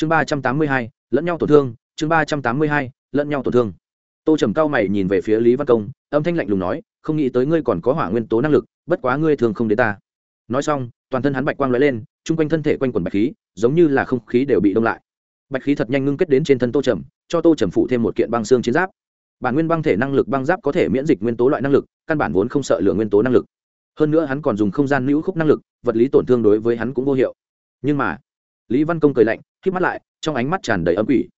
chương ba trăm tám mươi hai, lẫn nhau tổn thương. Chương ba trăm tám mươi hai, lẫn nhau tổn thương. Tô trầm cao mày nhìn về phía lý văn công, âm thanh lạnh lùng nói, không nghĩ tới ngươi còn có hỏa nguyên tố năng lực, bất quá ngươi thường không đến ta. Nói xong, toàn thân hắn bạch quang lóe lên, chung quanh thân thể quanh quần bạch khí, giống như là không khí đều bị đông lại. Bạch khí thật nhanh ngưng kết đến trên thân tô trầm, cho tô trầm phụ thêm một kiện băng xương chiến giáp. Bản nguyên băng thể năng lực băng giáp có thể miễn dịch nguyên tố loại năng lực, căn bản vốn không sợ lửa nguyên tố năng lực. Hơn nữa hắn còn dùng không gian nữ khúc năng lực, vật lý tổn thương đối với hắn cũng vô hiệu. Nhưng mà lý văn công cười lạnh k mắt lại trong ánh mắt tràn đầy ấm quỷ.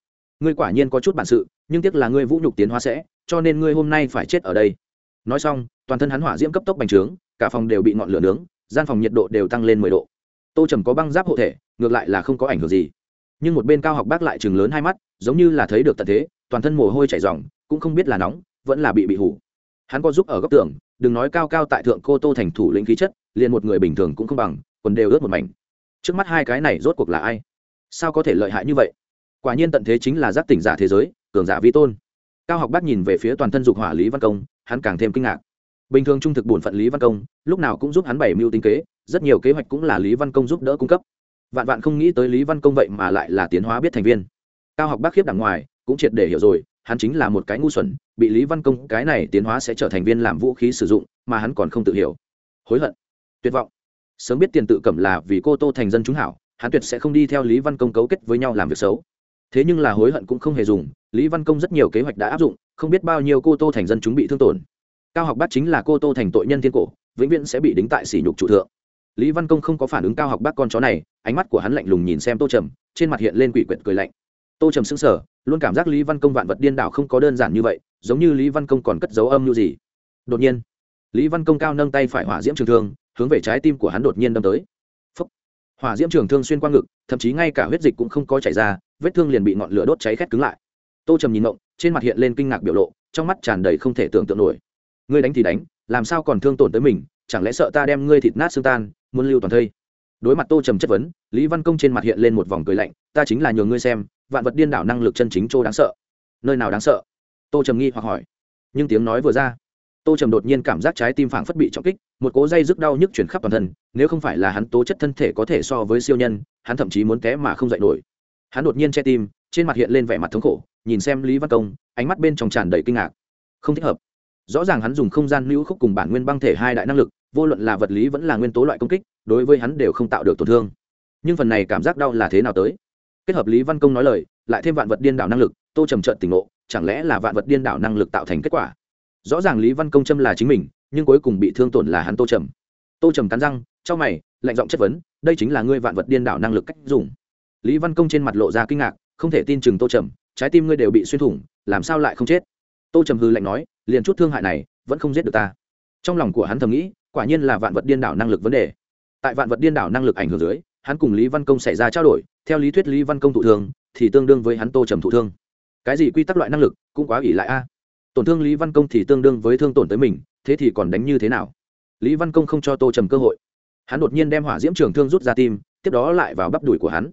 Ngươi quả nhiên có chút bản sự nhưng tiếc là ngươi vũ nhục tiến hóa sẽ cho nên ngươi hôm nay phải chết ở đây. Nói xong toàn thân hắn hỏa diễm cấp tốc bành trướng cả phòng đều bị ngọn lửa nướng gian phòng nhiệt độ đều tăng lên mười độ. Tô trầm có băng giáp hộ thể ngược lại là không có ảnh hưởng gì. Nhưng một bên cao học bác lại chừng lớn hai mắt giống như là thấy được tận thế toàn thân mồ hôi chảy ròng, cũng không biết là nóng vẫn là bị bị hủ. Hắn có giúp ở góc tường đừng nói cao cao tại thượng cô tô thành thủ lĩnh khí chất liền một người bình thường cũng không bằng quần đều ướt một mảnh trước mắt hai cái này rốt cuộc là ai? Sao có thể lợi hại như vậy? Quả nhiên tận thế chính là giác tỉnh giả thế giới, cường giả vi tôn. Cao học bác nhìn về phía toàn thân dục hỏa lý văn công, hắn càng thêm kinh ngạc. Bình thường trung thực bổn phận lý văn công, lúc nào cũng giúp hắn bảy mưu tinh kế, rất nhiều kế hoạch cũng là lý văn công giúp đỡ cung cấp. Vạn vạn không nghĩ tới lý văn công vậy mà lại là tiến hóa biết thành viên. Cao học bác khiếp đằng ngoài, cũng triệt để hiểu rồi, hắn chính là một cái ngu xuẩn, bị lý văn công cái này tiến hóa sẽ trở thành viên làm vũ khí sử dụng, mà hắn còn không tự hiểu. Hối hận, tuyệt vọng sớm biết tiền tự cẩm là vì cô tô thành dân chúng hảo, hắn tuyệt sẽ không đi theo lý văn công cấu kết với nhau làm việc xấu. Thế nhưng là hối hận cũng không hề dùng, lý văn công rất nhiều kế hoạch đã áp dụng, không biết bao nhiêu cô tô thành dân chúng bị thương tổn. Cao học bác chính là cô tô thành tội nhân thiên cổ, vĩnh viễn sẽ bị đính tại sỉ nhục trụ thượng. Lý văn công không có phản ứng cao học bác con chó này, ánh mắt của hắn lạnh lùng nhìn xem tô trầm, trên mặt hiện lên quỷ quyệt cười lạnh. Tô trầm sững sở luôn cảm giác lý văn công vạn vật điên đảo không có đơn giản như vậy, giống như lý văn công còn cất dấu âm như gì. Đột nhiên, lý văn công cao nâng tay phải hỏa diễm trường thương hướng về trái tim của hắn đột nhiên đâm tới. Phúc. hỏa diễm trường thương xuyên qua ngực, thậm chí ngay cả huyết dịch cũng không có chảy ra, vết thương liền bị ngọn lửa đốt cháy khét cứng lại. Tô trầm nhìn ngộng, trên mặt hiện lên kinh ngạc biểu lộ, trong mắt tràn đầy không thể tưởng tượng nổi. Ngươi đánh thì đánh, làm sao còn thương tổn tới mình, chẳng lẽ sợ ta đem ngươi thịt nát xương tan, muốn lưu toàn thây? Đối mặt tô trầm chất vấn, lý văn công trên mặt hiện lên một vòng cười lạnh, ta chính là nhường ngươi xem, vạn vật điên đảo năng lực chân chính chỗ đáng sợ. Nơi nào đáng sợ? Tô trầm nghi hoặc hỏi. Nhưng tiếng nói vừa ra, tô trầm đột nhiên cảm giác trái tim phảng phất bị trọng kích một cố dây rức đau nhức chuyển khắp toàn thân, nếu không phải là hắn tố chất thân thể có thể so với siêu nhân, hắn thậm chí muốn té mà không dậy nổi. Hắn đột nhiên che tim, trên mặt hiện lên vẻ mặt thống khổ, nhìn xem lý văn công, ánh mắt bên trong tràn đầy kinh ngạc. Không thích hợp. Rõ ràng hắn dùng không gian lưu khúc cùng bản nguyên băng thể hai đại năng lực, vô luận là vật lý vẫn là nguyên tố loại công kích, đối với hắn đều không tạo được tổn thương. Nhưng phần này cảm giác đau là thế nào tới? Kết hợp lý văn công nói lời, lại thêm vạn vật điên đảo năng lực, tô trầm trợn tỉnh ngộ, chẳng lẽ là vạn vật điên đảo năng lực tạo thành kết quả? Rõ ràng lý văn công châm là chính mình nhưng cuối cùng bị thương tổn là hắn tô trầm. Tô trầm cắn răng cho mày, lạnh giọng chất vấn, đây chính là ngươi vạn vật điên đảo năng lực cách dùng. Lý văn công trên mặt lộ ra kinh ngạc, không thể tin chừng tô trầm, trái tim ngươi đều bị xuyên thủng, làm sao lại không chết? Tô trầm hư lạnh nói, liền chút thương hại này, vẫn không giết được ta. Trong lòng của hắn thầm nghĩ, quả nhiên là vạn vật điên đảo năng lực vấn đề. Tại vạn vật điên đảo năng lực ảnh hưởng dưới, hắn cùng lý văn công xảy ra trao đổi, theo lý thuyết lý văn công thụ thương, thì tương đương với hắn tô trầm thụ thương. Cái gì quy tắc loại năng lực cũng quá ỷ lại a. Tổn thương lý văn công thì tương đương với thương tổn tới mình thế thì còn đánh như thế nào? Lý văn công không cho tô trầm cơ hội. Hắn đột nhiên đem hỏa diễm trường thương rút ra tim, tiếp đó lại vào bắp đùi của hắn.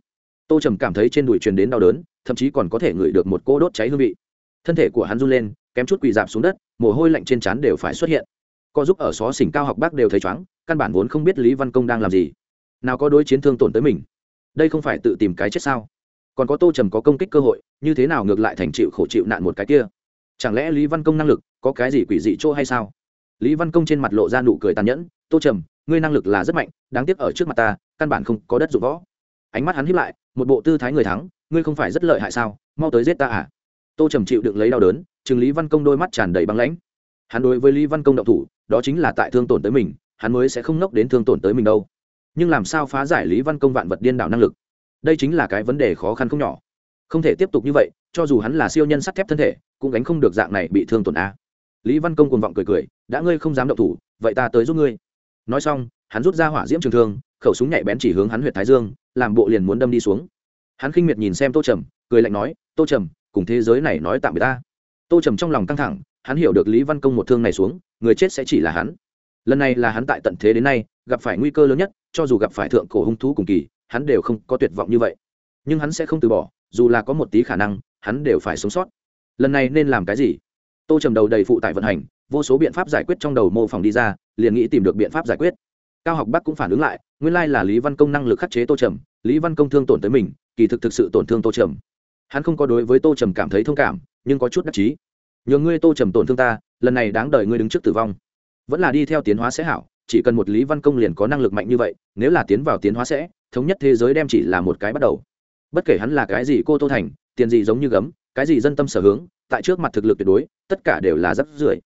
Tô trầm cảm thấy trên đùi truyền đến đau đớn, thậm chí còn có thể ngửi được một cô đốt cháy hương vị. Thân thể của hắn run lên, kém chút quỳ dạp xuống đất, mồ hôi lạnh trên trán đều phải xuất hiện. Co giúp ở xó xỉnh cao học bác đều thấy chóng, căn bản vốn không biết lý văn công đang làm gì. Nào có đối chiến thương tổn tới mình? Đây không phải tự tìm cái chết sao? Còn có tô trầm có công kích cơ hội, như thế nào ngược lại thành chịu khổ chịu nạn một cái kia? Chẳng lẽ lý văn công năng lực có cái gì quỷ dị chỗ hay sao? Lý văn công trên mặt lộ ra nụ cười tàn nhẫn, tô trầm, ngươi năng lực là rất mạnh, đáng tiếc ở trước mặt ta, căn bản không có đất dụng võ. Ánh mắt hắn hiếp lại, một bộ tư thái người thắng, ngươi không phải rất lợi hại sao? Mau tới giết ta à? Tô trầm chịu đựng lấy đau đớn, chừng lý văn công đôi mắt tràn đầy băng lãnh. Hắn đối với lý văn công động thủ, đó chính là tại thương tổn tới mình, hắn mới sẽ không nốc đến thương tổn tới mình đâu. Nhưng làm sao phá giải lý văn công vạn vật điên đảo năng lực? Đây chính là cái vấn đề khó khăn không nhỏ. Không thể tiếp tục như vậy, cho dù hắn là siêu nhân sắt thép thân thể, cũng gánh không được dạng này bị thương tổn a. Lý văn công cuồng vọng cười cười đã ngươi không dám động thủ, vậy ta tới giúp ngươi. Nói xong, hắn rút ra hỏa diễm trường thương, khẩu súng nhạy bén chỉ hướng hắn huyện thái dương, làm bộ liền muốn đâm đi xuống. Hắn khinh miệt nhìn xem tô trầm, cười lạnh nói, tô trầm, cùng thế giới này nói tạm biệt ta. Tô trầm trong lòng căng thẳng, hắn hiểu được lý văn công một thương này xuống, người chết sẽ chỉ là hắn. Lần này là hắn tại tận thế đến nay, gặp phải nguy cơ lớn nhất, cho dù gặp phải thượng cổ hung thú cùng kỳ, hắn đều không có tuyệt vọng như vậy. Nhưng hắn sẽ không từ bỏ, dù là có một tí khả năng, hắn đều phải sống sót. Lần này nên làm cái gì? Tô trầm đầu đầy phụ tại vận hành vô số biện pháp giải quyết trong đầu mô phỏng đi ra, liền nghĩ tìm được biện pháp giải quyết. Cao học bắc cũng phản ứng lại, nguyên lai là lý văn công năng lực khắc chế tô trầm, lý văn công thương tổn tới mình, kỳ thực thực sự tổn thương tô trầm. Hắn không có đối với tô trầm cảm thấy thông cảm, nhưng có chút đắc chí. Nhờ ngươi tô trầm tổn thương ta, lần này đáng đời ngươi đứng trước tử vong. Vẫn là đi theo tiến hóa sẽ hảo, chỉ cần một lý văn công liền có năng lực mạnh như vậy, nếu là tiến vào tiến hóa sẽ, thống nhất thế giới đem chỉ là một cái bắt đầu. Bất kể hắn là cái gì cô tô thành, tiền gì giống như gấm, cái gì dân tâm sở hướng, tại trước mặt thực lực tuyệt đối, tất cả đều là rắp rưởi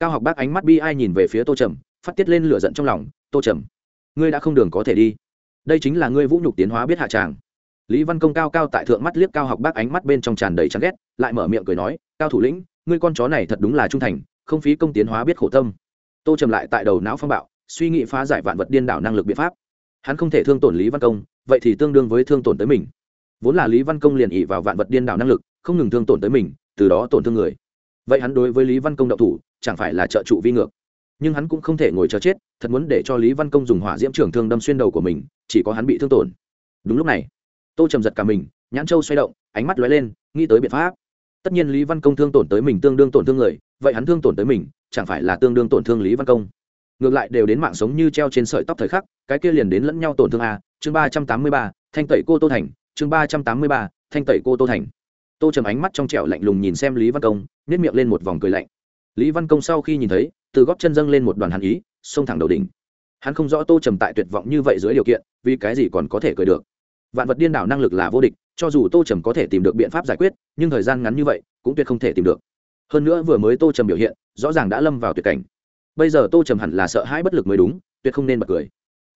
cao học bác ánh mắt bi ai nhìn về phía tô trầm, phát tiết lên lửa giận trong lòng, tô trầm, ngươi đã không đường có thể đi. Đây chính là ngươi vũ nhục tiến hóa biết hạ tràng. Lý văn công cao cao tại thượng mắt liếc cao học bác ánh mắt bên trong tràn đầy chán ghét, lại mở miệng cười nói, cao thủ lĩnh, ngươi con chó này thật đúng là trung thành, không phí công tiến hóa biết khổ tâm. Tô trầm lại tại đầu não phong bạo, suy nghĩ phá giải vạn vật điên đảo năng lực biện pháp. Hắn không thể thương tổn lý văn công, vậy thì tương đương với thương tổn tới mình. Vốn là lý văn công liền ỉ vào vạn vật điên đảo năng lực, không ngừng thương tổn tới mình, từ đó tổn thương người. Vậy hắn đối với lý văn công đậu thủ chẳng phải là trợ trụ vi ngược. Nhưng hắn cũng không thể ngồi chờ chết, thật muốn để cho lý văn công dùng hỏa diễm trưởng thương đâm xuyên đầu của mình, chỉ có hắn bị thương tổn. Đúng lúc này, tô trầm giật cả mình, nhãn châu xoay động, ánh mắt lóe lên, nghĩ tới biện pháp. Tất nhiên lý văn công thương tổn tới mình tương đương tổn thương người, vậy hắn thương tổn tới mình, chẳng phải là tương đương tổn thương lý văn công? Ngược lại đều đến mạng sống như treo trên sợi tóc thời khắc, cái kia liền đến lẫn nhau tổn thương a, chương ba trăm tám mươi ba, thanh tẩy cô tô thành, chương ba trăm tám mươi ba, thanh tẩy cô tô thành. Tô trầm ánh mắt trong trẻo lạnh lùng nhìn xem lý văn công nếp miệng lên một vòng cười lạnh lý văn công sau khi nhìn thấy, từ góp chân dâng lên một đoàn hàn ý, xông thẳng đầu đỉnh. Hắn không rõ tô trầm tại tuyệt vọng như vậy dưới điều kiện, vì cái gì còn có thể cười được. Vạn vật điên đảo năng lực là vô địch, cho dù tô trầm có thể tìm được biện pháp giải quyết, nhưng thời gian ngắn như vậy, cũng tuyệt không thể tìm được. Hơn nữa vừa mới tô trầm biểu hiện, rõ ràng đã lâm vào tuyệt cảnh. Bây giờ tô trầm hẳn là sợ hãi bất lực mới đúng, tuyệt không nên bật cười.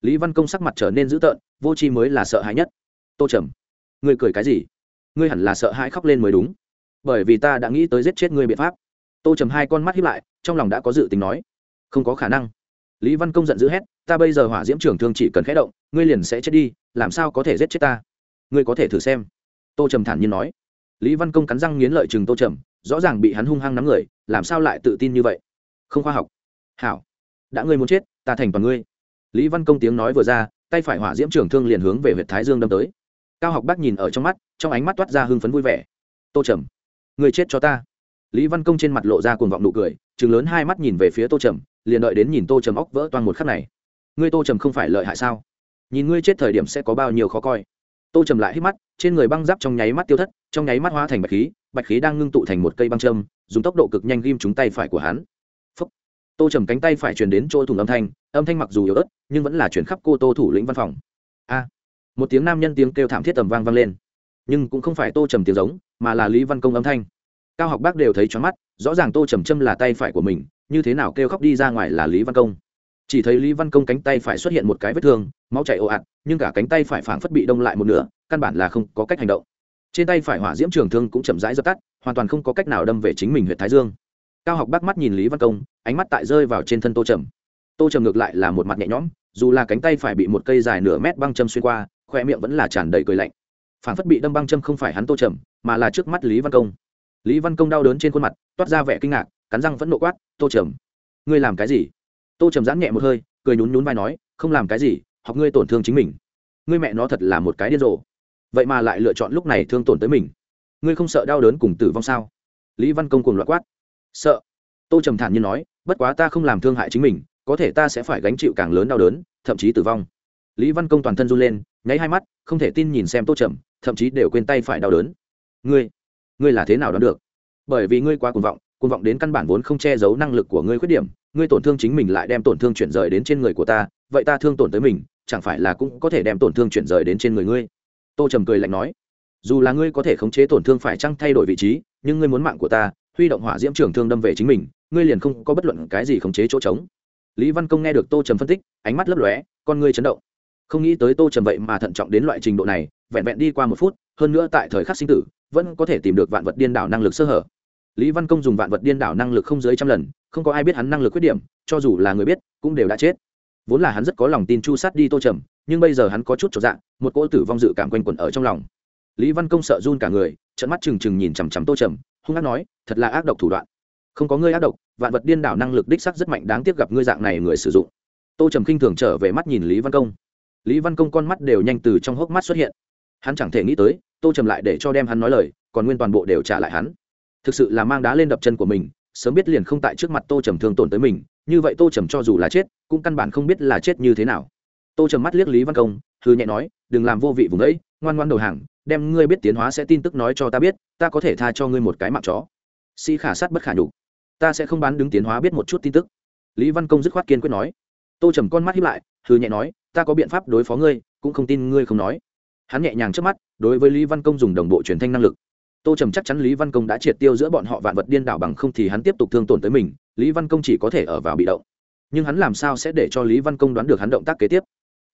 Lý văn công sắc mặt trở nên dữ tợn, vô tri mới là sợ hãi nhất. Tô trầm, ngươi cười cái gì? Ngươi hẳn là sợ hãi khóc lên mới đúng. Bởi vì ta đã nghĩ tới giết chết ngươi biện pháp tô trầm hai con mắt hiếp lại, trong lòng đã có dự tính nói, không có khả năng. Lý văn công giận dữ hét, ta bây giờ hỏa diễm trưởng thương chỉ cần khẽ động, ngươi liền sẽ chết đi, làm sao có thể giết chết ta? Ngươi có thể thử xem. Tô trầm thản nhiên nói. Lý văn công cắn răng nghiến lợi chừng tô trầm, rõ ràng bị hắn hung hăng nắm người, làm sao lại tự tin như vậy? Không khoa học. Hảo. Đã ngươi muốn chết, ta thành toàn ngươi. Lý văn công tiếng nói vừa ra, tay phải hỏa diễm trưởng thương liền hướng về huyện thái dương đâm tới. Cao học bác nhìn ở trong mắt, trong ánh mắt toát ra hưng phấn vui vẻ. Tô trầm người chết cho ta lý văn công trên mặt lộ ra cuồng vọng nụ cười chừng lớn hai mắt nhìn về phía tô trầm, liền đợi đến nhìn tô trầm óc vỡ toàn một khắc này. Ngươi tô trầm không phải lợi hại sao? Nhìn ngươi chết thời điểm sẽ có bao nhiêu khó coi? Tô trầm lại hít mắt, trên người băng giáp trong nháy mắt tiêu thất, trong nháy mắt hóa thành bạch khí bạch khí đang ngưng tụ thành một cây băng châm, dùng tốc độ cực nhanh ghim chúng tay phải của hắn. Phúc. tô trầm cánh tay phải truyền đến chỗ Thủng âm thanh âm thanh mặc dù yếu ớt, nhưng vẫn là chuyển khắp cô tô thủ lĩnh văn phòng. A. Một tiếng nam nhân tiếng kêu thảm thiết tầm vang vang lên. Nhưng cũng không phải tô trầm tiếng giống, mà là lý văn công âm thanh cao học bác đều thấy choáng mắt, rõ ràng tô trầm châm là tay phải của mình, như thế nào kêu khóc đi ra ngoài là lý văn công. Chỉ thấy lý văn công cánh tay phải xuất hiện một cái vết thương, máu chảy ồ ạt, nhưng cả cánh tay phải phảng phất bị đông lại một nửa, căn bản là không có cách hành động. Trên tay phải hỏa diễm trường thương cũng chậm rãi dập tắt, hoàn toàn không có cách nào đâm về chính mình huyện thái dương. Cao học bác mắt nhìn lý văn công, ánh mắt tại rơi vào trên thân tô trầm. Tô trầm ngược lại là một mặt nhẹ nhõm, dù là cánh tay phải bị một cây dài nửa mét băng châm xuyên qua, khoe miệng vẫn là tràn đầy cười lạnh. Phảng phất bị đâm băng châm không phải hắn tô trầm, mà là trước mắt lý văn công lý văn công đau đớn trên khuôn mặt, toát ra vẻ kinh ngạc, cắn răng vẫn nộ quát, tô trầm, ngươi làm cái gì? Tô trầm giãn nhẹ một hơi, cười nhún nhún vai nói, không làm cái gì, học ngươi tổn thương chính mình. Ngươi mẹ nó thật là một cái điên rồ. Vậy mà lại lựa chọn lúc này thương tổn tới mình. Ngươi không sợ đau đớn cùng tử vong sao? Lý văn công cùng loạt quát, sợ. Tô trầm thản nhiên nói, bất quá ta không làm thương hại chính mình, có thể ta sẽ phải gánh chịu càng lớn đau đớn, thậm chí tử vong. Lý văn công toàn thân run lên, nháy hai mắt, không thể tin nhìn xem tô trầm, thậm chí đều quên tay phải đau đớn. Ngươi ngươi là thế nào đoán được? Bởi vì ngươi quá cuồng vọng cuồng vọng đến căn bản vốn không che giấu năng lực của ngươi khuyết điểm, ngươi tổn thương chính mình lại đem tổn thương chuyển rời đến trên người của ta, vậy ta thương tổn tới mình, chẳng phải là cũng có thể đem tổn thương chuyển rời đến trên người ngươi? Tô trầm cười lạnh nói, dù là ngươi có thể khống chế tổn thương phải chăng thay đổi vị trí, nhưng ngươi muốn mạng của ta, huy động hỏa diễm trường thương đâm về chính mình, ngươi liền không có bất luận cái gì khống chế chỗ trống. Lý văn công nghe được tô trầm phân tích, ánh mắt lấp lóe, con ngươi chấn động. Không nghĩ tới tô trầm vậy mà thận trọng đến loại trình độ này, vẹn vẹn đi qua một phút, hơn nữa tại thời khắc sinh tử vẫn có thể tìm được vạn vật điên đảo năng lực sơ hở. Lý văn công dùng vạn vật điên đảo năng lực không dưới trăm lần, không có ai biết hắn năng lực khuyết điểm, cho dù là người biết, cũng đều đã chết. Vốn là hắn rất có lòng tin chu sát đi tô trầm, nhưng bây giờ hắn có chút trọn dạng một cỗ tử vong dự cảm quanh quẩn ở trong lòng. Lý văn công sợ run cả người trận mắt trừng trừng nhìn chằm chằm tô trầm, hung hát nói, thật là ác độc thủ đoạn. Không có ngươi ác độc, vạn vật điên đảo năng lực đích sắc rất mạnh, đáng tiếc gặp ngươi dạng này người sử dụng. Tô trầm khinh thường trở về mắt nhìn lý văn công. Lý văn công con mắt đều nhanh từ trong hốc mắt xuất hiện. Hắn chẳng thể nghĩ tới tô trầm lại để cho đem hắn nói lời, còn nguyên toàn bộ đều trả lại hắn. Thực sự là mang đá lên đập chân của mình, sớm biết liền không tại trước mặt tô trầm thương tổn tới mình, như vậy tô trầm cho dù là chết, cũng căn bản không biết là chết như thế nào. Tô trầm mắt liếc lý văn công thư nhẹ nói, đừng làm vô vị vùng ấy, ngoan ngoan đầu hàng, đem ngươi biết tiến hóa sẽ tin tức nói cho ta biết, ta có thể tha cho ngươi một cái mạng chó. Sĩ khả sát bất khả nhục, ta sẽ không bán đứng tiến hóa biết một chút tin tức. Lý văn công dứt khoát kiên quyết nói. Tô trầm con mắt hiếp lại thư nhẹ nói, ta có biện pháp đối phó ngươi, cũng không tin ngươi không nói hắn nhẹ nhàng trước mắt, đối với lý văn công dùng đồng bộ truyền thanh năng lực. Tô trầm chắc chắn lý văn công đã triệt tiêu giữa bọn họ vạn vật điên đảo bằng không thì hắn tiếp tục thương tổn tới mình, lý văn công chỉ có thể ở vào bị động. Nhưng hắn làm sao sẽ để cho lý văn công đoán được hắn động tác kế tiếp?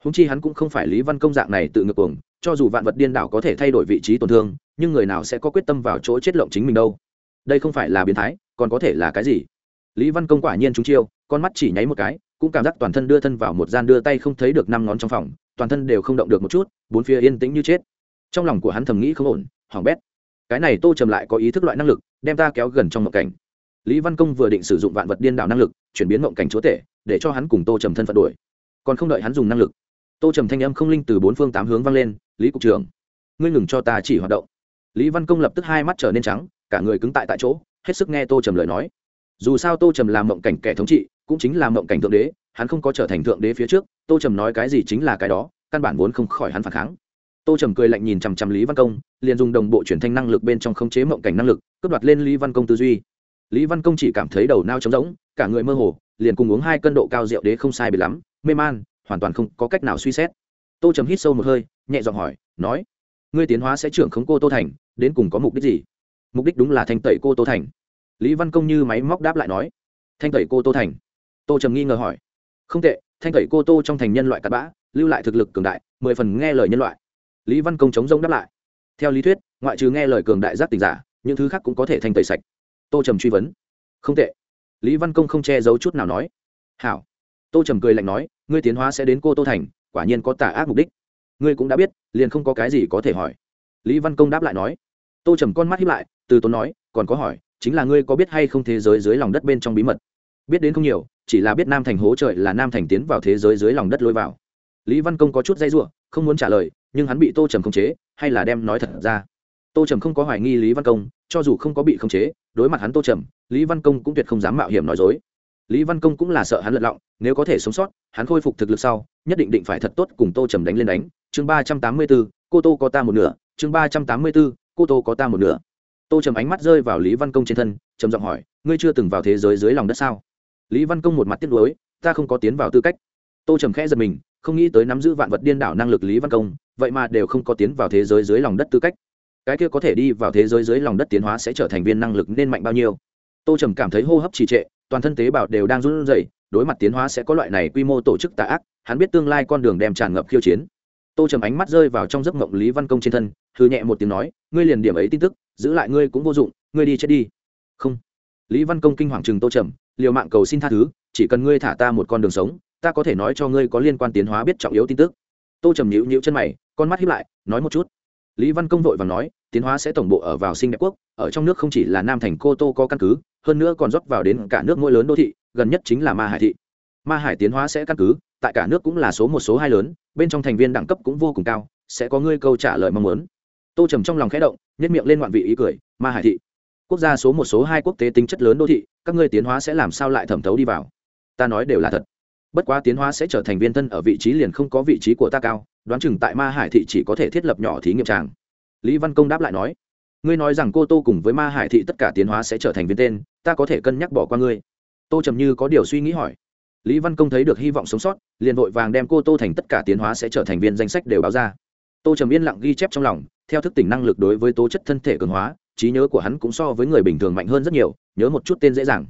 Húng chi hắn cũng không phải lý văn công dạng này tự ngược cuồng, cho dù vạn vật điên đảo có thể thay đổi vị trí tổn thương, nhưng người nào sẽ có quyết tâm vào chỗ chết lộng chính mình đâu? Đây không phải là biến thái, còn có thể là cái gì? Lý văn công quả nhiên trúng chiêu con mắt chỉ nháy một cái, cũng cảm giác toàn thân đưa thân vào một gian đưa tay không thấy được năm ngón trong phòng, toàn thân đều không động được một chút, bốn phía yên tĩnh như chết. Trong lòng của hắn thầm nghĩ không ổn hỏng bét. Cái này tô trầm lại có ý thức loại năng lực, đem ta kéo gần trong mộng cảnh. Lý văn công vừa định sử dụng vạn vật điên đảo năng lực, chuyển biến mộng cảnh chúa tể, để cho hắn cùng tô trầm thân phận đuổi. Còn không đợi hắn dùng năng lực, tô trầm thanh âm không linh từ bốn phương tám hướng vang lên, lý cục trưởng, ngươi ngừng cho ta chỉ hoạt động. Lý văn công lập tức hai mắt trở nên trắng, cả người cứng tại tại chỗ, hết sức nghe tô trầm lời nói. Dù sao tô trầm làm mộng cảnh kẻ thống trị cũng chính là mộng cảnh thượng đế, hắn không có trở thành thượng đế phía trước, tô trầm nói cái gì chính là cái đó, căn bản vốn không khỏi hắn phản kháng. Tô trầm cười lạnh nhìn chằm chằm lý văn công, liền dùng đồng bộ chuyển thanh năng lực bên trong khống chế mộng cảnh năng lực, cướp đoạt lên lý văn công tư duy. Lý văn công chỉ cảm thấy đầu nao trống rỗng, cả người mơ hồ, liền cùng uống hai cân độ cao rượu đế không sai bị lắm, mê man, hoàn toàn không có cách nào suy xét. Tô trầm hít sâu một hơi, nhẹ giọng hỏi, nói, ngươi tiến hóa sẽ trưởng khống cô tô thành, đến cùng có mục đích gì? Mục đích đúng là thanh tẩy cô tô thành. Lý văn công như máy móc đáp lại nói, thanh tẩy cô tô thành tô trầm nghi ngờ hỏi. Không tệ, thanh tẩy cô tô trong thành nhân loại cặp bã, lưu lại thực lực cường đại, mười phần nghe lời nhân loại. Lý văn công chống rông đáp lại. Theo lý thuyết, ngoại trừ nghe lời cường đại giác tình giả, những thứ khác cũng có thể thanh tẩy sạch. Tô trầm truy vấn. Không tệ. Lý văn công không che giấu chút nào nói. Hảo. Tô trầm cười lạnh nói, ngươi tiến hóa sẽ đến cô tô thành, quả nhiên có tà ác mục đích. Ngươi cũng đã biết, liền không có cái gì có thể hỏi. Lý văn công đáp lại nói. Tô trầm con mắt hiếp lại, từ tốn nói, còn có hỏi, chính là ngươi có biết hay không thế giới dưới lòng đất bên trong bí mật? Biết đến không nhiều, chỉ là biết nam thành hố trời là nam thành tiến vào thế giới dưới lòng đất lôi vào. Lý văn công có chút dây ruộng không muốn trả lời, nhưng hắn bị tô trầm khống chế, hay là đem nói thật ra. Tô trầm không có hoài nghi lý văn công, cho dù không có bị khống chế, đối mặt hắn tô trầm, lý văn công cũng tuyệt không dám mạo hiểm nói dối. Lý văn công cũng là sợ hắn lật lọng, nếu có thể sống sót, hắn khôi phục thực lực sau, nhất định định phải thật tốt cùng tô trầm đánh lên đánh. Chương ba trăm tám mươi b ố cô tô có ta một nửa. Chương ba trăm tám mươi b ố cô tô có ta một nửa. Tô trầm ánh mắt rơi vào lý văn công trên thân, trầm giọng hỏi, ngươi chưa từng vào thế giới dưới lòng đất sao? Lý văn công một mặt tiếc nuối, ta không có tiến vào tư cách. Tô trầm khẽ giật mình, không nghĩ tới nắm giữ vạn vật điên đảo năng lực lý văn công, vậy mà đều không có tiến vào thế giới dưới lòng đất tư cách. Cái kia có thể đi vào thế giới dưới lòng đất tiến hóa sẽ trở thành viên năng lực nên mạnh bao nhiêu? Tô trầm cảm thấy hô hấp trì trệ, toàn thân tế bào đều đang run rẩy, đối mặt tiến hóa sẽ có loại này quy mô tổ chức tà ác, hắn biết tương lai con đường đem tràn ngập khiêu chiến. Tô trầm ánh mắt rơi vào trong giấc mộng lý văn công trên thân thư nhẹ một tiếng nói, ngươi liền điểm ấy tin tức, giữ lại ngươi cũng vô dụng, ngươi đi chết đi. Không. Lý văn công kinh hoàng chừng tô trầm liều mạng cầu xin tha thứ, chỉ cần ngươi thả ta một con đường sống, ta có thể nói cho ngươi có liên quan tiến hóa biết trọng yếu tin tức. Tô trầm nhịu nhịu chân mày, con mắt hiếp lại, nói một chút. Lý văn công vội và nói, tiến hóa sẽ tổng bộ ở vào sinh đẹp quốc, ở trong nước không chỉ là nam thành cô tô có căn cứ, hơn nữa còn rót vào đến cả nước mỗi lớn đô thị, gần nhất chính là ma hải thị. Ma hải tiến hóa sẽ căn cứ, tại cả nước cũng là số một số hai lớn, bên trong thành viên đẳng cấp cũng vô cùng cao, sẽ có ngươi câu trả lời mong muốn. Tô trầm trong lòng khẽ động nhất miệng lên ngoạn vị ý cười, ma hải thị quốc gia số một số hai quốc tế tính chất lớn đô thị, các ngươi tiến hóa sẽ làm sao lại thẩm thấu đi vào? Ta nói đều là thật. Bất quá tiến hóa sẽ trở thành viên thân ở vị trí liền không có vị trí của ta cao, đoán chừng tại ma hải thị chỉ có thể thiết lập nhỏ thí nghiệm tràng. Lý văn công đáp lại nói, ngươi nói rằng cô tô cùng với ma hải thị tất cả tiến hóa sẽ trở thành viên tên, ta có thể cân nhắc bỏ qua ngươi. Tô trầm như có điều suy nghĩ hỏi. Lý văn công thấy được hy vọng sống sót, liền vội vàng đem cô tô thành tất cả tiến hóa sẽ trở thành viên danh sách đều báo ra. Tô trầm yên lặng ghi chép trong lòng, theo thức tỉnh năng lực đối với tố chất thân thể cường hóa trí nhớ của hắn cũng so với người bình thường mạnh hơn rất nhiều, nhớ một chút tên dễ dàng.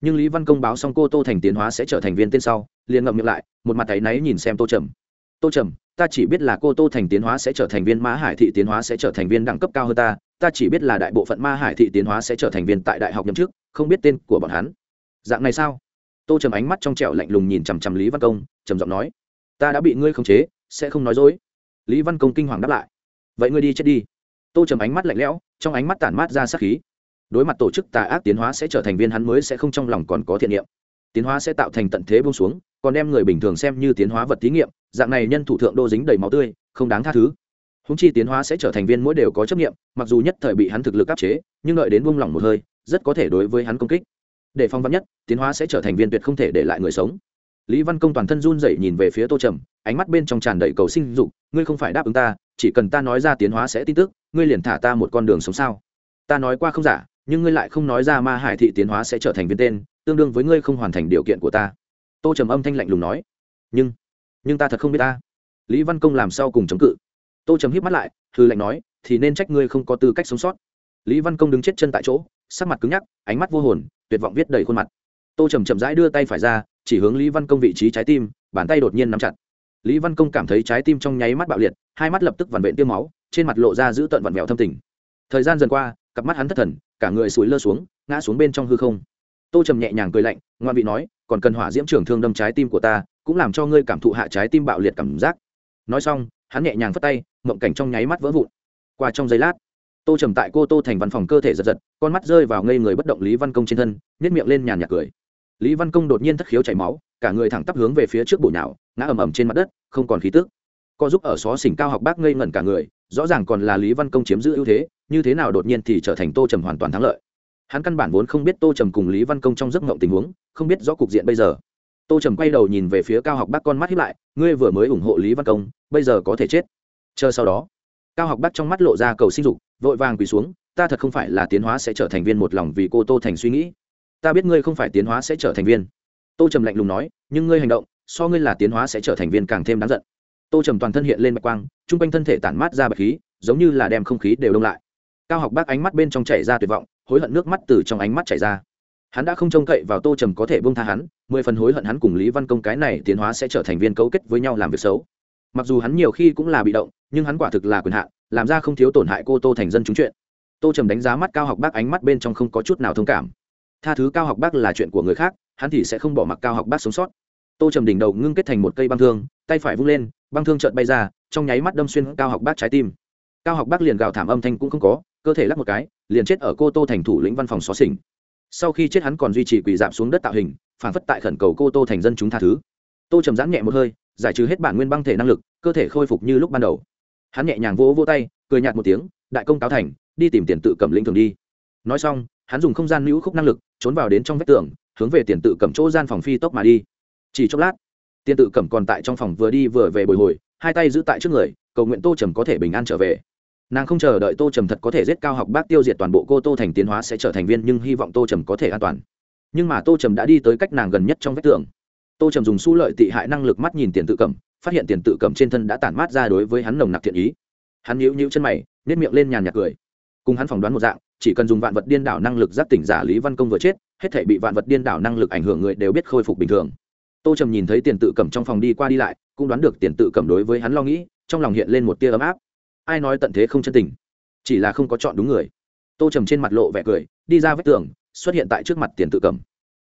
Nhưng lý văn công báo xong cô tô thành tiến hóa sẽ trở thành viên tên sau, liền ngậm miệng lại, một mặt tay náy nhìn xem tô trầm. Tô trầm, ta chỉ biết là cô tô thành tiến hóa sẽ trở thành viên ma hải thị tiến hóa sẽ trở thành viên đẳng cấp cao hơn ta ta chỉ biết là đại bộ phận ma hải thị tiến hóa sẽ trở thành viên tại đại học nhậm chức, không biết tên của bọn hắn. Dạng này sao? Tô trầm ánh mắt trong trẻo lạnh lùng nhìn chằm chằm lý văn công, trầm giọng nói. Ta đã bị ngươi khống chế, sẽ không nói dối. Lý văn công kinh hoàng đáp lại. Vậy ngươi đi chết đi. Tô trầm ánh mắt lạnh lẽo trong ánh mắt tản mát ra sắc khí. Đối mặt tổ chức tà ác tiến hóa sẽ trở thành viên hắn mới sẽ không trong lòng còn có thiện niệm. Tiến hóa sẽ tạo thành tận thế bông xuống, còn đem người bình thường xem như tiến hóa vật thí nghiệm, dạng này nhân thủ thượng đô dính đầy máu tươi, không đáng tha thứ. Húng chi tiến hóa sẽ trở thành viên mỗi đều có chấp nghiệm mặc dù nhất thời bị hắn thực lực áp chế, nhưng đợi đến buông lỏng một hơi, rất có thể đối với hắn công kích. Để phong vắn nhất, tiến hóa sẽ trở thành viên tuyệt không thể để lại người sống. Lý văn công toàn thân run dậy nhìn về phía tô trầm, ánh mắt bên trong tràn đầy cầu sinh dục, ngươi không phải đáp ứng ta chỉ cần ta nói ra tiến hóa sẽ tin tức, ngươi liền thả ta một con đường sống sao? Ta nói qua không giả, nhưng ngươi lại không nói ra ma hải thị tiến hóa sẽ trở thành viên tên, tương đương với ngươi không hoàn thành điều kiện của ta. Tô trầm âm thanh lạnh lùng nói. Nhưng nhưng ta thật không biết ta. Lý văn công làm sao cùng chống cự? Tô trầm hít mắt lại thư lạnh nói, thì nên trách ngươi không có tư cách sống sót. Lý văn công đứng chết chân tại chỗ, sắc mặt cứng nhắc, ánh mắt vô hồn, tuyệt vọng viết đầy khuôn mặt. Tô trầm chậm rãi đưa tay phải ra, chỉ hướng lý văn công vị trí trái tim, bàn tay đột nhiên nắm chặt lý văn công cảm thấy trái tim trong nháy mắt bạo liệt, hai mắt lập tức vằn vện tiêu máu, trên mặt lộ ra giữ tận vặn vẹo thâm tình. Thời gian dần qua, cặp mắt hắn thất thần, cả người sủi lơ xuống, ngã xuống bên trong hư không. Tô trầm nhẹ nhàng cười lạnh, ngoan vị nói, còn cần hỏa diễm trưởng thương đâm trái tim của ta, cũng làm cho ngươi cảm thụ hạ trái tim bạo liệt cảm giác. Nói xong, hắn nhẹ nhàng phất tay, mộng cảnh trong nháy mắt vỡ vụn. Qua trong giây lát, tô trầm tại cô tô thành văn phòng cơ thể giật giật, con mắt rơi vào ngây người bất động lý văn công trên thân nhét miệng lên nhàn nhạt cười. Lý văn công đột nhiên thất khiếu chảy máu, cả người thẳng tắp hướng về phía trước bổ nhào ngã ầm ầm trên mặt đất, không còn khí tức. Co giúp ở xó xỉnh cao học bác ngây ngẩn cả người, rõ ràng còn là lý văn công chiếm giữ ưu thế, như thế nào đột nhiên thì trở thành tô trầm hoàn toàn thắng lợi. Hắn căn bản vốn không biết tô trầm cùng lý văn công trong giấc mộng tình huống, không biết rõ cục diện bây giờ. Tô trầm quay đầu nhìn về phía cao học bác con mắt hiếp lại, ngươi vừa mới ủng hộ lý văn công, bây giờ có thể chết. Chờ sau đó, cao học bác trong mắt lộ ra cầu sinh dục, vội vàng quỳ xuống, ta thật không phải là tiến hóa sẽ trở thành viên một lòng vì cô tô thành suy nghĩ. Ta biết ngươi không phải tiến hóa sẽ trở thành viên. Tô trầm lạnh lùng nói, nhưng ngươi hành động so ngươi là tiến hóa sẽ trở thành viên càng thêm đáng giận. Tô trầm toàn thân hiện lên bạch quang t r u n g quanh thân thể tản mát ra bạch khí, giống như là đem không khí đều đông lại. Cao học bác ánh mắt bên trong chảy ra tuyệt vọng, hối hận nước mắt từ trong ánh mắt chảy ra. Hắn đã không trông cậy vào tô trầm có thể bông tha hắn, mười phần hối hận hắn cùng lý văn công cái này tiến hóa sẽ trở thành viên cấu kết với nhau làm việc xấu. Mặc dù hắn nhiều khi cũng là bị động, nhưng hắn quả thực là quyền hạn, làm ra không thiếu tổn hại cô tô thành dân chúng chuyện. Tô trầm đánh giá mắt cao học bác ánh mắt bên trong không có chút nào thông cảm. Tha thứ cao học bác là chuyện của người khác, hắn thì sẽ không bỏ mặc cao học bác sống sót tô trầm đỉnh đầu ngưng kết thành một cây băng thương, tay phải vung lên, băng thương trợn bay ra, trong nháy mắt đâm xuyên cao học bác trái tim. Cao học bác liền gào thảm âm thanh cũng không có, cơ thể lắc một cái, liền chết ở cô tô thành thủ lĩnh văn phòng xó xỉnh. Sau khi chết hắn còn duy trì quỳ giảm xuống đất tạo hình, phản phất tại khẩn cầu cô tô thành dân chúng tha thứ. Tô trầm giãn nhẹ một hơi, giải trừ hết bản nguyên băng thể năng lực, cơ thể khôi phục như lúc ban đầu. Hắn nhẹ nhàng vỗ vỗ tay, cười nhạt một tiếng, đại công cáo thành, đi tìm tiền tự cầm lĩnh thường đi. Nói xong, hắn dùng không gian nữ khúc năng lực, trốn vào đến trong vách tường, hướng về tiền tự cầm chỗ gian phòng phi tốc mà đi chỉ chốc lát tiền tự cẩm còn tại trong phòng vừa đi vừa về bồi hồi, hai tay giữ tại trước người, cầu nguyện tô trầm có thể bình an trở về. Nàng không chờ đợi tô trầm thật có thể giết cao học bác tiêu diệt toàn bộ cô tô thành tiến hóa sẽ trở thành viên, nhưng hy vọng tô trầm có thể an toàn. Nhưng mà tô trầm đã đi tới cách nàng gần nhất trong vách tường. Tô trầm dùng su lợi tị hại năng lực mắt nhìn tiền tự cầm phát hiện tiền tự cầm trên thân đã tản mát ra đối với hắn nồng nặc thiện ý. Hắn nhíu nhíu chân mày nếp miệng lên nhàn nhạt cười. Cùng hắn phỏng đoán một dạng, chỉ cần dùng vạn vật điên đảo năng lực giác tỉnh giả lý văn công vừa chết, hết thể bị vạn vật điên đảo năng lực ảnh hưởng người đều biết khôi phục bình thường tô trầm nhìn thấy tiền tự cầm trong phòng đi qua đi lại, cũng đoán được tiền tự cầm đối với hắn lo nghĩ, trong lòng hiện lên một tia ấm áp. Ai nói tận thế không chân tình, chỉ là không có chọn đúng người. Tô trầm trên mặt lộ vẻ cười, đi ra vách tường, xuất hiện tại trước mặt tiền tự cầm.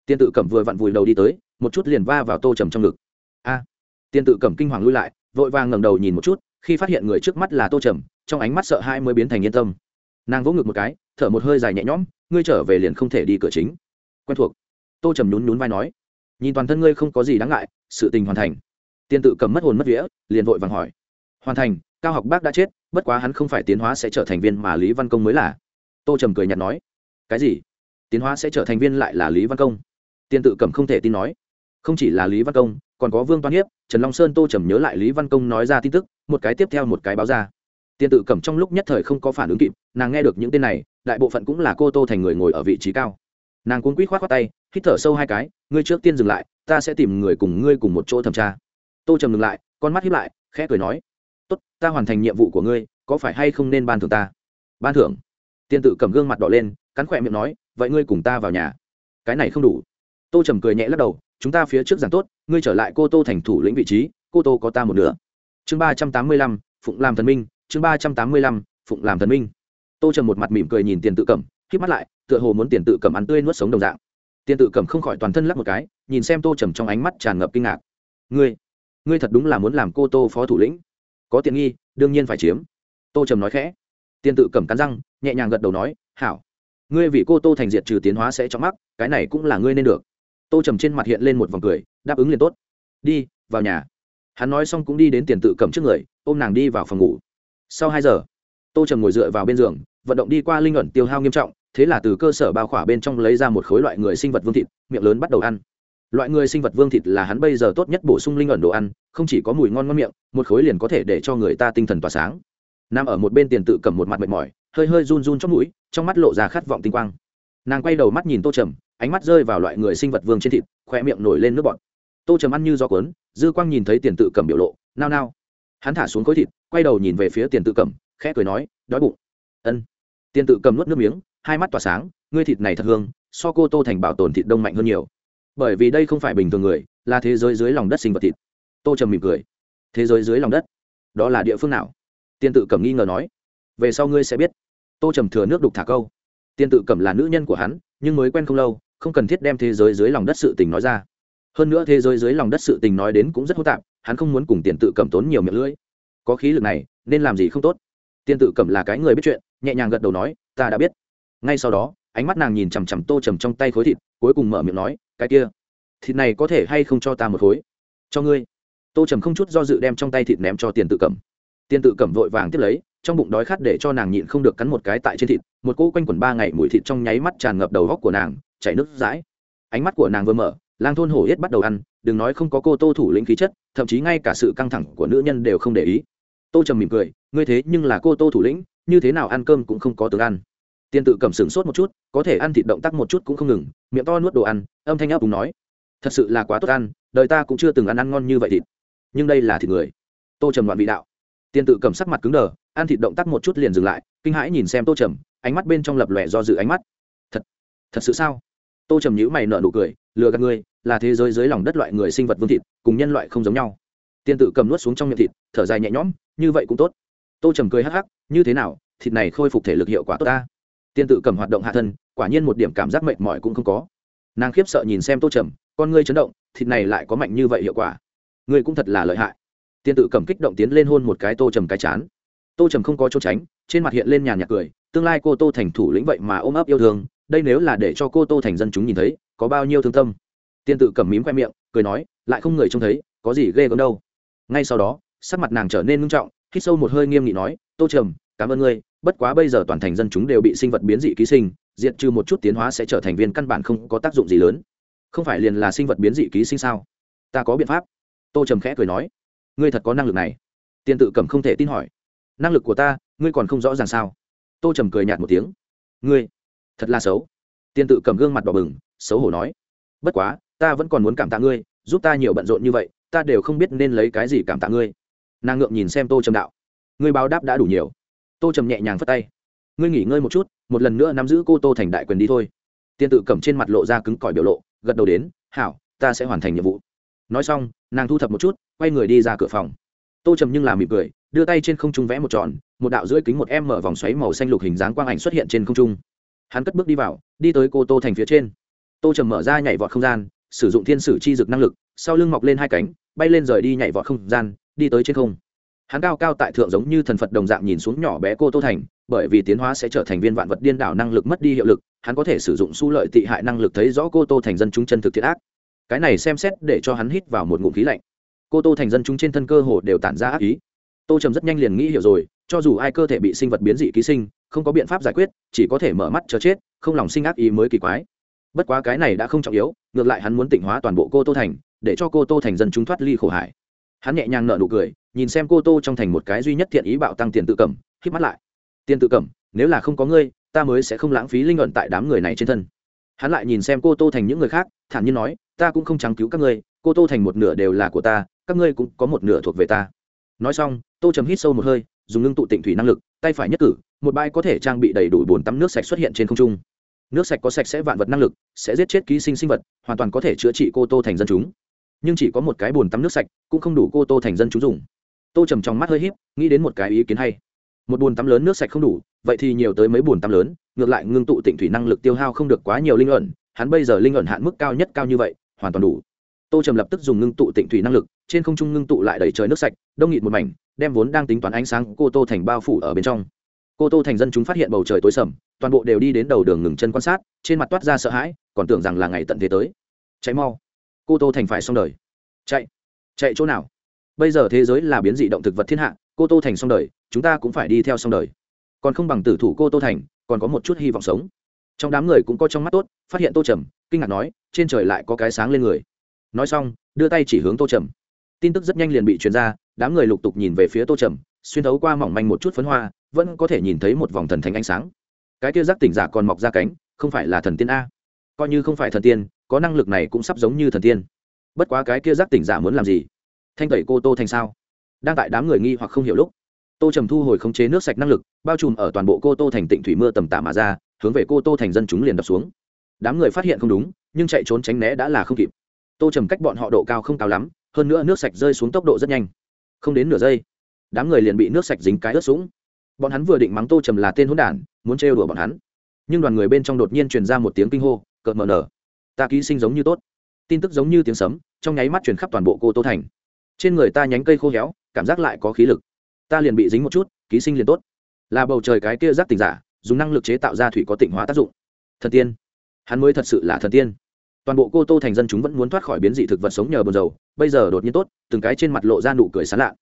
Tiền tự cầm vừa vặn vùi đầu đi tới, một chút liền va vào tô trầm trong ngực. A! Tiền tự cầm kinh hoàng lui lại, vội vàng ngẩng đầu nhìn một chút, khi phát hiện người trước mắt là tô trầm, trong ánh mắt sợ hai mới biến thành yên tâm. Nàng vỗ ngực một cái, thở một hơi dài nhẹ nhõm, ngươi trở về liền không thể đi cửa chính. Quen thuộc. Tô trầm nhún nhún vai nói nhìn toàn thân ngươi không có gì đáng ngại, sự tình hoàn thành. Tiên tự cầm mất hồn mất vía, liền vội vàng hỏi. Hoàn thành, cao học bác đã chết, bất quá hắn không phải tiến hóa sẽ trở thành viên mà lý văn công mới là. Tô trầm cười nhạt nói. Cái gì? Tiến hóa sẽ trở thành viên lại là lý văn công? Tiên tự cầm không thể tin nói. Không chỉ là lý văn công, còn có vương toan hiếp, trần long sơn tô trầm nhớ lại lý văn công nói ra tin tức, một cái tiếp theo một cái báo ra. Tiên tự cầm trong lúc nhất thời không có phản ứng kịp, nàng nghe được những tên này, đại bộ phận cũng là cô tô thành người ngồi ở vị trí cao nàng cuốn quýt khoát khoát tay, hít thở sâu hai cái, ngươi trước tiên dừng lại, ta sẽ tìm người cùng ngươi cùng một chỗ thẩm tra. Tô trầm ngừng lại, con mắt hiếp lại, khẽ cười nói, tốt, ta hoàn thành nhiệm vụ của ngươi, có phải hay không nên ban thưởng ta? Ban thưởng? Tiên tự cầm gương mặt đỏ lên, cắn khỏe miệng nói, vậy ngươi cùng ta vào nhà. Cái này không đủ. Tô trầm cười nhẹ lắc đầu, chúng ta phía trước giảng tốt, ngươi trở lại cô tô thành thủ lĩnh vị trí, cô tô có ta một nửa. Chương ba trăm tám mươi lăm, phụng làm thần minh, chương ba trăm tám mươi lăm, phụng làm thần minh. Tô trầm một mặt mỉm cười nhìn tiền tự cầm k mắt lại tựa hồ muốn tiền tự cầm ăn tươi nuốt sống đồng dạng. Tiền tự cầm không khỏi toàn thân lắc một cái nhìn xem tô trầm trong ánh mắt tràn ngập kinh ngạc. Ngươi ngươi thật đúng là muốn làm cô tô phó thủ lĩnh. Có tiện nghi đương nhiên phải chiếm. Tô trầm nói khẽ. Tiền tự cầm cắn răng nhẹ nhàng gật đầu nói hảo. Ngươi vì cô tô thành diệt trừ tiến hóa sẽ cho mắc, cái này cũng là ngươi nên được. Tô trầm trên mặt hiện lên một vòng cười đáp ứng liền tốt. Đi vào nhà. Hắn nói xong cũng đi đến tiền tự cầm trước người ôm nàng đi vào phòng ngủ. Sau hai giờ tô trầm ngồi dựa vào bên giường vận động đi qua linh ẩn tiêu hao nghiêm trọng thế là từ cơ sở bao khỏa bên trong lấy ra một khối loại người sinh vật vương thịt, miệng lớn bắt đầu ăn. Loại người sinh vật vương thịt là hắn bây giờ tốt nhất bổ sung linh ẩn đồ ăn, không chỉ có mùi ngon ngon miệng, một khối liền có thể để cho người ta tinh thần tỏa sáng. Nằm ở một bên tiền tự cầm một mặt mệt mỏi, hơi hơi run run trong mũi, trong mắt lộ ra khát vọng tinh quang. Nàng quay đầu mắt nhìn tô trầm, ánh mắt rơi vào loại người sinh vật vương trên thịt khoe miệng nổi lên nước bọt. Tô trầm ăn như do cuốn, dư quang nhìn thấy tiền tự cầm biểu lộ, nao nao. Hắn thả xuống khối thịt, quay đầu nhìn về phía tiền tự cầm, khẽ cười nói, đói bụng. Ân. Tiền tự cầm nuốt nước miếng hai mắt tỏa sáng, ngươi thịt này thật hương, so cô tô thành bảo tồn thịt đông mạnh hơn nhiều. Bởi vì đây không phải bình thường người, là thế giới dưới lòng đất sinh vật thịt. Tô trầm mỉm cười. Thế giới dưới lòng đất? Đó là địa phương nào? Tiên tự cẩm nghi ngờ nói. Về sau ngươi sẽ biết. Tô trầm thừa nước đục thả câu. Tiên tự cẩm là nữ nhân của hắn, nhưng mới quen không lâu, không cần thiết đem thế giới dưới lòng đất sự tình nói ra. Hơn nữa thế giới dưới lòng đất sự tình nói đến cũng rất hỗn tạp, hắn không muốn cùng tiền tự cẩm tốn nhiều miệng lưỡi. Có khí lực này, nên làm gì không tốt? Tiên tự cẩm là cái người biết chuyện, nhẹ nhàng gật đầu nói, ta đã biết ngay sau đó, ánh mắt nàng nhìn chằm chằm tô trầm trong tay khối thịt, cuối cùng mở miệng nói, cái kia, thịt này có thể hay không cho ta một khối? Cho ngươi. Tô trầm không chút do dự đem trong tay thịt ném cho tiền tự cẩm. Tiền tự cẩm vội vàng tiếp lấy, trong bụng đói khát để cho nàng nhịn không được cắn một cái tại trên thịt, một cỗ quanh quẩn ba ngày mùi thịt trong nháy mắt tràn ngập đầu góc của nàng, chảy nước dãi ánh mắt của nàng vừa mở, lang thôn hổ yết bắt đầu ăn, đừng nói không có cô tô thủ lĩnh khí chất, thậm chí ngay cả sự căng thẳng của nữ nhân đều không để ý. Tô trầm mỉm cười, ngươi thế nhưng là cô tô thủ lĩnh, như thế nào ăn cơm cũng không có tướng ăn tiên tự cầm sừng sốt một chút, có thể ăn thịt động tác một chút cũng không ngừng, miệng to nuốt đồ ăn, âm thanh áp cùng nói, thật sự là quá tốt ăn, đời ta cũng chưa từng ăn ăn ngon như vậy thịt. Nhưng đây là thịt người. Tô trầm loạn vị đạo. Tiên tự cầm sắc mặt cứng đờ, ăn thịt động tác một chút liền dừng lại, kinh hãi nhìn xem tô trầm, ánh mắt bên trong lập lòe do dự ánh mắt. Thật thật sự sao? Tô trầm nhữ mày nợ nụ cười, lừa gạt ngươi là thế giới dưới lòng đất loại người sinh vật vương thịt, cùng nhân loại không giống nhau. Tiên tự cầm nuốt xuống trong miệng thịt, thở dài nhẹ nhõm, như vậy cũng tốt. Tô trầm cười hắc hắc, như thế nào, thịt này khôi phục thể lực hiệu quả tốt ta? Tiên tự cầm hoạt động hạ thân, quả nhiên một điểm cảm giác mệt mỏi cũng không có. Nàng khiếp sợ nhìn xem tô trầm, con ngươi chấn động, thịt này lại có mạnh như vậy hiệu quả. Ngươi cũng thật là lợi hại. Tiên tự cầm kích động tiến lên hôn một cái tô trầm cái chán. Tô trầm không có chỗ tránh, trên mặt hiện lên nhàn nhạc cười, tương lai cô tô thành thủ lĩnh vậy mà ôm ấp yêu thương, đây nếu là để cho cô tô thành dân chúng nhìn thấy, có bao nhiêu thương tâm. Tiên tự cầm mím khoe miệng, cười nói, lại không người trông thấy, có gì ghê gớm đâu. Ngay sau đó, sắc mặt nàng trở nên ngưng trọng, hít sâu một hơi nghiêm nghị nói, tô trầm, cảm ơn ngươi bất quá bây giờ toàn thành dân chúng đều bị sinh vật biến dị ký sinh, diệt trừ một chút tiến hóa sẽ trở thành viên căn bản không có tác dụng gì lớn. Không phải liền là sinh vật biến dị ký sinh sao? Ta có biện pháp. Tô trầm khẽ cười nói. Ngươi thật có năng lực này. Tiên tự cầm không thể tin hỏi. Năng lực của ta, ngươi còn không rõ ràng sao? Tô trầm cười nhạt một tiếng. Ngươi, thật là xấu. Tiên tự cầm gương mặt đỏ bừng, xấu hổ nói. Bất quá, ta vẫn còn muốn cảm tạ ngươi, giúp ta nhiều bận rộn như vậy, ta đều không biết nên lấy cái gì cảm tạ ngươi. Nàng ngượng nhìn xem tô trầm đạo. Ngươi báo đáp đã đủ nhiều tô trầm nhẹ nhàng phất tay. Ngươi nghỉ ngơi một chút, một lần nữa nắm giữ cô tô thành đại quyền đi thôi. Tiên tự cầm trên mặt lộ ra cứng cỏi biểu lộ, gật đầu đến, hảo, ta sẽ hoàn thành nhiệm vụ. Nói xong, nàng thu thập một chút, quay người đi ra cửa phòng. Tô trầm nhưng làm mỉm cười, đưa tay trên không trung vẽ một tròn, một đạo rưỡi kính một em mở vòng xoáy màu xanh lục hình dáng quang ảnh xuất hiện trên không trung. Hắn cất bước đi vào, đi tới cô tô thành phía trên. Tô trầm mở ra nhảy vọt không gian, sử dụng thiên sử chi dực năng lực, sau lưng mọc lên hai cánh, bay lên rời đi nhảy vọt không gian, đi tới trên không hắn cao cao tại thượng giống như thần phật đồng dạng nhìn xuống nhỏ bé cô tô thành, bởi vì tiến hóa sẽ trở thành viên vạn vật điên đảo năng lực mất đi hiệu lực, hắn có thể sử dụng su lợi tị hại năng lực thấy rõ cô tô thành dân chúng chân thực thiệt ác. Cái này xem xét để cho hắn hít vào một ngụm khí lạnh. Cô tô thành dân chúng trên thân cơ hồ đều tản ra ác ý. Tô trầm rất nhanh liền nghĩ hiểu rồi, cho dù ai cơ thể bị sinh vật biến dị ký sinh, không có biện pháp giải quyết, chỉ có thể mở mắt chờ chết, không lòng sinh ác ý mới kỳ quái. Bất quá cái này đã không trọng yếu, ngược lại hắn muốn tịnh hóa toàn bộ cô tô thành, để cho cô tô thành dân chúng thoát ly khổ hải hắn nhẹ nhàng nở nụ cười, nhìn xem cô tô trong thành một cái duy nhất thiện ý bạo tăng tiền tự cẩm hít mắt lại. Tiền tự cẩm nếu là không có ngươi, ta mới sẽ không lãng phí linh luận tại đám người này trên thân. Hắn lại nhìn xem cô tô thành những người khác, thản nhiên nói, ta cũng không trắng cứu các ngươi, cô tô thành một nửa đều là của ta, các ngươi cũng có một nửa thuộc về ta. Nói xong, tô trầm hít sâu một hơi, dùng ngưng tụ tịnh thủy năng lực, tay phải nhất cử, một bãi có thể trang bị đầy đủ bồn tắm nước sạch xuất hiện trên không trung. Nước sạch có sạch sẽ vạn vật năng lực, sẽ giết chết ký sinh sinh vật, hoàn toàn có thể chữa trị cô tô thành dân chúng nhưng chỉ có một cái bồn tắm nước sạch, cũng không đủ cô tô thành dân chúng dùng. Tô trầm trong mắt hơi híp, nghĩ đến một cái ý kiến hay. Một bồn tắm lớn nước sạch không đủ, vậy thì nhiều tới mấy bồn tắm lớn, ngược lại ngưng tụ tịnh thủy năng lực tiêu hao không được quá nhiều linh ẩn, hắn bây giờ linh ẩn hạn mức cao nhất cao như vậy, hoàn toàn đủ. Tô trầm lập tức dùng ngưng tụ tịnh thủy năng lực, trên không trung ngưng tụ lại đầy trời nước sạch, đông nghịt một mảnh, đem vốn đang tính toán ánh sáng cô tô thành bao phủ ở bên trong. Cô tô thành dân chúng phát hiện bầu trời tối sầm, toàn bộ đều đi đến đầu đường ngừng chân quan sát, trên mặt toát ra sợ hãi, còn tưởng rằng là ngày tận thế tới. Cháy mau cô tô thành phải xong đời. Chạy. Chạy chỗ nào? Bây giờ thế giới là biến dị động thực vật thiên hạ, cô tô thành xong đời, chúng ta cũng phải đi theo xong đời. Còn không bằng tử thủ cô tô thành, còn có một chút hy vọng sống. Trong đám người cũng có trong mắt tốt, phát hiện tô trầm, kinh ngạc nói, trên trời lại có cái sáng lên người. Nói xong, đưa tay chỉ hướng tô trầm. Tin tức rất nhanh liền bị truyền ra, đám người lục tục nhìn về phía tô trầm, xuyên thấu qua mỏng manh một chút phấn hoa, vẫn có thể nhìn thấy một vòng thần thánh ánh sáng. Cái kia giác tỉnh giả còn mọc ra cánh, không phải là thần tiên a. Coi như không phải thần tiên có năng lực này cũng sắp giống như thần tiên. Bất quá cái kia giác tỉnh giả muốn làm gì? Thanh tẩy cô tô thành sao? Đang tại đám người nghi hoặc không hiểu lúc, tô trầm thu hồi khống chế nước sạch năng lực, bao trùm ở toàn bộ cô tô thành tịnh thủy mưa tầm tả mà ra, hướng về cô tô thành dân chúng liền đập xuống. Đám người phát hiện không đúng, nhưng chạy trốn tránh né đã là không kịp. Tô trầm cách bọn họ độ cao không cao lắm, hơn nữa nước sạch rơi xuống tốc độ rất nhanh. Không đến nửa giây, đám người liền bị nước sạch dính cái ướt sũng. Bọn hắn vừa định mắng tô trầm là tên hỗn đản, muốn trêu đùa bọn hắn. Nhưng đoàn người bên trong đột nhiên truyền ra một tiếng kinh hô, cợt mờ nở ta ký sinh giống như tốt. Tin tức giống như tiếng sấm, trong nháy mắt truyền khắp toàn bộ cô tô thành. Trên người ta nhánh cây khô héo, cảm giác lại có khí lực. Ta liền bị dính một chút, ký sinh liền tốt. Là bầu trời cái kia giác tỉnh giả, dùng năng lực chế tạo ra thủy có tịnh hóa tác dụng. Thần tiên. Hắn mới thật sự là thần tiên. Toàn bộ cô tô thành dân chúng vẫn muốn thoát khỏi biến dị thực vật sống nhờ bồn dầu, bây giờ đột nhiên tốt, từng cái trên mặt lộ ra nụ cười sán lạ.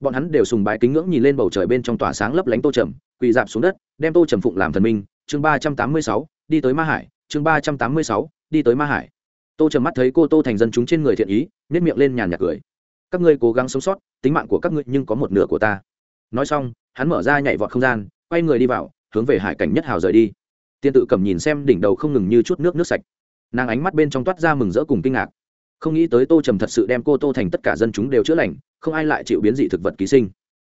Bọn hắn đều sùng bái kính ngưỡng nhìn lên bầu trời bên trong tỏa sáng lấp lánh tô trầm, quỳ dạp xuống đất, đem tô trầm phụng làm thần minh. Chương ba trăm tám mươi sáu, đi tới ma hải. Chương ba trăm tám mươi sáu đi tới ma hải. Tô trầm mắt thấy cô tô thành dân chúng trên người thiện ý nếp miệng lên nhàn nhạc cười. Các ngươi cố gắng sống sót, tính mạng của các ngươi nhưng có một nửa của ta. Nói xong, hắn mở ra nhảy vọt không gian, quay người đi vào, hướng về hải cảnh nhất hào rời đi. Tiên tự cầm nhìn xem đỉnh đầu không ngừng như chút nước nước sạch. Nàng ánh mắt bên trong toát ra mừng rỡ cùng kinh ngạc. Không nghĩ tới tô trầm thật sự đem cô tô thành tất cả dân chúng đều chữa lành, không ai lại chịu biến dị thực vật ký sinh.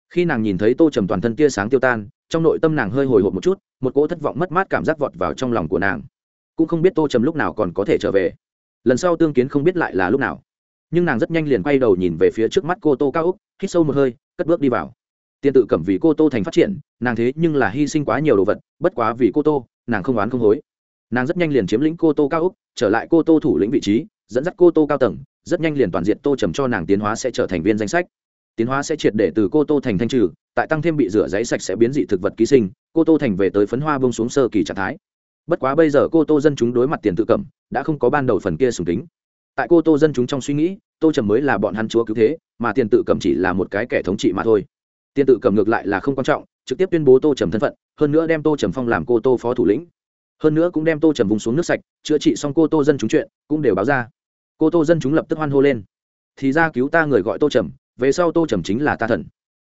Khi nàng nhìn thấy tô trầm toàn thân tia sáng tiêu tan, trong nội tâm nàng hơi hồi hộp một chút, một cỗ thất vọng mất mát cảm giác vọt vào trong lòng của nàng cũng không biết tô trầm lúc nào còn có thể trở về. Lần sau tương kiến không biết lại là lúc nào. Nhưng nàng rất nhanh liền quay đầu nhìn về phía trước mắt cô tô cao úc, hít sâu một hơi, cất bước đi vào. Tiên tự cẩm vì cô tô thành phát triển, nàng thế nhưng là hy sinh quá nhiều đồ vật, bất quá vì cô tô, nàng không oán không hối. Nàng rất nhanh liền chiếm lĩnh cô tô cao úc, trở lại cô tô thủ lĩnh vị trí, dẫn dắt cô tô cao tầng, rất nhanh liền toàn diện tô trầm cho nàng tiến hóa sẽ trở thành viên danh sách. Tiến hóa sẽ triệt để từ cô tô thành thanh trừ, tại tăng thêm bị rửa giấy sạch sẽ biến dị thực vật ký sinh, cô tô thành về tới phấn hoa bông xuống sơ kỳ trạng thái bất quá bây giờ cô tô dân chúng đối mặt tiền tự cẩm đã không có ban đầu phần kia sùng kính. Tại cô tô dân chúng trong suy nghĩ, tô trầm mới là bọn hắn chúa cứu thế, mà tiền tự cẩm chỉ là một cái kẻ thống trị mà thôi. Tiền tự cẩm ngược lại là không quan trọng, trực tiếp tuyên bố tô trầm thân phận, hơn nữa đem tô trầm phong làm cô tô phó thủ lĩnh. Hơn nữa cũng đem tô trầm vùng xuống nước sạch, chữa trị xong cô tô dân chúng chuyện, cũng đều báo ra. Cô tô dân chúng lập tức hoan hô lên. Thì ra cứu ta người gọi tô trầm, về sau tô trầm chính là ta thần.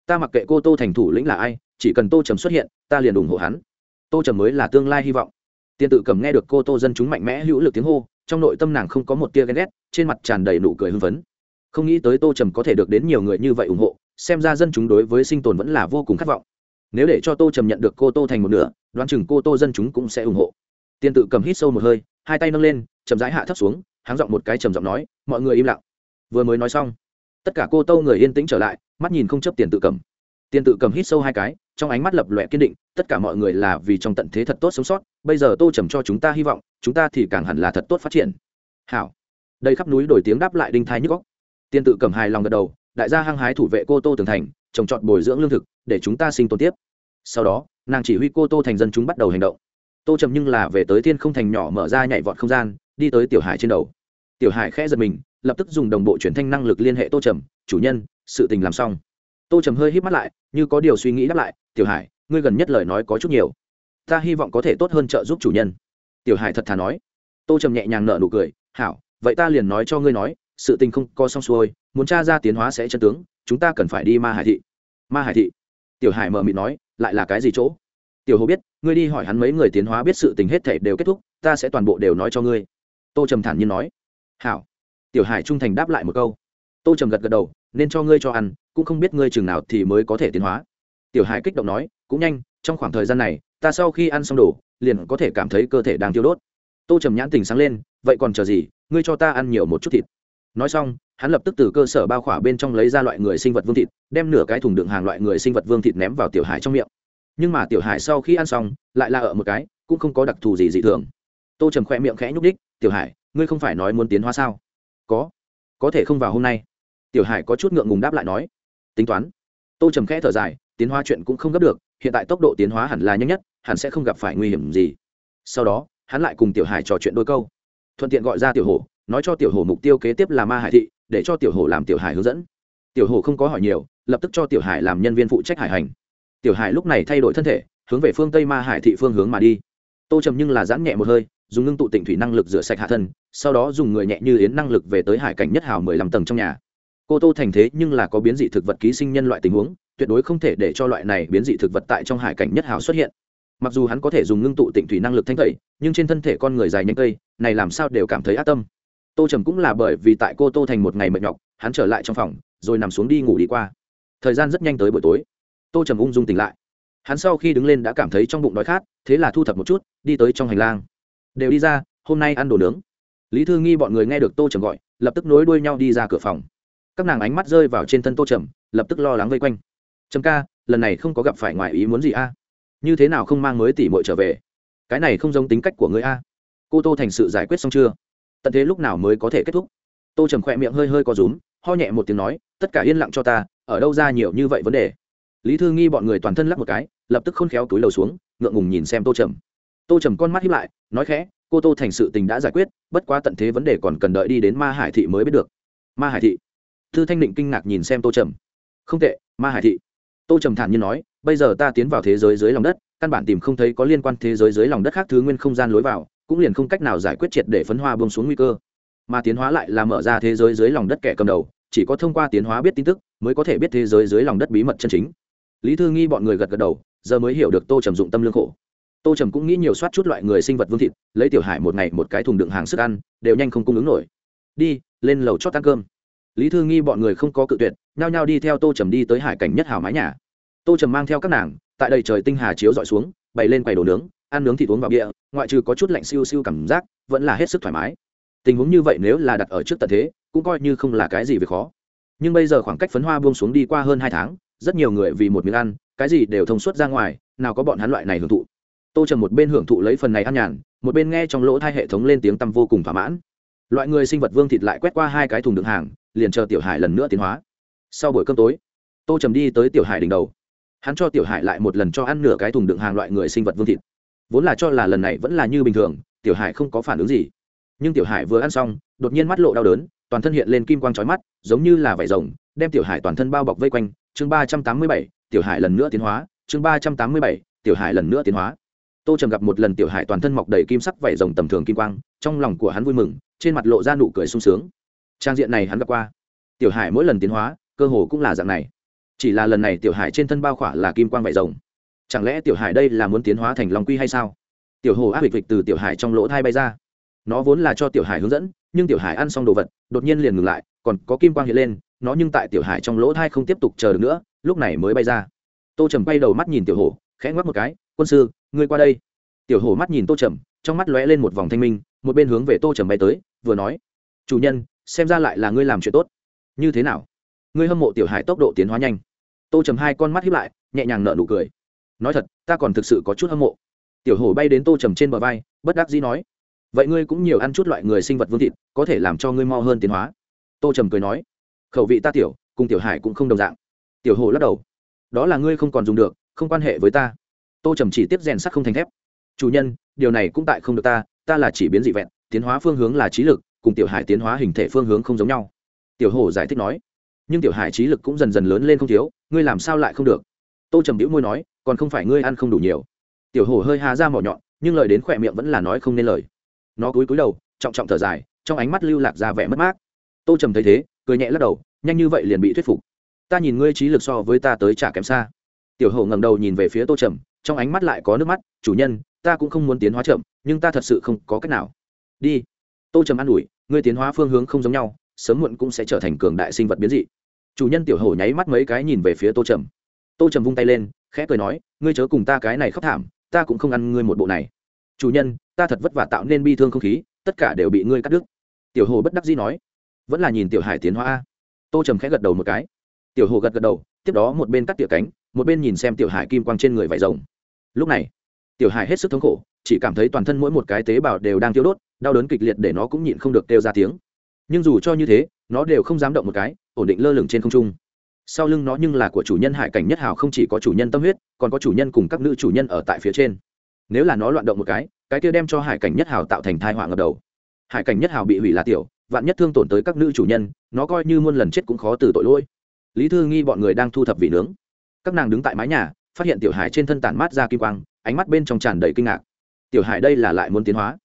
Ta mặc kệ cô tô thành thủ lĩnh là ai, chỉ cần tô trầm xuất hiện, ta liền ủng hộ hắn. Tô trầm mới là tương lai hy vọng tiên tự cầm nghe được cô tô dân chúng mạnh mẽ hữu lực tiếng hô, trong nội tâm nàng không có một tia ghen ghét, trên mặt tràn đầy nụ cười hưng phấn. Không nghĩ tới tô trầm có thể được đến nhiều người như vậy ủng hộ, xem ra dân chúng đối với sinh tồn vẫn là vô cùng khát vọng. Nếu để cho tô trầm nhận được cô tô thành một nửa, đoán chừng cô tô dân chúng cũng sẽ ủng hộ. Tiên tự cầm hít sâu một hơi, hai tay nâng lên, chậm rãi hạ thấp xuống, háng giọng một cái trầm giọng nói, mọi người im lặng. Vừa mới nói xong, tất cả cô tô người yên tĩnh trở lại, mắt nhìn không chấp tiền tự cầm tiền tự cầm hít sâu hai cái, trong ánh mắt lập lòe kiên định, tất cả mọi người là vì trong tận thế thật tốt sống sót, bây giờ tô trầm cho chúng ta hy vọng, chúng ta thì càng hẳn là thật tốt phát triển. Hảo. Đây khắp núi đổi tiếng đáp lại đinh thái nhức góc tiên tự cầm hài lòng gật đầu, đại gia hăng hái thủ vệ cô tô tường thành, trồng trọt bồi dưỡng lương thực, để chúng ta sinh tồn tiếp. Sau đó, nàng chỉ huy cô tô thành dân chúng bắt đầu hành động. Tô trầm nhưng là về tới thiên không thành nhỏ mở ra nhảy vọt không gian, đi tới tiểu hải trên đầu. Tiểu hải khẽ giật mình, lập tức dùng đồng bộ chuyển thanh năng lực liên hệ tô trầm, chủ nhân, sự tình làm xong tô trầm hơi hít mắt lại, như có điều suy nghĩ đáp lại, tiểu hải, ngươi gần nhất lời nói có chút nhiều. Ta hy vọng có thể tốt hơn trợ giúp chủ nhân. Tiểu hải thật thà nói. Tô trầm nhẹ nhàng nợ nụ cười, hảo, vậy ta liền nói cho ngươi nói, sự tình không co xong xuôi, muốn t r a ra tiến hóa sẽ chân tướng, chúng ta cần phải đi ma hải thị. Ma hải thị? Tiểu hải mờ mịt nói, lại là cái gì chỗ? Tiểu hồ biết, ngươi đi hỏi hắn mấy người tiến hóa biết sự tình hết thể đều kết thúc, ta sẽ toàn bộ đều nói cho ngươi. Tô trầm thản nhiên nói. Hảo. Tiểu hải trung thành đáp lại một câu. Tô trầm gật gật đầu, nên cho ngươi cho ăn cũng không biết ngươi chừng nào thì mới có thể tiến hóa. Tiểu hải kích động nói, cũng nhanh, trong khoảng thời gian này, ta sau khi ăn xong đồ, liền có thể cảm thấy cơ thể đang tiêu đốt. Tô trầm nhãn tình sáng lên, vậy còn chờ gì, ngươi cho ta ăn nhiều một chút thịt. Nói xong, hắn lập tức từ cơ sở bao khỏa bên trong lấy ra loại người sinh vật vương thịt, đem nửa cái thùng đựng hàng loại người sinh vật vương thịt ném vào tiểu hải trong miệng. Nhưng mà tiểu hải sau khi ăn xong, lại là ở một cái, cũng không có đặc thù gì dị thường. Tô trầm khoe miệng khẽ nhúc đích tiểu hải, ngươi không phải nói muốn tiến hóa sao? Có có thể không vào hôm nay. Tiểu hải có chút ngượng ngùng đáp lại nói tính toán. Tô trầm khẽ thở dài, tiến hóa chuyện cũng không gấp được, hiện tại tốc độ tiến hóa hẳn là nhanh nhất hẳn sẽ không gặp phải nguy hiểm gì. Sau đó, hắn lại cùng tiểu hải trò chuyện đôi câu. Thuận tiện gọi ra tiểu hổ, nói cho tiểu hổ mục tiêu kế tiếp là ma hải thị, để cho tiểu hổ làm tiểu hải hướng dẫn. Tiểu hổ không có hỏi nhiều, lập tức cho tiểu hải làm nhân viên phụ trách hải hành. Tiểu hải lúc này thay đổi thân thể, hướng về phương tây ma hải thị phương hướng mà đi. Tô trầm nhưng là giãn nhẹ một hơi, dùng ngưng tụ tịnh thủy năng lực rửa sạch hạ thân, sau đó dùng người nhẹ như yến năng lực về tới hải cảnh nhất hào mười lăm tầng trong nhà cô tô thành thế nhưng là có biến dị thực vật ký sinh nhân loại tình huống, tuyệt đối không thể để cho loại này biến dị thực vật tại trong hải cảnh nhất hào xuất hiện. Mặc dù hắn có thể dùng ngưng tụ tịnh thủy năng lực thanh tẩy, nhưng trên thân thể con người dài nhanh cây, này làm sao đều cảm thấy ác tâm. Tô trầm cũng là bởi vì tại cô tô thành một ngày mệt nhọc, hắn trở lại trong phòng, rồi nằm xuống đi ngủ đi qua. Thời gian rất nhanh tới buổi tối. Tô trầm ung dung tỉnh lại. Hắn sau khi đứng lên đã cảm thấy trong bụng đói khát, thế là thu thập một chút, đi tới trong hành lang. Đều đi ra, hôm nay ăn đồ nướng. Lý thư nghi bọn người nghe được tô trầm gọi, lập tức nối đuôi nhau đi ra cửa phòng các nàng ánh mắt rơi vào trên thân tô trầm, lập tức lo lắng vây quanh. Trầm ca, lần này không có gặp phải ngoài ý muốn gì a? À? Như thế nào không mang mới tỉ mội trở về? Cái này không giống tính cách của người a. Cô tô thành sự giải quyết xong chưa? Tận thế lúc nào mới có thể kết thúc? Tô trầm khỏe miệng hơi hơi có rúm, ho nhẹ một tiếng nói, tất cả yên lặng cho ta, ở đâu ra nhiều như vậy vấn đề? Lý thư nghi bọn người toàn thân lắc một cái, lập tức khôn khéo túi lầu xuống, ngượng ngùng nhìn xem tô trầm. Tô trầm con mắt hiếp lại, nói khẽ, cô tô thành sự tình đã giải quyết, bất quá tận thế vấn đề còn cần đợi đi đến ma hải thị mới biết được. Ma hải thị? Thư thanh định kinh ngạc nhìn xem tô trầm. Không tệ, ma hải thị. Tô trầm thản nhiên nói, bây giờ ta tiến vào thế giới dưới lòng đất, căn bản tìm không thấy có liên quan thế giới dưới lòng đất khác thứ nguyên không gian lối vào, cũng liền không cách nào giải quyết triệt để phấn hoa bông xuống nguy cơ. Mà tiến hóa lại là mở ra thế giới dưới lòng đất kẻ cầm đầu, chỉ có thông qua tiến hóa biết tin tức, mới có thể biết thế giới dưới lòng đất bí mật chân chính. Lý thư nghi bọn người gật gật đầu, giờ mới hiểu được tô trầm dụng tâm lương khổ. Tô trầm cũng nghĩ nhiều soát chút loại người sinh vật vương thịt, lấy tiểu hải một ngày một cái thùng đựng hàng sức ăn, đều nhanh không cung ứng nổi. Đi, lên lầu chót ăn cơm lý thư nghi bọn người không có cự tuyệt, nhao nhao đi theo tô trầm đi tới hải cảnh nhất hào mái nhà. Tô trầm mang theo các nàng, tại đây trời tinh hà chiếu dọi xuống, bày lên quầy đồ nướng, ăn nướng thịt uống vào bia ngoại trừ có chút lạnh siêu siêu cảm giác, vẫn là hết sức thoải mái. Tình huống như vậy nếu là đặt ở trước tận thế, cũng coi như không là cái gì về khó. Nhưng bây giờ khoảng cách phấn hoa buông xuống đi qua hơn hai tháng, rất nhiều người vì một miếng ăn, cái gì đều thông suốt ra ngoài, nào có bọn hắn loại này hưởng thụ. Tô trầm một bên hưởng thụ lấy phần này ăn nhàn, một bên nghe trong lỗ thai hệ thống lên tiếng tăm vô cùng thỏa mãn. Loại người sinh vật vương thịt lại quét qua hai cái thùng đựng hàng liền chờ tiểu hải lần nữa tiến hóa. Sau buổi cơm tối, tô trầm đi tới tiểu hải đỉnh đầu. Hắn cho tiểu hải lại một lần cho ăn nửa cái thùng đựng hàng loại người sinh vật vương thịt. Vốn là cho là lần này vẫn là như bình thường, tiểu hải không có phản ứng gì. Nhưng tiểu hải vừa ăn xong, đột nhiên mắt lộ đau đớn, toàn thân hiện lên kim quang trói mắt, giống như là vải rồng, đem tiểu hải toàn thân bao bọc vây quanh. Chương ba trăm tám mươi bảy, tiểu hải lần nữa tiến hóa. Chương ba trăm tám mươi bảy, tiểu hải lần nữa tiến hóa. Tô trầm gặp một lần tiểu hải toàn thân mọc đầy kim sắc vảy rồng tầm thường kim quang, trong lòng của hắn vui mừng, trên mặt lộ ra nụ cười sung sướng trang diện này hắn gặp qua. Tiểu hải mỗi lần tiến hóa, cơ hồ cũng là dạng này. Chỉ là lần này tiểu hải trên thân bao khỏa là kim quang vảy rồng. Chẳng lẽ tiểu hải đây là muốn tiến hóa thành long quy hay sao? Tiểu hồ áp vịt vịch từ tiểu hải trong lỗ thai bay ra. Nó vốn là cho tiểu hải hướng dẫn, nhưng tiểu hải ăn xong đồ vật, đột nhiên liền ngừng lại, còn có kim quang hiện lên, nó nhưng tại tiểu hải trong lỗ thai không tiếp tục chờ được nữa, lúc này mới bay ra. Tô trầm bay đầu mắt nhìn tiểu hồ, khẽ ngoắc một cái, quân sư, ngươi qua đây. Tiểu hồ mắt nhìn tô trầm, trong mắt lóe lên một vòng thanh minh, một bên hướng về tô trầm bay tới, vừa nói, chủ nhân xem ra lại là ngươi làm chuyện tốt. Như thế nào? Ngươi hâm mộ tiểu hải tốc độ tiến hóa nhanh. Tô trầm hai con mắt hiếp lại, nhẹ nhàng nở nụ cười. Nói thật, ta còn thực sự có chút hâm mộ. Tiểu hổ bay đến tô trầm trên bờ vai, bất đắc dĩ nói. Vậy ngươi cũng nhiều ăn chút loại người sinh vật vương thịt, có thể làm cho ngươi mo hơn tiến hóa. Tô trầm cười nói. Khẩu vị ta tiểu, cùng tiểu hải cũng không đồng dạng. Tiểu hổ lắc đầu. Đó là ngươi không còn dùng được, không quan hệ với ta. Tô trầm chỉ tiếp rèn sắt không thành thép. Chủ nhân, điều này cũng tại không được ta ta là chỉ biến dị vẹn, tiến hóa phương hướng là trí lực cùng tiểu hải tiến hóa hình thể phương hướng không giống nhau. Tiểu hổ giải thích nói, nhưng tiểu hải trí lực cũng dần dần lớn lên không thiếu, ngươi làm sao lại không được? Tô trầm đĩu môi nói, còn không phải ngươi ăn không đủ nhiều. Tiểu hổ hơi hà ra mỏ nhọn, nhưng lời đến khỏe miệng vẫn là nói không nên lời. Nó cúi cúi đầu, trọng trọng thở dài, trong ánh mắt lưu lạc ra vẻ mất mát. Tô trầm thấy thế, cười nhẹ lắc đầu, nhanh như vậy liền bị thuyết phục. Ta nhìn ngươi trí lực so với ta tới trả kém xa. Tiểu hổ ngẩng đầu nhìn về phía tô trầm, trong ánh mắt lại có nước mắt, chủ nhân, ta cũng không muốn tiến hóa chậm, nhưng ta thật sự không có cách nào. Đi tô trầm an ủi, ngươi tiến hóa phương hướng không giống nhau, sớm muộn cũng sẽ trở thành cường đại sinh vật biến dị. Chủ nhân tiểu hổ nháy mắt mấy cái nhìn về phía tô trầm. Tô trầm vung tay lên, khẽ cười nói, ngươi chớ cùng ta cái này khóc thảm, ta cũng không ăn ngươi một bộ này. Chủ nhân, ta thật vất vả tạo nên bi thương không khí, tất cả đều bị ngươi cắt đứt. Tiểu hồ bất đắc dĩ nói, vẫn là nhìn tiểu hải tiến hóa a. Tô trầm khẽ gật đầu một cái. Tiểu hồ gật gật đầu, tiếp đó một bên cắt tỉa cánh, một bên nhìn xem tiểu hải kim quang trên người vải rồng. Lúc này, tiểu hải hết sức thống khổ, chỉ cảm thấy toàn thân mỗi một cái tế bào đều đang tiêu đốt đau đớn kịch liệt để nó cũng nhịn không được kêu ra tiếng. Nhưng dù cho như thế, nó đều không dám động một cái, ổn định lơ lửng trên không trung. Sau lưng nó nhưng là của chủ nhân hải cảnh nhất hào không chỉ có chủ nhân tâm huyết, còn có chủ nhân cùng các nữ chủ nhân ở tại phía trên. Nếu là nó loạn động một cái cái kia đem cho hải cảnh nhất hào tạo thành thai họa ngập đầu. Hải cảnh nhất hào bị hủy là tiểu, vạn nhất thương tổn tới các nữ chủ nhân, nó coi như muôn lần chết cũng khó từ tội lỗi. Lý thư nghi bọn người đang thu thập vị nướng. Các nàng đứng tại mái nhà, phát hiện tiểu hải trên thân tản mát ra kim quang, ánh mắt bên trong tràn đầy kinh ngạc. Tiểu hải đây là lại muốn tiến hóa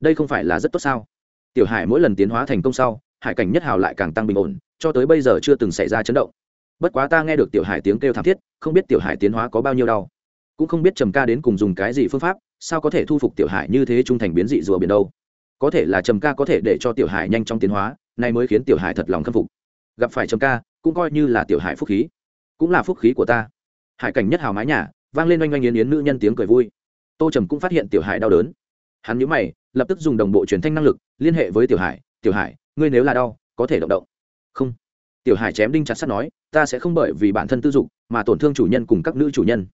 đây không phải là rất tốt sao? Tiểu hải mỗi lần tiến hóa thành công sau, hải cảnh nhất hào lại càng tăng bình ổn, cho tới bây giờ chưa từng xảy ra chấn động. Bất quá ta nghe được tiểu hải tiếng kêu thảm thiết, không biết tiểu hải tiến hóa có bao nhiêu đau. Cũng không biết trầm ca đến cùng dùng cái gì phương pháp, sao có thể thu phục tiểu hải như thế trung thành biến dị rùa biển đâu? Có thể là trầm ca có thể để cho tiểu hải nhanh trong tiến hóa, nay mới khiến tiểu hải thật lòng khâm phục. Gặp phải trầm ca, cũng coi như là tiểu hải phúc khí. Cũng là phúc khí của ta. Hải cảnh nhất hào mái nhà, vang lên oanh oanh yến yến nữ nhân tiếng cười vui. Tô trầm cũng phát hiện tiểu hải đau đớn hắn nhíu mày, lập tức dùng đồng bộ truyền thanh năng lực, liên hệ với tiểu hải tiểu hải, ngươi nếu là đau, có thể động động. Không. Tiểu hải chém đinh chặt sắt nói, ta sẽ không bởi vì bản thân tư dục mà tổn thương chủ nhân cùng các nữ chủ nhân.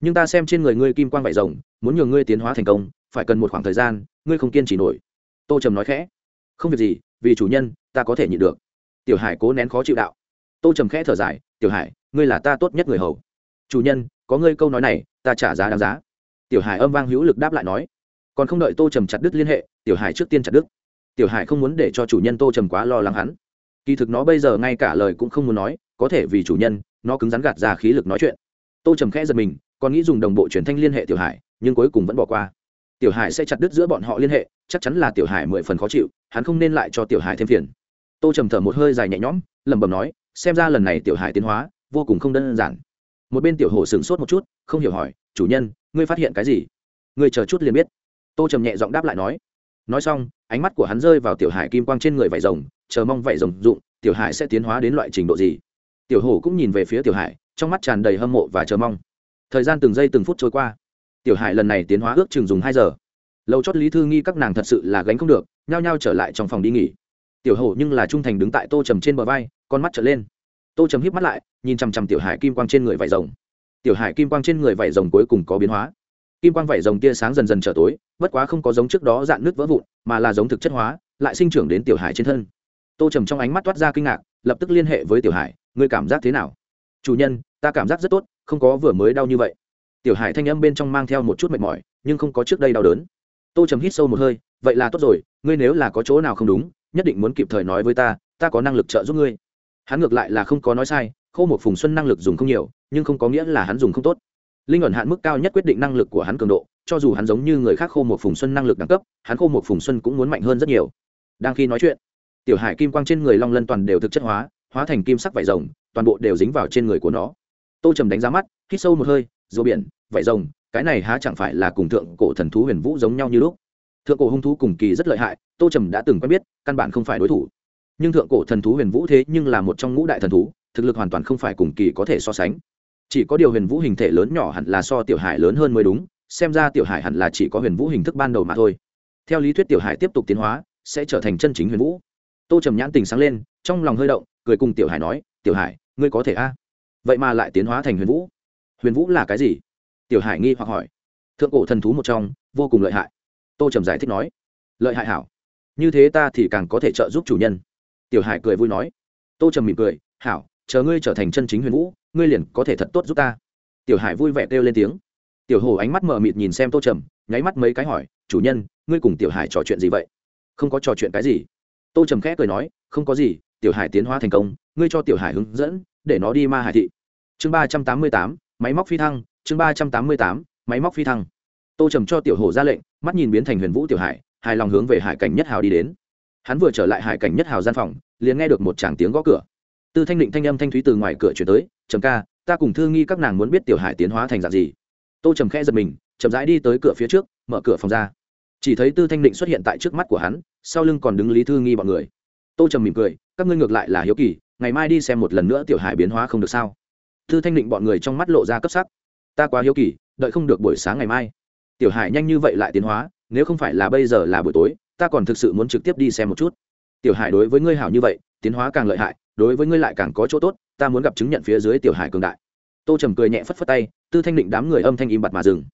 Nhưng ta xem trên người ngươi kim quang vải rồng, muốn nhường ngươi tiến hóa thành công, phải cần một khoảng thời gian, ngươi không kiên trì nổi. Tô trầm nói khẽ, không việc gì, vì chủ nhân, ta có thể nhịn được. Tiểu hải cố nén khó chịu đạo. Tô trầm khẽ thở dài, tiểu hải, ngươi là ta tốt nhất người hầu. Chủ nhân, có ngươi câu nói này, ta trả giá đáng giá. Tiểu hải âm vang hữu lực đáp lại nói còn không đợi tô trầm chặt đứt liên hệ, tiểu hải trước tiên chặt đứt. Tiểu hải không muốn để cho chủ nhân tô trầm quá lo lắng hắn. Kỳ thực nó bây giờ ngay cả lời cũng không muốn nói, có thể vì chủ nhân, nó cứng rắn gạt ra khí lực nói chuyện. Tô trầm khẽ giật mình, còn nghĩ dùng đồng bộ truyền thanh liên hệ tiểu hải, nhưng cuối cùng vẫn bỏ qua. Tiểu hải sẽ chặt đứt giữa bọn họ liên hệ, chắc chắn là tiểu hải mười phần khó chịu, hắn không nên lại cho tiểu hải thêm phiền. Tô trầm thở một hơi dài nhẹ nhõm, lẩm bẩm nói, xem ra lần này tiểu hải tiến hóa, vô cùng không đơn giản. Một bên tiểu hồ sửng sốt một chút, không hiểu hỏi, chủ nhân, ngươi phát hiện cái gì? Ngươi chờ chút liền biết tô trầm nhẹ giọng đáp lại nói nói xong ánh mắt của hắn rơi vào tiểu hải kim quang trên người vải rồng chờ mong vải rồng dụng tiểu hải sẽ tiến hóa đến loại trình độ gì tiểu hổ cũng nhìn về phía tiểu hải trong mắt tràn đầy hâm mộ và chờ mong thời gian từng giây từng phút trôi qua tiểu hải lần này tiến hóa ước chừng dùng hai giờ lâu chót lý thư nghi các nàng thật sự là gánh không được nhao nhao trở lại trong phòng đi nghỉ tiểu hổ nhưng là trung thành đứng tại tô trầm trên bờ vai con mắt trở lên tô trầm híp mắt lại nhìn chằm chằm tiểu hải kim quang trên người vải rồng tiểu hải kim quang trên người vải rồng cuối cùng có biến hóa kim quang vảy rồng tia sáng dần dần trở tối, bất quá không có giống trước đó dạn nước vỡ vụn, mà là giống thực chất hóa, lại sinh trưởng đến tiểu hải trên thân. Tô trầm trong ánh mắt toát ra kinh ngạc, lập tức liên hệ với tiểu hải, ngươi cảm giác thế nào? Chủ nhân, ta cảm giác rất tốt, không có vừa mới đau như vậy. Tiểu hải thanh âm bên trong mang theo một chút mệt mỏi, nhưng không có trước đây đau đớn. Tô trầm hít sâu một hơi, vậy là tốt rồi, ngươi nếu là có chỗ nào không đúng, nhất định muốn kịp thời nói với ta ta có năng lực trợ giúp ngươi. Hắn ngược lại là không có nói sai, khô một phùng xuân năng lực dùng không nhiều, nhưng không có nghĩa là hắn dùng không tốt linh ẩn hạn mức cao nhất quyết định năng lực của hắn cường độ, cho dù hắn giống như người khác khô một phùng xuân năng lực đẳng cấp, hắn khô một phùng xuân cũng muốn mạnh hơn rất nhiều. Đang khi nói chuyện, tiểu hải kim quang trên người long lân toàn đều thực chất hóa hóa thành kim sắc vải rồng, toàn bộ đều dính vào trên người của nó. Tô trầm đánh giá mắt, hít sâu một hơi, rùa biển vải rồng, cái này há chẳng phải là cùng thượng cổ thần thú huyền vũ giống nhau như lúc. Thượng cổ hung thú cùng kỳ rất lợi hại, tô trầm đã từng quen biết, căn bản không phải đối thủ. Nhưng thượng cổ thần thú huyền vũ thế nhưng là một trong ngũ đại thần thú, thực lực hoàn toàn không phải cùng kỳ có thể so sánh chỉ có điều huyền vũ hình thể lớn nhỏ hẳn là so tiểu hải lớn hơn mới đúng, xem ra tiểu hải hẳn là chỉ có huyền vũ hình thức ban đầu mà thôi. Theo lý thuyết tiểu hải tiếp tục tiến hóa, sẽ trở thành chân chính huyền vũ. Tô trầm nhãn tình sáng lên, trong lòng hơi động, cười cùng tiểu hải nói, tiểu hải, ngươi có thể a? Vậy mà lại tiến hóa thành huyền vũ. Huyền vũ là cái gì? Tiểu hải nghi hoặc hỏi. Thượng cổ thần thú một trong, vô cùng lợi hại. Tô trầm giải thích nói. Lợi hại hảo. Như thế ta thì càng có thể trợ giúp chủ nhân. Tiểu hải cười vui nói. Tô trầm mỉm cười, hảo chờ ngươi trở thành chân chính huyền vũ, ngươi liền có thể thật tốt giúp ta. Tiểu hải vui vẻ kêu lên tiếng. Tiểu hồ ánh mắt mờ mịt nhìn xem tô trầm, nháy mắt mấy cái hỏi, chủ nhân, ngươi cùng tiểu hải trò chuyện gì vậy? Không có trò chuyện cái gì. Tô trầm khẽ cười nói, không có gì, tiểu hải tiến hóa thành công, ngươi cho tiểu hải hướng dẫn, để nó đi ma hải thị. Chương ba trăm tám mươi tám, máy móc phi thăng, chương ba trăm tám mươi tám, máy móc phi thăng. Tô trầm cho tiểu hồ ra lệnh, mắt nhìn biến thành huyền vũ tiểu hải, hài lòng hướng về hải cảnh nhất hào đi đến. Hắn vừa trở lại hải cảnh nhất hào gian phòng, liền nghe được một tràng tiếng gõ cửa tư thanh định thanh âm thanh thúy từ ngoài cửa chuyển tới, trầm ca, ta cùng thư nghi các nàng muốn biết tiểu hải tiến hóa thành dạng gì. Tô trầm khẽ giật mình, chậm rãi đi tới cửa phía trước, mở cửa phòng ra. Chỉ thấy tư thanh định xuất hiện tại trước mắt của hắn, sau lưng còn đứng lý thư nghi bọn người. Tô trầm mỉm cười, các ngươi ngược lại là hiếu kỳ, ngày mai đi xem một lần nữa tiểu hải biến hóa không được sao? Tư thanh định bọn người trong mắt lộ ra cấp sắc. Ta quá hiếu kỳ, đợi không được buổi sáng ngày mai. Tiểu hải nhanh như vậy lại tiến hóa, nếu không phải là bây giờ là buổi tối, ta còn thực sự muốn trực tiếp đi xem một chút. Tiểu hải đối với ngươi hảo như vậy, tiến hóa càng lợi hại đối với ngươi lại càng có chỗ tốt, ta muốn gặp chứng nhận phía dưới tiểu hải cường đại. Tô trầm cười nhẹ phất phất tay, tư thanh định đám người âm thanh im bặt mà dừng.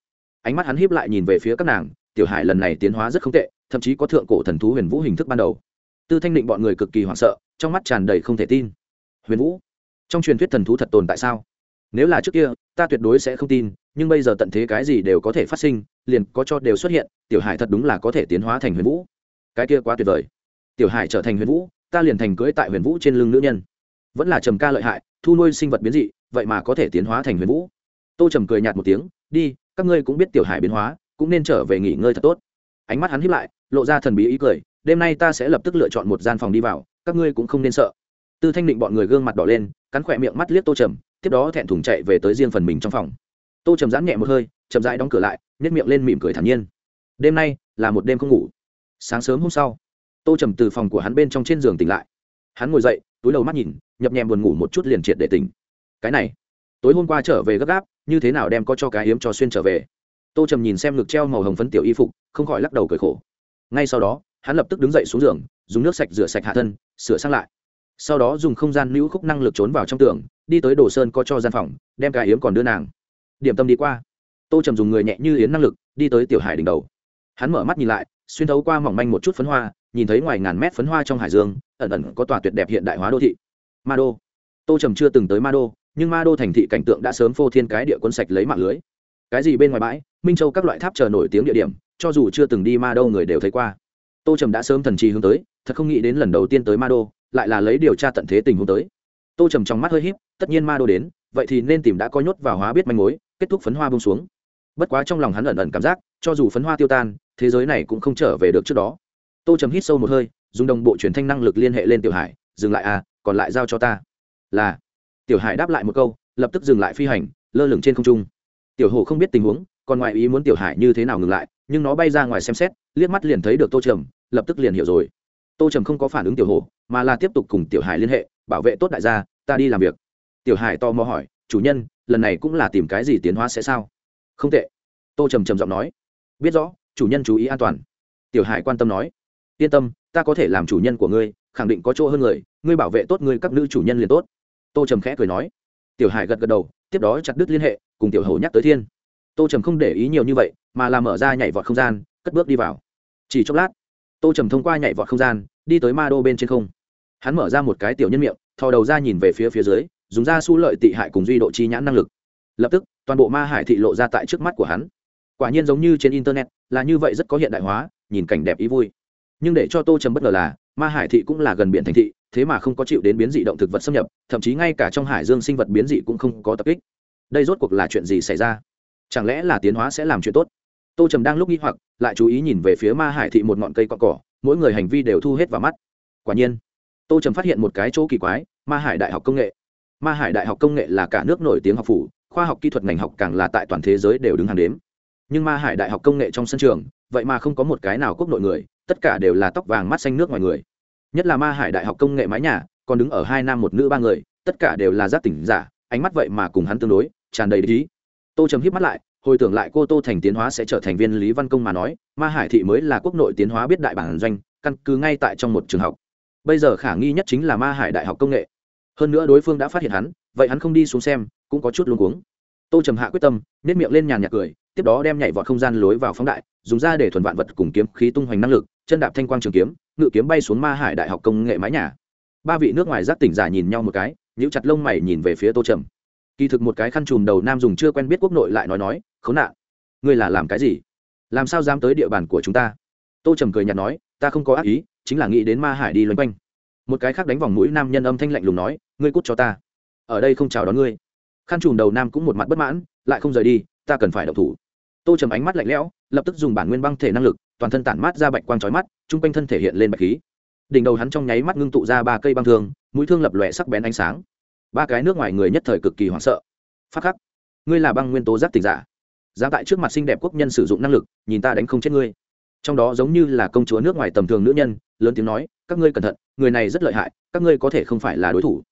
Ánh mắt hắn hiếp lại nhìn về phía các nàng, tiểu hải lần này tiến hóa rất không tệ, thậm chí có thượng cổ thần thú huyền vũ hình thức ban đầu. Tư thanh định bọn người cực kỳ hoảng sợ, trong mắt tràn đầy không thể tin. Huyền vũ? Trong truyền thuyết thần thú thật tồn tại sao? Nếu là trước kia, ta tuyệt đối sẽ không tin, nhưng bây giờ tận thế cái gì đều có thể phát sinh, liền có cho đều xuất hiện, tiểu hải thật đúng là có thể tiến hóa thành huyền vũ. Cái kia quá tuyệt vời. Tiểu hải trở thành huyền vũ ta liền thành cưỡi tại huyền vũ trên lưng nữ nhân. Vẫn là trầm ca lợi hại, thu nuôi sinh vật biến dị, vậy mà có thể tiến hóa thành huyền vũ. Tô trầm cười nhạt một tiếng, đi, các ngươi cũng biết tiểu hải biến hóa, cũng nên trở về nghỉ ngơi thật tốt. Ánh mắt hắn hiếp lại, lộ ra thần bí ý cười, đêm nay ta sẽ lập tức lựa chọn một gian phòng đi vào, các ngươi cũng không nên sợ. Tư thanh định bọn người gương mặt đỏ lên, cắn khỏe miệng mắt liếc tô trầm, tiếp đó thẹn thùng chạy về tới riêng phần mình trong phòng. Tô trầm giãn nhẹ một hơi, chậm rãi đóng cửa lại nhét miệng lên mỉm cười thản nhiên. Đêm nay là một đêm không ngủ. Sáng sớm hôm sau tô trầm từ phòng của hắn bên trong trên giường tỉnh lại hắn ngồi dậy túi đầu mắt nhìn nhập nhèm buồn ngủ một chút liền triệt để tỉnh cái này tối hôm qua trở về gấp gáp như thế nào đem có cho cái hiếm cho xuyên trở về tô trầm nhìn xem ngực treo màu hồng phấn tiểu y phục không khỏi lắc đầu cười khổ ngay sau đó hắn lập tức đứng dậy xuống giường dùng nước sạch rửa sạch hạ thân sửa sang lại sau đó dùng không gian lưu khúc năng lực trốn vào trong tường đi tới đồ sơn có cho gian phòng đem cái hiếm còn đưa nàng điểm tâm đi qua tô trầm dùng người nhẹ như yến năng lực đi tới tiểu hải đỉnh đầu hắn mở mắt nhìn lại xuyên thấu qua mỏng manh một chút phấn hoa nhìn thấy ngoài ngàn mét phấn hoa trong hải dương, ẩn ẩn có tòa tuyệt đẹp hiện đại hóa đô thị. Ma đô. Tô trầm chưa từng tới ma đô, nhưng ma đô thành thị cảnh tượng đã sớm phô thiên cái địa quân sạch lấy mạng lưới. Cái gì bên ngoài bãi, minh châu các loại tháp chờ nổi tiếng địa điểm, cho dù chưa từng đi ma đô người đều thấy qua. Tô trầm đã sớm thần trì hướng tới, thật không nghĩ đến lần đầu tiên tới ma đô, lại là lấy điều tra tận thế tình huống tới. Tô trầm trong mắt hơi híp, tất nhiên ma đô đến, vậy thì nên tìm đã có nhốt vào hóa biết manh mối, kết thúc phấn hoa bông xuống. Bất quá trong lòng hắn ẩn ẩn cảm giác, cho dù phấn hoa tiêu tan, thế giới này cũng không trở về được trước đó tô trầm hít sâu một hơi, dùng đồng bộ truyền thanh năng lực liên hệ lên tiểu hải, dừng lại à còn lại giao cho ta. Là. Tiểu hải đáp lại một câu, lập tức dừng lại phi hành, lơ lửng trên không trung. Tiểu hồ không biết tình huống, còn ngoại ý muốn tiểu hải như thế nào ngừng lại, nhưng nó bay ra ngoài xem xét, liếc mắt liền thấy được tô trầm, lập tức liền hiểu rồi. Tô trầm không có phản ứng tiểu hồ, mà là tiếp tục cùng tiểu hải liên hệ, bảo vệ tốt đại gia, ta đi làm việc. Tiểu hải to mò hỏi, chủ nhân, lần này cũng là tìm cái gì tiến hóa sẽ sao? Không tệ. Tô trầm trầm giọng nói, biết rõ, chủ nhân chú ý an toàn. Tiểu hải quan tâm nói yên tâm, ta có thể làm chủ nhân của ngươi, khẳng định có chỗ hơn người, ngươi bảo vệ tốt ngươi các nữ chủ nhân liền tốt. Tô trầm khẽ cười nói. Tiểu hải gật gật đầu, tiếp đó chặt đứt liên hệ, cùng tiểu hầu nhắc tới thiên. Tô trầm không để ý nhiều như vậy, mà là mở ra nhảy vọt không gian, cất bước đi vào. Chỉ chốc lát, tô trầm thông qua nhảy vọt không gian, đi tới ma đô bên trên không. Hắn mở ra một cái tiểu nhân miệng, thò đầu ra nhìn về phía phía dưới, dùng ra su lợi tị hại cùng duy độ chi nhãn năng lực. Lập tức, toàn bộ ma hải thị lộ ra tại trước mắt của hắn. Quả nhiên giống như trên internet, là như vậy rất có hiện đại hóa, nhìn cảnh đẹp ý vui nhưng để cho tô trầm bất ngờ là, ma hải thị cũng là gần biển thành thị, thế mà không có chịu đến biến dị động thực vật xâm nhập, thậm chí ngay cả trong hải dương sinh vật biến dị cũng không có tập kích. Đây rốt cuộc là chuyện gì xảy ra? Chẳng lẽ là tiến hóa sẽ làm chuyện tốt? Tô trầm đang lúc nghi hoặc, lại chú ý nhìn về phía ma hải thị một ngọn cây cọ cỏ, mỗi người hành vi đều thu hết vào mắt. Quả nhiên, tô trầm phát hiện một cái chỗ kỳ quái, ma hải đại học công nghệ. Ma hải đại học công nghệ là cả nước nổi tiếng học phủ, khoa học kỹ thuật ngành học càng là tại toàn thế giới đều đứng hàng đếm. Nhưng ma hải đại học công nghệ trong sân trường, vậy mà không có một cái nào quốc nội người tất cả đều là tóc vàng mắt xanh nước ngoài người. Nhất là ma hải đại học công nghệ mái nhà, còn đứng ở hai nam một nữ ba người, tất cả đều là giác tỉnh giả, ánh mắt vậy mà cùng hắn tương đối, tràn đầy lý tô trầm hít mắt lại, hồi tưởng lại cô tô thành tiến hóa sẽ trở thành viên lý văn công mà nói, ma hải thị mới là quốc nội tiến hóa biết đại bản doanh, căn cứ ngay tại trong một trường học. Bây giờ khả nghi nhất chính là ma hải đại học công nghệ. Hơn nữa đối phương đã phát hiện hắn, vậy hắn không đi xuống xem, cũng có chút luống cuống. Tô trầm hạ quyết tâm nếp miệng lên nhàn nhạc cười tiếp đó đem nhảy vọt không gian lối vào phóng đại, dùng ra để thuần vạn vật cùng kiếm khí tung hoành năng lực, chân đạp thanh quang trường kiếm, ngự kiếm bay xuống ma hải đại học công nghệ mái nhà. Ba vị nước ngoài giác tỉnh giả nhìn nhau một cái, nhíu chặt lông mày nhìn về phía tô trầm. Kỳ thực một cái khăn chùm đầu nam dùng chưa quen biết quốc nội lại nói nói, khốn nạn, ngươi là làm cái gì? Làm sao dám tới địa bàn của chúng ta? Tô trầm cười nhạt nói, ta không có ác ý, chính là nghĩ đến ma hải đi loanh quanh. Một cái khác đánh vòng mũi nam nhân âm thanh lạnh lùng nói, ngươi cút cho ta. Ở đây không chào đón ngươi. Khăn chùm đầu nam cũng một mặt bất mãn, lại không rời đi, ta cần phải đậu thủ tô trầm ánh mắt lạnh lẽo, lập tức dùng bản nguyên băng thể năng lực, toàn thân tản mát ra bạch quang trói mắt, chung quanh thân thể hiện lên bạch khí. Đỉnh đầu hắn trong nháy mắt ngưng tụ ra ba cây băng thương, mũi thương lập lòe sắc bén ánh sáng. Ba cái nước ngoài người nhất thời cực kỳ hoảng sợ. Phát khắc, ngươi là băng nguyên tố giác tịch giả. Dám tại trước mặt xinh đẹp quốc nhân sử dụng năng lực, nhìn ta đánh không chết ngươi. Trong đó giống như là công chúa nước ngoài tầm thường nữ nhân, lớn tiếng nói, các ngươi cẩn thận, người này rất lợi hại, các ngươi có thể không phải là đối thủ.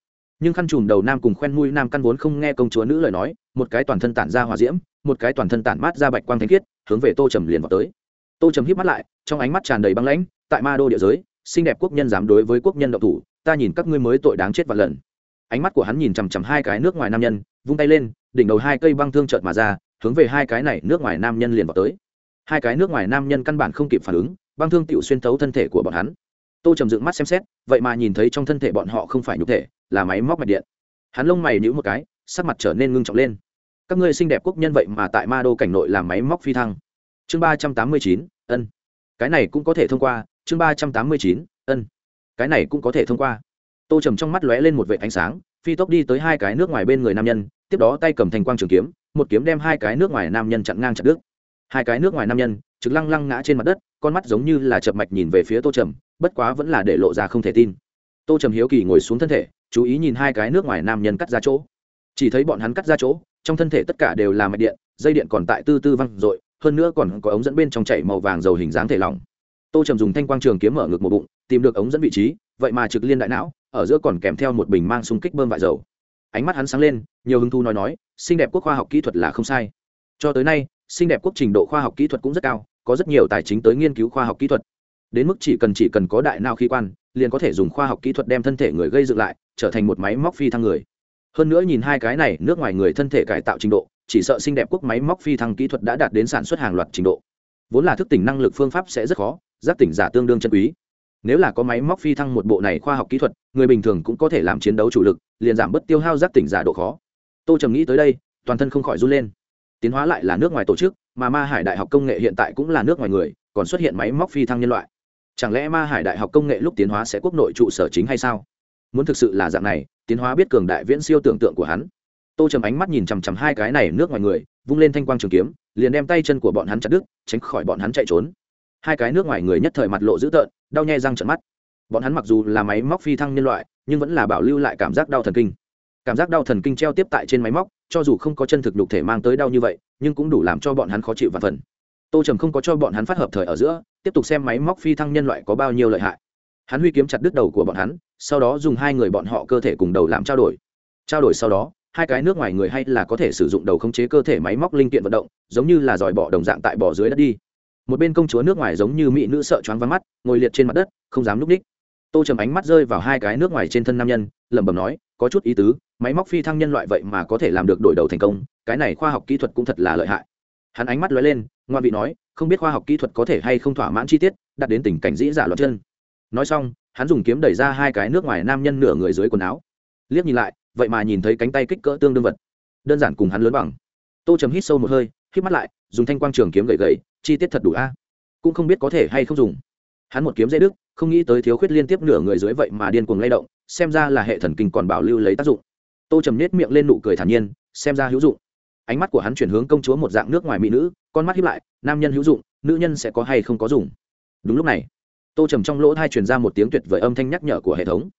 Nhưng khăn chùm đầu nam cùng khoen mui nam căn vốn không nghe công chúa nữ lời nói, một cái toàn thân tản ra hòa diễm một cái toàn thân tản mát ra bạch quang thanh khiết, hướng về tô trầm liền vào tới. Tô trầm híp mắt lại, trong ánh mắt tràn đầy băng lãnh, tại ma đô địa giới, xinh đẹp quốc nhân dám đối với quốc nhân độc thủ, ta nhìn các ngươi mới tội đáng chết vạn lần. Ánh mắt của hắn nhìn chằm chằm hai cái nước ngoài nam nhân, vung tay lên, đỉnh đầu hai cây băng thương trợt mà ra, hướng về hai cái này nước ngoài nam nhân liền vào tới. Hai cái nước ngoài nam nhân căn bản không kịp phản ứng, băng thương tựu xuyên thấu thân thể của bọn hắn. Tô trầm dựng mắt xem xét, vậy mà nhìn thấy trong thân thể bọn họ không phải nhục thể, là máy móc mạch điện. Hắn lông mày nhữ một cái, sắc mặt trở nên ngưng trọng lên các ngươi xinh đẹp quốc nhân vậy mà tại ma đô cảnh nội làm máy móc phi thăng. Chương ba trăm tám mươi chín, ân. Cái này cũng có thể thông qua. Chương ba trăm tám mươi chín, ân. Cái này cũng có thể thông qua. Tô trầm trong mắt lóe lên một vệ ánh sáng, phi tốc đi tới hai cái nước ngoài bên người nam nhân, tiếp đó tay cầm thành quang trường kiếm, một kiếm đem hai cái nước ngoài nam nhân chặn ngang chặt đứt. Hai cái nước ngoài nam nhân, trực lăng lăng ngã trên mặt đất, con mắt giống như là chập mạch nhìn về phía tô trầm, bất quá vẫn là để lộ ra không thể tin. Tô trầm hiếu kỳ ngồi xuống thân thể, chú ý nhìn hai cái nước ngoài nam nhân cắt ra chỗ. Chỉ thấy bọn hắn cắt ra chỗ trong thân thể tất cả đều là mạch điện, dây điện còn tại tư tư văng r ộ i hơn nữa còn có ống dẫn bên trong chảy màu vàng dầu hình dáng thể lỏng. Tô trầm dùng thanh quang trường kiếm mở ngực một bụng, tìm được ống dẫn vị trí, vậy mà trực liên đại não, ở giữa còn kèm theo một bình mang xung kích bơm vại dầu. Ánh mắt hắn sáng lên, nhiều hứng thu nói nói, xinh đẹp quốc khoa học kỹ thuật là không sai. Cho tới nay, xinh đẹp quốc trình độ khoa học kỹ thuật cũng rất cao, có rất nhiều tài chính tới nghiên cứu khoa học kỹ thuật. Đến mức chỉ cần chỉ cần có đại não khí quan, liền có thể dùng khoa học kỹ thuật đem thân thể người gây dựng lại, trở thành một máy móc phi thăng người hơn nữa nhìn hai cái này, nước ngoài người thân thể cải tạo trình độ, chỉ sợ xinh đẹp quốc máy móc phi thăng kỹ thuật đã đạt đến sản xuất hàng loạt trình độ. Vốn là thức tỉnh năng lực phương pháp sẽ rất khó, giác tỉnh giả tương đương chân quý. Nếu là có máy móc phi thăng một bộ này khoa học kỹ thuật, người bình thường cũng có thể làm chiến đấu chủ lực, liền giảm bớt tiêu hao giác tỉnh giả độ khó. Tô trầm nghĩ tới đây, toàn thân không khỏi run lên. Tiến hóa lại là nước ngoài tổ chức, mà ma hải đại học công nghệ hiện tại cũng là nước ngoài người, còn xuất hiện máy móc phi thăng nhân loại. Chẳng lẽ ma hải đại học công nghệ lúc tiến hóa sẽ quốc nội trụ sở chính hay sao? Muốn thực sự là dạng này, tiến hóa biết cường đại viễn siêu tưởng tượng của hắn. Tô trầm ánh mắt nhìn chằm chằm hai cái này nước ngoài người, vung lên thanh quang trường kiếm, liền đem tay chân của bọn hắn chặt đứt, tránh khỏi bọn hắn chạy trốn. Hai cái nước ngoài người nhất thời mặt lộ dữ tợn, đau nhè răng trận mắt. Bọn hắn mặc dù là máy móc phi thăng nhân loại, nhưng vẫn là bảo lưu lại cảm giác đau thần kinh. Cảm giác đau thần kinh treo tiếp tại trên máy móc, cho dù không có chân thực đục thể mang tới đau như vậy, nhưng cũng đủ làm cho bọn hắn khó chịu và phần. Tô trầm không có cho bọn hắn phát hợp thời ở giữa, tiếp tục xem máy móc phi thăng nhân loại có bao nhiêu lợi hại hắn huy kiếm chặt đứt đầu của bọn hắn, sau đó dùng hai người bọn họ cơ thể cùng đầu làm trao đổi. Trao đổi sau đó, hai cái nước ngoài người hay là có thể sử dụng đầu khống chế cơ thể máy móc linh kiện vận động, giống như là dòi bỏ đồng dạng tại bỏ dưới đất đi. Một bên công chúa nước ngoài giống như mỹ nữ sợ choáng vắng mắt, ngồi liệt trên mặt đất, không dám núp ních tô trầm ánh mắt rơi vào hai cái nước ngoài trên thân nam nhân, lẩm bẩm nói, có chút ý tứ, máy móc phi thăng nhân loại vậy mà có thể làm được đổi đầu thành công, cái này khoa học kỹ thuật cũng thật là lợi hại. Hắn ánh mắt lóe lên, ngoan vị nói, không biết khoa học kỹ thuật có thể hay không thỏa mãn chi tiết, đạt đến tình cảnh dĩ giả loạn chân nói xong, hắn dùng kiếm đẩy ra hai cái nước ngoài nam nhân nửa người dưới quần áo. Liếc nhìn lại, vậy mà nhìn thấy cánh tay kích cỡ tương đương vật. Đơn giản cùng hắn lớn bằng. Tô trầm hít sâu một hơi hít mắt lại, dùng thanh quang trường kiếm gậy gậy, chi tiết thật đủ a. Cũng không biết có thể hay không dùng. Hắn một kiếm dây đức không nghĩ tới thiếu khuyết liên tiếp nửa người dưới vậy mà điên cuồng lay động, xem ra là hệ thần kinh còn bảo lưu lấy tác dụng. Tô trầm nết miệng lên nụ cười thản nhiên, xem ra hữu dụng. Ánh mắt của hắn chuyển hướng công chúa một dạng nước ngoài mỹ nữ, con mắt hiếp lại, nam nhân hữu dụng, nữ nhân sẽ có hay không có dùng. Đúng lúc này tô trầm trong lỗ thai truyền ra một tiếng tuyệt vời âm thanh nhắc nhở của hệ thống.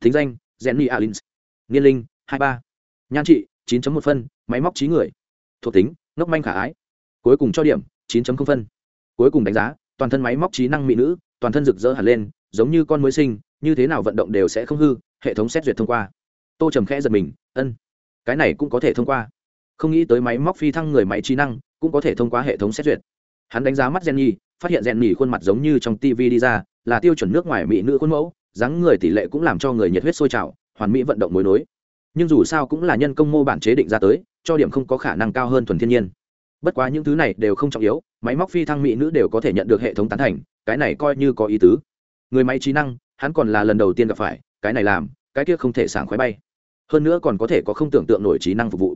Thính danh, jenny alins. Niên linh, hai ba. Nhan trị 9 một phân, máy móc trí người. Thuộc tính, ngốc manh khả ái. Cuối cùng cho điểm 9 phân. Cuối cùng đánh giá, toàn thân máy móc trí năng mỹ nữ, toàn thân rực rỡ hẳn lên, giống như con mới sinh, như thế nào vận động đều sẽ không hư, hệ thống xét duyệt thông qua. Tô trầm khẽ giật mình, ân, cái này cũng có thể thông qua. Không nghĩ tới máy móc phi thăng người máy trí năng, cũng có thể thông qua hệ thống xét duyệt. Hắn đánh giá mắt gen nhi phát hiện rèn nhi khuôn mặt giống như trong tv đi ra, là tiêu chuẩn nước ngoài mỹ nữ khuôn mẫu, dáng người tỷ lệ cũng làm cho người nhiệt huyết sôi trào, hoàn mỹ vận động mối nối. Nhưng dù sao cũng là nhân công mô bản chế định ra tới, cho điểm không có khả năng cao hơn thuần thiên nhiên. Bất quá những thứ này đều không trọng yếu, máy móc phi thăng mỹ nữ đều có thể nhận được hệ thống tán thành, cái này coi như có ý tứ. Người máy trí năng, hắn còn là lần đầu tiên gặp phải, cái này làm, cái kia không thể sảng khoái bay. Hơn nữa còn có thể có không tưởng tượng nổi trí năng phục vụ.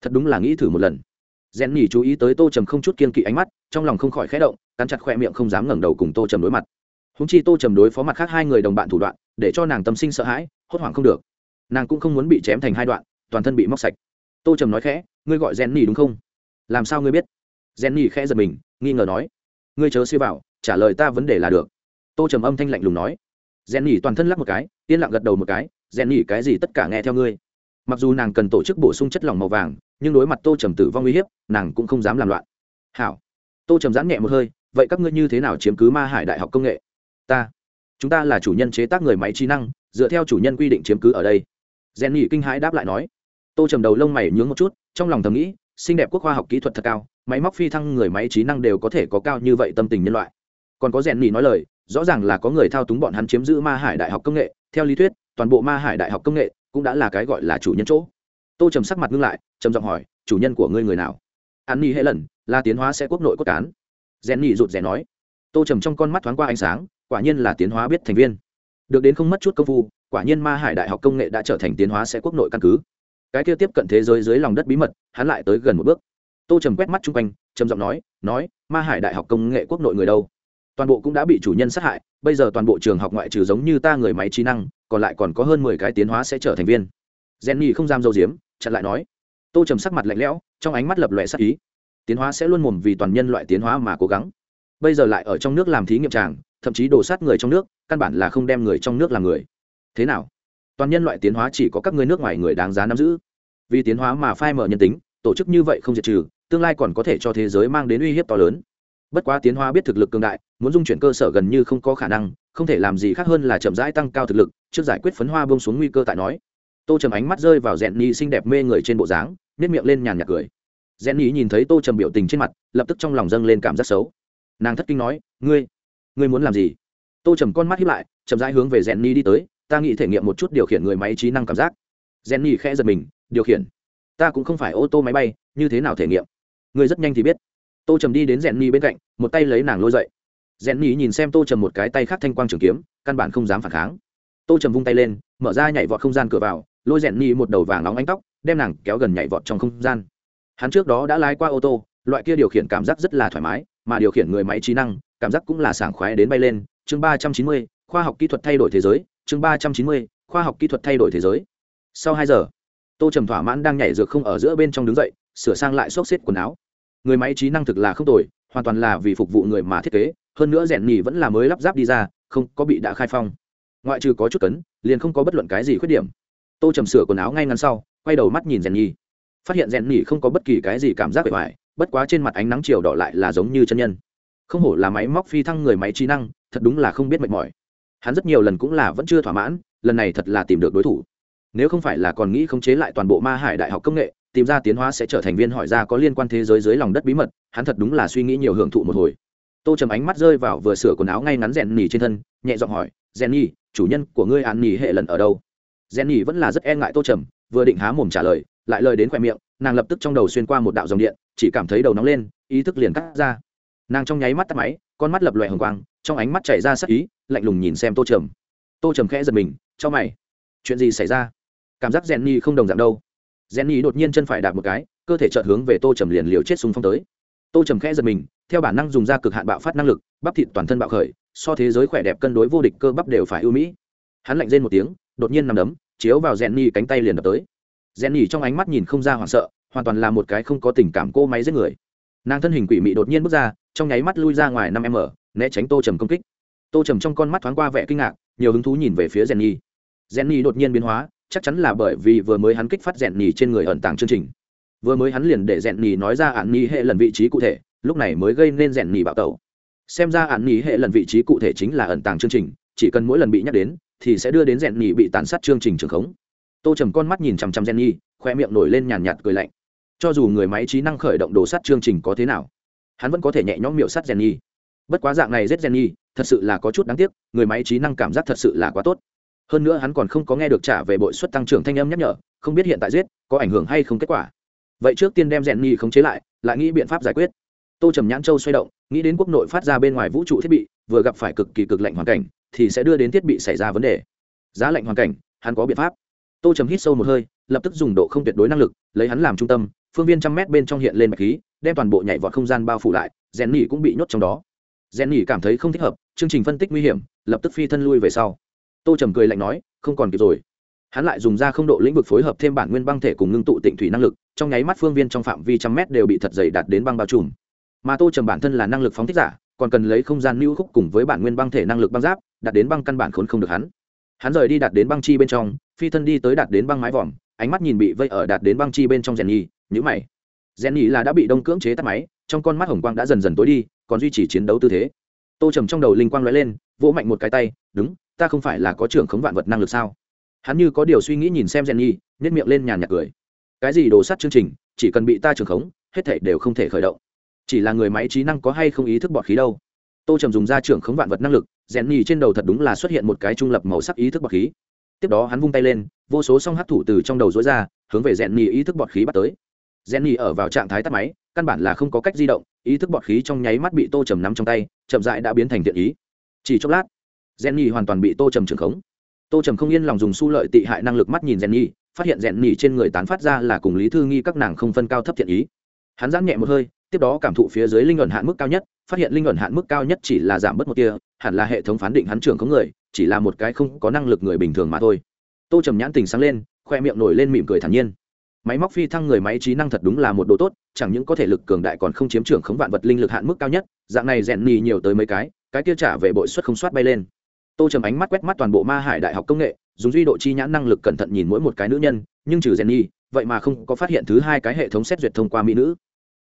Thật đúng là nghĩ thử một lần rèn nhỉ chú ý tới tô trầm không chút kiên kỵ ánh mắt, trong lòng không khỏi khẽ động, cắn chặt khoe miệng không dám ngẩng đầu cùng tô trầm đối mặt. Húng chi tô trầm đối phó mặt khác hai người đồng bạn thủ đoạn, để cho nàng tâm sinh sợ hãi, hốt hoảng không được. Nàng cũng không muốn bị chém thành hai đoạn, toàn thân bị móc sạch. Tô trầm nói khẽ, ngươi gọi rèn nhỉ đúng không? Làm sao ngươi biết? Rèn nhỉ khẽ giật mình, nghi ngờ nói, ngươi chớ siêu vào, trả lời ta vấn đề là được. Tô trầm âm thanh lạnh lùng nói. Rèn nhỉ toàn thân lắc một cái, yên lặng gật đầu một cái rèn nhỉ cái gì tất cả nghe theo ngươi? Mặc dù nàng cần tổ chức bổ sung chất lỏng màu vàng nhưng đối mặt tô trầm tử vong uy hiếp, nàng cũng không dám làm loạn. Hảo. Tô trầm giãn nhẹ một hơi, vậy các ngươi như thế nào chiếm cứ ma hải đại học công nghệ? Ta. Chúng ta là chủ nhân chế tác người máy trí năng, dựa theo chủ nhân quy định chiếm cứ ở đây. Rèn nhỉ kinh hãi đáp lại nói. Tô trầm đầu lông mày nhướng một chút, trong lòng thầm nghĩ, xinh đẹp quốc khoa học kỹ thuật thật cao, máy móc phi thăng người máy trí năng đều có thể có cao như vậy tâm tình nhân loại. Còn có rèn nhỉ nói lời, rõ ràng là có người thao túng bọn hắn chiếm giữ ma hải đại học công nghệ, theo lý thuyết, toàn bộ ma hải đại học công nghệ cũng đã là cái gọi là chủ nhân chỗ tô trầm sắc mặt ngưng lại, trầm giọng hỏi, chủ nhân của ngươi người nào? An ni hệ lần là tiến hóa sẽ quốc nội cốt cán. Rèn nhị rụt rè nói. Tô trầm trong con mắt thoáng qua ánh sáng, quả nhiên là tiến hóa biết thành viên. Được đến không mất chút công phu, quả nhiên ma hải đại học công nghệ đã trở thành tiến hóa sẽ quốc nội căn cứ. Cái kia tiếp cận thế giới dưới lòng đất bí mật, hắn lại tới gần một bước. Tô trầm quét mắt chung quanh, trầm giọng nói nói, ma hải đại học công nghệ quốc nội người đâu? Toàn bộ cũng đã bị chủ nhân sát hại, bây giờ toàn bộ trường học ngoại trừ giống như ta người máy trí năng, còn lại còn có hơn mười cái tiến hóa sẽ trở thành viên. Jenny không giam dâu diếm chặn lại nói. Tô trầm sắc mặt lạnh lẽo, trong ánh mắt lập lòe sắc ý. Tiến hóa sẽ luôn mồm vì toàn nhân loại tiến hóa mà cố gắng. Bây giờ lại ở trong nước làm thí nghiệm tràng, thậm chí đổ sát người trong nước, căn bản là không đem người trong nước làm người. Thế nào? Toàn nhân loại tiến hóa chỉ có các ngươi nước ngoài người đáng giá nắm giữ. Vì tiến hóa mà phai mở nhân tính, tổ chức như vậy không diệt trừ, tương lai còn có thể cho thế giới mang đến uy hiếp to lớn. Bất quá tiến hóa biết thực lực cường đại, muốn dung chuyển cơ sở gần như không có khả năng, không thể làm gì khác hơn là chậm rãi tăng cao thực lực, trước giải quyết phấn hoa bông xuống nguy cơ tại nói tô trầm ánh mắt rơi vào rèn nhi xinh đẹp mê người trên bộ dáng nếp miệng lên nhàn nhạt cười. Rèn nhi nhìn thấy tô trầm biểu tình trên mặt, lập tức trong lòng dâng lên cảm giác xấu. Nàng thất kinh nói, ngươi ngươi muốn làm gì? Tô trầm con mắt hiếp lại, chậm rãi hướng về rèn nhi đi tới, ta nghĩ thể nghiệm một chút điều khiển người máy trí năng cảm giác. Rèn nhi khẽ giật mình, điều khiển? Ta cũng không phải ô tô máy bay, như thế nào thể nghiệm? Ngươi rất nhanh thì biết. Tô trầm đi đến rèn nhi bên cạnh, một tay lấy nàng lôi dậy. Rèn nhi nhìn xem tô trầm một cái tay khác thanh quang trường kiếm, căn bản không dám phản kháng. Tô trầm vung tay lên, mở ra nhảy vọt không gian cửa vào lôi rèn nhì một đầu vàng nóng ánh tóc, đem nàng kéo gần nhảy vọt trong không gian. Hắn trước đó đã lái qua ô tô, loại kia điều khiển cảm giác rất là thoải mái, mà điều khiển người máy trí năng, cảm giác cũng là sảng khoái đến bay lên. Chương ba trăm chín mươi, khoa học kỹ thuật thay đổi thế giới. Chương ba trăm chín mươi, khoa học kỹ thuật thay đổi thế giới. Sau hai giờ, tô trầm thỏa mãn đang nhảy dược không ở giữa bên trong đứng dậy, sửa sang lại xốc xếp quần áo. Người máy trí năng thực là không tồi, hoàn toàn là vì phục vụ người mà thiết kế, hơn nữa rèn nhì vẫn là mới lắp ráp đi ra, không có bị đã khai phong. Ngoại trừ có chút cấn, liền không có bất luận cái gì khuyết điểm tô trầm sửa quần áo ngay ngắn sau quay đầu mắt nhìn rèn Nhi, phát hiện rèn Nhi không có bất kỳ cái gì cảm giác bề ngoài bất quá trên mặt ánh nắng chiều đỏ lại là giống như chân nhân. Không hổ là máy móc phi thăng người máy trí năng thật đúng là không biết mệt mỏi. Hắn rất nhiều lần cũng là vẫn chưa thỏa mãn lần này thật là tìm được đối thủ. Nếu không phải là còn nghĩ khống chế lại toàn bộ ma hải đại học công nghệ tìm ra tiến hóa sẽ trở thành viên hỏi ra có liên quan thế giới dưới lòng đất bí mật hắn thật đúng là suy nghĩ nhiều hưởng thụ một hồi. Tô trầm ánh mắt rơi vào vừa sửa quần áo ngay ngắn rèn nỉ trên thân nhẹ giọng hỏi rèn nỉ chủ nhân của ngươi an nỉ hệ lần ở đâu? Rèn vẫn là rất e ngại tô trầm, vừa định há mồm trả lời, lại lời đến khóe miệng, nàng lập tức trong đầu xuyên qua một đạo dòng điện, chỉ cảm thấy đầu nóng lên, ý thức liền cắt ra. Nàng trong nháy mắt tắt máy, con mắt lập loè hồng quang, trong ánh mắt chảy ra sắc ý, lạnh lùng nhìn xem tô trầm. Tô trầm khẽ giật mình, cho mày, chuyện gì xảy ra? Cảm giác rèn không đồng dạng đâu. Rèn đột nhiên chân phải đạp một cái, cơ thể chợt hướng về tô trầm liền liều chết xung phong tới. Tô trầm khẽ giật mình, theo bản năng dùng ra cực hạn bạo phát năng lực, bắp thịt toàn thân bạo khởi, so thế giới khỏe đẹp cân đối vô địch cơ bắp đều phải ưu mỹ. Hắn lạnh rên một tiếng, đột nhiên nằm đấm chiếu vào rèn nhì cánh tay liền đập tới. Rèn nhì trong ánh mắt nhìn không ra hoảng sợ, hoàn toàn là một cái không có tình cảm cô máy giết người. Nàng thân hình quỷ mị đột nhiên bước ra, trong nháy mắt lui ra ngoài năm m né tránh tô trầm công kích. Tô trầm trong con mắt thoáng qua vẻ kinh ngạc, nhiều hứng thú nhìn về phía rèn nhì rèn nhì đột nhiên biến hóa, chắc chắn là bởi vì vừa mới hắn kích phát rèn nhì trên người ẩn tàng chương trình. Vừa mới hắn liền để rèn nhì nói ra ạn nhì hệ lần vị trí cụ thể, lúc này mới gây nên rèn nhì bạo tẩu. Xem ra ạn nhì hệ lần vị trí cụ thể chính là ẩn tàng chương trình, chỉ cần mỗi lần bị nhắc đến thì sẽ đưa đến rèn nhi bị tàn sát chương trình trường khống. Tô trầm con mắt nhìn chằm chằm rèn nhi khoe miệng nổi lên nhàn nhạt cười lạnh. Cho dù người máy trí năng khởi động đồ sắt chương trình có thế nào, hắn vẫn có thể nhẹ nhõm miệu sát rèn nhi bất quá dạng này giết rèn nhi thật sự là có chút đáng tiếc, người máy trí năng cảm giác thật sự là quá tốt. Hơn nữa hắn còn không có nghe được trả về bội suất tăng trưởng thanh âm nhắc nhở, không biết hiện tại giết có ảnh hưởng hay không kết quả. Vậy trước tiên đem rèn nhi khống chế lại lại nghĩ biện pháp giải quyết. Tô trầm nhãn châu xoay động, nghĩ đến quốc nội phát ra bên ngoài vũ trụ thiết bị vừa gặp phải cực kỳ cực lạnh hoàn cảnh, thì sẽ đưa đến thiết bị xảy ra vấn đề. Giá lạnh hoàn cảnh, hắn có biện pháp. Tô trầm hít sâu một hơi, lập tức dùng độ không tuyệt đối năng lực, lấy hắn làm trung tâm, phương viên trăm mét bên trong hiện lên bạch khí, đem toàn bộ nhảy vọt không gian bao phủ lại, rèn nỉ cũng bị nhốt trong đó. Rèn nỉ cảm thấy không thích hợp, chương trình phân tích nguy hiểm, lập tức phi thân lui về sau. Tô trầm cười lạnh nói, không còn kịp rồi. Hắn lại dùng ra không độ lĩnh vực phối hợp thêm bản nguyên băng thể cùng ngưng tụ tịnh thủy năng lực, trong nháy mắt phương viên trong phạm vi trăm mét đều bị thật dày đạt đến băng bao trùm. Mà tô trầm bản thân là năng lực phóng thích giả còn cần lấy không gian lưu khúc cùng với bản nguyên băng thể năng lực băng giáp, đạt đến băng căn bản khốn không được hắn. Hắn rời đi đạt đến băng chi bên trong, phi thân đi tới đạt đến băng mái vòm, ánh mắt nhìn bị vây ở đạt đến băng chi bên trong rèn nhi nhữ mày. Rèn nhi là đã bị đông cưỡng chế tắt máy, trong con mắt hồng quang đã dần dần tối đi, còn duy trì chiến đấu tư thế. Tô trầm trong đầu linh quang lóe lên, vỗ mạnh một cái tay, đúng, ta không phải là có trưởng khống vạn vật năng lực sao? Hắn như có điều suy nghĩ nhìn xem rèn nhi nhét miệng lên nhàn nhạt cười. Cái gì đồ sắt chương trình, chỉ cần bị ta trưởng khống, hết thể đều không thể khởi động chỉ là người máy trí năng có hay không ý thức bọt khí đâu. Tô trầm dùng ra trưởng khống vạn vật năng lực, rèn nhì trên đầu thật đúng là xuất hiện một cái trung lập màu sắc ý thức bọt khí. Tiếp đó hắn vung tay lên, vô số song hát thủ từ trong đầu dối ra, hướng về rèn nhì ý thức bọt khí bắt tới. Rèn nhì ở vào trạng thái tắt máy, căn bản là không có cách di động, ý thức bọt khí trong nháy mắt bị tô trầm nắm trong tay, chậm dại đã biến thành thiện ý. Chỉ chốc lát, rèn nhì hoàn toàn bị tô trầm trưởng khống. Tô trầm không yên lòng dùng su lợi tị hại năng lực mắt nhìn rèn nhì, phát hiện rèn nhì trên người tán phát ra là cùng lý thư nghi các nàng không phân cao thấp thiện ý. Hắn giãn nhẹ một hơi tiếp đó cảm thụ phía dưới linh ẩn hạn mức cao nhất, phát hiện linh ẩn hạn mức cao nhất chỉ là giảm bớt một tia, hẳn là hệ thống phán định hắn trưởng có người, chỉ là một cái không có năng lực người bình thường mà thôi. Tô trầm nhãn tình sáng lên, khoe miệng nổi lên mỉm cười thản nhiên. Máy móc phi thăng người máy trí năng thật đúng là một đồ tốt, chẳng những có thể lực cường đại còn không chiếm trưởng khống vạn vật linh lực hạn mức cao nhất, dạng này rèn nì nhiều tới mấy cái cái kia trả về bội suất không soát bay lên. Tô trầm ánh mắt quét mắt toàn bộ ma hải đại học công nghệ, dùng duy độ chi nhãn năng lực cẩn thận nhìn mỗi một cái nữ nhân, nhưng trừ rèn nhi vậy mà không có phát hiện thứ hai cái hệ thống xét duyệt thông qua mỹ nữ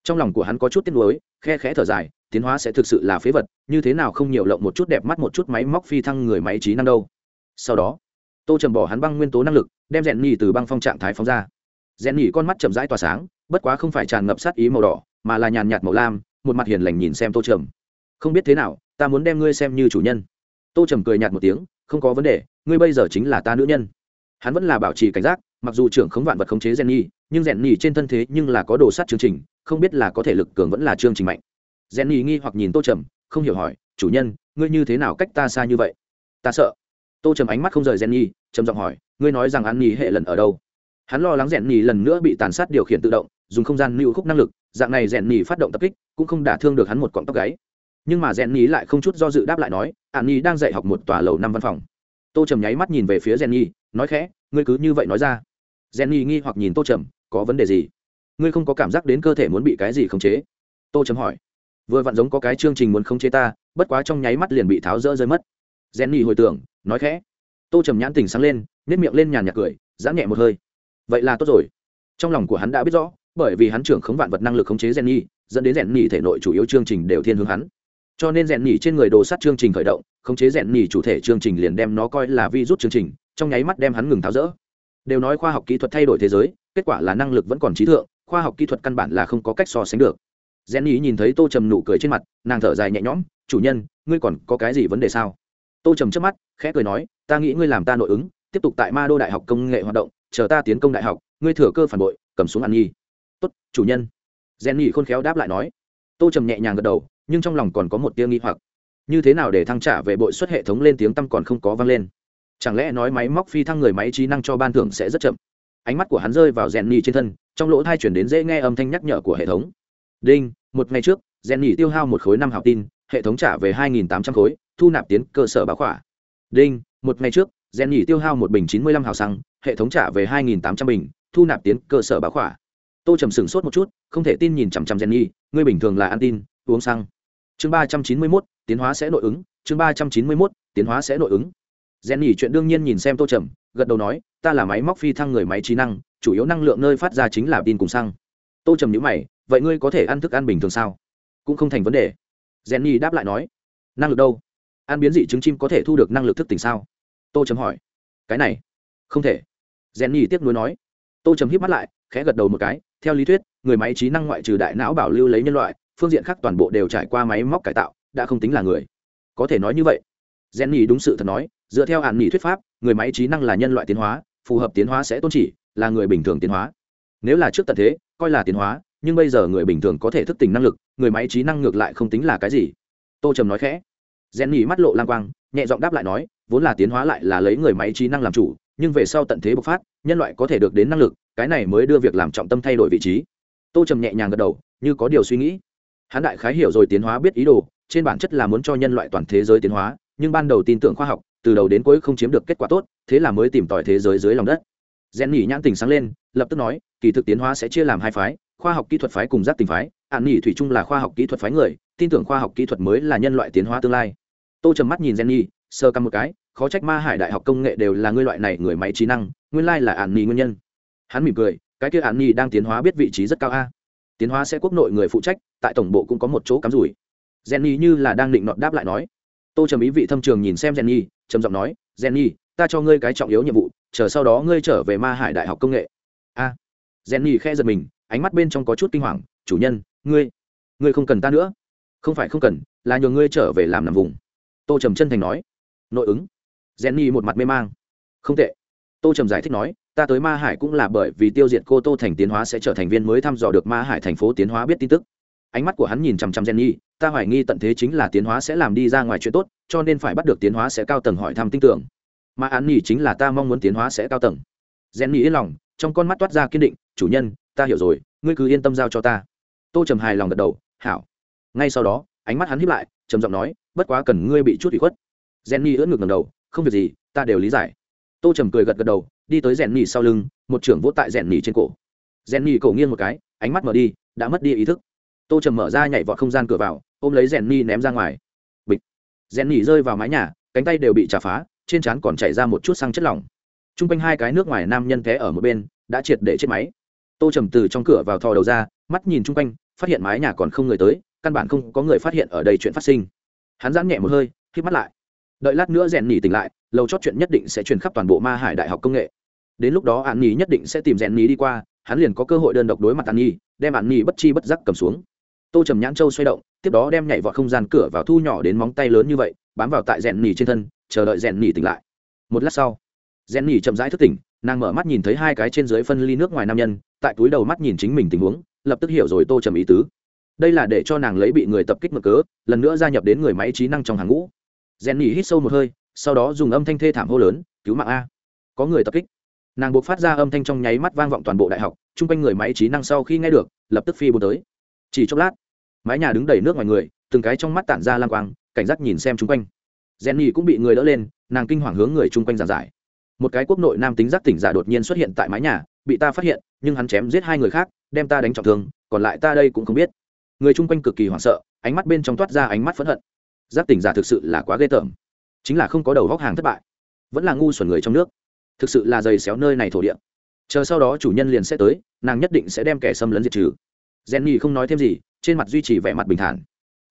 trong lòng của hắn có chút tiếc nuối, khe khẽ thở dài, tiến hóa sẽ thực sự là phế vật, như thế nào không nhiều lộng một chút đẹp mắt một chút máy móc phi thăng người máy trí năng đâu. Sau đó, tô trầm bỏ hắn băng nguyên tố năng lực, đem rèn nhì từ băng phong trạng thái phóng ra. Rèn nhì con mắt chậm rãi tỏa sáng, bất quá không phải tràn ngập sát ý màu đỏ, mà là nhàn nhạt màu lam, một mặt hiền lành nhìn xem tô trầm. Không biết thế nào, ta muốn đem ngươi xem như chủ nhân. Tô trầm cười nhạt một tiếng, không có vấn đề, ngươi bây giờ chính là ta nữ nhân. Hắn vẫn là bảo trì cảnh giác, mặc dù trưởng khống vạn vật khống chế gen nhi nhưng rèn nhì trên thân thế nhưng là có đồ sắt chương trình, không biết là có thể lực cường vẫn là chương trình mạnh. Rèn nhì nghi hoặc nhìn tô trầm, không hiểu hỏi, chủ nhân, ngươi như thế nào cách ta xa như vậy? Ta sợ. Tô trầm ánh mắt không rời rèn nhì trầm giọng hỏi, ngươi nói rằng ăn nhì hệ lần ở đâu? Hắn lo lắng rèn nhì lần nữa bị tàn sát điều khiển tự động, dùng không gian lưu khúc năng lực, dạng này rèn nhì phát động tập kích, cũng không đả thương được hắn một cọng tóc gáy. Nhưng mà rèn nhì lại không chút do dự đáp lại nói ạn nhì đang dạy học một tòa lầu năm văn phòng. Tô trầm nháy mắt nhìn về phía rèn nhì nói khẽ, ngươi cứ như vậy nói ra. Rèn nhì nghi hoặc nhìn tô trầm có vấn đề gì? Ngươi không có cảm giác đến cơ thể muốn bị cái gì khống chế? Tô trầm hỏi. Vừa vặn giống có cái chương trình muốn khống chế ta, bất quá trong nháy mắt liền bị tháo rỡ rơi mất. Rèn nhì hồi tưởng, nói khẽ. Tô trầm nhãn tình sáng lên nếp miệng lên nhàn nhạt cười, giãn nhẹ một hơi. Vậy là tốt rồi. Trong lòng của hắn đã biết rõ, bởi vì hắn trưởng khống vạn vật năng lực khống chế rèn nhì dẫn đến rèn nhì thể nội chủ yếu chương trình đều thiên hướng hắn. Cho nên rèn nhì trên người đồ sắt chương trình khởi động, khống chế rèn nhì chủ thể chương trình liền đem nó coi là vi rút chương trình, trong nháy mắt đem hắn ngừng tháo rỡ đều nói khoa học kỹ thuật thay đổi thế giới, kết quả là năng lực vẫn còn trí thượng, khoa học kỹ thuật căn bản là không có cách so sánh được. Rèn ý nhìn thấy tô trầm nụ cười trên mặt, nàng thở dài nhẹ nhõm, chủ nhân, ngươi còn có cái gì vấn đề sao? Tô trầm trước mắt, khẽ cười nói, ta nghĩ ngươi làm ta nội ứng, tiếp tục tại ma đô đại học công nghệ hoạt động, chờ ta tiến công đại học, ngươi thừa cơ phản bội, cầm xuống ăn nhi tốt, chủ nhân. Rèn ý khôn khéo đáp lại nói. Tô trầm nhẹ nhàng gật đầu, nhưng trong lòng còn có một tia nghi hoặc. Như thế nào để thăng trả về bội xuất hệ thống lên tiếng tăm còn không có vang lên? Chẳng lẽ nói máy móc phi thăng người máy trí năng cho ban thưởng sẽ rất chậm? Ánh mắt của hắn rơi vào rèn nhì trên thân, trong lỗ thai chuyển đến dễ nghe âm thanh nhắc nhở của hệ thống. Đinh, một ngày trước rèn nhì tiêu hao một khối năm học tin, hệ thống trả về hai nghìn tám trăm khối, thu nạp tiến cơ sở báo khỏa. Đinh, một ngày trước rèn nhì tiêu hao một bình chín mươi lăm hào xăng, hệ thống trả về hai nghìn tám trăm bình, thu nạp tiến cơ sở báo khỏa. Tô trầm sửng sốt một chút, không thể tin nhìn chằm chằm rèn nhì ngươi bình thường là ăn tin, uống xăng. Chương ba trăm chín mươi mốt, tiến hóa sẽ nội ứng, chương ba trăm chín mươi mốt, tiến hóa sẽ nội ứng rèn nhỉ chuyện đương nhiên nhìn xem tô trầm, gật đầu nói, ta là máy móc phi thăng người máy trí năng, chủ yếu năng lượng nơi phát ra chính là tin cùng xăng. Tô trầm nhữ mày, vậy ngươi có thể ăn thức ăn bình thường sao? Cũng không thành vấn đề. Rèn nhỉ đáp lại nói, năng lực đâu? Ăn biến dị trứng chim có thể thu được năng lực thức tỉnh sao? Tô trầm hỏi. Cái này, không thể. Rèn nhỉ tiếp nối nói. Tô trầm hít mắt lại, khẽ gật đầu một cái, theo lý thuyết, người máy trí năng ngoại trừ đại não bảo lưu lấy nhân loại, phương diện khác toàn bộ đều trải qua máy móc cải tạo, đã không tính là người. Có thể nói như vậy. Rèn nhì đúng sự thật nói dựa theo hạn nghỉ thuyết pháp, người máy trí năng là nhân loại tiến hóa, phù hợp tiến hóa sẽ tôn chỉ, là người bình thường tiến hóa. Nếu là trước tận thế, coi là tiến hóa, nhưng bây giờ người bình thường có thể thức tỉnh năng lực, người máy trí năng ngược lại không tính là cái gì. Tô trầm nói khẽ. Rèn nghỉ mắt lộ lang quang, nhẹ giọng đáp lại nói, vốn là tiến hóa lại là lấy người máy trí năng làm chủ, nhưng về sau tận thế bộc phát, nhân loại có thể được đến năng lực, cái này mới đưa việc làm trọng tâm thay đổi vị trí. Tô trầm nhẹ nhàng gật đầu, như có điều suy nghĩ. Hắn đại khái hiểu rồi tiến hóa biết ý đồ, trên bản chất là muốn cho nhân loại toàn thế giới tiến hóa, nhưng ban đầu tin tưởng khoa học từ đầu đến cuối không chiếm được kết quả tốt, thế là mới tìm tòi thế giới dưới lòng đất. Rèn nhỉ nhãn tình sáng lên, lập tức nói, kỳ thực tiến hóa sẽ chia làm hai phái, khoa học kỹ thuật phái cùng giác tình phái. Ạn nhỉ thủy chung là khoa học kỹ thuật phái người, tin tưởng khoa học kỹ thuật mới là nhân loại tiến hóa tương lai. Tô trầm mắt nhìn rèn nhỉ sơ căm một cái, khó trách ma hải đại học công nghệ đều là ngươi loại này người máy trí năng, nguyên lai là ạn nhỉ nguyên nhân. Hắn mỉm cười, cái kia ạn nhỉ đang tiến hóa biết vị trí rất cao a. Tiến hóa sẽ quốc nội người phụ trách, tại tổng bộ cũng có một chỗ cắm rủi. Jenny như là đang định nọt đáp lại nói tô trầm ý vị thâm trường nhìn xem jenny trầm giọng nói jenny ta cho ngươi cái trọng yếu nhiệm vụ chờ sau đó ngươi trở về ma hải đại học công nghệ. A. À, jenny khe giật mình ánh mắt bên trong có chút kinh hoàng chủ nhân ngươi ngươi không cần ta nữa. Không phải không cần là nhờ ngươi trở về làm nằm vùng. Tô trầm chân thành nói. Nội ứng. Jenny một mặt mê mang. Không tệ. Tô trầm giải thích nói ta tới ma hải cũng là bởi vì tiêu diệt cô tô thành tiến hóa sẽ trở thành viên mới thăm dò được ma hải thành phố tiến hóa biết tin tức ánh mắt của hắn nhìn chằm chằm jenny, ta hoài nghi tận thế chính là tiến hóa sẽ làm đi ra ngoài chuyện tốt, cho nên phải bắt được tiến hóa sẽ cao tầng hỏi thăm tin tưởng. Mà án nhỉ chính là ta mong muốn tiến hóa sẽ cao tầng. Jenny yên lòng, trong con mắt toát ra kiên định, chủ nhân, ta hiểu rồi, ngươi cứ yên tâm giao cho ta. Tô trầm hài lòng gật đầu, hảo. Ngay sau đó, ánh mắt hắn híp lại, trầm giọng nói, bất quá cần ngươi bị chút ủy khuất. Jenny ưỡn ngược ngẩng đầu, không việc gì, ta đều lý giải. Tô trầm cười gật gật đầu, đi tới Jenny sau lưng, một trưởng vỗ tại Jenny trên cổ. Jenny cổ nghiêng một cái, ánh mắt mở đi, đã mất đi ý thức tô trầm mở ra nhảy vọt không gian cửa vào, ôm lấy rèn ni ném ra ngoài. Bịch. Rèn ni rơi vào mái nhà, cánh tay đều bị trả phá, trên trán còn chảy ra một chút xăng chất lỏng. T r u n g quanh hai cái nước ngoài nam nhân té ở một bên, đã triệt để chết máy. Tô trầm từ trong cửa vào thò đầu ra, mắt nhìn chung quanh, phát hiện mái nhà còn không người tới, căn bản không có người phát hiện ở đây chuyện phát sinh. Hắn giãn nhẹ một hơi k mắt lại. Đợi lát nữa rèn nhỉ tỉnh lại lầu chót chuyện nhất định sẽ truyền khắp toàn bộ ma hải đại học công nghệ. Đến lúc đó an nhi nhất định sẽ tìm rèn nhỉ đi qua, hắn liền có cơ hội đơn độc đối mặt an nhi đem an nhi bất chi bất giác cầm xuống tô trầm nhãn châu xoay động, tiếp đó đem nhảy vọt không gian cửa vào thu nhỏ đến móng tay lớn như vậy, bám vào tại rèn nỉ trên thân, chờ đợi rèn nỉ tỉnh lại. Một lát sau, rèn nỉ chậm rãi thức tỉnh, nàng mở mắt nhìn thấy hai cái trên dưới phân ly nước ngoài nam nhân, tại túi đầu mắt nhìn chính mình tình huống, lập tức hiểu rồi tô trầm ý tứ. Đây là để cho nàng lấy bị người tập kích mở cớ, lần nữa gia nhập đến người máy trí năng trong hàng ngũ. Rèn nỉ hít sâu một hơi, sau đó dùng âm thanh thê thảm hô lớn, cứu mạng a. Có người tập kích. Nàng buộc phát ra âm thanh trong nháy mắt vang vọng toàn bộ đại học, chung quanh người máy trí năng sau khi nghe được, lập tức phi bù tới. Chỉ chốc lát mái nhà đứng đầy nước ngoài người, từng cái trong mắt tản ra lang quang, cảnh giác nhìn xem chung quanh. Rèn nhì cũng bị người đỡ lên, nàng kinh hoàng hướng người chung quanh giàn giải. Một cái quốc nội nam tính giác tỉnh giả đột nhiên xuất hiện tại mái nhà, bị ta phát hiện, nhưng hắn chém giết hai người khác, đem ta đánh trọng thương, còn lại ta đây cũng không biết. Người chung quanh cực kỳ hoảng sợ, ánh mắt bên trong toát ra ánh mắt phẫn hận. Giác tỉnh giả thực sự là quá ghê tởm. Chính là không có đầu góc hàng thất bại, vẫn là ngu xuẩn người trong nước. Thực sự là dày xéo nơi này thổ địa. Chờ sau đó chủ nhân liền sẽ tới, nàng nhất định sẽ đem kẻ xâm lấn diệt trừ jenny không nói thêm gì, trên mặt duy trì vẻ mặt bình thản.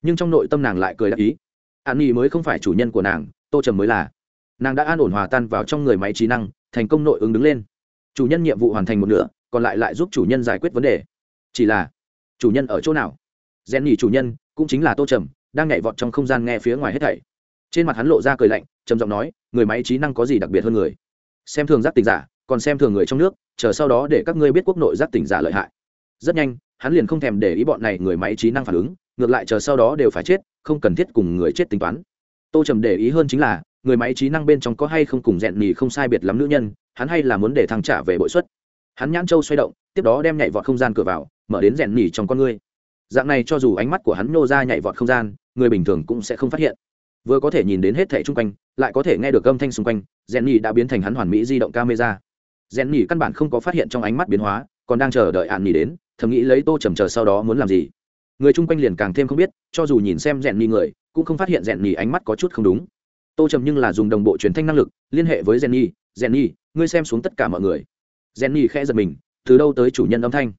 Nhưng trong nội tâm nàng lại cười đáp ý. An nhi mới không phải chủ nhân của nàng, tô trầm mới là. Nàng đã an ổn hòa tan vào trong người máy trí năng, thành công nội ứng đứng lên. Chủ nhân nhiệm vụ hoàn thành một nửa, còn lại lại giúp chủ nhân giải quyết vấn đề. Chỉ là, chủ nhân ở chỗ nào? Rèn nhỉ chủ nhân, cũng chính là tô trầm, đang nhảy vọt trong không gian nghe phía ngoài hết thảy. Trên mặt hắn lộ ra cười lạnh, trầm giọng nói, người máy trí năng có gì đặc biệt hơn người? Xem thường giác tỉnh giả, còn xem thường người trong nước, chờ sau đó để các ngươi biết quốc nội giác tỉnh giả lợi hại rất nhanh, hắn liền không thèm để ý bọn này người máy trí năng phản ứng, ngược lại chờ sau đó đều phải chết, không cần thiết cùng người chết tính toán. Tô trầm để ý hơn chính là, người máy trí năng bên trong có hay không cùng rẹn nhì không sai biệt lắm nữ nhân, hắn hay là muốn để thằng trả về bội xuất hắn nhãn châu xoay động, tiếp đó đem nhảy vọt không gian cửa vào, mở đến rèn nhì trong con ngươi. Dạng này cho dù ánh mắt của hắn nô ra nhảy vọt không gian, người bình thường cũng sẽ không phát hiện. Vừa có thể nhìn đến hết thẻ chung quanh, lại có thể nghe được âm thanh xung quanh, rèn nhì đã biến thành hắn hoàn mỹ di động camera. Rèn nhì căn bản không có phát hiện trong ánh mắt biến hóa, còn đang chờ đợi ạn nhì đến thầm nghĩ lấy tô trầm chờ sau đó muốn làm gì. Người chung quanh liền càng thêm không biết, cho dù nhìn xem rèn nhì người, cũng không phát hiện rèn nhì ánh mắt có chút không đúng. Tô trầm nhưng là dùng đồng bộ truyền thanh năng lực, liên hệ với rèn nhì rèn nhì ngươi xem xuống tất cả mọi người. Rèn nhì khẽ giật mình, từ đâu tới chủ nhân âm thanh?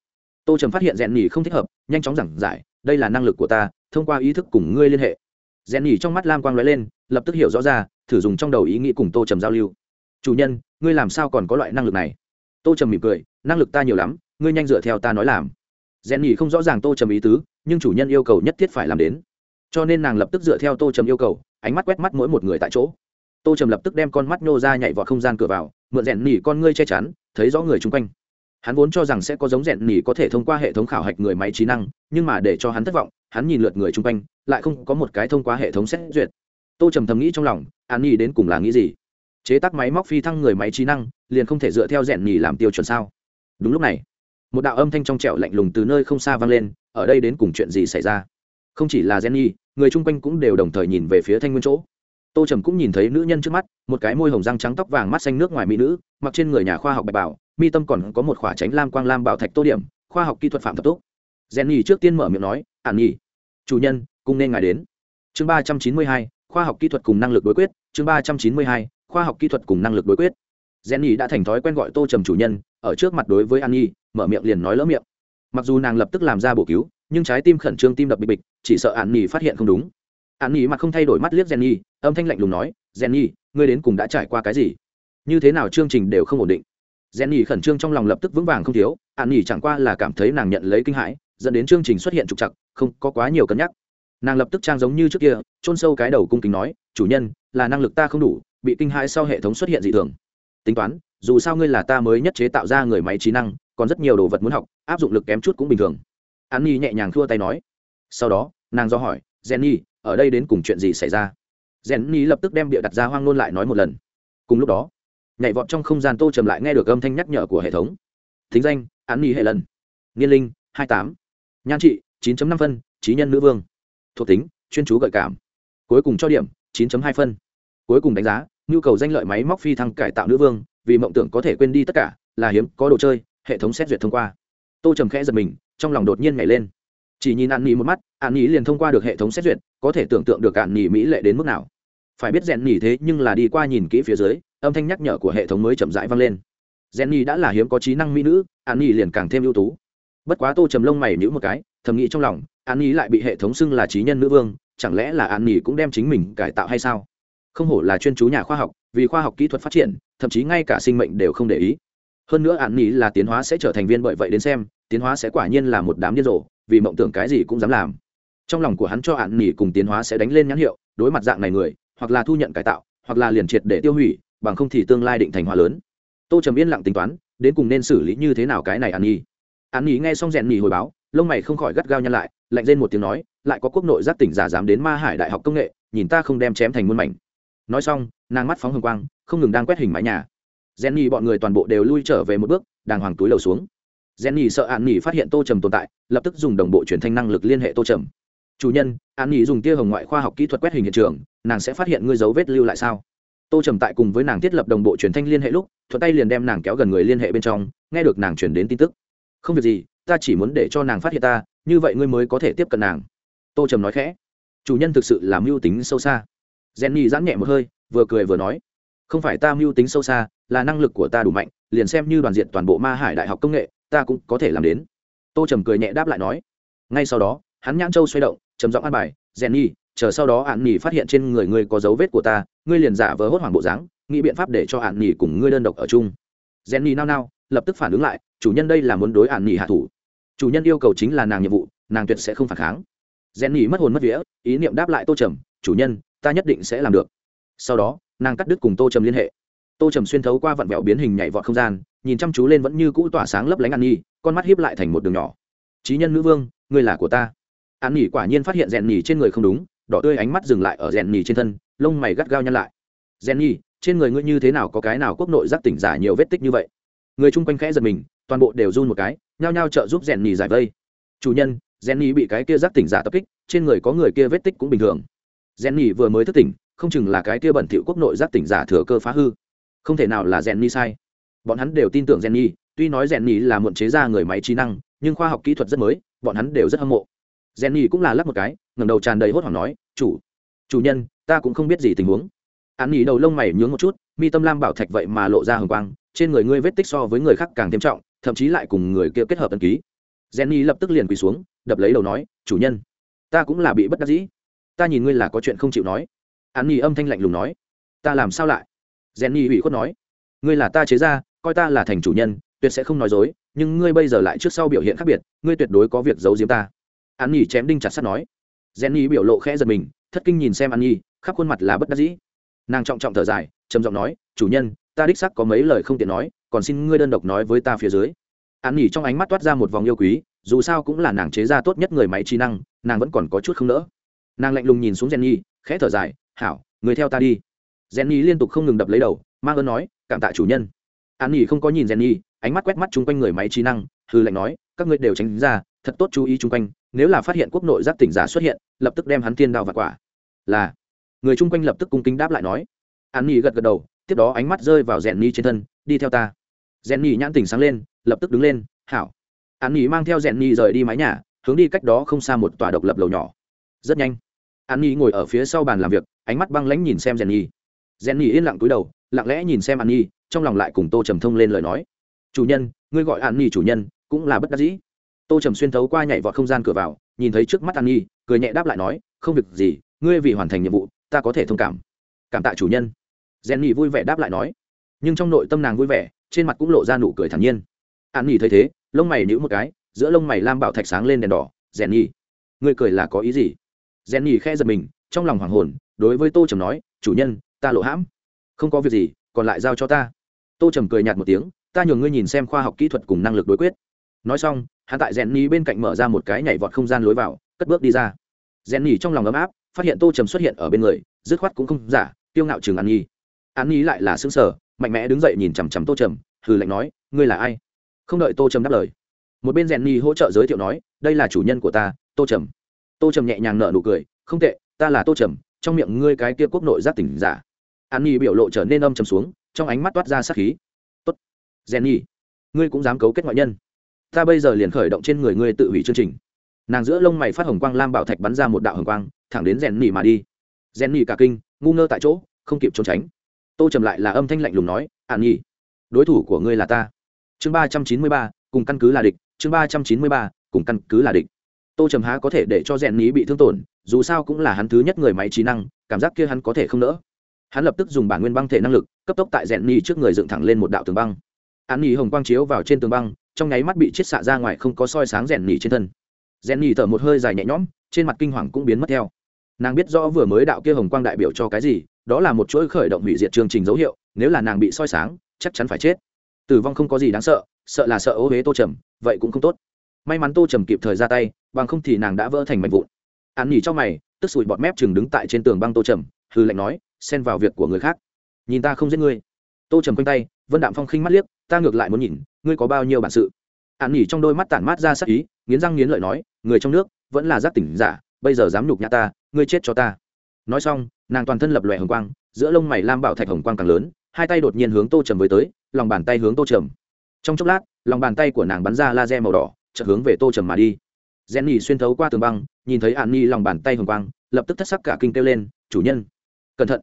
Tô trầm phát hiện rèn nhì không thích hợp, nhanh chóng giảng giải, đây là năng lực của ta, thông qua ý thức cùng ngươi liên hệ. Rèn nhì trong mắt lam quang lóe lên, lập tức hiểu rõ ra, thử dùng trong đầu ý nghĩ cùng tô trầm giao lưu. Chủ nhân, ngươi làm sao còn có loại năng lực này? Tô trầm mỉm cười, năng lực ta nhiều lắm ngươi nhanh dựa theo ta nói làm. Rèn nhì không rõ ràng tô trầm ý tứ, nhưng chủ nhân yêu cầu nhất thiết phải làm đến. Cho nên nàng lập tức dựa theo tô trầm yêu cầu, ánh mắt quét mắt mỗi một người tại chỗ. Tô trầm lập tức đem con mắt nhô ra nhảy vào không gian cửa vào, mượn rèn nhì con ngươi che chắn, thấy rõ người chung quanh. Hắn vốn cho rằng sẽ có giống rèn nhì có thể thông qua hệ thống khảo hạch người máy trí năng, nhưng mà để cho hắn thất vọng, hắn nhìn lượt người chung quanh, lại không có một cái thông qua hệ thống xét duyệt. Tô trầm thầm nghĩ trong lòng, an nhì đến cùng là nghĩ gì? Chế tác máy móc phi thăng người máy trí năng, liền không thể dựa theo rèn nhì làm tiêu chuẩn sao? Đúng lúc này một đạo âm thanh trong trẻo lạnh lùng từ nơi không xa vang lên ở đây đến cùng chuyện gì xảy ra? Không chỉ là Jenny, người chung quanh cũng đều đồng thời nhìn về phía thanh nguyên chỗ. Tô trầm cũng nhìn thấy nữ nhân trước mắt một cái môi hồng răng trắng tóc vàng mắt xanh nước ngoài mỹ nữ mặc trên người nhà khoa học bạch bảo mi tâm còn có một khỏa tránh lam quang lam bảo thạch tô điểm khoa học kỹ thuật phạm thập túc. Jenny trước tiên mở miệng nói ản nhi chủ nhân cùng nên ngài đến. Chương ba trăm chín mươi hai khoa học kỹ thuật cùng năng lực đối quyết chương ba trăm chín mươi hai khoa học kỹ thuật cùng năng lực đối quyết. Jenny đã thành thói quen gọi tô trầm chủ nhân ở trước mặt đối với an nhi mở miệng liền nói lỡ miệng. Mặc dù nàng lập tức làm ra bổ cứu, nhưng trái tim khẩn trương tim đập bịch bịch, chỉ sợ an nghỉ phát hiện không đúng. An nghỉ mặt không thay đổi mắt liếc jenny, âm thanh lạnh lùng nói, jenny, ngươi đến cùng đã trải qua cái gì? Như thế nào chương trình đều không ổn định? Jenny khẩn trương trong lòng lập tức vững vàng không thiếu, an nghỉ chẳng qua là cảm thấy nàng nhận lấy kinh hãi, dẫn đến chương trình xuất hiện trục chặt không có quá nhiều cân nhắc. Nàng lập tức trang giống như trước kia, chôn sâu cái đầu cung kính nói, chủ nhân, là năng lực ta không đủ, bị kinh hãi sau hệ thống xuất hiện dị thường. Tính toán, dù sao ngươi là ta mới nhất chế tạo ra người máy trí năng còn rất nhiều đồ vật muốn học, áp dụng lực kém chút cũng bình thường. An nhi nhẹ nhàng thua tay nói. Sau đó, nàng do hỏi, jenny, ở đây đến cùng chuyện gì xảy ra? Jenny lập tức đem bịa đặt ra hoang nôn lại nói một lần. Cùng lúc đó, nhảy vọt trong không gian tô trầm lại nghe được âm thanh nhắc nhở của hệ thống. Thính danh, an nhi hệ lần. Niên linh, hai tám. Nhan trị 9 năm phân trí nhân nữ vương. Thuộc tính, chuyên chú gợi cảm. Cuối cùng cho điểm 9 hai phân. Cuối cùng đánh giá, nhu cầu danh lợi máy móc phi thăng cải tạo nữ vương, vì mộng tưởng có thể quên đi tất cả, là hiếm, có đồ chơi hệ thống xét duyệt thông qua. Tô trầm khẽ giật mình, trong lòng đột nhiên nhảy lên. Chỉ nhìn an nhì một mắt, an nhì liền thông qua được hệ thống xét duyệt, có thể tưởng tượng được an nhì mỹ lệ đến mức nào. Phải biết rèn nhì thế nhưng là đi qua nhìn kỹ phía dưới, âm thanh nhắc nhở của hệ thống mới chậm rãi vang lên. Jenny đã là hiếm có trí năng mỹ nữ, an nhi liền càng thêm ưu tú. Bất quá tô trầm lông mày nhữ một cái, thầm nghĩ trong lòng, an nhi lại bị hệ thống xưng là trí nhân nữ vương, chẳng lẽ là an nhi cũng đem chính mình cải tạo hay sao? Không hổ là chuyên chú nhà khoa học, vì khoa học kỹ thuật phát triển, thậm chí ngay cả sinh mệnh đều không để ý hơn nữa ạn nhi là tiến hóa sẽ trở thành viên bởi vậy đến xem, tiến hóa sẽ quả nhiên là một đám điên rồ, vì mộng tưởng cái gì cũng dám làm. Trong lòng của hắn cho ạn nhi cùng tiến hóa sẽ đánh lên nhãn hiệu, đối mặt dạng này người, hoặc là thu nhận cải tạo, hoặc là liền triệt để tiêu hủy, bằng không thì tương lai định thành hóa lớn. Tô trầm yên lặng tính toán, đến cùng nên xử lý như thế nào cái này ạn nhi ạn nhi nghe xong rèn nhi hồi báo, lông mày không khỏi gắt gao nhăn lại, lạnh lên một tiếng nói, lại có quốc nội giác tỉnh giả dám đến ma hải đại học công nghệ, nhìn ta không đem chém thành muôn mảnh. Nói xong, nàng mắt phóng hồng quang, không ngừng đang quét hình mái nhà jenny bọn người toàn bộ đều lui trở về một bước, đàng hoàng túi lầu xuống. Jenny sợ an nhi phát hiện tô trầm tồn tại, lập tức dùng đồng bộ truyền thanh năng lực liên hệ tô trầm. Chủ nhân, an nhi dùng tia hồng ngoại khoa học kỹ thuật quét hình hiện trường, nàng sẽ phát hiện ngươi dấu vết lưu lại sao? Tô trầm tại cùng với nàng thiết lập đồng bộ truyền thanh liên hệ lúc, thuận tay liền đem nàng kéo gần người liên hệ bên trong, nghe được nàng chuyển đến tin tức. Không việc gì, ta chỉ muốn để cho nàng phát hiện ta, như vậy ngươi mới có thể tiếp cận nàng. Tô trầm nói khẽ. Chủ nhân thực sự là mưu tính sâu xa. Jenny giãn nhẹ một hơi, vừa cười vừa nói không phải ta mưu tính sâu xa, là năng lực của ta đủ mạnh, liền xem như đoàn diện toàn bộ ma hải đại học công nghệ, ta cũng có thể làm đến. Tô trầm cười nhẹ đáp lại nói. Ngay sau đó, hắn nhãn châu xoay động, trầm giọng ăn bài jenny chờ sau đó ạn nỉ phát hiện trên người ngươi có dấu vết của ta, ngươi liền giả vờ hốt hoảng bộ dáng, nghĩ biện pháp để cho ạn nỉ cùng ngươi đơn độc ở chung. Jenny nao nao, lập tức phản ứng lại, chủ nhân đây là muốn đối ạn nỉ hạ thủ. Chủ nhân yêu cầu chính là nàng nhiệm vụ, nàng tuyệt sẽ không phản kháng. Jenny mất hồn mất vía, ý niệm đáp lại tô trầm, chủ nhân, ta nhất định sẽ làm được. Sau đó nàng cắt đứt cùng tô trầm liên hệ. Tô trầm xuyên thấu qua vặn vẹo biến hình nhảy vọt không gian, nhìn chăm chú lên vẫn như cũ tỏa sáng lấp lánh an nhi, con mắt hiếp lại thành một đường nhỏ. Trí nhân nữ vương, ngươi là của ta. An nhi quả nhiên phát hiện rèn nhì trên người không đúng, đỏ tươi ánh mắt dừng lại ở rèn nhì trên thân, lông mày gắt gao nhăn lại. Rèn nhì trên người ngươi như thế nào có cái nào quốc nội giác tỉnh giả nhiều vết tích như vậy? Người chung quanh khẽ giật mình, toàn bộ đều run một cái, nhao nhao trợ giúp rèn nhì giải vây. Chủ nhân rèn nhì bị cái kia giác tỉnh giả tập kích, trên người có người kia vết tích cũng bình thường. Rèn nhì vừa mới thức tỉnh không chừng là cái kia bẩn thỉu quốc nội giác tỉnh giả thừa cơ phá hư. Không thể nào là rèn sai. Bọn hắn đều tin tưởng rèn tuy nói rèn là muộn chế ra người máy trí năng, nhưng khoa học kỹ thuật rất mới, bọn hắn đều rất hâm mộ. Rèn cũng là lắp một cái, ngẩng đầu tràn đầy hốt hoảng nói, chủ chủ nhân, ta cũng không biết gì tình huống. An nhì đầu lông mày nhướng một chút, mi tâm lam bảo thạch vậy mà lộ ra hồng quang, trên người ngươi vết tích so với người khác càng thêm trọng, thậm chí lại cùng người kia kết hợp tân ký. Jenny lập tức liền quỳ xuống, đập lấy đầu nói, chủ nhân, ta cũng là bị bất đắc dĩ. Ta nhìn ngươi là có chuyện không chịu nói an nhi âm thanh lạnh lùng nói, ta làm sao lại? Jenny ủy khuất nói, ngươi là ta chế ra, coi ta là thành chủ nhân, tuyệt sẽ không nói dối, nhưng ngươi bây giờ lại trước sau biểu hiện khác biệt, ngươi tuyệt đối có việc giấu giếm ta. An nhi chém đinh chặt sắt nói. Jenny biểu lộ khẽ giật mình, thất kinh nhìn xem an nhi, khắp khuôn mặt là bất đắc dĩ. Nàng trọng trọng thở dài, trầm giọng nói, chủ nhân, ta đích sắc có mấy lời không tiện nói, còn xin ngươi đơn độc nói với ta phía dưới. An nhi trong ánh mắt toát ra một vòng yêu quý, dù sao cũng là nàng chế ra tốt nhất người máy trí năng, nàng vẫn còn có chút không nỡ. Nàng lạnh lùng nhìn xuống jenny khẽ thở dài hảo người theo ta đi. Jenny liên tục không ngừng đập lấy đầu, mang ơn nói, cảm tạ chủ nhân. An nhi không có nhìn jenny, ánh mắt quét mắt chung quanh người máy trí năng hư lệnh nói, các ngươi đều tránh ra, thật tốt chú ý chung quanh, nếu là phát hiện quốc nội giáp tỉnh giả xuất hiện, lập tức đem hắn tiên đao và quả. Là, người chung quanh lập tức cung kính đáp lại nói. An nhi gật gật đầu, tiếp đó ánh mắt rơi vào rèn nhi trên thân, đi theo ta. Rèn nhi nhãn tỉnh sáng lên, lập tức đứng lên, hảo. An nhi mang theo rèn nhi rời đi mái nhà, hướng đi cách đó không xa một tòa độc lập lầu nhỏ. Rất nhanh, an nhi ngồi ở phía sau bàn làm việc ánh mắt băng lãnh nhìn xem rèn nhi rèn nhi yên lặng cúi đầu, lặng lẽ nhìn xem an nhi trong lòng lại cùng tô trầm thông lên lời nói. Chủ nhân, ngươi gọi an nhi chủ nhân, cũng là bất đắc dĩ. Tô trầm xuyên thấu qua nhảy vọt không gian cửa vào, nhìn thấy trước mắt an nhi cười nhẹ đáp lại nói, không việc gì, ngươi vì hoàn thành nhiệm vụ, ta có thể thông cảm. Cảm tạ chủ nhân. Rèn vui vẻ đáp lại nói. Nhưng trong nội tâm nàng vui vẻ, trên mặt cũng lộ ra nụ cười thản nhiên. An thấy thế, lông mày nhíu một cái, giữa lông mày lam bảo thạch sáng lên đèn đỏ. Rèn ngươi cười là có ý gì? Rèn nhị khe giật mình, trong lòng hoàng hồn đối với tô trầm nói, chủ nhân, ta lộ hãm. Không có việc gì, còn lại giao cho ta. Tô trầm cười nhạt một tiếng, ta nhường ngươi nhìn xem khoa học kỹ thuật cùng năng lực đối quyết. Nói xong, hắn tại rèn nhị bên cạnh mở ra một cái nhảy vọt không gian lối vào, cất bước đi ra. Rèn nhị trong lòng ấm áp, phát hiện tô trầm xuất hiện ở bên người, dứt khoát cũng không giả, kiêu ngạo chừng an nhi. An nhi lại là xứng sở mạnh mẽ đứng dậy nhìn chằm chằm tô trầm, hừ lạnh nói, ngươi là ai? Không đợi tô trầm đáp lời, một bên rèn nhi hỗ trợ giới thiệu nói, đây là chủ nhân của ta, tô trầm. Tô trầm nhẹ nhàng nở nụ cười, không tệ, ta là tô trầm trong miệng ngươi cái kia quốc nội giác tỉnh giả. An nhi biểu lộ trở nên âm trầm xuống, trong ánh mắt toát ra sát khí. Tốt. Rèn nhi, ngươi cũng dám cấu kết ngoại nhân. Ta bây giờ liền khởi động trên người ngươi tự hủy chương trình. Nàng giữa lông mày phát hồng quang lam bảo thạch bắn ra một đạo hồng quang, thẳng đến rèn nỉ mà đi. Rèn nỉ cả kinh, ngu ngơ tại chỗ, không kịp trốn tránh. Tô trầm lại là âm thanh lạnh lùng nói ạn nhi, đối thủ của ngươi là ta. Chương ba trăm chín mươi ba, cùng căn cứ là địch. Chương ba trăm chín mươi ba, cùng căn cứ là địch. Tô trầm há có thể để cho rèn nỉ bị thương tổn dù sao cũng là hắn thứ nhất người máy trí năng, cảm giác kia hắn có thể không nỡ. Hắn lập tức dùng bản nguyên băng thể năng lực, cấp tốc tại rèn ní trước người dựng thẳng lên một đạo tường băng. An ní hồng quang chiếu vào trên tường băng, trong nháy mắt bị chết xạ ra ngoài không có soi sáng rèn ní trên thân. Rèn ní thở một hơi dài nhẹ nhõm, trên mặt kinh hoàng cũng biến mất theo. Nàng biết rõ vừa mới đạo kia hồng quang đại biểu cho cái gì, đó là một chuỗi khởi động hủy diệt chương trình dấu hiệu, nếu là nàng bị soi sáng, chắc chắn phải chết. Tử vong không có gì đáng sợ sợ là sợ ô huế tô trầm, vậy cũng không tốt. May mắn tô trầm kịp thời ra tay, bằng không thì nàng đã vỡ thành mảnh vụn an nhỉ trong mày, tức sùi bọt mép chừng đứng tại trên tường băng tô trầm hư lệnh nói, xen vào việc của người khác. Nhìn ta không giết ngươi. Tô trầm quanh tay, vân đạm phong khinh mắt liếc, ta ngược lại muốn nhìn, ngươi có bao nhiêu bản sự. An nhỉ trong đôi mắt tản mát ra sắc ý, nghiến răng nghiến lợi nói, người trong nước, vẫn là giác tỉnh giả, bây giờ dám nhục nhã ta, ngươi chết cho ta. Nói xong, nàng toàn thân lập lòe hồng quang, giữa lông mày lam bảo thạch hồng quang càng lớn, hai tay đột nhiên hướng tô trầm với tới, lòng bàn tay hướng tô trầm. Trong chốc lát, lòng bàn tay của nàng bắn ra laser màu đỏ, chợt hướng về tô trầm mà đi jenny xuyên thấu qua tường băng, nhìn thấy an nhi lòng bàn tay hồng quang, lập tức thất sắc cả kinh kêu lên, chủ nhân, cẩn thận.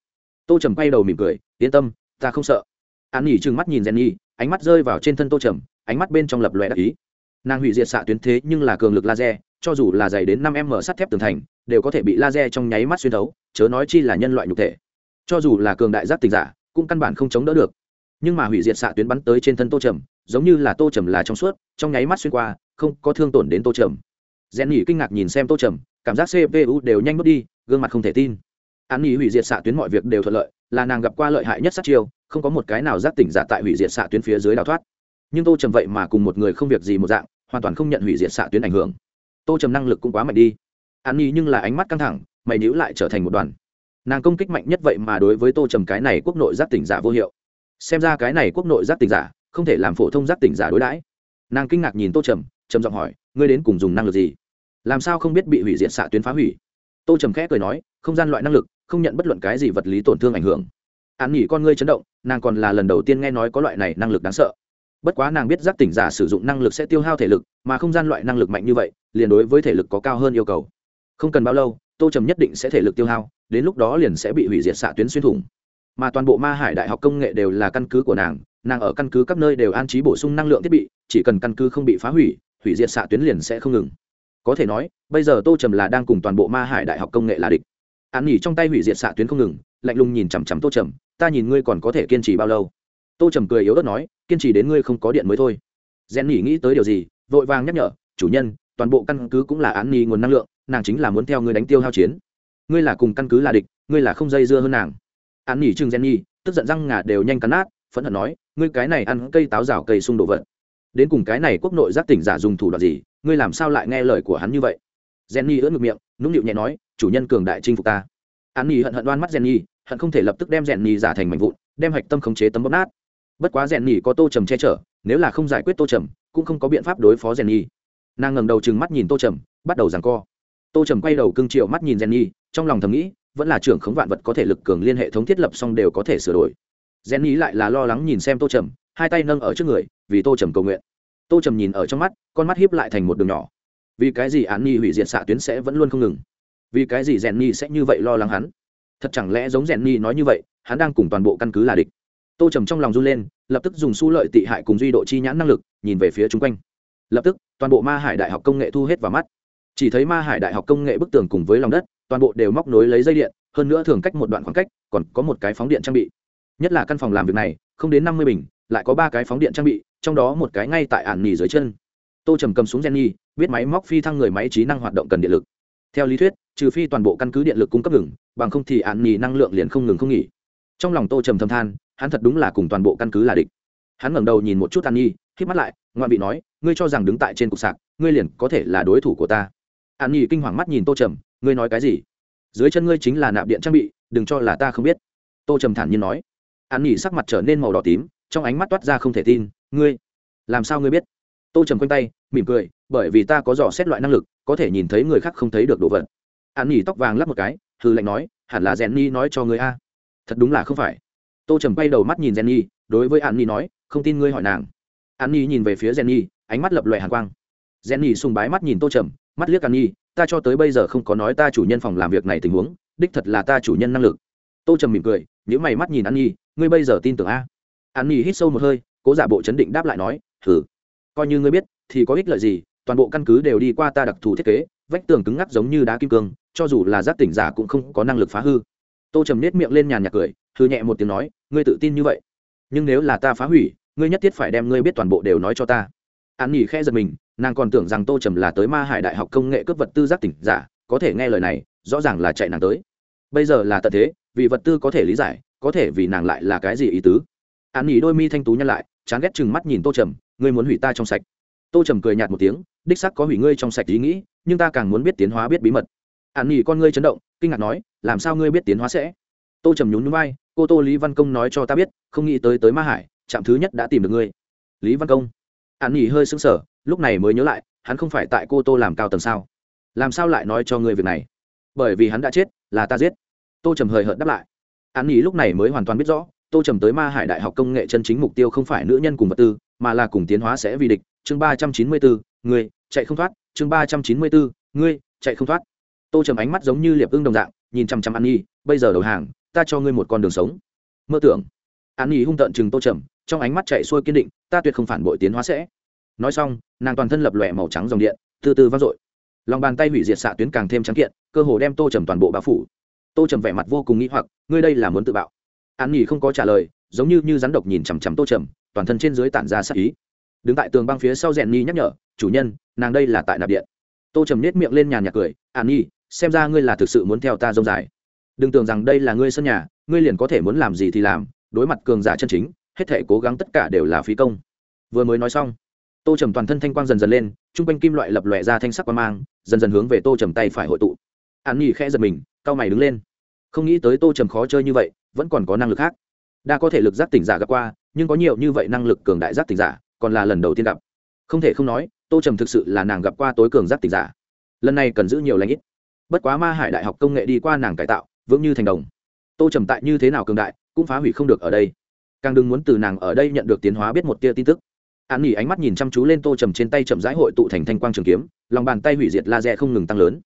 Tô trầm quay đầu mỉm cười, yên tâm, ta không sợ. An ni trừng mắt nhìn jenny ánh mắt rơi vào trên thân tô trầm, ánh mắt bên trong lập lòe đắc ý. Nàng hủy diệt xạ tuyến thế nhưng là cường lực laser, cho dù là dày đến năm m sắt thép tường thành, đều có thể bị laser trong nháy mắt xuyên thấu, chớ nói chi là nhân loại nhục thể. Cho dù là cường đại giác tình giả, cũng căn bản không chống đỡ được. Nhưng mà hủy diệt xạ tuyến bắn tới trên thân tô trầm, giống như là tô trầm là trong suốt, trong nháy mắt xuyên qua, không có thương tổn đến tô trầm rèn nhỉ kinh ngạc nhìn xem tô trầm, cảm giác cpu đều nhanh bước đi, gương mặt không thể tin. An nhỉ hủy diệt xạ tuyến mọi việc đều thuận lợi, là nàng gặp qua lợi hại nhất sát chiêu, không có một cái nào giác tỉnh giả tại hủy diệt xạ tuyến phía dưới đào thoát. Nhưng tô trầm vậy mà cùng một người không việc gì một dạng, hoàn toàn không nhận hủy diệt xạ tuyến ảnh hưởng. Tô trầm năng lực cũng quá mạnh đi. An nhỉ nhưng là ánh mắt căng thẳng, mày nhữ lại trở thành một đoàn. Nàng công kích mạnh nhất vậy mà đối với tô trầm cái này quốc nội giác tỉnh giả vô hiệu. Xem ra cái này quốc nội giác tỉnh giả, không thể làm phổ thông giác tỉnh giả đối đãi. Nàng kinh ngạc nhìn tô trầm trầm giọng hỏi ngươi đến cùng dùng năng lực gì? Làm sao không biết bị hủy diệt xạ tuyến phá hủy? Tô trầm khẽ cười nói, không gian loại năng lực, không nhận bất luận cái gì vật lý tổn thương ảnh hưởng. An nghỉ con ngươi chấn động, nàng còn là lần đầu tiên nghe nói có loại này năng lực đáng sợ. Bất quá nàng biết giác tỉnh giả sử dụng năng lực sẽ tiêu hao thể lực, mà không gian loại năng lực mạnh như vậy, liền đối với thể lực có cao hơn yêu cầu. Không cần bao lâu, tô trầm nhất định sẽ thể lực tiêu hao, đến lúc đó liền sẽ bị hủy diệt xạ tuyến xuyên thủng. Mà toàn bộ ma hải đại học công nghệ đều là căn cứ của nàng nàng ở căn cứ các nơi đều an trí bổ sung năng lượng thiết bị, chỉ cần căn cứ không bị phá hủy hủy diệt xạ tuyến liền sẽ không ngừng. Có thể nói, bây giờ tô trầm là đang cùng toàn bộ ma hải đại học công nghệ là địch. An nghỉ trong tay hủy diệt xạ tuyến không ngừng, lạnh lùng nhìn chằm chằm tô trầm, ta nhìn ngươi còn có thể kiên trì bao lâu? Tô trầm cười yếu ớt nói, kiên trì đến ngươi không có điện mới thôi. Rèn nghỉ nghĩ tới điều gì, vội vàng nhắc nhở, chủ nhân, toàn bộ căn cứ cũng là án nghỉ nguồn năng lượng, nàng chính là muốn theo ngươi đánh tiêu hao chiến. Ngươi là cùng căn cứ là địch, ngươi là không dây dưa hơn nàng. An nghỉ chừng rèn nghỉ tức giận răng ngà đều nhanh cắn nát, phẫn hận nói, ngươi cái này ăn cây táo rào cây xung đồ vật đến cùng cái này quốc nội giác tỉnh giả dùng thủ đoạn gì, ngươi làm sao lại nghe lời của hắn như vậy? Jenny ưỡn ngực miệng, nũng nịu nhẹ nói, chủ nhân cường đại chinh phục ta. An nhi hận hận đoan mắt jenny, hận không thể lập tức đem jenny giả thành mảnh vụn, đem hạch tâm khống chế tấm bóp nát. Bất quá jenny có tô trầm che chở, nếu là không giải quyết tô trầm, cũng không có biện pháp đối phó jenny. Nàng ngẩng đầu chừng mắt nhìn tô trầm, bắt đầu giằng co. Tô trầm quay đầu cưng triệu mắt nhìn jenny, trong lòng thầm nghĩ, vẫn là trưởng khống vạn vật có thể lực cường liên hệ thống thiết lập xong đều có thể sửa đổi. Jenny lại là lo lắng nhìn xem tô trầm hai tay nâng ở trước người, vì tô trầm cầu nguyện. Tô trầm nhìn ở trong mắt, con mắt hiếp lại thành một đường nhỏ. Vì cái gì án nhi hủy diệt xạ tuyến sẽ vẫn luôn không ngừng? Vì cái gì rèn nhi sẽ như vậy lo lắng hắn? Thật chẳng lẽ giống rèn nhi nói như vậy, hắn đang cùng toàn bộ căn cứ là địch? Tô trầm trong lòng run lên, lập tức dùng su lợi tị hại cùng duy độ chi nhãn năng lực, nhìn về phía chung quanh. Lập tức, toàn bộ ma hải đại học công nghệ thu hết vào mắt. Chỉ thấy ma hải đại học công nghệ bức tường cùng với lòng đất, toàn bộ đều móc nối lấy dây điện, hơn nữa thường cách một đoạn khoảng cách, còn có một cái phóng điện trang bị. Nhất là căn phòng làm việc này, không đến năm mươi bình lại có ba cái phóng điện trang bị, trong đó một cái ngay tại ản nỉ dưới chân. Tô trầm cầm súng jenny, biết máy móc phi thăng người máy trí năng hoạt động cần điện lực. Theo lý thuyết, trừ phi toàn bộ căn cứ điện lực cung cấp ngừng, bằng không thì ản nỉ năng lượng liền không ngừng không nghỉ. Trong lòng tô trầm thâm than, hắn thật đúng là cùng toàn bộ căn cứ là địch. Hắn ngẩng đầu nhìn một chút an nhi k mắt lại ngoại bị nói, ngươi cho rằng đứng tại trên cục sạc, ngươi liền có thể là đối thủ của ta. An nhi kinh hoàng mắt nhìn tô trầm, ngươi nói cái gì? Dưới chân ngươi chính là nạp điện trang bị, đừng cho là ta không biết. Tô trầm thản nhiên nói. An nhi sắc mặt trở nên màu đỏ tím trong ánh mắt toát ra không thể tin, ngươi, làm sao ngươi biết? Tô trầm quanh tay, mỉm cười, bởi vì ta có dò xét loại năng lực, có thể nhìn thấy người khác không thấy được đồ vật. An nhỉ tóc vàng lắp một cái hư lạnh nói, hẳn là rèn ni nói cho người a. Thật đúng là không phải. Tô trầm quay đầu mắt nhìn rèn ni đối với an nhỉ nói, không tin ngươi hỏi nàng. An nhỉ nhìn về phía rèn ni ánh mắt lập lòe hàn quang. Rèn ni sùng bái mắt nhìn tô trầm, mắt liếc an nhỉ ta cho tới bây giờ không có nói ta chủ nhân phòng làm việc này tình huống, đích thật là ta chủ nhân năng lực. Tô trầm mỉm cười những mày mắt nhìn an nhi, ngươi bây giờ tin tưởng a? An nhi hít sâu một hơi, cố giả bộ chấn định đáp lại nói thử coi như ngươi biết, thì có ích lợi gì, toàn bộ căn cứ đều đi qua ta đặc thù thiết kế, vách tường cứng ngắc giống như đá kim cương, cho dù là giác tỉnh giả cũng không có năng lực phá hư. Tô trầm nết miệng lên nhàn nhạc cười thư nhẹ một tiếng nói, ngươi tự tin như vậy. Nhưng nếu là ta phá hủy, ngươi nhất thiết phải đem ngươi biết toàn bộ đều nói cho ta. An nhỉ khe giật mình, nàng còn tưởng rằng tô trầm là tới ma hải đại học công nghệ cướp vật tư giác tỉnh giả, có thể nghe lời này, rõ ràng là chạy nàng tới. Bây giờ là tận thế, vì vật tư có thể lý giải, có thể vì nàng lại là cái gì ý tứ? An nhỉ đôi mi thanh tú nhăn lại, chán ghét chừng mắt nhìn tô trầm, ngươi muốn hủy ta trong sạch? Tô trầm cười nhạt một tiếng, đích sắc có hủy ngươi trong sạch ý nghĩ, nhưng ta càng muốn biết tiến hóa biết bí mật. An nhỉ con ngươi chấn động, kinh ngạc nói, làm sao ngươi biết tiến hóa sẽ? Tô trầm nhún nhún vai, cô tô lý văn công nói cho ta biết, không nghĩ tới tới ma hải, trạm thứ nhất đã tìm được ngươi. Lý văn công. An nhỉ hơi sững sờ, lúc này mới nhớ lại, hắn không phải tại cô tô làm cao tầng sao? Làm sao lại nói cho ngươi việc này? Bởi vì hắn đã chết, là ta giết. Tô trầm hời hợt đáp lại. An nhỉ lúc này mới hoàn toàn biết rõ tô trầm tới ma hải đại học công nghệ chân chính mục tiêu không phải nữ nhân cùng vật tư, mà là cùng tiến hóa sẽ vì địch. Chương ba trăm chín mươi bốn ngươi, chạy không thoát. Chương ba trăm chín mươi bốn ngươi, chạy không thoát. Tô trầm ánh mắt giống như liệp ưng đồng dạng, nhìn chăm chăm an nhi, bây giờ đầu hàng, ta cho ngươi một con đường sống. Mơ tưởng. An nhi hung tợn chừng tô trầm, trong ánh mắt chạy xuôi kiên định, ta tuyệt không phản bội tiến hóa sẽ. Nói xong, nàng toàn thân lập lòe màu trắng dòng điện, từ từ vang dội. Lòng bàn tay hủy diệt xạ tuyến càng thêm trắng kiện, cơ hồ đem tô trầm toàn bộ bao phủ. Tô trầm vẻ mặt vô cùng nghĩ hoặc, ngươi đây là muốn tự bạo an nhi không có trả lời, giống như như rắn độc nhìn chằm chằm tô trầm, toàn thân trên dưới tản ra sắc ý. Đứng tại tường băng phía sau rèn nhi nhắc nhở, chủ nhân, nàng đây là tại nạp điện. Tô trầm nết miệng lên nhàn nhạc cười an nhi xem ra ngươi là thực sự muốn theo ta dông dài. Đừng tưởng rằng đây là ngươi sân nhà, ngươi liền có thể muốn làm gì thì làm, đối mặt cường giả chân chính, hết thể cố gắng tất cả đều là phí công. Vừa mới nói xong, tô trầm toàn thân thanh quang dần dần lên t r u n g quanh kim loại lập lòe ra thanh sắc qua mang, dần dần hướng về tô trầm tay phải hội tụ. An nhi khẽ giật mình, cau mày đứng lên không nghĩ tới tô trầm khó chơi như vậy, vẫn còn có năng lực khác. Đa có thể lực giác tỉnh giả gặp qua, nhưng có nhiều như vậy năng lực cường đại giác tỉnh giả, còn là lần đầu tiên gặp. Không thể không nói, tô trầm thực sự là nàng gặp qua tối cường giác tỉnh giả. Lần này cần giữ nhiều lãnh ít. Bất quá ma hải đại học công nghệ đi qua nàng cải tạo, vững như thành đồng. Tô trầm tại như thế nào cường đại, cũng phá hủy không được ở đây. Càng đừng muốn từ nàng ở đây nhận được tiến hóa biết một tia tin tức. An nghỉ ánh mắt nhìn chăm chú lên tô trầm trên tay chậm rãi hội tụ thành thanh quang trường kiếm, lòng bàn tay hủy diệt laser không ngừng tăng lớn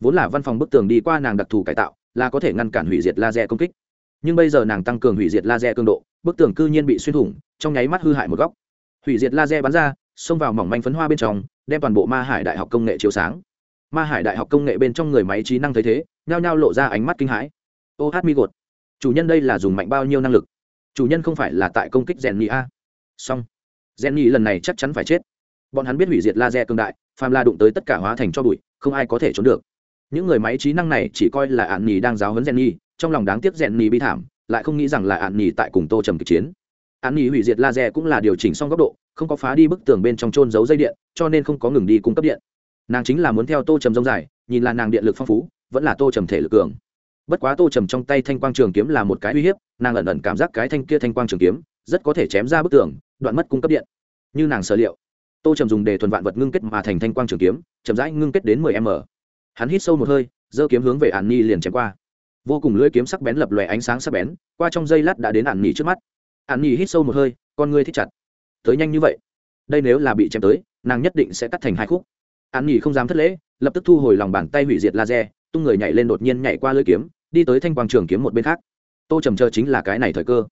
vốn là văn phòng bức tường đi qua nàng đặc thù cải tạo, là có thể ngăn cản hủy diệt laser công kích. Nhưng bây giờ nàng tăng cường hủy diệt laser cường độ, bức tường cư nhiên bị xuyên thủng, trong nháy mắt hư hại một góc. Hủy diệt laser bắn ra, xông vào mỏng manh phấn hoa bên trong, đem toàn bộ ma hải đại học công nghệ chiếu sáng. Ma hải đại học công nghệ bên trong người máy trí năng thấy thế, nhao nhao lộ ra ánh mắt kinh hãi. Ô hát mi gột. Chủ nhân đây là dùng mạnh bao nhiêu năng lực? Chủ nhân không phải là tại công kích rèn nhị a. Song rèn nhị lần này chắc chắn phải chết. Bọn hắn biết hủy diệt laser cương đại, phàm la đụng tới tất cả hóa thành cho bụi, không ai có thể trốn được những người máy trí năng này chỉ coi là ạn nhì đang giáo huấn rèn nhì trong lòng đáng tiếc rèn nhì bi thảm, lại không nghĩ rằng là ạn nhì tại cùng tô trầm kịch chiến. Ạn nhì hủy diệt laser cũng là điều chỉnh xong góc độ, không có phá đi bức tường bên trong trôn giấu dây điện, cho nên không có ngừng đi cung cấp điện. Nàng chính là muốn theo tô trầm rông dài, nhìn là nàng điện lực phong phú, vẫn là tô trầm thể lực cường. Bất quá tô trầm trong tay thanh quang trường kiếm là một cái uy hiếp, nàng ẩn ẩn cảm giác cái thanh kia thanh quang trường kiếm, rất có thể chém ra bức tường, đoạn mất cung cấp điện. Như nàng sở liệu, tô trầm dùng để thuần vạn vật ngưng kết mà thành thanh quang trường kiếm, chậm rãi ngưng kết đến mười m hắn hít sâu một hơi, giơ kiếm hướng về ạn nhi liền chém qua. Vô cùng lưỡi kiếm sắc bén lập lòe ánh sáng sắc bén, qua trong dây lát đã đến ạn nhi trước mắt. Ạn nhi hít sâu một hơi, con ngươi thích chặt. Tới nhanh như vậy, đây nếu là bị chém tới, nàng nhất định sẽ cắt thành hai khúc. Ạn nhi không dám thất lễ, lập tức thu hồi lòng bàn tay hủy diệt laser, tung người nhảy lên đột nhiên nhảy qua lưỡi kiếm, đi tới thanh quang trường kiếm một bên khác. Tô trầm chờ chính là cái này thời cơ.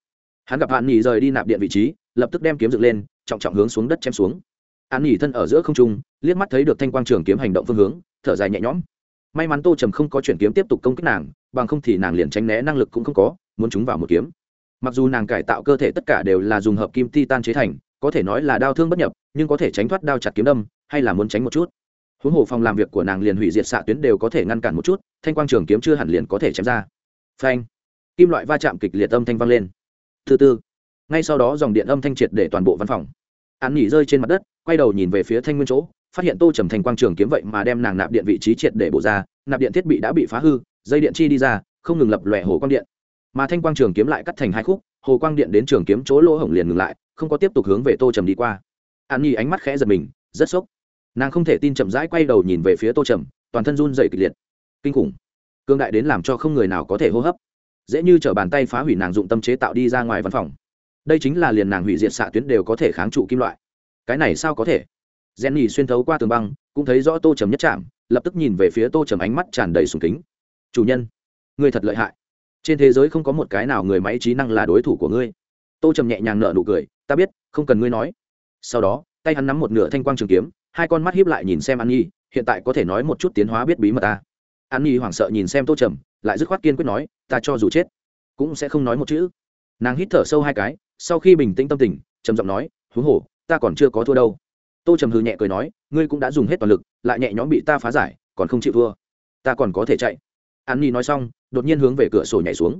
Hắn gặp ạn nhi rời đi nạp điện vị trí, lập tức đem kiếm dựng lên, trọng trọng hướng xuống đất chém xuống. Ạn nhi thân ở giữa không trung, liếc mắt thấy được thanh quang trường kiếm hành động phương hướng, thở dài nhẹ nhõm may mắn tô trầm không có chuyển kiếm tiếp tục công kích nàng, bằng không thì nàng liền tránh né năng lực cũng không có, muốn chúng vào một kiếm. Mặc dù nàng cải tạo cơ thể tất cả đều là dùng hợp kim titan chế thành, có thể nói là đau thương bất nhập, nhưng có thể tránh thoát đao chặt kiếm đâm, hay là muốn tránh một chút. Huống hồ phòng làm việc của nàng liền hủy diệt xạ tuyến đều có thể ngăn cản một chút, thanh quang trường kiếm chưa hẳn liền có thể chém ra. Phanh! Kim loại va chạm kịch liệt âm thanh vang lên. Thứ tư ngay sau đó dòng điện âm thanh triệt để toàn bộ văn phòng. An nghỉ rơi trên mặt đất, quay đầu nhìn về phía thanh nguyên chỗ phát hiện tô trầm thành quang trường kiếm vậy mà đem nàng nạp điện vị trí triệt để bổ ra, nạp điện thiết bị đã bị phá hư, dây điện chi đi ra, không ngừng lập lòe hồ quang điện. Mà thanh quang trường kiếm lại cắt thành hai khúc, hồ quang điện đến trường kiếm chỗ lỗ hổng liền ngừng lại, không có tiếp tục hướng về tô trầm đi qua. An nhi ánh mắt khẽ giật mình, rất sốc. Nàng không thể tin chậm rãi quay đầu nhìn về phía tô trầm, toàn thân run dày kịch liệt. Kinh khủng. Cương đại đến làm cho không người nào có thể hô hấp. Dễ như t bàn tay phá hủy nàng dụng tâm chế tạo đi ra ngoài văn phòng. Đây chính là liền nàng hủy diệt xạ tuyến đều có thể kháng trụ kim loại. Cái này sao có thể? Rèn nhì xuyên thấu qua tường băng, cũng thấy rõ tô trầm nhất chạm lập tức nhìn về phía tô trầm ánh mắt tràn đầy sùng kính. Chủ nhân người thật lợi hại. Trên thế giới không có một cái nào người máy trí năng là đối thủ của ngươi. Tô trầm nhẹ nhàng nợ nụ cười, ta biết, không cần ngươi nói. Sau đó, tay hắn nắm một nửa thanh quang trường kiếm, hai con mắt hiếp lại nhìn xem an nhi, hiện tại có thể nói một chút tiến hóa biết bí mật ta. An nhi hoảng sợ nhìn xem tô trầm, lại dứt khoát kiên quyết nói, ta cho dù chết, cũng sẽ không nói một chữ. Nàng hít thở sâu hai cái, sau khi bình tĩnh tâm tình, trầm giọng nói, huống hồ, ta còn chưa có thua đâu tô trầm hư nhẹ cười nói, ngươi cũng đã dùng hết toàn lực, lại nhẹ nhõm bị ta phá giải, còn không chịu thua. Ta còn có thể chạy. An nhi nói xong, đột nhiên hướng về cửa sổ nhảy xuống.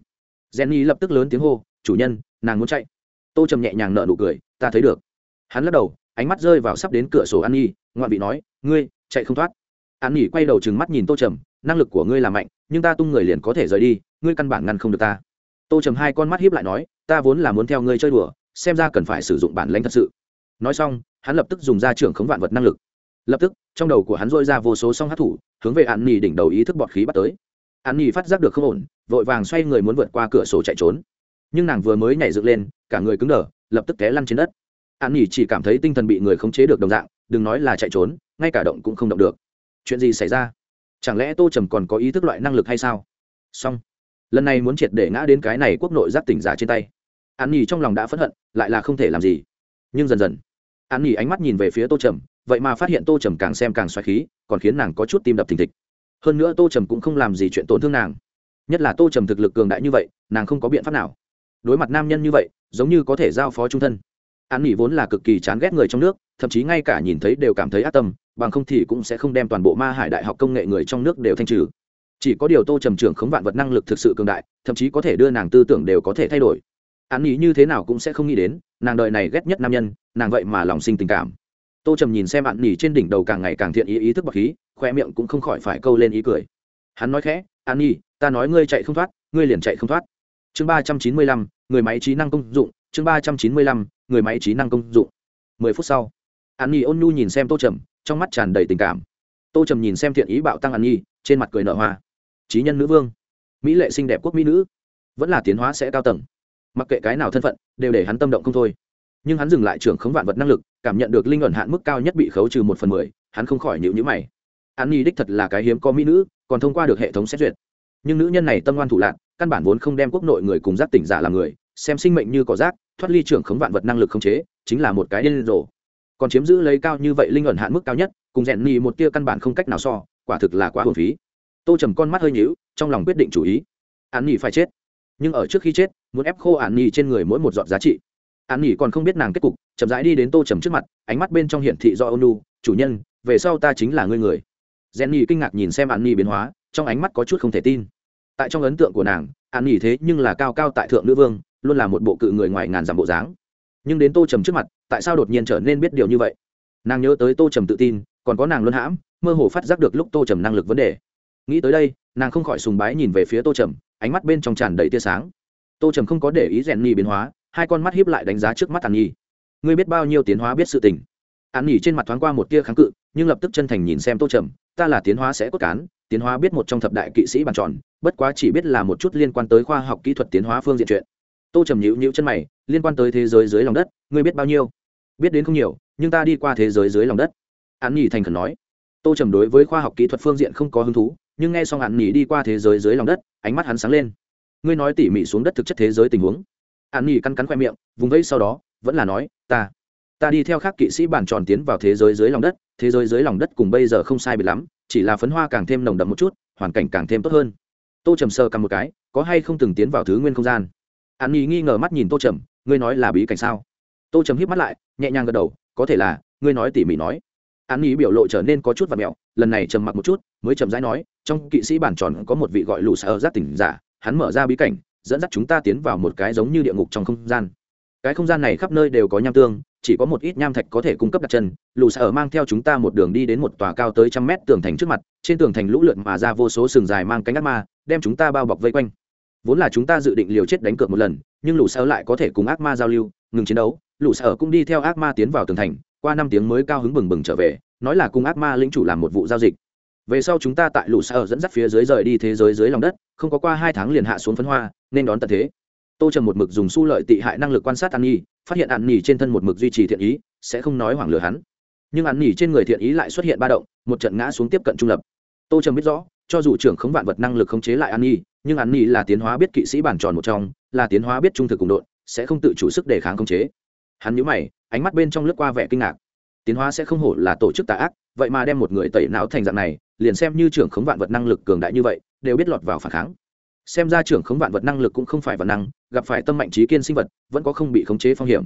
Jenny lập tức lớn tiếng hô, chủ nhân, nàng muốn chạy. Tô trầm nhẹ nhàng nợ nụ cười, ta thấy được. Hắn lắc đầu, ánh mắt rơi vào sắp đến cửa sổ an nhi, ngoạn vị nói, ngươi, chạy không thoát. An nhi quay đầu trừng mắt nhìn tô trầm, năng lực của ngươi là mạnh, nhưng ta tung người liền có thể rời đi, ngươi căn bản ngăn không được ta. Tô trầm hai con mắt hiếp lại nói, ta vốn là muốn theo ngươi chơi đùa, xem ra cần phải sử dụng bản lãnh thật sự nói xong, hắn lập tức dùng ra trưởng khống vạn vật năng lực. Lập tức, trong đầu của hắn dôi ra vô số song hát thủ, hướng về an nhi đỉnh đầu ý thức bọt khí bắt tới. An nhi phát giác được không ổn, vội vàng xoay người muốn vượt qua cửa sổ chạy trốn. Nhưng nàng vừa mới nhảy dựng lên, cả người cứng đờ, lập tức té lăn trên đất. An nhi chỉ cảm thấy tinh thần bị người khống chế được đồng dạng, đừng nói là chạy trốn, ngay cả động cũng không động được. Chuyện gì xảy ra? Chẳng lẽ tô trầm còn có ý thức loại năng lực hay sao? Xong. Lần này muốn triệt để ngã đến cái này quốc nội giáp tỉnh giả trên tay. An nhi trong lòng đã phẫn hận, lại là không thể làm gì. Nhưng dần dần an nhi ánh mắt nhìn về phía tô trầm, vậy mà phát hiện tô trầm càng xem càng xoáy khí, còn khiến nàng có chút tim đập thình thịch. Hơn nữa tô trầm cũng không làm gì chuyện tổn thương nàng. Nhất là tô trầm thực lực cường đại như vậy, nàng không có biện pháp nào. Đối mặt nam nhân như vậy, giống như có thể giao phó trung thân. An nghỉ vốn là cực kỳ chán ghét người trong nước, thậm chí ngay cả nhìn thấy đều cảm thấy ác tâm, bằng không thì cũng sẽ không đem toàn bộ ma hải đại học công nghệ người trong nước đều thanh trừ. Chỉ có điều tô trầm trưởng khống vạn vật năng lực thực sự cường đại, thậm chí có thể đưa nàng tư tưởng đều có thể thay đổi. An nghỉ như thế nào cũng sẽ không nghĩ đến nàng đợi này ghét nhất nam nhân, nàng vậy mà lòng sinh tình cảm. Tô trầm nhìn xem bạn nỉ trên đỉnh đầu càng ngày càng thiện ý ý thức bậc khí khoe miệng cũng không khỏi phải câu lên ý cười. Hắn nói khẽ, an nhi, ta nói ngươi chạy không thoát, ngươi liền chạy không thoát. Chương ba trăm chín mươi lăm, người máy trí năng công dụng, chương ba trăm chín mươi lăm, người máy trí năng công dụng. Mười phút sau, an nhi ôn nhu nhìn xem tô trầm, trong mắt tràn đầy tình cảm. Tô trầm nhìn xem thiện ý bạo tăng an nhi, trên mặt cười nở hoa. Trí nhân nữ vương, mỹ lệ xinh đẹp quốc mỹ nữ, vẫn là tiến hóa sẽ cao tầng mặc kệ cái nào thân phận, đều để hắn tâm động không thôi. Nhưng hắn dừng lại trưởng khống vạn vật năng lực, cảm nhận được linh ẩn hạn mức cao nhất bị khấu trừ một phần mười, hắn không khỏi nhịu nhữ mày. Hắn nhi đích thật là cái hiếm có mỹ nữ, còn thông qua được hệ thống xét duyệt. Nhưng nữ nhân này tâm ngoan thủ lạc căn bản vốn không đem quốc nội người cùng giác tỉnh giả làm người, xem sinh mệnh như có rác, thoát ly trưởng khống vạn vật năng lực khống chế, chính là một cái điên rồ. Còn chiếm giữ lấy cao như vậy linh ẩn hạn mức cao nhất, cùng rèn nhì một tia căn bản không cách nào so, quả thực là quá hồn phí. Tô trầm con mắt hơi nhíu, trong lòng quyết định chủ ý. Hắn nhì phải chết. Nhưng ở trước khi chết muốn ép khô an nhì trên người mỗi một giọt giá trị. An nhì còn không biết nàng kết cục, chậm rãi đi đến tô trầm trước mặt, ánh mắt bên trong hiển thị do ônu chủ nhân, về sau ta chính là ngươi người. Gen nhì kinh ngạc nhìn xem an nhì biến hóa, trong ánh mắt có chút không thể tin. Tại trong ấn tượng của nàng an nhì thế nhưng là cao cao tại thượng nữ vương, luôn là một bộ cự người ngoài ngàn dặm bộ dáng. Nhưng đến tô trầm trước mặt, tại sao đột nhiên trở nên biết điều như vậy? Nàng nhớ tới tô trầm tự tin, còn có nàng luân hãm, mơ hồ phát giác được lúc tô trầm năng lực vấn đề. Nghĩ tới đây, nàng không khỏi sùng bái nhìn về phía tô trầm, ánh mắt bên trong tràn đầy tia sáng tô trầm không có để ý rèn nhi biến hóa, hai con mắt hiếp lại đánh giá trước mắt an nhi. Ngươi biết bao nhiêu tiến hóa biết sự tình? An nhi trên mặt thoáng qua một tia kháng cự, nhưng lập tức chân thành nhìn xem tô trầm, ta là tiến hóa sẽ cốt cán, tiến hóa biết một trong thập đại kỵ sĩ bàn tròn, bất quá chỉ biết là một chút liên quan tới khoa học kỹ thuật tiến hóa phương diện chuyện. Tô trầm nhữ nhữ chân mày, liên quan tới thế giới dưới lòng đất, ngươi biết bao nhiêu? Biết đến không nhiều, nhưng ta đi qua thế giới dưới lòng đất. An Nhi thành khẩn nói. Tô trầm đối với khoa học kỹ thuật phương diện không có hứng thú, nhưng nghe xong an Nhi đi qua thế giới dưới lòng đất, ánh mắt hắn sáng lên ngươi nói tỉ mỉ xuống đất thực chất thế giới tình huống. An nghỉ căn cắn khoe miệng, vùng vẫy sau đó, vẫn là nói, ta ta đi theo khác kỵ sĩ bản tròn tiến vào thế giới dưới lòng đất, thế giới dưới lòng đất cùng bây giờ không sai biệt lắm, chỉ là phấn hoa càng thêm nồng đậm một chút, hoàn cảnh càng thêm tốt hơn. Tô trầm sơ cầm một cái, có hay không từng tiến vào thứ nguyên không gian? An nhi nghi ngờ mắt nhìn tô trầm, ngươi nói là bí cảnh sao? Tô trầm híp mắt lại, nhẹ nhàng gật đầu, có thể là, ngươi nói tỉ mỉ nói. An nhi biểu lộ trở nên có chút và mẹo, lần này trầm mặc một chút, mới trầm rãi nói, trong kỵ sĩ bản tròn có một vị gọi lù sở giác tỉnh giả hắn mở ra bí cảnh, dẫn dắt chúng ta tiến vào một cái giống như địa ngục trong không gian. Cái không gian này khắp nơi đều có nham tương, chỉ có một ít nham thạch có thể cung cấp đặt chân. Lù sở mang theo chúng ta một đường đi đến một tòa cao tới trăm mét tường thành trước mặt, trên tường thành lũ lượt mà ra vô số sừng dài mang cánh ác ma, đem chúng ta bao bọc vây quanh. Vốn là chúng ta dự định liều chết đánh cược một lần, nhưng lũ sở lại có thể cùng ác ma giao lưu, ngừng chiến đấu. Lũ sở cũng đi theo ác ma tiến vào tường thành, qua năm tiếng mới cao hứng bừng bừng trở về, nói là cùng ác ma lĩnh chủ làm một vụ giao dịch về sau chúng ta tại lũ sở dẫn dắt phía dưới rời đi thế giới dưới lòng đất, không có qua hai tháng liền hạ xuống phấn hoa, nên đón tận thế. Tô trầm một mực dùng su lợi tị hại năng lực quan sát an nhi, phát hiện an nhi trên thân một mực duy trì thiện ý, sẽ không nói hoảng lừa hắn. Nhưng an nhi trên người thiện ý lại xuất hiện ba động, một trận ngã xuống tiếp cận trung lập. Tô trầm biết rõ, cho dù trưởng khống vạn vật năng lực khống chế lại an nhi, nhưng an nhi là tiến hóa biết kỵ sĩ bản tròn một trong, là tiến hóa biết trung thực cùng đội sẽ không tự chủ sức đề kháng khống chế. Hắn nhíu mày, ánh mắt bên trong lướt qua vẻ kinh ngạc. Tiến hóa sẽ không hổ là tổ chức tà ác, vậy mà đem một người tẩy não thành dạng này liền xem như trưởng khống vạn vật năng lực cường đại như vậy, đều biết lọt vào phản kháng. Xem ra trưởng khống vạn vật năng lực cũng không phải vật năng, gặp phải tâm mạnh trí kiên sinh vật, vẫn có không bị khống chế phong hiểm.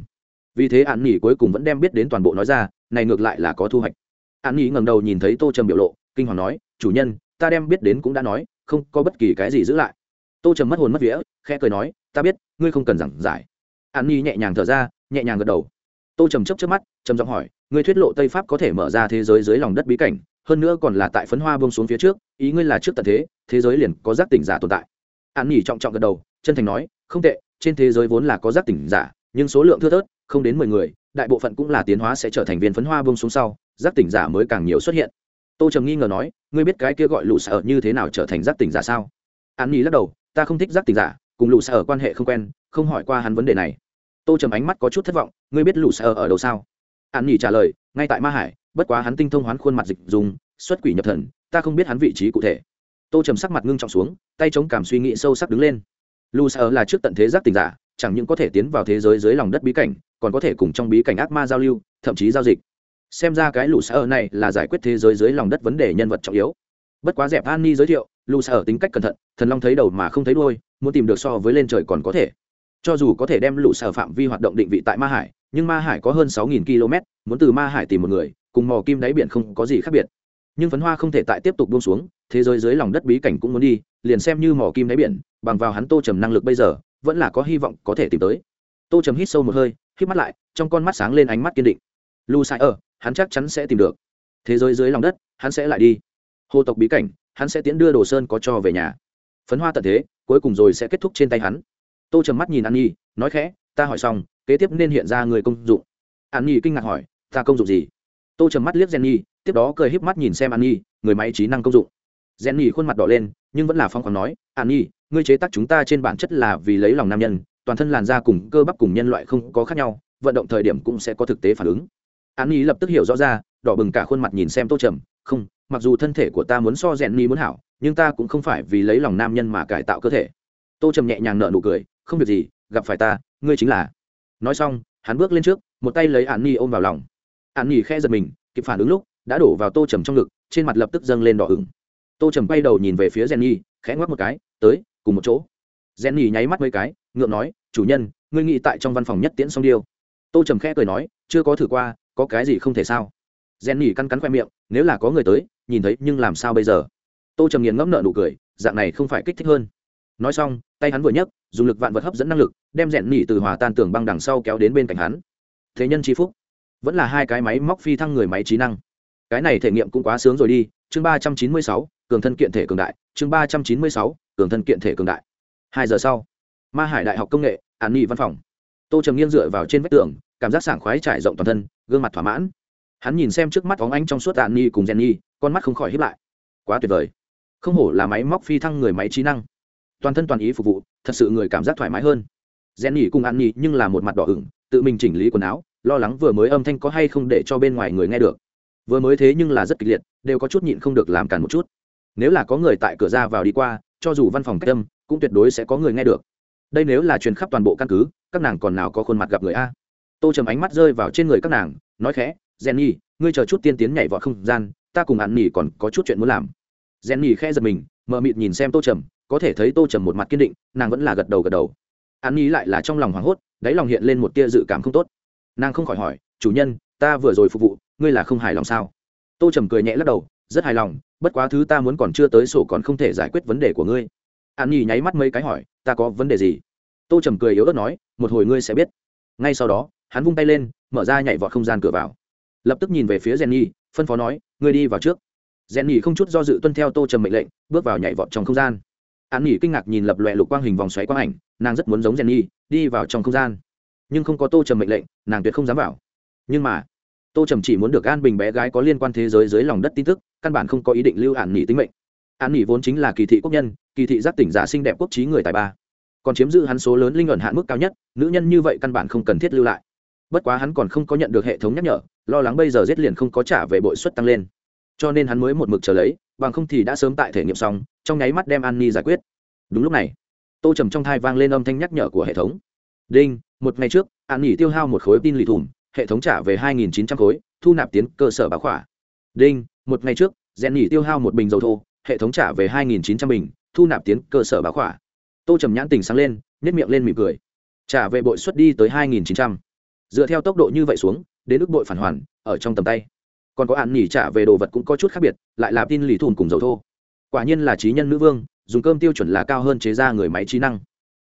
Vì thế an nghỉ cuối cùng vẫn đem biết đến toàn bộ nói ra, này ngược lại là có thu hoạch. An nghỉ ngẩng đầu nhìn thấy tô trầm biểu lộ, kinh hoàng nói, chủ nhân, ta đem biết đến cũng đã nói, không có bất kỳ cái gì giữ lại. Tô trầm mất hồn mất vía, khẽ cười nói, ta biết, ngươi không cần giảng giải. An nghỉ nhẹ nhàng thở ra, nhẹ nhàng gật đầu. Tô trầm chấp trước mắt, trầm giọng hỏi, ngươi thuyết lộ tây pháp có thể mở ra thế giới dưới lòng đất bí cảnh hơn nữa còn là tại phấn hoa bông xuống phía trước, ý ngươi là trước tận thế thế giới liền có giác tỉnh giả tồn tại. An nghỉ trọng trọng gật đầu, chân thành nói, không tệ, trên thế giới vốn là có giác tỉnh giả, nhưng số lượng thưa thớt, không đến mười người, đại bộ phận cũng là tiến hóa sẽ trở thành viên phấn hoa bông xuống sau, giác tỉnh giả mới càng nhiều xuất hiện. Tô trầm nghi ngờ nói, ngươi biết cái kia gọi lũ sở như thế nào trở thành giác tỉnh giả sao? An nghỉ lắc đầu, ta không thích giác tỉnh giả, cùng lũ sở quan hệ không quen, không hỏi qua hắn vấn đề này. Tô trầm ánh mắt có chút thất vọng, ngươi biết lũ sở ở đâu sao? An nhi trả lời, ngay tại ma hải bất quá hắn tinh thông hoán khuôn mặt dịch dùng, xuất quỷ nhập thần, ta không biết hắn vị trí cụ thể. Tô trầm sắc mặt ngưng trọng xuống, tay chống cảm suy nghĩ sâu sắc đứng lên. Lu sở là trước tận thế giác tình giả, chẳng những có thể tiến vào thế giới dưới lòng đất bí cảnh, còn có thể cùng trong bí cảnh ác ma giao lưu, thậm chí giao dịch. Xem ra cái lũ sở này là giải quyết thế giới dưới lòng đất vấn đề nhân vật trọng yếu. Bất quá dẹp an ni giới thiệu lũ sở tính cách cẩn thận, thần long thấy đầu mà không thấy đôi muốn tìm được so với lên trời còn có thể. Cho dù có thể đem lũ sở phạm vi hoạt động định vị tại ma hải, nhưng ma hải có hơn sáu km muốn từ ma hải tìm một người cùng mò kim đáy biển không có gì khác biệt. Nhưng phấn hoa không thể tại tiếp tục buông xuống, thế giới dưới lòng đất bí cảnh cũng muốn đi, liền xem như mò kim đáy biển, bằng vào hắn tô trầm năng lực bây giờ, vẫn là có hy vọng có thể tìm tới. Tô trầm hít sâu một hơi, hít mắt lại, trong con mắt sáng lên ánh mắt kiên định. Lu sai ở hắn chắc chắn sẽ tìm được. Thế giới dưới lòng đất, hắn sẽ lại đi. Hồ tộc bí cảnh, hắn sẽ tiến đưa đồ sơn có cho về nhà. Phấn hoa tận thế, cuối cùng rồi sẽ kết thúc trên tay hắn. Tô trầm mắt nhìn an nhi, nói khẽ, ta hỏi xong, kế tiếp nên hiện ra người công dụng. An nhi kinh ngạc hỏi, ta công dụng gì? Tô trầm mắt liếc jenny, tiếp đó cười híp mắt nhìn xem an nhi người máy trí năng công dụng. Jenny khuôn mặt đỏ lên, nhưng vẫn là phong khoáng nói an nhi ngươi chế tác chúng ta trên bản chất là vì lấy lòng nam nhân, toàn thân làn da cùng cơ bắp cùng nhân loại không có khác nhau, vận động thời điểm cũng sẽ có thực tế phản ứng. An nhi lập tức hiểu rõ ra, đỏ bừng cả khuôn mặt nhìn xem tô trầm, không, mặc dù thân thể của ta muốn so rèn ni muốn hảo, nhưng ta cũng không phải vì lấy lòng nam nhân mà cải tạo cơ thể. Tô trầm nhẹ nhàng nợ nụ cười, không việc gì, gặp phải ta, ngươi chính là. Nói xong, hắn bước lên trước, một tay lấy an nhi ôm vào lòng an nghỉ khe giật mình, kịp phản ứng lúc, đã đổ vào tô trầm trong ngực, trên mặt lập tức dâng lên đỏ ửng. Tô trầm quay đầu nhìn về phía jenny khẽ ngoắc một cái, tới, cùng một chỗ. Jenny nháy mắt mấy cái, ngượng nói, chủ nhân, ngươi nghĩ tại trong văn phòng nhất tiễn xong điêu tô trầm khẽ cười nói, chưa có thử qua, có cái gì không thể sao? Jenny căn cắn khoe miệng, nếu là có người tới, nhìn thấy, nhưng làm sao bây giờ? Tô trầm nghiền ngẫm nợ nụ cười, dạng này không phải kích thích hơn. Nói xong, tay hắn vừa nhấc, dùng lực vạn vật hấp dẫn năng lực, đem rèn nỉ từ hòa tan tường băng đằng sau kéo đến bên cạnh hắn. Thế nhân tri phúc vẫn là hai cái máy móc phi thăng người máy trí năng. Cái này thể nghiệm cũng quá sướng rồi đi, chương ba trăm chín mươi sáu, cường thân kiện thể cường đại, chương ba trăm chín mươi sáu, cường thân kiện thể cường đại. Hai giờ sau, ma hải đại học công nghệ, an nhi văn phòng. Tô trầm nghiêng dựa vào trên vách tường, cảm giác sảng khoái trải rộng toàn thân, gương mặt thỏa mãn. Hắn nhìn xem trước mắt óng ánh trong suốt an nhi cùng jenny, con mắt không khỏi hiếp lại. Quá tuyệt vời. Không hổ là máy móc phi thăng người máy trí năng. Toàn thân toàn ý phục vụ, thật sự người cảm giác thoải mái hơn. Jenny cùng an nhi nhưng là một mặt đỏ ửng, tự mình chỉnh lý quần áo lo lắng vừa mới âm thanh có hay không để cho bên ngoài người nghe được. Vừa mới thế nhưng là rất kịch liệt, đều có chút nhịn không được làm cản một chút. Nếu là có người tại cửa ra vào đi qua, cho dù văn phòng cách âm, cũng tuyệt đối sẽ có người nghe được. Đây nếu là truyền khắp toàn bộ căn cứ, các nàng còn nào có khuôn mặt gặp người a? Tô trầm ánh mắt rơi vào trên người các nàng, nói khẽ, jenny, ngươi chờ chút tiên tiến nhảy vọt không gian, ta cùng ăn nỉ còn có chút chuyện muốn làm. Jenny khẽ giật mình mờ mịt nhìn xem tô trầm, có thể thấy tô trầm một mặt kiên định, nàng vẫn là gật đầu gật đầu. Ăn nhi lại là trong lòng hoảng hốt, đáy lòng hiện lên một tia dự cảm không tốt nàng không khỏi hỏi, chủ nhân, ta vừa rồi phục vụ, ngươi là không hài lòng sao? Tô trầm cười nhẹ lắc đầu, rất hài lòng, bất quá thứ ta muốn còn chưa tới sổ còn không thể giải quyết vấn đề của ngươi. An nhi nháy mắt mấy cái hỏi, ta có vấn đề gì? Tô trầm cười yếu ớt nói, một hồi ngươi sẽ biết. Ngay sau đó, hắn vung tay lên, mở ra nhảy vọt không gian cửa vào. Lập tức nhìn về phía jenny, phân phó nói, ngươi đi vào trước. Jenny không chút do dự tuân theo tô trầm mệnh lệnh, bước vào nhảy vọt trong không gian. An nhi kinh ngạc nhìn lập lòe lục quang hình vòng xoáy quang ảnh, nàng rất muốn giống jenny, đi vào trong không gian nhưng không có tô trầm mệnh lệnh, nàng tuyệt không dám vào. Nhưng mà, tô trầm chỉ muốn được an bình bé gái có liên quan thế giới dưới lòng đất tin tức, căn bản không có ý định lưu ạn nghỉ tính mệnh. An nghỉ vốn chính là kỳ thị quốc nhân, kỳ thị giác tỉnh giả xinh đẹp quốc trí người tài ba. Còn chiếm giữ hắn số lớn linh luận hạn mức cao nhất, nữ nhân như vậy căn bản không cần thiết lưu lại. Bất quá hắn còn không có nhận được hệ thống nhắc nhở, lo lắng bây giờ giết liền không có trả về bội suất tăng lên. Cho nên hắn mới một mực chờ lấy, bằng không thì đã sớm tại thể nghiệm xong, trong nháy mắt đem an ni giải quyết. Đúng lúc này, tô trầm trong thai vang lên âm thanh nhắc nhở của hệ thống. Đinh! Một ngày trước, an nghỉ tiêu hao một khối tin lì thủng, hệ thống trả về hai nghìn chín trăm khối, thu nạp tiến cơ sở bá khỏa. Đinh, một ngày trước rèn nghỉ tiêu hao một bình dầu thô, hệ thống trả về hai nghìn chín trăm bình, thu nạp tiến cơ sở bá khỏa. Tô trầm nhãn tình sáng lên nhét miệng lên mỉm cười. Trả về bội suất đi tới hai nghìn chín trăm. Dựa theo tốc độ như vậy xuống, đến ước bội phản hoàn, ở trong tầm tay. Còn có hạn nghỉ trả về đồ vật cũng có chút khác biệt, lại là tin lì thùn cùng dầu thô. Quả nhiên là trí nhân nữ vương, dùng cơm tiêu chuẩn là cao hơn chế ra người máy trí năng.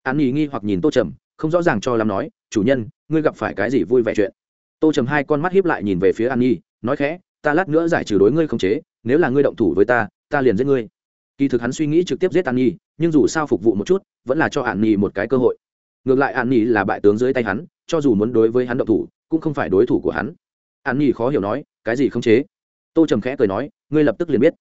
An nghỉ nghi hoặc nhìn tô trầm không rõ ràng cho làm nói, chủ nhân, ngươi gặp phải cái gì vui vẻ chuyện? Tô trầm hai con mắt hiếp lại nhìn về phía an nhi, nói khẽ, ta lát nữa giải trừ đối ngươi không chế, nếu là ngươi động thủ với ta ta liền giết ngươi. Kỳ thực hắn suy nghĩ trực tiếp giết an nhi, nhưng dù sao phục vụ một chút, vẫn là cho an nhi một cái cơ hội. Ngược lại an nhi là bại tướng dưới tay hắn, cho dù muốn đối với hắn động thủ, cũng không phải đối thủ của hắn. An nhi khó hiểu nói, cái gì không chế? Tô trầm khẽ cười nói, ngươi lập tức liền biết.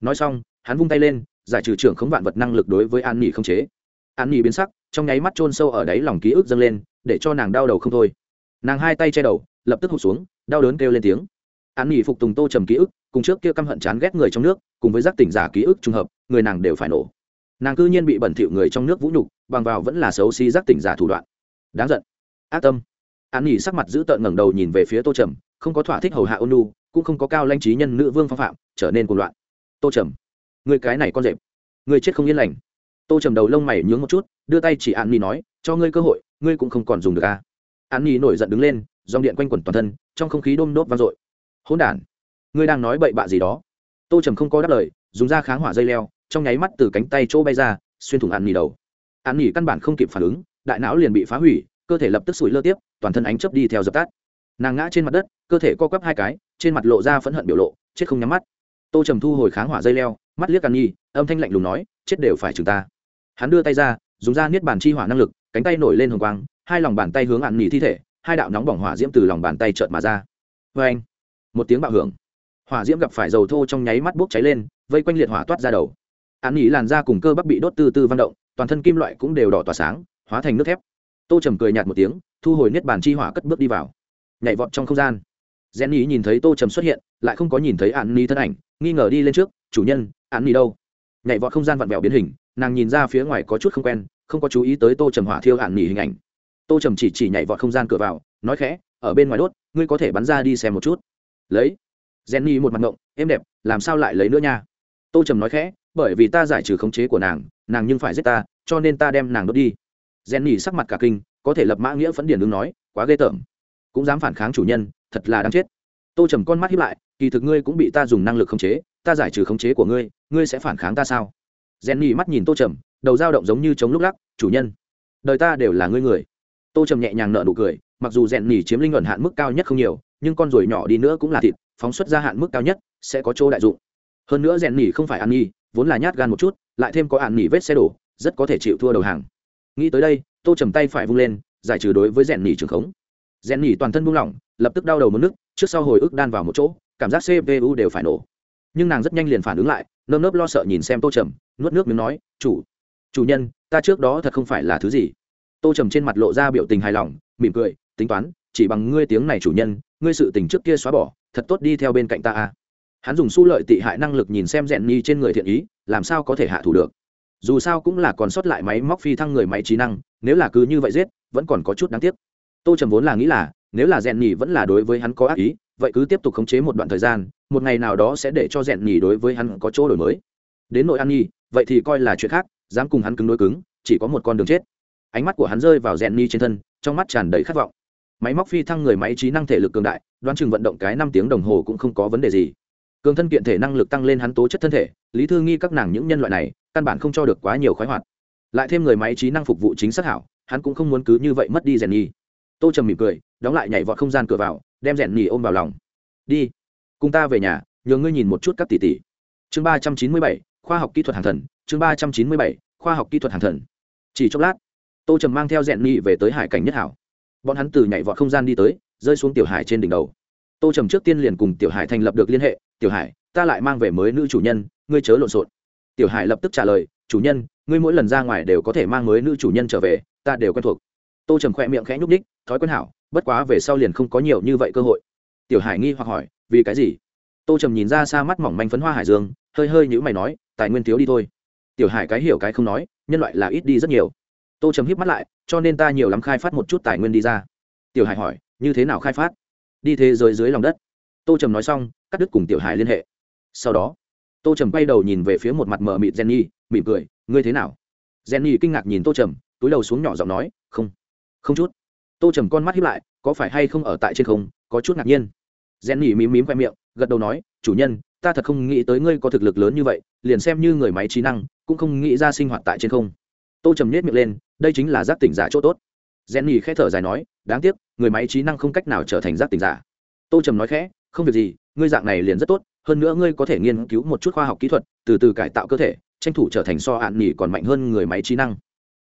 Nói xong, hắn vung tay lên, giải trừ trưởng khống vạn vật năng lực đối với an nhi không chế. An nhi biến sắc trong nháy mắt chôn sâu ở đáy lòng ký ức dâng lên, để cho nàng đau đầu không thôi. Nàng hai tay che đầu, lập tức hụt xuống, đau đớn kêu lên tiếng. An nghỉ phục tùng tô trầm ký ức, cùng trước kia căm hận chán ghét người trong nước, cùng với giác tỉnh giả ký ức trùng hợp, người nàng đều phải nổ. Nàng cư nhiên bị bẩn thỉu người trong nước vũ nhục, bằng vào vẫn là xấu xí giác tỉnh giả thủ đoạn. Đáng giận. Ác tâm. An nghỉ sắc mặt giữ tợn ngẩng đầu nhìn về phía tô trầm, không có thỏa thích hầu hạ ônu cũng không có cao lanh trí nhân nữ vương phong phạm, trở nên cuồng loạn. Tô trầm, người cái này con rệp, người chết không yên lành tô trầm đầu lông mày nhướng một chút, đưa tay chỉ an Nhi nói, cho ngươi cơ hội, ngươi cũng không còn dùng được à. an Nhi nổi giận đứng lên, dòng điện quanh quẩn toàn thân, trong không khí đôm nốt vang dội. Hỗn đản, ngươi đang nói bậy bạ gì đó? Tô trầm không có đáp lời, dùng ra kháng hỏa dây leo, trong nháy mắt từ cánh tay chỗ bay ra, xuyên thủng an nhi đầu. An nhi căn bản không kịp phản ứng, đại não liền bị phá hủy, cơ thể lập tức sủi lơ tiếp, toàn thân ánh chớp đi theo dập tắt. Nàng ngã trên mặt đất, cơ thể co quắp hai cái, trên mặt lộ ra phẫn hận biểu lộ, chết không nhắm mắt. Tô trầm thu hồi kháng hỏa dây leo, mắt liếc an nhi, âm thanh lạnh lùng nói, chết đều phải chừng ta hắn đưa tay ra, dùng ra niết bàn chi hỏa năng lực, cánh tay nổi lên hồng quang, hai lòng bàn tay hướng ạn nỉ thi thể, hai đạo nóng bỏng hỏa diễm từ lòng bàn tay trợt mà ra. Vê anh, một tiếng bạo hưởng. Hỏa diễm gặp phải dầu thô trong nháy mắt bốc cháy lên, vây quanh liệt hỏa toát ra đầu. Ạn nỉ làn da cùng cơ bắp bị đốt tư tư văn động, toàn thân kim loại cũng đều đỏ tỏa sáng, hóa thành nước thép. Tô trầm cười nhạt một tiếng, thu hồi niết bàn chi hỏa cất bước đi vào. Nhảy vọt trong không gian. Rèn ý nhìn thấy tô trầm xuất hiện, lại không có nhìn thấy ạn nỉ thân ảnh, nghi ngờ đi lên trước, chủ nhân, ạn nỉ đâu? Nhảy vọt không gian vặn vẹo biến hình nàng nhìn ra phía ngoài có chút không quen, không có chú ý tới tô trầm hỏa thiêu hạn nghỉ hình ảnh. Tô trầm chỉ chỉ nhảy vọt không gian cửa vào, nói khẽ, ở bên ngoài đốt, ngươi có thể bắn ra đi xem một chút. Lấy. Jenny một mặt ngộng êm đẹp, làm sao lại lấy nữa nha? Tô trầm nói khẽ, bởi vì ta giải trừ khống chế của nàng nàng nhưng phải giết ta, cho nên ta đem nàng đốt đi. Jenny sắc mặt cả kinh, có thể lập mã nghĩa phấn điển đứng nói, quá ghê tởm. Cũng dám phản kháng chủ nhân, thật là đáng chết. Tô trầm con mắt hiếp lại, kỳ thực ngươi cũng bị ta dùng năng lực khống chế, ta giải trừ khống chế của ngươi ngươi sẽ phản kháng ta sao? Rèn jenny mắt nhìn tô trầm, đầu dao động giống như chống lúc lắc, chủ nhân, đời ta đều là ngươi người. Tô trầm nhẹ nhàng nợ nụ cười, mặc dù rèn nỉ chiếm linh luận hạn mức cao nhất không nhiều, nhưng con ruồi nhỏ đi nữa cũng là thịt, phóng xuất ra hạn mức cao nhất, sẽ có chỗ đại dụng. Hơn nữa rèn nỉ không phải ăn nhi vốn là nhát gan một chút, lại thêm có ăn nỉ vết xe đổ, rất có thể chịu thua đầu hàng. Nghĩ tới đây, tô trầm tay phải vung lên, giải trừ đối với rèn nỉ trường khống. Rèn nỉ toàn thân buông lỏng, lập tức đau đầu mất nước, trước sau hồi ức đan vào một chỗ, cảm giác cpu đều phải nổ. Nhưng nàng rất nhanh liền phản ứng lại nơm nớp lo sợ nhìn xem tô trầm, nuốt nước miếng nói, chủ chủ nhân, ta trước đó thật không phải là thứ gì. Tô trầm trên mặt lộ ra biểu tình hài lòng, mỉm cười, tính toán, chỉ bằng ngươi tiếng này chủ nhân, ngươi sự tình trước kia xóa bỏ, thật tốt đi theo bên cạnh ta a. Hắn dùng su lợi tị hại năng lực nhìn xem rèn ni trên người thiện ý, làm sao có thể hạ thủ được. Dù sao cũng là còn sót lại máy móc phi thăng người máy trí năng, nếu là cứ như vậy giết, vẫn còn có chút đáng tiếc. Tô trầm vốn là nghĩ là, nếu là rèn nhì vẫn là đối với hắn có ác ý vậy cứ tiếp tục khống chế một đoạn thời gian, một ngày nào đó sẽ để cho rèn nhì đối với hắn có chỗ đổi mới. Đến nội an nhi vậy thì coi là chuyện khác, dám cùng hắn cứng đối cứng, chỉ có một con đường chết. Ánh mắt của hắn rơi vào rèn nhì trên thân, trong mắt tràn đầy khát vọng. Máy móc phi thăng người máy trí năng thể lực cường đại, đoán chừng vận động cái năm tiếng đồng hồ cũng không có vấn đề gì. Cường thân kiện thể năng lực tăng lên hắn tố chất thân thể, lý thư nghi các nàng những nhân loại này, căn bản không cho được quá nhiều khoái hoạt. Lại thêm người máy trí năng phục vụ chính xác hảo, hắn cũng không muốn cứ như vậy mất đi rèn nhi tô trầm mỉm cười, đóng lại nhảy vọt không gian cửa vào đem rèn nhì ôm vào lòng. Đi, cùng ta về nhà, nhờ ngươi nhìn một chút các tỷ tỷ. Chương ba trăm chín mươi bảy, khoa học kỹ thuật hàng thần, chương ba trăm chín mươi bảy, khoa học kỹ thuật hàng thần. Chỉ chốc lát, tô trầm mang theo rèn nhì về tới hải cảnh nhất hảo. Bọn hắn từ nhảy vọt không gian đi tới, rơi xuống tiểu hải trên đỉnh đầu. Tô trầm trước tiên liền cùng tiểu hải thành lập được liên hệ, tiểu hải, ta lại mang về mới nữ chủ nhân, ngươi chớ lộn xộn. Tiểu hải lập tức trả lời, chủ nhân, ngươi mỗi lần ra ngoài đều có thể mang mới nữ chủ nhân trở về, ta đều quen thuộc. Tô trầm khỏe miệng khẽ nhúc ních thói quen hảo bất quá về sau liền không có nhiều như vậy cơ hội. Tiểu hải nghi hoặc hỏi, vì cái gì? Tô trầm nhìn ra xa mắt mỏng manh phấn hoa hải dương, hơi hơi nhữ mày nói, tài nguyên thiếu đi thôi. Tiểu hải cái hiểu cái không nói, nhân loại là ít đi rất nhiều. Tô trầm híp mắt lại, cho nên ta nhiều lắm khai phát một chút tài nguyên đi ra. Tiểu hải hỏi, như thế nào khai phát? Đi thế giới dưới lòng đất. Tô trầm nói xong, cắt đứt cùng tiểu hải liên hệ. Sau đó, tô trầm bay đầu nhìn về phía một mặt mờ mịt jenny, mỉm cười, ngươi thế nào? Jenny kinh ngạc nhìn tô trầm, túi đầu xuống nhỏ giọng nói, không không chút tô trầm con mắt hiếp lại, có phải hay không ở tại trên không, có chút ngạc nhiên. Jenny mím mím khoe miệng, gật đầu nói, chủ nhân, ta thật không nghĩ tới ngươi có thực lực lớn như vậy, liền xem như người máy trí năng, cũng không nghĩ ra sinh hoạt tại trên không. Tô trầm nhét miệng lên, đây chính là giác tỉnh giả chỗ tốt. Jenny khẽ thở dài nói, đáng tiếc, người máy trí năng không cách nào trở thành giác tỉnh giả. Tô trầm nói khẽ, không việc gì, ngươi dạng này liền rất tốt, hơn nữa ngươi có thể nghiên cứu một chút khoa học kỹ thuật, từ từ cải tạo cơ thể, tranh thủ trở thành so hạn nỉ còn mạnh hơn người máy trí năng.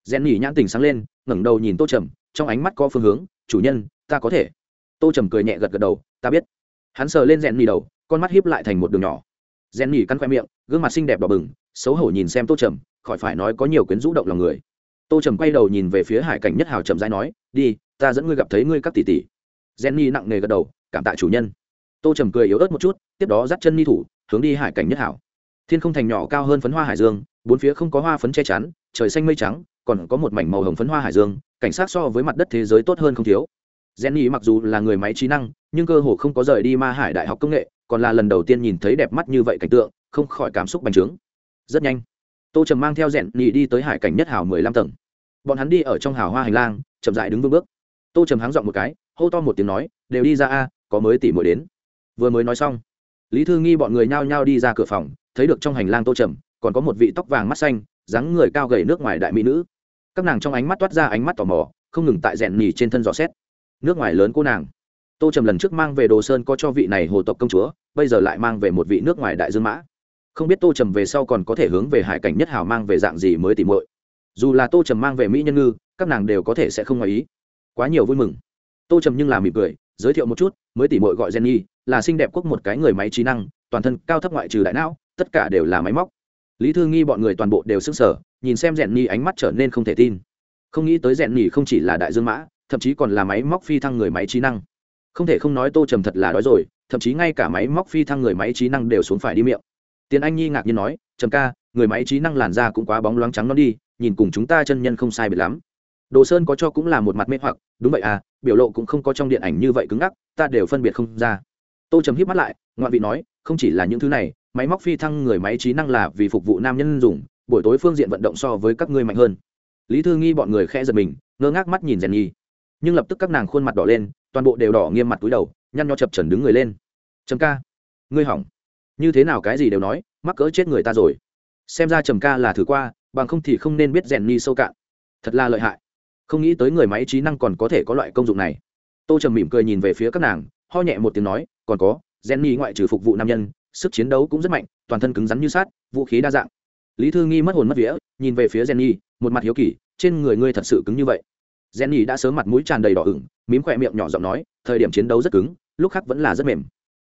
Rèn nỉ nhãn tình sáng lên, ngẩng đầu nhìn tô trầm trong ánh mắt có phương hướng, chủ nhân, ta có thể. Tô trầm cười nhẹ gật gật đầu, ta biết. Hắn sờ lên rèn nỉ đầu, con mắt hiếp lại thành một đường nhỏ. Rèn nỉ căn khoe miệng, gương mặt xinh đẹp đỏ bừng, xấu hổ nhìn xem tô trầm, khỏi phải nói có nhiều quyến rũ động lòng người. Tô trầm quay đầu nhìn về phía hải cảnh nhất hào trầm dãi nói, đi, ta dẫn ngươi gặp thấy ngươi các tỷ tỷ. Rèn nỉ nặng nề gật đầu, cảm tạ chủ nhân. Tô trầm cười yếu ớt một chút, tiếp đó dắt chân ni thủ, hướng đi hải cảnh nhất hảo thiên không thành nhỏ cao hơn phấn hoa hải dương, bốn phía không có hoa phấn che chắn, trời xanh mây trắng, còn có một mảnh màu hồng phấn hoa hải dương cảnh sát so với mặt đất thế giới tốt hơn không thiếu. Jenny mặc dù là người máy trí năng, nhưng cơ hồ không có rời đi ma hải đại học công nghệ, còn là lần đầu tiên nhìn thấy đẹp mắt như vậy cảnh tượng, không khỏi cảm xúc bành trướng. Rất nhanh, tô trầm mang theo rèn nhị đi tới hải cảnh nhất hào mười lăm tầng. Bọn hắn đi ở trong hào hoa hành lang, chậm dại đứng vững bước. Tô trầm háng dọn một cái, hô to một tiếng nói, đều đi ra a, có mới tỉ mỗi đến. Vừa mới nói xong, lý thư nghi bọn người nhao nhao đi ra cửa phòng, thấy được trong hành lang tô trầm, còn có một vị tóc vàng mắt xanh, dáng người cao gầy nước ngoài đại mỹ nữ các nàng trong ánh mắt toát ra ánh mắt tò mò, không ngừng tại rèn nhì trên thân dò xét. Nước ngoài lớn cô nàng. Tô trầm lần trước mang về đồ sơn có cho vị này hồ tộc công chúa, bây giờ lại mang về một vị nước ngoài đại dương mã. Không biết tô trầm về sau còn có thể hướng về hải cảnh nhất hào mang về dạng gì mới tìm muội. Dù là tô trầm mang về mỹ nhân ngư, các nàng đều có thể sẽ không ngoài ý. Quá nhiều vui mừng. Tô trầm nhưng là mỉm cười, giới thiệu một chút, mới tỉ mội gọi jenny, là xinh đẹp quốc một cái người máy trí năng, toàn thân cao thấp ngoại trừ đại não, tất cả đều là máy móc. Lý thư nghi bọn người toàn bộ đều s ư n g sở nhìn xem rèn nhi ánh mắt trở nên không thể tin. Không nghĩ tới rèn nhì không chỉ là đại dương mã, thậm chí còn là máy móc phi thăng người máy trí năng. Không thể không nói tô trầm thật là đói rồi, thậm chí ngay cả máy móc phi thăng người máy trí năng đều xuống phải đi miệng. Tiến anh nhi ngạc nhiên nói, trầm ca, người máy trí năng làn da cũng quá bóng loáng trắng nó đi, nhìn cùng chúng ta chân nhân không sai biệt lắm. Đồ sơn có cho cũng là một mặt mê hoặc, đúng vậy à biểu lộ cũng không có trong điện ảnh như vậy cứng ngắc, ta đều phân biệt không ra. Tô trầm hít mắt lại, ngoạn vị nói, không chỉ là những thứ này, máy móc phi thăng người máy trí năng là vì phục vụ nam nhân dùng buổi tối phương diện vận động so với các ngươi mạnh hơn. Lý thư nghi bọn người khẽ giật mình, ngơ ngác mắt nhìn rèn nhi. Nhưng lập tức các nàng khuôn mặt đỏ lên, toàn bộ đều đỏ nghiêm mặt túi đầu, nhăn nho chập trần đứng người lên. Trầm ca, ngươi hỏng. Như thế nào cái gì đều nói, mắc cỡ chết người ta rồi. Xem ra trầm ca là thử qua, bằng không thì không nên biết rèn nhi sâu cạn. Thật là lợi hại. Không nghĩ tới người máy trí năng còn có thể có loại công dụng này. Tô trầm mỉm cười nhìn về phía các nàng, ho nhẹ một tiếng nói, còn có jenny ngoại trừ phục vụ nam nhân, sức chiến đấu cũng rất mạnh, toàn thân cứng rắn như sát vũ khí đa dạng lý thư nghi mất hồn mất vía nhìn về phía jenny một mặt hiếu kỳ trên người ngươi thật sự cứng như vậy? Jenny đã sớm mặt mũi tràn đầy đỏ ửng mím khỏe miệng nhỏ giọng nói thời điểm chiến đấu rất cứng lúc khác vẫn là rất mềm.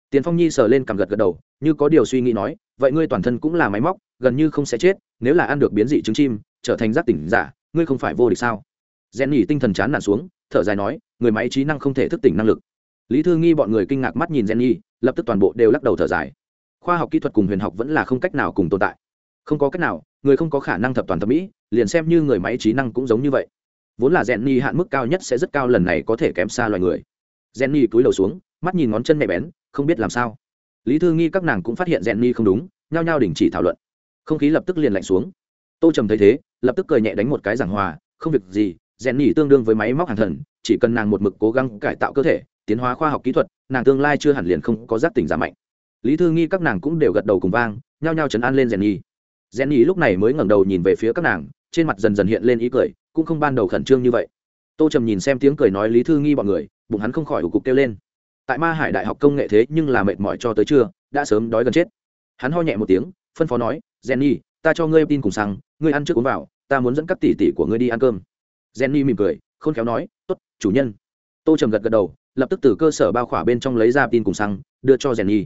Tiền phong nhi sờ lên cằm gật gật đầu như có điều suy nghĩ nói vậy ngươi toàn thân cũng là máy móc gần như không sẽ chết nếu là ăn được biến dị trứng chim trở thành giác tỉnh giả ngươi không phải vô địch sao? Jenny tinh thần chán nản xuống thở dài nói người máy trí năng không thể thức tỉnh năng lực. Lý thư nghi bọn người kinh ngạc mắt nhìn Jenny, lập tức toàn bộ đều lắc đầu thở dài. Khoa học kỹ thuật cùng huyền học vẫn là không cách nào cùng tồn tại không có cách nào, người không có khả năng thập toàn thẩm mỹ, liền xem như người máy trí năng cũng giống như vậy. Vốn là rèn ni hạn mức cao nhất sẽ rất cao lần này có thể kém xa loài người. Rèn ni cúi đầu xuống, mắt nhìn ngón chân mẹ bén, không biết làm sao. Lý thư nghi các nàng cũng phát hiện rèn ni không đúng, nhao nhao đình chỉ thảo luận. Không khí lập tức liền lạnh xuống. Tô trầm thấy thế, lập tức cười nhẹ đánh một cái giảng hòa, không việc gì rèn ni tương đương với máy móc hàng thần, chỉ cần nàng một mực cố gắng cải tạo cơ thể, tiến hóa khoa học kỹ thuật, nàng tương lai chưa hẳn liền không có giác tỉnh giả mạnh. Lý thư nghi các nàng cũng đều gật đầu cùng vang, nhao nhao chấn an lên rèn nhỉ rèn lúc này mới ngẩng đầu nhìn về phía các nàng, trên mặt dần dần hiện lên ý cười, cũng không ban đầu khẩn trương như vậy. Tô trầm nhìn xem tiếng cười nói lý thư nghi bọn người, bụng hắn không khỏi ủ cục kêu lên. Tại ma hải đại học công nghệ thế nhưng là mệt mỏi cho tới trưa, đã sớm đói gần chết. Hắn ho nhẹ một tiếng, phân phó nói, jenny, ta cho ngươi tin cùng xăng, ngươi ăn trước uống vào, ta muốn dẫn các tỷ tỷ của ngươi đi ăn cơm. Jenny mỉm cười, khôn khéo nói, tốt, chủ nhân. Tô trầm gật gật đầu, lập tức từ cơ sở bao khỏa bên trong lấy ra tin cùng xăng, đưa cho jenny.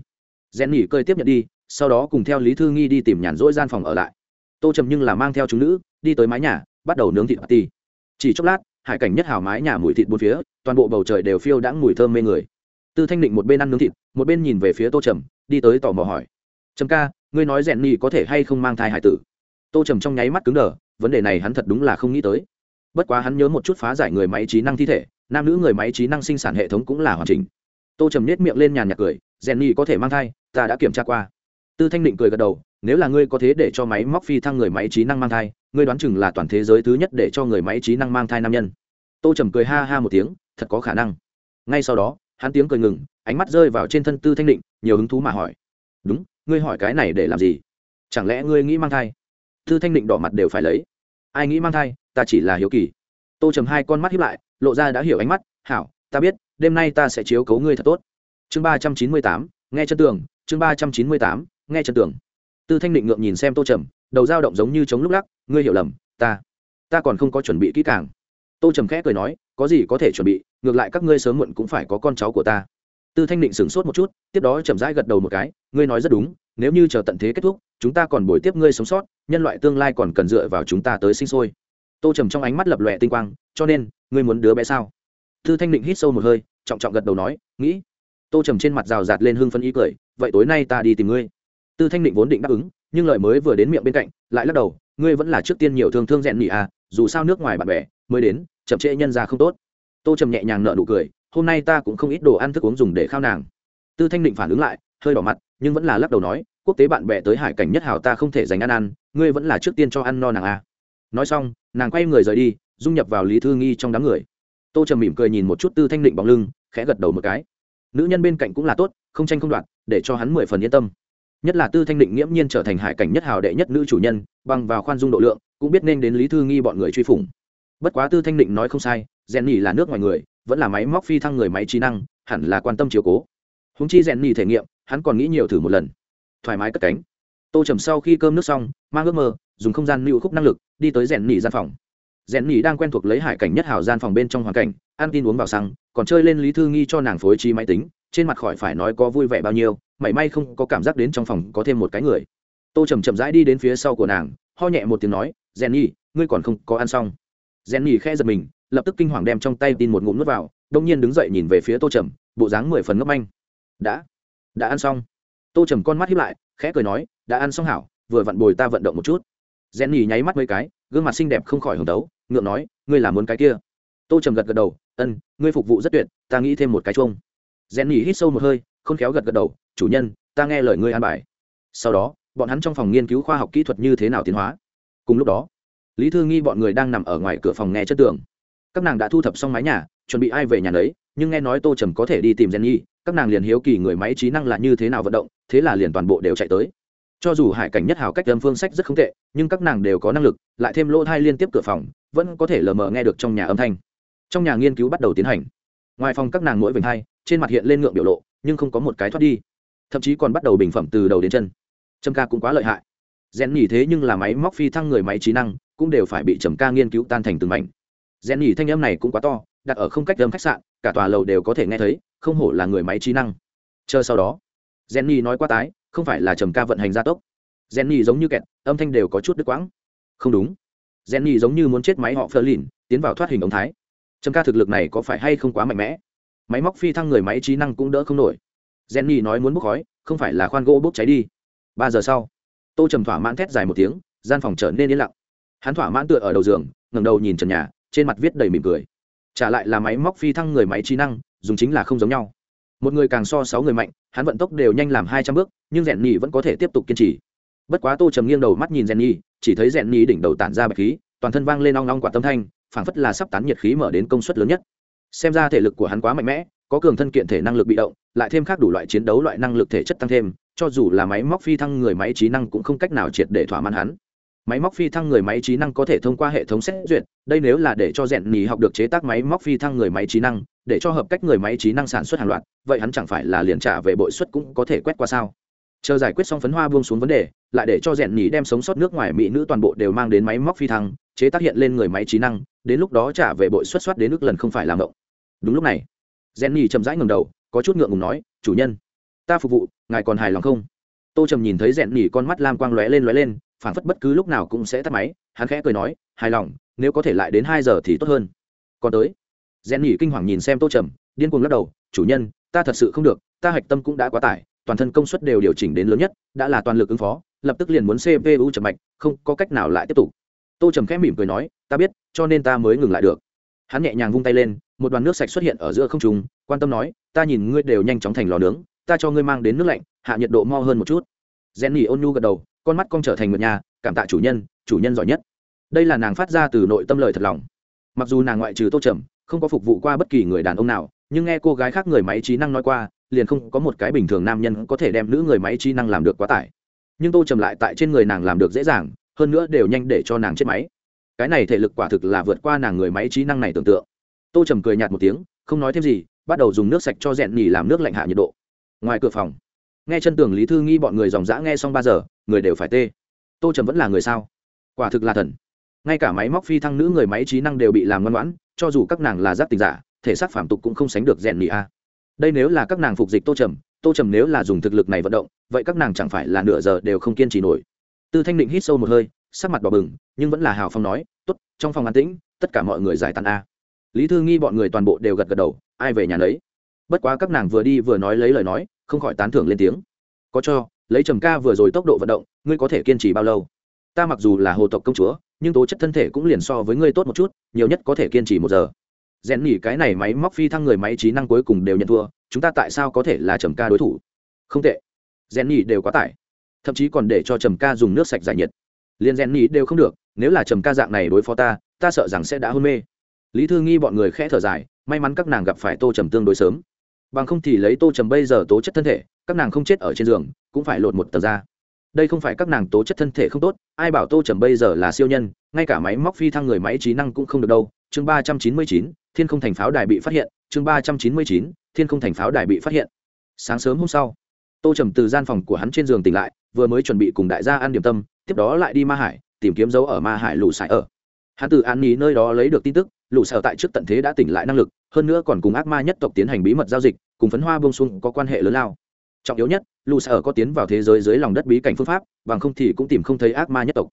Jenny cơi tiếp nhận đi sau đó cùng theo lý thư nghi đi tìm nhàn rỗi gian phòng ở lại. Tô trầm nhưng là mang theo chúng nữ, đi tới mái nhà, bắt đầu nướng thịt ti chỉ chốc lát, hải cảnh nhất hào mái nhà mùi thịt bốn phía, toàn bộ bầu trời đều phiêu đãng mùi thơm mê người. Tư thanh định một bên ăn nướng thịt, một bên nhìn về phía tô trầm, đi tới tò mò hỏi. Trầm ca, ngươi nói rèn ni có thể hay không mang thai hải tử? Tô trầm trong nháy mắt cứng đờ, vấn đề này hắn thật đúng là không nghĩ tới. Bất quá hắn nhớ một chút phá giải người máy trí năng thi thể, nam nữ người máy trí năng sinh sản hệ thống cũng là hoàn chỉnh. Tô trầm nết miệng lên nhàn nhạc cười, rèn nhi có thể mang thai, ta đã kiểm tra qua tư thanh định cười gật đầu, nếu là ngươi có thế để cho máy móc phi thăng người máy trí năng mang thai, ngươi đoán chừng là toàn thế giới thứ nhất để cho người máy trí năng mang thai nam nhân. Tô trầm cười ha ha một tiếng, thật có khả năng. Ngay sau đó, hắn tiếng cười ngừng, ánh mắt rơi vào trên thân tư thanh định, nhiều hứng thú mà hỏi, đúng, ngươi hỏi cái này để làm gì? Chẳng lẽ ngươi nghĩ mang thai? Tư thanh định đỏ mặt đều phải lấy, ai nghĩ mang thai, ta chỉ là hiếu kỳ. Tô trầm hai con mắt hiếp lại, lộ ra đã hiểu ánh mắt, hảo, ta biết, đêm nay ta sẽ chiếu cấu ngươi thật tốt. Chương ba trăm chín mươi tám, nghe chân tường, chương ba trăm chín mươi tám nghe chân tường. Tư thanh định ngượng nhìn xem tô trầm, đầu dao động giống như chống lúc lắc, ngươi hiểu lầm, ta ta còn không có chuẩn bị kỹ càng. Tô trầm khẽ cười nói, có gì có thể chuẩn bị, ngược lại các ngươi sớm muộn cũng phải có con cháu của ta. Tư thanh định sửng sốt một chút, tiếp đó chậm rãi gật đầu một cái, ngươi nói rất đúng, nếu như chờ tận thế kết thúc, chúng ta còn bồi tiếp ngươi sống sót, nhân loại tương lai còn cần dựa vào chúng ta tới sinh sôi. Tô trầm trong ánh mắt lập lòe tinh quang, cho nên, ngươi muốn đứa bé sao? Tư thanh định hít sâu một hơi, trọng trọng gật đầu nói, nghĩ. Tô trầm trên mặt rào rạt lên hưng phân ý cười, vậy tối nay ta đi tìm ngươi tư thanh định vốn định đáp ứng, nhưng lời mới vừa đến miệng bên cạnh, lại lắc đầu, ngươi vẫn là trước tiên nhiều thương thương rèn nhị à dù sao nước ngoài bạn bè, mới đến, chậm trễ nhân ra không tốt. Tô trầm nhẹ nhàng nợ nụ cười, hôm nay ta cũng không ít đồ ăn thức uống dùng để khao nàng. Tư thanh định phản ứng lại, hơi đỏ mặt, nhưng vẫn là lắc đầu nói, quốc tế bạn bè tới hải cảnh nhất hào ta không thể dành ăn ăn, ngươi vẫn là trước tiên cho ăn no nàng à. nói xong, nàng quay người rời đi, dung nhập vào lý thư nghi trong đám người. Tô trầm mỉm cười nhìn một chút tư thanh định bóng lưng, khẽ gật đầu một cái. Nữ nhân bên cạnh cũng là tốt, không tranh không đoạt, để cho hắn mười phần yên tâm nhất là tư thanh định nghiễm nhiên trở thành hải cảnh nhất hào đệ nhất nữ chủ nhân, bằng vào khoan dung độ lượng, cũng biết nên đến lý thư nghi bọn người truy phủng. Bất quá tư thanh định nói không sai rèn nhì là nước ngoài người, vẫn là máy móc phi thăng người máy trí năng, hẳn là quan tâm chiều cố. Húng chi rèn nhì thể nghiệm, hắn còn nghĩ nhiều thử một lần. Thoải mái cất cánh. Tô trầm sau khi cơm nước xong, mang ước mơ, dùng không gian lưu khúc năng lực, đi tới rèn nhì gian phòng. Rèn nhì đang quen thuộc lấy hải cảnh nhất hào gian phòng bên trong hoàn cảnh, ăn tin uống vào xăng, còn chơi lên lý thư nghi cho nàng phối trí máy tính trên mặt khỏi phải nói có vui vẻ bao nhiêu, mảy may không có cảm giác đến trong phòng có thêm một cái người. Tô chầm chậm rãi đi đến phía sau của nàng, ho nhẹ một tiếng nói rèn nhi ngươi còn không có ăn xong. Rèn nhi khe giật mình, lập tức kinh hoàng đem trong tay tin một ngụm nước vào, đông nhiên đứng dậy nhìn về phía tô trầm, bộ dáng mười phần ngấp anh đã đã ăn xong. Tô trầm con mắt hiếp lại, khẽ cười nói, đã ăn xong hảo, vừa vặn bồi ta vận động một chút. Rèn nhì nháy mắt mấy cái, gương mặt xinh đẹp không khỏi hồng tấu ngượng nói, ngươi là muốn cái kia. Tô trầm gật gật đầu, ân, ngươi phục vụ rất tuyệt, ta nghĩ thêm một cái chung rèn nhỉ hít sâu một hơi không khéo gật gật đầu, chủ nhân, ta nghe lời ngươi an bài. Sau đó, bọn hắn trong phòng nghiên cứu khoa học kỹ thuật như thế nào tiến hóa. Cùng lúc đó, lý thư nghi bọn người đang nằm ở ngoài cửa phòng nghe chất tường các nàng đã thu thập xong mái nhà, chuẩn bị ai về nhà đấy nhưng nghe nói tô trầm có thể đi tìm gen nhi, các nàng liền hiếu kỳ người máy trí năng là như thế nào vận động, thế là liền toàn bộ đều chạy tới. Cho dù hải cảnh nhất hào cách âm phương sách rất không tệ, nhưng các nàng đều có năng lực, lại thêm lỗ thai liên tiếp cửa phòng, vẫn có thể lờ mờ nghe được trong nhà âm thanh. Trong nhà nghiên cứu bắt đầu tiến hành. Ngoài phòng các nàng mỗi vành hai trên mặt hiện lên ngượng biểu lộ, nhưng không có một cái thoát đi. Thậm chí còn bắt đầu bình phẩm từ đầu đến chân. Trầm ca cũng quá lợi hại. Rèn nhỉ thế nhưng là máy móc phi thăng người máy trí năng, cũng đều phải bị trầm ca nghiên cứu tan thành từng mảnh. Rèn nhỉ thanh âm này cũng quá to, đặt ở không cách âm khách sạn, cả tòa lầu đều có thể nghe thấy, không hổ là người máy trí năng. Chờ sau đó rèn nhỉ nói quá tái, không phải là trầm ca vận hành gia tốc. Rèn nhỉ giống như kẹt, âm thanh đều có chút đứt quãng. Không đúng. Rèn nhỉ giống như muốn chết máy họ phơ lìn tiến vào thoát hình ống thái. Trầm ca thực lực này có phải hay không quá mạnh mẽ? Máy móc phi thăng người máy trí năng cũng đỡ không nổi. Jenny nói muốn bốc khói, không phải là khoan gỗ bốc cháy đi. Ba giờ sau, tô trầm thỏa mãn thét dài một tiếng, gian phòng trở nên yên lặng. Hắn thỏa mãn tựa ở đầu giường, ngẩng đầu nhìn trần nhà, trên mặt viết đầy mỉm cười. Trả lại là máy móc phi thăng người máy trí năng, dùng chính là không giống nhau. Một người càng so sáu người mạnh, hắn vận tốc đều nhanh làm hai trăm bước, nhưng rèn nhì vẫn có thể tiếp tục kiên trì. Bất quá tô trầm nghiêng đầu mắt nhìn rèn nhì chỉ thấy rèn nhì đỉnh đầu tản ra bạch khí, toàn thân vang lên ong ong quả tâm thanh, phảng phất là sắp tán nhiệt khí mở đến công suất lớn nhất xem ra thể lực của hắn quá mạnh mẽ, có cường thân kiện thể năng lực bị động, lại thêm khác đủ loại chiến đấu loại năng lực thể chất tăng thêm, cho dù là máy móc phi thăng người máy trí năng cũng không cách nào triệt để thỏa mãn hắn. Máy móc phi thăng người máy trí năng có thể thông qua hệ thống xét duyệt, đây nếu là để cho rèn nhì học được chế tác máy móc phi thăng người máy trí năng, để cho hợp cách người máy trí năng sản xuất hàng loạt, vậy hắn chẳng phải là liền trả về bội suất cũng có thể quét qua sao? Chờ giải quyết xong phấn hoa buông xuống vấn đề, lại để cho rèn nhì đem sống sót nước ngoài mỹ nữ toàn bộ đều mang đến máy móc phi thăng, chế tác hiện lên người máy trí năng, đến lúc đó trả về bội suất soát đến nước lần không phải làm động đúng lúc này, jenny chậm rãi ngầm đầu, có chút ngượng ngùng nói, chủ nhân, ta phục vụ, ngài còn hài lòng không? Tô trầm nhìn thấy rèn nhì con mắt lam quang lóe lên lóe lên phản phất bất cứ lúc nào cũng sẽ tắt máy, hắn khẽ cười nói, hài lòng, nếu có thể lại đến hai giờ thì tốt hơn. Còn tới rèn nhì kinh hoàng nhìn xem tô trầm, điên cuồng lắc đầu, chủ nhân, ta thật sự không được, ta hạch tâm cũng đã quá tải, toàn thân công suất đều điều chỉnh đến lớn nhất, đã là toàn lực ứng phó, lập tức liền muốn cpu chậm mạch, không có cách nào lại tiếp tục. Tô trầm khẽ mỉm cười nói, ta biết, cho nên ta mới ngừng lại được. Hắn nhẹ nhàng vung tay lên một đoàn nước sạch xuất hiện ở giữa không trung, quan tâm nói ta nhìn ngươi đều nhanh chóng thành lò nướng ta cho ngươi mang đến nước lạnh hạ nhiệt độ mo hơn một chút. Rèn nhỉ ôn nhu gật đầu con mắt con trở thành một nhà cảm tạ chủ nhân chủ nhân giỏi nhất. Đây là nàng phát ra từ nội tâm lời thật lòng. Mặc dù nàng ngoại trừ tô trầm không có phục vụ qua bất kỳ người đàn ông nào nhưng nghe cô gái khác người máy trí năng nói qua liền không có một cái bình thường nam nhân có thể đem nữ người máy trí năng làm được quá tải. Nhưng tô trầm lại tại trên người nàng làm được dễ dàng hơn nữa đều nhanh để cho nàng chết máy. Cái này thể lực quả thực là vượt qua nàng người máy trí năng này tưởng tượng tô trầm cười nhạt một tiếng, không nói thêm gì, bắt đầu dùng nước sạch cho rẽn nhì làm nước lạnh hạ nhiệt độ. Ngoài cửa phòng, nghe chân tường lý thư nghi bọn người dòng dã nghe xong ba giờ, người đều phải tê. Tô trầm vẫn là người sao? Quả thực là thần. Ngay cả máy móc phi thăng nữ người máy trí năng đều bị làm ngoan ngoãn, cho dù các nàng là giáp tình giả, thể xác phạm tục cũng không sánh được rèn nhị a. Đây nếu là các nàng phục dịch tô trầm tô trầm nếu là dùng thực lực này vận động, vậy các nàng chẳng phải là nửa giờ đều không kiên trì nổi. Tư thanh định hít sâu một hơi, sắc mặt đỏ bừng, nhưng vẫn là hào phong nói t ố t trong phòng an tĩnh, tất cả mọi người giải tàn a lý thư nghi bọn người toàn bộ đều gật gật đầu, ai về nhà lấy bất quá các nàng vừa đi vừa nói lấy lời nói, không khỏi tán thưởng lên tiếng. Có cho, lấy trầm ca vừa rồi tốc độ vận động, ngươi có thể kiên trì bao lâu? Ta mặc dù là hồ tộc công chúa, nhưng tố chất thân thể cũng liền so với ngươi tốt một chút, nhiều nhất có thể kiên trì một giờ. Rèn nhỉ cái này máy móc phi thăng người máy trí năng cuối cùng đều nhận thua, chúng ta tại sao có thể là trầm ca đối thủ? Không tệ. Rèn nhỉ đều quá tải. Thậm chí còn để cho trầm ca dùng nước sạch giải nhiệt. Liền rèn nhỉ đều không được, nếu là trầm ca dạng này đối phó ta ta sợ rằng sẽ đã hôn mê lý thư nghi bọn người khẽ thở dài, may mắn các nàng gặp phải tô trầm tương đối sớm. Bằng không thì lấy tô trầm bây giờ tố chất thân thể, các nàng không chết ở trên giường, cũng phải lột một tờ ra. Đây không phải các nàng tố chất thân thể không tốt, ai bảo tô trầm bây giờ là siêu nhân, ngay cả máy móc phi thăng người máy trí năng cũng không được đâu. Chương ba trăm chín mươi chín, thiên không thành pháo đài bị phát hiện. Chương ba trăm chín mươi chín, thiên không thành pháo đài bị phát hiện. Sáng sớm hôm sau, tô trầm từ gian phòng của hắn trên giường tỉnh lại, vừa mới chuẩn bị cùng đại gia ăn điểm tâm, tiếp đó lại đi ma hải, tìm kiếm dấu ở ma hải lũ sải ở. Hắn từ an nhì nơi đó lấy được tin tức lũ sở tại trước tận thế đã tỉnh lại năng lực, hơn nữa còn cùng ác ma nhất tộc tiến hành bí mật giao dịch, cùng phấn hoa bông xuân có quan hệ lớn lao. Trọng yếu nhất, lũ sở có tiến vào thế giới dưới lòng đất bí cảnh phương pháp, bằng không thì cũng tìm không thấy ác ma nhất tộc.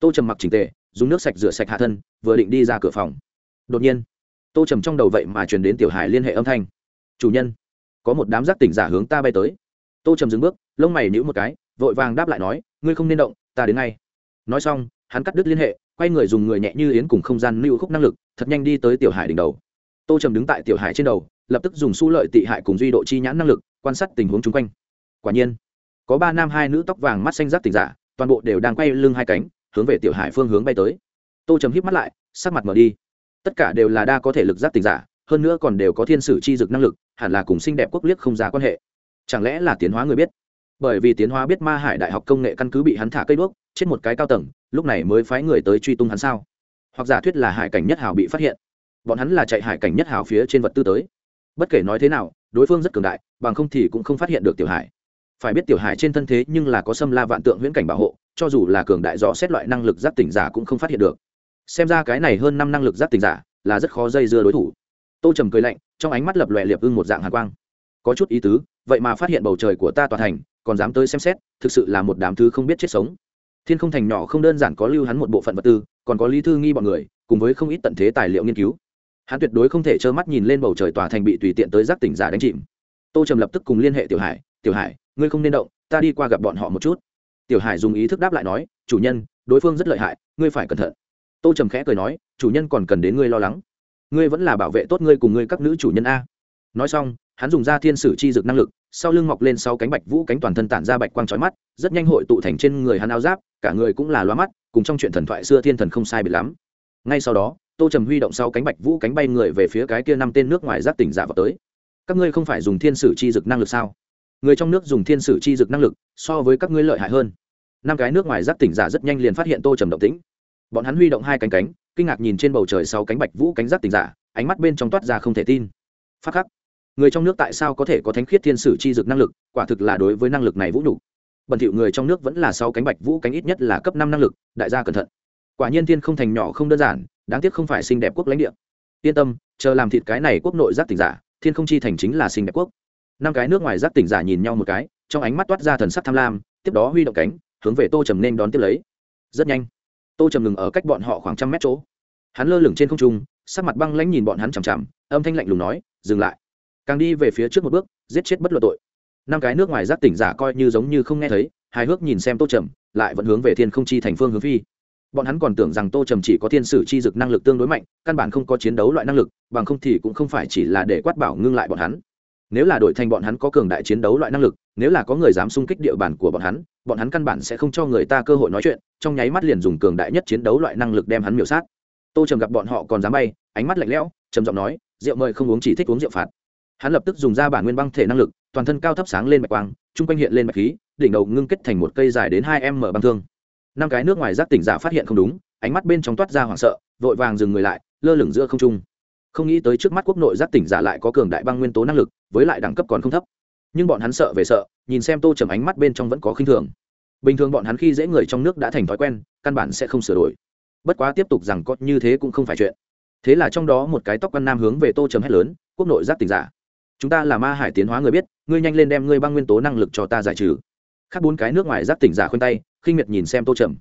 Tô trầm mặc trình tề, dùng nước sạch rửa sạch hạ thân, vừa định đi ra cửa phòng. Đột nhiên, tô trầm trong đầu vậy mà truyền đến tiểu hải liên hệ âm thanh. Chủ nhân, có một đám giác tỉnh giả hướng ta bay tới. Tô trầm dừng bước, lông mày nhữ một cái, vội vàng đáp lại nói, ngươi không nên động, ta đến ngay. Nói xong hắn cắt đứt liên hệ, quay người dùng người nhẹ như yến cùng không gian lưu khúc năng lực, thật nhanh đi tới tiểu hải đỉnh đầu. Tô trầm đứng tại tiểu hải trên đầu, lập tức dùng su lợi tị hại cùng duy độ chi nhãn năng lực, quan sát tình huống chung quanh. Quả nhiên, có ba nam hai nữ tóc vàng mắt xanh rác tỉnh giả, toàn bộ đều đang quay lưng hai cánh, hướng về tiểu hải phương hướng bay tới. Tô trầm híp mắt lại, sắc mặt mở đi. Tất cả đều là đa có thể lực giác tỉnh giả, hơn nữa còn đều có thiên sử chi dực năng lực, hẳn là cùng xinh đẹp quốc liếc không ra quan hệ. Chẳng lẽ là tiến hóa người biết? Bởi vì tiến hóa biết ma hải đại học công nghệ căn cứ bị hắn thả cây đuốc trên một cái cao tầng lúc này mới phái người tới truy tung hắn sao? Hoặc giả thuyết là hải cảnh nhất hào bị phát hiện. Bọn hắn là chạy hải cảnh nhất hào phía trên vật tư tới. Bất kể nói thế nào, đối phương rất cường đại, bằng không thì cũng không phát hiện được tiểu hải. Phải biết tiểu hải trên thân thế nhưng là có xâm la vạn tượng viễn cảnh bảo hộ, cho dù là cường đại rõ xét loại năng lực giáp tỉnh giả cũng không phát hiện được. Xem ra cái này hơn năm năng lực giáp tỉnh giả là rất khó dây dưa đối thủ. Tô trầm cười lạnh, trong ánh mắt lập lòe liệp ưng một dạng hàn quang. Có chút ý tứ, vậy mà phát hiện bầu trời của ta tòa thành, còn dám tới xem xét, thực sự là một đám thứ không biết chết sống thiên không thành nhỏ không đơn giản có lưu hắn một bộ phận vật tư, còn có lý thư nghi bọn người, cùng với không ít tận thế tài liệu nghiên cứu. Hắn tuyệt đối không thể trơ mắt nhìn lên bầu trời tòa thành bị tùy tiện tới giác tỉnh giả đánh chìm. Tô trầm lập tức cùng liên hệ tiểu hải tiểu hải, ngươi không nên động, ta đi qua gặp bọn họ một chút. Tiểu hải dùng ý thức đáp lại nói, chủ nhân, đối phương rất lợi hại, ngươi phải cẩn thận. Tô trầm khẽ cười nói, chủ nhân còn cần đến ngươi lo lắng. Ngươi vẫn là bảo vệ tốt ngươi cùng ngươi các nữ chủ nhân a nói xong, hắn dùng ra thiên sử chi dực năng lực, sau lưng mọc lên sau cánh bạch vũ cánh toàn thân tản ra bạch quang trói mắt, rất nhanh hội tụ thành trên người hắn áo giáp, cả người cũng là loa mắt, cùng trong chuyện thần thoại xưa thiên thần không sai biệt lắm. Ngay sau đó, tô trầm huy động sau cánh bạch vũ cánh bay người về phía cái kia năm tên nước ngoài giáp tỉnh giả vào tới. Các ngươi không phải dùng thiên sử chi dực năng lực sao? Người trong nước dùng thiên sử chi dực năng lực, so với các ngươi lợi hại hơn. Năm cái nước ngoài giáp tỉnh giả rất nhanh liền phát hiện tô trầm động tĩnh. Bọn hắn huy động hai cánh cánh, kinh ngạc nhìn trên bầu trời sau cánh bạch vũ cánh giáp tỉnh giả, ánh mắt bên trong toát ra không thể tin. Phát khắc người trong nước tại sao có thể có thánh khiết thiên sử chi dực năng lực, quả thực là đối với năng lực này vũ nhục. Bẩn thiệu người trong nước vẫn là sau cánh bạch vũ cánh ít nhất là cấp năm năng lực, đại gia cẩn thận. Quả nhiên thiên không thành nhỏ không đơn giản, đáng tiếc không phải xinh đẹp quốc lãnh địa. Yên tâm, chờ làm thịt cái này quốc nội giác tỉnh giả, thiên không chi thành chính là xinh đẹp quốc. Năm cái nước ngoài giác tỉnh giả nhìn nhau một cái, trong ánh mắt toát ra thần sắc tham lam, tiếp đó huy động cánh, hướng về tô trầm nên đón tiếp lấy. Rất nhanh, tô trầm ngừng ở cách bọn họ khoảng trăm mét chỗ. Hắn lơ lửng trên không trung, sắc mặt băng lãnh nhìn bọn hắn chằm chằm, âm thanh lạnh lùng nói, dừng lại càng đi về phía trước một bước, giết chết bất luận tội. Năm cái nước ngoài giác tỉnh giả coi như giống như không nghe thấy, hài hước nhìn xem tô trầm, lại vẫn hướng về thiên không chi thành phương hướng phi. Bọn hắn còn tưởng rằng tô trầm chỉ có thiên sử chi dực năng lực tương đối mạnh, căn bản không có chiến đấu loại năng lực, bằng không thì cũng không phải chỉ là để quát bảo ngưng lại bọn hắn. Nếu là đội thành bọn hắn có cường đại chiến đấu loại năng lực, nếu là có người dám xung kích địa bàn của bọn hắn bọn hắn căn bản sẽ không cho người ta cơ hội nói chuyện, trong nháy mắt liền dùng cường đại nhất chiến đấu loại năng lực đem hắn miểu sát. Tô trầm gặp bọn họ còn dám bay, ánh mắt lạnh lẽo, trầm giọng nói, rượu mời không uống, chỉ thích uống rượu phạt hắn lập tức dùng ra bản nguyên băng thể năng lực, toàn thân cao thấp sáng lên bạch quang, chung quanh hiện lên bạch khí, đỉnh đầu ngưng kết thành một cây dài đến hai m băng thương. Năm cái nước ngoài giác tỉnh giả phát hiện không đúng, ánh mắt bên trong toát ra hoảng sợ, vội vàng dừng người lại, lơ lửng giữa không trung. Không nghĩ tới trước mắt quốc nội giác tỉnh giả lại có cường đại băng nguyên tố năng lực, với lại đẳng cấp còn không thấp. Nhưng bọn hắn sợ về sợ, nhìn xem tô trầm ánh mắt bên trong vẫn có khinh thường. Bình thường bọn hắn khi dễ người trong nước đã thành thói quen, căn bản sẽ không sửa đổi. Bất quá tiếp tục rằng có như thế cũng không phải chuyện. Thế là trong đó một cái tóc quan nam hướng về tô trầm hét lớn, quốc nội giác tỉnh giả chúng ta là ma hải tiến hóa người biết, ngươi nhanh lên đem ngươi băng nguyên tố năng lực cho ta giải trừ. Khác bốn cái nước ngoài giáp tỉnh giả khuyên tay, khinh miệt nhìn xem tô trầm.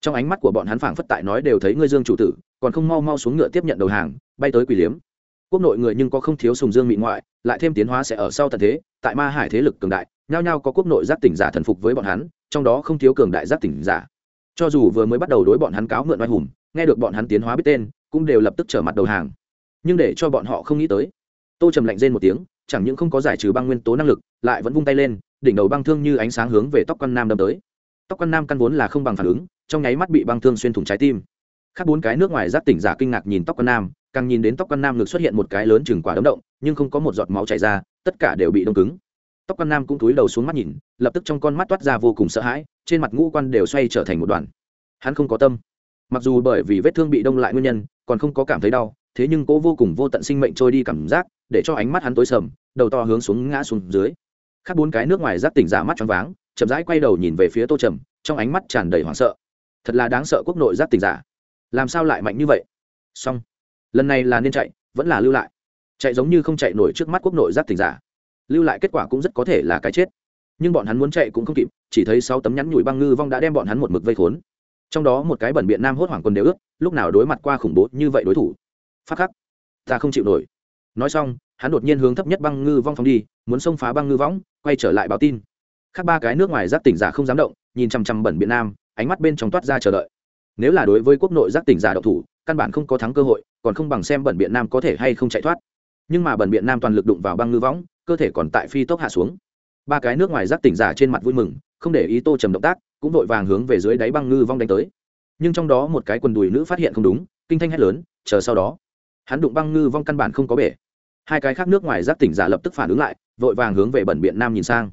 Trong ánh mắt của bọn hắn phảng phất tại nói đều thấy ngươi dương chủ tử, còn không mau mau xuống ngựa tiếp nhận đầu hàng, bay tới quỷ liếm. Quốc nội người nhưng có không thiếu sùng dương mị ngoại, lại thêm tiến hóa sẽ ở sau tận thế, tại ma hải thế lực cường đại, nhao nhao có quốc nội giáp tỉnh giả thần phục với bọn hắn, trong đó không thiếu cường đại giáp tỉnh giả. Cho dù vừa mới bắt đầu đối bọn hắn cáo mượn oai hùng, nghe được bọn hắn tiến hóa biết tên, cũng đều lập tức trở mặt đầu hàng. Nhưng để cho bọn họ không nghĩ tới, tô trầm lạnh rên một tiếng chẳng những không có giải trừ băng nguyên tố năng lực, lại vẫn vung tay lên, đỉnh đầu băng thương như ánh sáng hướng về tóc quan nam đâm tới. Tóc quan nam căn vốn là không bằng phản ứng, trong nháy mắt bị băng thương xuyên thủng trái tim. Khác bốn cái nước ngoài giáp tỉnh giả kinh ngạc nhìn tóc quan nam, càng nhìn đến tóc quan nam ngực xuất hiện một cái lớn chừng quả đấm động, nhưng không có một giọt máu chảy ra, tất cả đều bị đông cứng. Tóc quan nam cũng túi đầu xuống mắt nhìn, lập tức trong con mắt toát ra vô cùng sợ hãi, trên mặt ngũ quan đều xoay trở thành một đoàn. Hắn không có tâm. Mặc dù bởi vì vết thương bị đông lại nguyên nhân, còn không có cảm thấy đau, thế nhưng cố vô cùng vô tận sinh mệnh trôi đi cảm giác, để cho ánh mắt hắn tối sầm đầu to hướng xuống ngã xuống dưới. Khác bốn cái nước ngoài giáp tỉnh giả mắt choáng váng, chậm rãi quay đầu nhìn về phía tô trầm, trong ánh mắt tràn đầy hoảng sợ. Thật là đáng sợ quốc nội giáp tỉnh giả. Làm sao lại mạnh như vậy? Xong. Lần này là nên chạy, vẫn là lưu lại. Chạy giống như không chạy nổi trước mắt quốc nội giáp tỉnh giả. Lưu lại kết quả cũng rất có thể là cái chết. Nhưng bọn hắn muốn chạy cũng không kịp, chỉ thấy sáu tấm nhắn nhủi băng ngư vong đã đem bọn hắn một mực vây khốn. Trong đó một cái bẩn biện nam hốt hoảng quân đều ướt. lúc nào đối mặt qua khủng bố như vậy đối thủ. Phát khắc. Ta không chịu nổi. Nói xong hắn đột nhiên hướng thấp nhất băng ngư vong phóng đi, muốn xông phá băng ngư võng, quay trở lại báo tin. Khác ba cái nước ngoài giác tỉnh giả không dám động, nhìn chằm chằm bẩn biện nam, ánh mắt bên trong toát ra chờ đợi. Nếu là đối với quốc nội giác tỉnh giả độc thủ, căn bản không có thắng cơ hội, còn không bằng xem bẩn biện nam có thể hay không chạy thoát. Nhưng mà bẩn biện nam toàn lực đụng vào băng ngư võng, cơ thể còn tại phi tốc hạ xuống. Ba cái nước ngoài giác tỉnh giả trên mặt vui mừng, không để ý tô trầm động tác, cũng vội vàng hướng về dưới đáy băng ngư vong đánh tới. Nhưng trong đó một cái quần đùi nữ phát hiện không đúng, kinh thanh hét lớn, chờ sau đó. Hắn đụng băng ngư vong căn bản không có bể hai cái khác nước ngoài giác tỉnh giả lập tức phản ứng lại, vội vàng hướng về bẩn biện nam nhìn sang.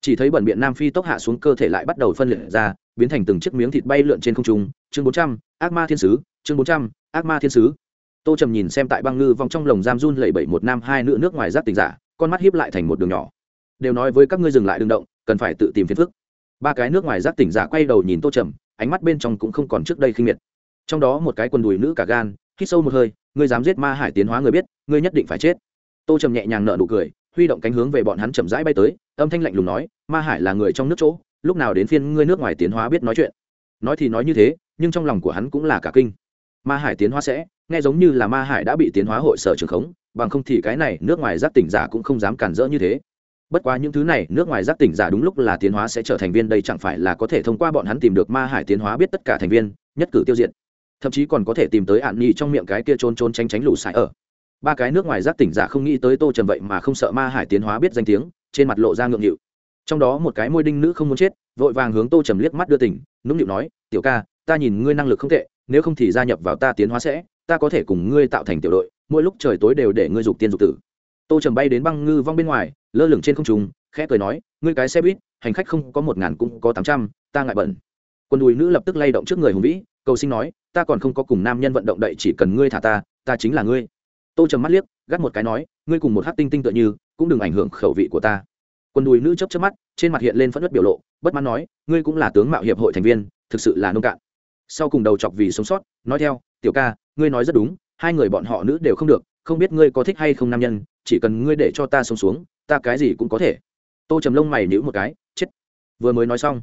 Chỉ thấy bẩn biện nam phi tốc hạ xuống cơ thể lại bắt đầu phân liệt ra, biến thành từng chiếc miếng thịt bay lượn trên không trung. Chương bốn trăm, ác ma thiên sứ, chương bốn trăm, ác ma thiên sứ. Tô trầm nhìn xem tại băng ngư vong trong lồng giam run lẩy bẩy một nam hai nữ nước ngoài giác tỉnh giả, con mắt hiếp lại thành một đường nhỏ. Đều nói với các ngươi dừng lại đừng động, cần phải tự tìm phiền phức. Ba cái nước ngoài giác tỉnh giả quay đầu nhìn tô trầm, ánh mắt bên trong cũng không còn trước đây khinh miệt. Trong đó một cái quần đùi nữ cả gan, hít sâu một hơi, ngươi dám giết ma hải tiến hóa người biết, ngươi nhất định phải chết tô trầm nhẹ nhàng nợ nụ cười, huy động cánh hướng về bọn hắn chậm rãi bay tới, âm thanh lạnh lùng nói, ma hải là người trong nước chỗ, lúc nào đến phiên ngươi nước ngoài tiến hóa biết nói chuyện. Nói thì nói như thế, nhưng trong lòng của hắn cũng là cả kinh. Ma hải tiến hóa sẽ, nghe giống như là ma hải đã bị tiến hóa hội sở trường khống, bằng không thì cái này nước ngoài giác tỉnh giả cũng không dám cản rỡ như thế. Bất quá những thứ này, nước ngoài giác tỉnh giả đúng lúc là tiến hóa sẽ trở thành viên, đây chẳng phải là có thể thông qua bọn hắn tìm được ma hải tiến hóa biết tất cả thành viên, nhất cử tiêu diệt. Thậm chí còn có thể tìm tới ạn nhi trong miệng cái kia trôn trôn tránh tránh lũ sải ở ba cái nước ngoài giác tỉnh giả không nghĩ tới tô trần vậy mà không sợ ma hải tiến hóa biết danh tiếng, trên mặt lộ ra ngượng nghịu. Trong đó một cái môi đinh nữ không muốn chết, vội vàng hướng tô trầm liếc mắt đưa tỉnh, nũng nịu nói, tiểu ca, ta nhìn ngươi năng lực không tệ, nếu không thì gia nhập vào ta tiến hóa sẽ, ta có thể cùng ngươi tạo thành tiểu đội, mỗi lúc trời tối đều để ngươi dục tiên dục tử. Tô trầm bay đến băng ngư vong bên ngoài, lơ lửng trên không trung, khẽ cười nói, ngươi cái xe buýt, hành khách không có một ngàn cũng có tám trăm, ta ngại bẩn. Quân đùi nữ lập tức lay động trước người hùng vĩ, cầu sinh nói, ta còn không có cùng nam nhân vận động đậy, chỉ cần ngươi thả ta ta chính là ngươi tô trầm mắt liếc, gắt một cái nói, ngươi cùng một hát tinh tinh tựa như, cũng đừng ảnh hưởng khẩu vị của ta. Quân đùi nữ chấp chấp mắt, trên mặt hiện lên phẫn nứt biểu lộ, bất mãn nói, ngươi cũng là tướng mạo hiệp hội thành viên, thực sự là nông cạn. Sau cùng đầu chọc vì sống sót, nói theo, tiểu ca, ngươi nói rất đúng, hai người bọn họ nữ đều không được, không biết ngươi có thích hay không nam nhân, chỉ cần ngươi để cho ta sống xuống, ta cái gì cũng có thể. Tô trầm lông mày nhữ một cái, chết. Vừa mới nói xong,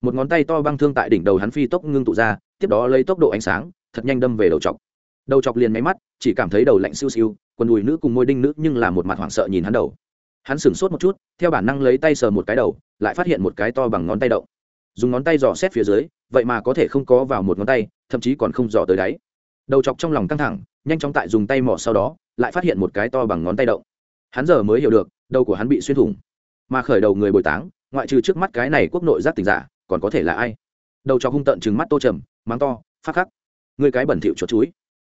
một ngón tay to băng thương tại đỉnh đầu hắn phi tốc ngưng tụ ra, tiếp đó lấy tốc độ ánh sáng, thật nhanh đâm về đầu chọc đầu chọc liền máy mắt, chỉ cảm thấy đầu lạnh siêu siêu, quần đùi nữ cùng môi đinh nữ nhưng là một mặt hoảng sợ nhìn hắn đầu. Hắn sửng sốt một chút, theo bản năng lấy tay sờ một cái đầu, lại phát hiện một cái to bằng ngón tay động. Dùng ngón tay dò xét phía dưới, vậy mà có thể không có vào một ngón tay, thậm chí còn không dò tới đáy. Đầu chọc trong lòng căng thẳng, nhanh chóng tại dùng tay mỏ sau đó, lại phát hiện một cái to bằng ngón tay động. Hắn giờ mới hiểu được, đầu của hắn bị xuyên thủng. Mà khởi đầu người bồi táng, ngoại trừ trước mắt cái này quốc nội giác tình giả, còn có thể là ai? Đầu chọc hung tợn trừng mắt tô trầm, mắng to phát khắc người cái bẩn thỉu chuột chuối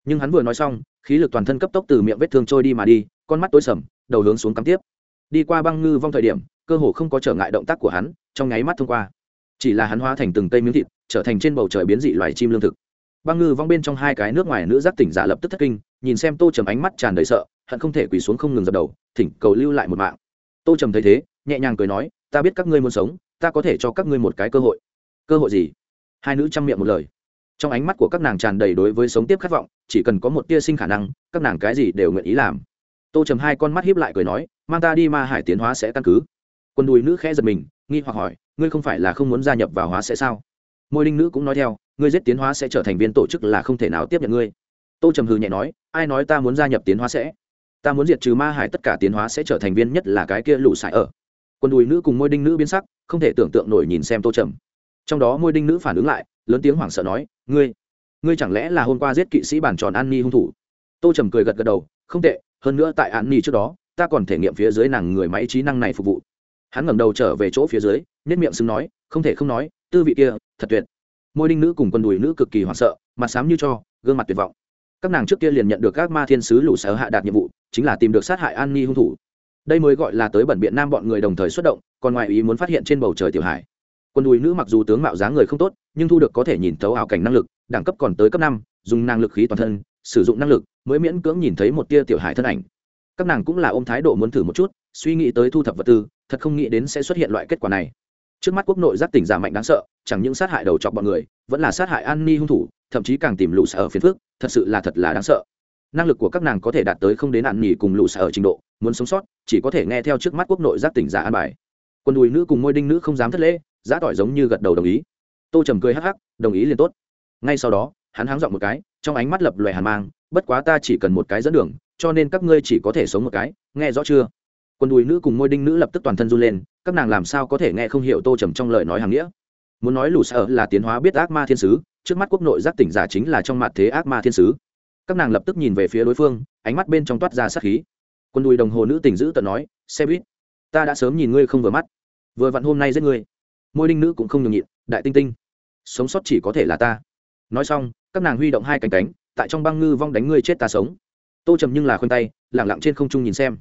nhưng hắn vừa nói xong, khí lực toàn thân cấp tốc từ miệng vết thương trôi đi mà đi, con mắt tối sầm, đầu hướng xuống cắm tiếp. Đi qua băng ngư vong thời điểm, cơ hồ không có trở ngại động tác của hắn, trong nháy mắt thông qua. Chỉ là hắn hóa thành từng cây miếng thịt, trở thành trên bầu trời biến dị loài chim lương thực. Băng ngư vong bên trong hai cái nước ngoài nữ giác tỉnh giả lập tức thất kinh, nhìn xem tô trầm ánh mắt tràn đầy sợ, hận không thể quỳ xuống không ngừng dập đầu, thỉnh cầu lưu lại một mạng. Tô trầm thấy thế, nhẹ nhàng cười nói, ta biết các ngươi muốn sống, ta có thể cho các ngươi một cái cơ hội. Cơ hội gì? Hai nữ chăm miệng một lời trong ánh mắt của các nàng tràn đầy đối với sống tiếp khát vọng, chỉ cần có một tia sinh khả năng, các nàng cái gì đều nguyện ý làm. Tô trầm hai con mắt hiếp lại cười nói, mang ta đi ma hải tiến hóa sẽ căn cứ. Quân đùi nữ khẽ giật mình, nghi hoặc hỏi, ngươi không phải là không muốn gia nhập vào hóa sẽ sao? Môi đinh nữ cũng nói theo, ngươi giết tiến hóa sẽ trở thành viên tổ chức là không thể nào tiếp nhận ngươi. Tô trầm hừ nhẹ nói, ai nói ta muốn gia nhập tiến hóa sẽ? Ta muốn diệt trừ ma hải tất cả tiến hóa sẽ trở thành viên nhất là cái kia lũ sải ở. Quân đùi nữ cùng môi đinh nữ biến sắc, không thể tưởng tượng nổi nhìn xem tô trầm. Trong đó môi đinh nữ phản ứng lại lớn tiếng hoảng sợ nói, ngươi ngươi chẳng lẽ là hôm qua giết kỵ sĩ bản tròn an ni hung thủ? Tô trầm cười gật gật đầu, không tệ, hơn nữa tại an ni trước đó, ta còn thể nghiệm phía dưới nàng người máy trí năng này phục vụ. Hắn ngẩng đầu trở về chỗ phía dưới nhất miệng xứng nói, không thể không nói, tư vị kia, thật tuyệt. Môi đinh nữ cùng quân đùi nữ cực kỳ hoảng sợ, mặt xám như cho, gương mặt tuyệt vọng. Các nàng trước kia liền nhận được các ma thiên sứ lũ sở hạ đạt nhiệm vụ, chính là tìm được sát hại an ni hung thủ. Đây mới gọi là tới bẩn biện nam bọn người đồng thời xuất động, còn ngoài ý muốn phát hiện trên bầu trời tiểu hải. Quân đùi nữ mặc dù tướng mạo dáng người không tốt nhưng thu được có thể nhìn thấu ảo cảnh năng lực, đẳng cấp còn tới cấp năm, dùng năng lực khí toàn thân, sử dụng năng lực mới miễn cưỡng nhìn thấy một tia tiểu hải thân ảnh. Các nàng cũng là ôm thái độ muốn thử một chút, suy nghĩ tới thu thập vật tư, thật không nghĩ đến sẽ xuất hiện loại kết quả này. Trước mắt quốc nội giác tỉnh giả mạnh đáng sợ, chẳng những sát hại đầu chọc bọn người, vẫn là sát hại an ni hung thủ, thậm chí càng tìm lũ sở ở phiền phước thật sự là thật là đáng sợ. Năng lực của các nàng có thể đạt tới không đến nạn nghỉ cùng lũ sở ở trình độ, muốn sống sót, chỉ có thể nghe theo trước mắt quốc nội giác tỉnh giả an bài. Quân đùi nữ cùng môi đinh nữ không dám thất lễ, giá tỏi giống như gật đầu đồng ý tô trầm cười hắc hắc, đồng ý liền tốt. Ngay sau đó, hắn háng dọn một cái, trong ánh mắt lập lòe hàn mang, bất quá ta chỉ cần một cái dẫn đường, cho nên các ngươi chỉ có thể sống một cái, nghe rõ chưa? Quân đùi nữ cùng môi đinh nữ lập tức toàn thân run lên, các nàng làm sao có thể nghe không hiểu tô trầm trong lời nói hàng nghĩa? Muốn nói lù sợ là tiến hóa biết ác ma thiên sứ, trước mắt quốc nội giác tỉnh giả chính là trong mặt thế ác ma thiên sứ. Các nàng lập tức nhìn về phía đối phương, ánh mắt bên trong toát ra sát khí. Quân đùi đồng hồ nữ tỉnh giữ tận nói, xe buýt, ta đã sớm nhìn ngươi không vừa mắt. Vừa vặn hôm nay giết ngươi. Môi đinh nữ cũng không nhường nhịn đại tinh tinh. Sống sót chỉ có thể là ta. Nói xong, các nàng huy động hai cánh cánh, tại trong băng ngư vong đánh ngươi chết ta sống. Tô trầm nhưng là khoanh tay lẳng lặng trên không trung nhìn xem.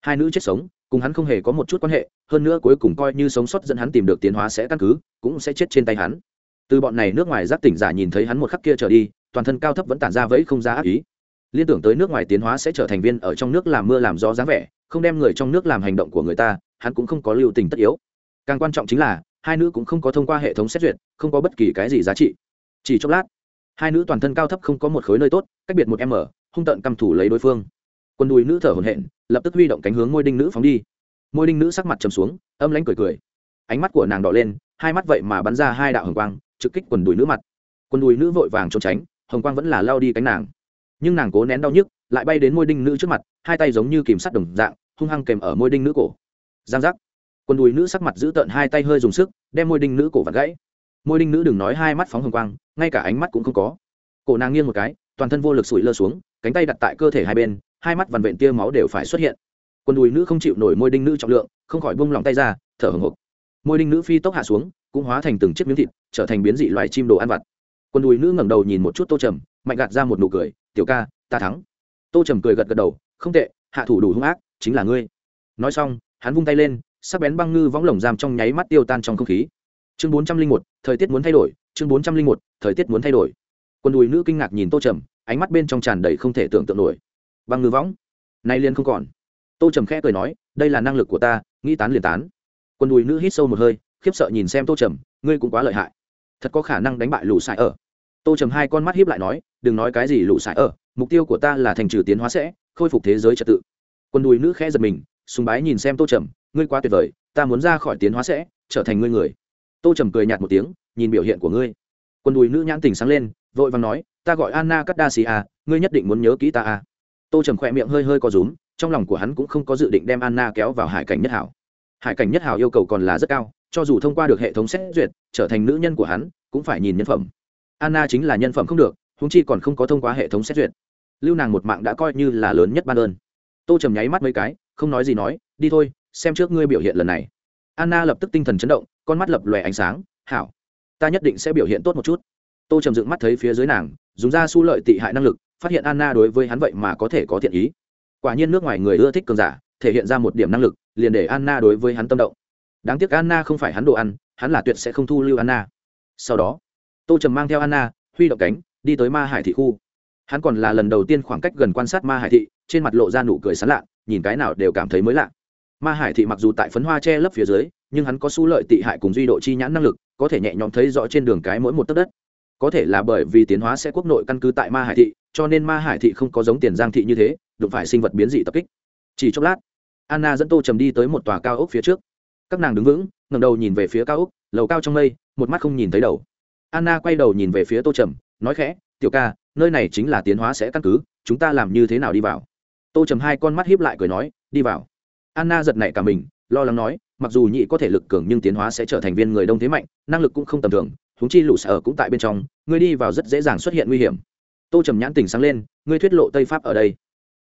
Hai nữ chết sống, cùng hắn không hề có một chút quan hệ, hơn nữa cuối cùng coi như sống sót dẫn hắn tìm được tiến hóa sẽ căn cứ, cũng sẽ chết trên tay hắn. Từ bọn này nước ngoài giác tỉnh giả nhìn thấy hắn một khắc kia trở đi, toàn thân cao thấp vẫn tản ra vẫy không ra ác ý. Liên tưởng tới nước ngoài tiến hóa sẽ trở thành viên ở trong nước làm mưa làm gió dáng vẻ, không đem người trong nước làm hành động của người ta, hắn cũng không có lưu tình tất yếu. Càng quan trọng chính là hai nữ cũng không có thông qua hệ thống xét duyệt, không có bất kỳ cái gì giá trị. Chỉ chốc lát, hai nữ toàn thân cao thấp không có một khối nơi tốt, cách biệt một m, hung tận căm thủ lấy đối phương. Quân đùi nữ thở hổn hển, lập tức huy động cánh hướng ngôi đinh nữ phóng đi. Ngôi đinh nữ sắc mặt trầm xuống, âm lãnh cười cười. Ánh mắt của nàng đỏ lên, hai mắt vậy mà bắn ra hai đạo hồng quang, trực kích quần đùi nữ mặt. Quần đùi nữ vội vàng trốn tránh, hồng quang vẫn là lao đi cánh nàng. Nhưng nàng cố nén đau nhức, lại bay đến môi đinh nữ trước mặt, hai tay giống như kìm sắt đồng dạng, hung hăng kèm ở môi đinh nữ cổ. Giang giác quần đùi nữ sắc mặt giữ tợn hai tay hơi dùng sức, đem môi đinh nữ cổ vặt gãy. Môi đinh nữ đừng nói hai mắt phóng hồng quang, ngay cả ánh mắt cũng không có. Cổ nàng nghiêng một cái, toàn thân vô lực sủi lơ xuống, cánh tay đặt tại cơ thể hai bên, hai mắt vằn vện tia máu đều phải xuất hiện. Quần đùi nữ không chịu nổi môi đinh nữ trọng lượng, không khỏi bung lòng tay ra, thở hồng hộc. Môi đinh nữ phi tốc hạ xuống, cũng hóa thành từng chiếc miếng thịt, trở thành biến dị loài chim đồ ăn vặt. Quần đùi nữ ngẩng đầu nhìn một chút tô trầm, mạnh gạt ra một nụ cười, tiểu ca, ta thắng. Tô trầm cười gật gật đầu, không tệ, hạ thủ đủ hung ác, chính là ngươi. Nói xong, hắn vung tay lên sắc bén băng ngư võng lồng giam trong nháy mắt tiêu tan trong không khí. Chương bốn trăm linh một, thời tiết muốn thay đổi, chương bốn trăm linh một, thời tiết muốn thay đổi. Quân đùi nữ kinh ngạc nhìn tô trầm, ánh mắt bên trong tràn đầy không thể tưởng tượng nổi. Băng ngư võng, nay liền không còn. Tô trầm khẽ cười nói, đây là năng lực của ta, nghĩ tán liền tán. Quân đùi nữ hít sâu một hơi, khiếp sợ nhìn xem tô trầm, ngươi cũng quá lợi hại. Thật có khả năng đánh bại lũ sải ở. Tô trầm hai con mắt hiếp lại nói, đừng nói cái gì lũ sải ở, mục tiêu của ta là thành trừ tiến hóa sẽ, khôi phục thế giới trật tự. Quân đùi nữ khẽ giật mình, sùng bái nhìn xem tô trầm ngươi quá tuyệt vời, ta muốn ra khỏi tiến hóa sẽ, trở thành ngươi người. Tô trầm cười nhạt một tiếng, nhìn biểu hiện của ngươi. Quân đùi nữ nhãn tình sáng lên, vội vàng nói, ta gọi anna cắt đa xì à ngươi nhất định muốn nhớ kỹ ta à. Tô trầm khỏe miệng hơi hơi có rúm, trong lòng của hắn cũng không có dự định đem anna kéo vào hải cảnh nhất hảo. Hải cảnh nhất hảo yêu cầu còn là rất cao, cho dù thông qua được hệ thống xét duyệt, trở thành nữ nhân của hắn, cũng phải nhìn nhân phẩm. Anna chính là nhân phẩm không được húng chi còn không có thông qua hệ thống xét duyệt. Lưu nàng một mạng đã coi như là lớn nhất ban ơn. Tô trầm nháy mắt mấy cái, không nói gì nói, đi thôi xem trước ngươi biểu hiện lần này. Anna lập tức tinh thần chấn động, con mắt lập lòe ánh sáng, hảo, ta nhất định sẽ biểu hiện tốt một chút. Tô trầm dựng mắt thấy phía dưới nàng, dùng ra su lợi tị hại năng lực, phát hiện anna đối với hắn vậy mà có thể có thiện ý. Quả nhiên nước ngoài người ưa thích cường giả, thể hiện ra một điểm năng lực, liền để anna đối với hắn tâm động. Đáng tiếc anna không phải hắn đồ ăn, hắn là tuyệt sẽ không thu lưu anna. Sau đó, tô trầm mang theo anna, huy động cánh, đi tới ma hải thị khu. Hắn còn là lần đầu tiên khoảng cách gần quan sát ma hải thị, trên mặt lộ ra nụ cười sán lạ, nhìn cái nào đều cảm thấy mới lạ ma hải thị mặc dù tại phấn hoa che lấp phía dưới, nhưng hắn có su lợi tị hại cùng duy độ chi nhãn năng lực, có thể nhẹ nhõm thấy rõ trên đường cái mỗi một tấc đất. Có thể là bởi vì tiến hóa sẽ quốc nội căn cứ tại ma hải thị, cho nên ma hải thị không có giống tiền giang thị như thế, đụng phải sinh vật biến dị tập kích. Chỉ chốc lát, anna dẫn tô trầm đi tới một tòa cao ốc phía trước. Các nàng đứng vững ngầm đầu nhìn về phía cao ốc, lầu cao trong mây, một mắt không nhìn thấy đầu. Anna quay đầu nhìn về phía tô trầm, nói khẽ, tiểu ca, nơi này chính là tiến hóa sẽ căn cứ, chúng ta làm như thế nào đi vào? Tô trầm hai con mắt hiếp lại cười nói, đi vào anna giật nảy cả mình, lo lắng nói, mặc dù nhị có thể lực cường nhưng tiến hóa sẽ trở thành viên người đông thế mạnh, năng lực cũng không tầm thường húng chi lũ sở cũng tại bên trong, ngươi đi vào rất dễ dàng xuất hiện nguy hiểm. Tô trầm nhãn tỉnh sáng lên, ngươi thuyết lộ tây pháp ở đây.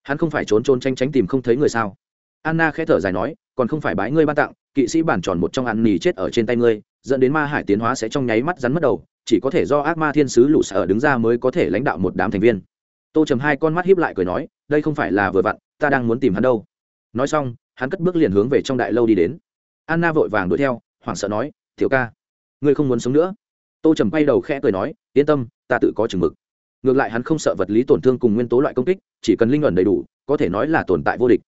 Hắn không phải trốn trốn tranh tránh tìm không thấy người sao? Anna khẽ thở dài nói, còn không phải bái ngươi ban tặng, kỵ sĩ bản tròn một trong ăn nì chết ở trên tay ngươi, dẫn đến ma hải tiến hóa sẽ trong nháy mắt rắn mất đầu, chỉ có thể do ác ma thiên sứ lũ sở đứng ra mới có thể lãnh đạo một đám thành viên. Tô trầm hai con mắt hiếp lại cười nói, đây không phải là vừa vặn, ta đang muốn tìm hắn đâu. Nói xong hắn cất bước liền hướng về trong đại lâu đi đến. Anna vội vàng đuổi theo, hoảng sợ nói thiếu ca, ngươi không muốn sống nữa? Tô trầm bay đầu khẽ cười nói, yên tâm, ta tự có chừng mực. Ngược lại hắn không sợ vật lý tổn thương cùng nguyên tố loại công kích, chỉ cần linh ẩn đầy đủ, có thể nói là tồn tại vô địch.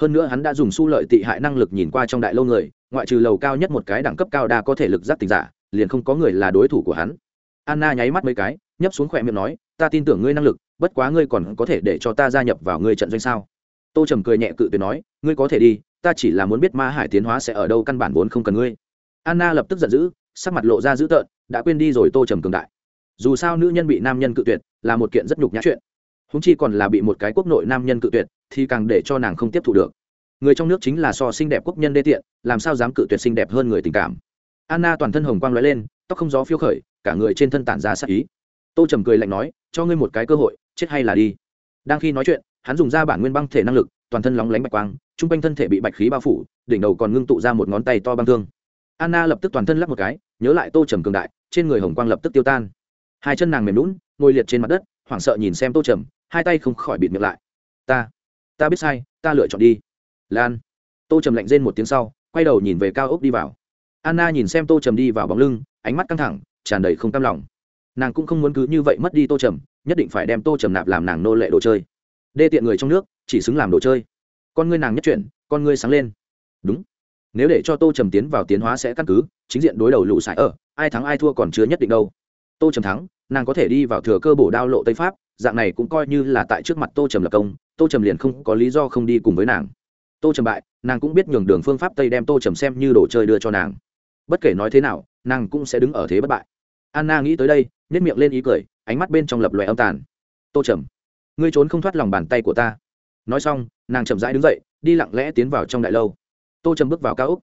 Hơn nữa hắn đã dùng su lợi tị hại năng lực nhìn qua trong đại lâu người, ngoại trừ lầu cao nhất một cái đẳng cấp cao đa có thể lực giác tình giả, liền không có người là đối thủ của hắn. Anna nháy mắt mấy cái, nhấp xuống khỏe miệng nói, ta tin tưởng ngươi năng lực, bất quá ngươi còn có thể để cho ta gia nhập vào ngươi trận doanh sao? Tô trầm cười nhẹ cự tuyệt nói, ngươi có thể đi, ta chỉ là muốn biết ma hải tiến hóa sẽ ở đâu, căn bản vốn không cần ngươi. Anna lập tức giận dữ, sắc mặt lộ ra dữ tợn, đã quên đi rồi tô trầm cường đại. Dù sao nữ nhân bị nam nhân cự tuyệt, là một kiện rất nhục nhã chuyện. Húng chi còn là bị một cái quốc nội nam nhân cự tuyệt, thì càng để cho nàng không tiếp thu được. Người trong nước chính là so xinh đẹp quốc nhân đê tiện, làm sao dám cự tuyệt xinh đẹp hơn người tình cảm. Anna toàn thân hồng quang lóe lên, tóc không gió phiêu khởi, cả người trên thân tản ra sắc ý. Tô trầm cười lạnh nói, cho ngươi một cái cơ hội, chết hay là đi. Đang khi nói chuyện hắn dùng ra bản nguyên băng thể năng lực, toàn thân lóng lánh bạch quang t r u n g quanh thân thể bị bạch khí bao phủ, đỉnh đầu còn ngưng tụ ra một ngón tay to băng thương. Anna lập tức toàn thân lắp một cái, nhớ lại tô trầm cường đại, trên người hồng quang lập tức tiêu tan. Hai chân nàng mềm lún ngồi liệt trên mặt đất, hoảng sợ nhìn xem tô trầm, hai tay không khỏi bịt miệng lại. Ta ta biết sai, ta lựa chọn đi. Lan. Tô trầm lạnh rên một tiếng sau, quay đầu nhìn về cao ốc đi vào. Anna nhìn xem tô trầm đi vào bóng lưng, ánh mắt căng thẳng, tràn đầy không cam lòng. Nàng cũng không muốn cứ như vậy mất đi tô trầm, nhất định phải đem tô trầm nạp làm nàng nô lệ đồ chơi đê tiện người trong nước, chỉ xứng làm đồ chơi. Con ngươi nàng nhất chuyển, con ngươi sáng lên. Đúng. Nếu để cho tô trầm tiến vào tiến hóa sẽ căn cứ, chính diện đối đầu lũ sải ở, ai thắng ai thua còn chưa nhất định đâu. Tô trầm thắng, nàng có thể đi vào thừa cơ bổ đao lộ tây pháp, dạng này cũng coi như là tại trước mặt tô trầm lập công, tô trầm liền không có lý do không đi cùng với nàng. Tô trầm bại, nàng cũng biết nhường đường phương pháp tây đem tô trầm xem như đồ chơi đưa cho nàng. Bất kể nói thế nào, nàng cũng sẽ đứng ở thế bất bại. Anna nghĩ tới đây nhét miệng lên ý cười, ánh mắt bên trong lập loại âm tàn. Tô trầm ngươi trốn không thoát lòng bàn tay của ta. Nói xong, nàng chậm rãi đứng dậy, đi lặng lẽ tiến vào trong đại lâu. Tô trầm bước vào cao úc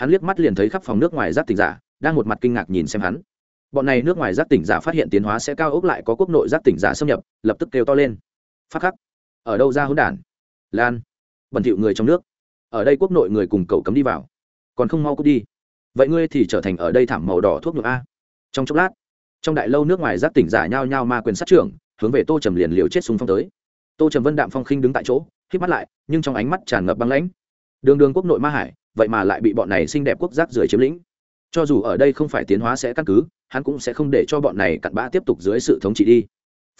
hắn liếc mắt liền thấy khắp phòng nước ngoài giáp tỉnh giả, đang một mặt kinh ngạc nhìn xem hắn. Bọn này nước ngoài giáp tỉnh giả phát hiện tiến hóa sẽ cao ốc lại có quốc nội giáp tỉnh giả xâm nhập, lập tức kêu to lên. Phát khắc. Ở đâu ra hỗn đản? Lan. Bẩn thỉu người trong nước. Ở đây quốc nội người cùng cậu cấm đi vào. Còn không mau cút đi. Vậy ngươi thì trở thành ở đây thảm màu đỏ thuốc nhuộm a. Trong chốc lát, trong đại lâu nước ngoài giáp tỉnh giả nhao nhao ma quyền sát trưởng hướng về tô trầm liền liều chết súng phong tới. Tô trầm vân đạm phong khinh đứng tại chỗ k mắt lại, nhưng trong ánh mắt tràn ngập băng lãnh. Đường đường quốc nội ma hải, vậy mà lại bị bọn này xinh đẹp quốc giác rưởi chiếm lĩnh. Cho dù ở đây không phải tiến hóa sẽ căn cứ, hắn cũng sẽ không để cho bọn này cặn bã tiếp tục dưới sự thống trị đi.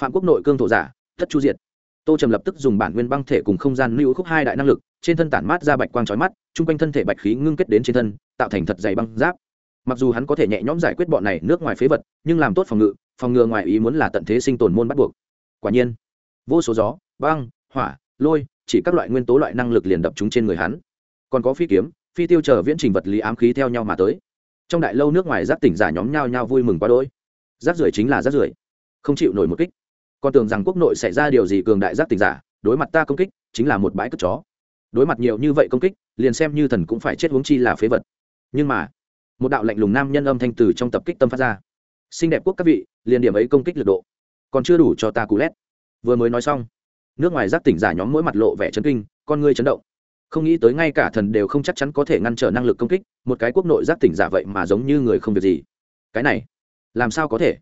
Phạm quốc nội cương thổ giả, thất chu diệt. Tô trầm lập tức dùng bản nguyên băng thể cùng không gian lưu khúc hai đại năng lực, trên thân tản mát ra bạch quang trói mắt, chung quanh thân thể bạch khí ngưng kết đến trên thân, tạo thành thật dày băng giáp. Mặc dù hắn có thể nhẹ nhõm giải quyết bọn này nước ngoài phế vật, nhưng làm tốt phòng ngự phòng ngừa ngoài ý muốn là tận thế sinh tồn môn bắt buộc. Quả nhiên, vô số gió, băng, hỏa, lôi, chỉ các loại nguyên tố loại năng lực liền đập chúng trên người hắn. Còn có phi kiếm, phi tiêu chờ viễn trình vật lý ám khí theo nhau mà tới. Trong đại lâu nước ngoài giáp tỉnh giả nhóm nhau nhau vui mừng quá đỗi. Giáp rưởi chính là giáp rưởi, không chịu nổi một kích. Còn tưởng rằng quốc nội xảy ra điều gì cường đại giáp tỉnh giả, đối mặt ta công kích, chính là một bãi cất chó. Đối mặt nhiều như vậy công kích, liền xem như thần cũng phải chết huống chi là phế vật. Nhưng mà, một đạo lạnh lùng nam nhân âm thanh từ trong tập kích tâm phát ra xinh đẹp quốc các vị, liền điểm ấy công kích lực độ. Còn chưa đủ cho ta cú lét. Vừa mới nói xong, nước ngoài giác tỉnh giả nhóm mỗi mặt lộ vẻ chấn kinh, con ngươi chấn động. Không nghĩ tới ngay cả thần đều không chắc chắn có thể ngăn trở năng lực công kích, một cái quốc nội giác tỉnh giả vậy mà giống như người không việc gì. Cái này, làm sao có thể?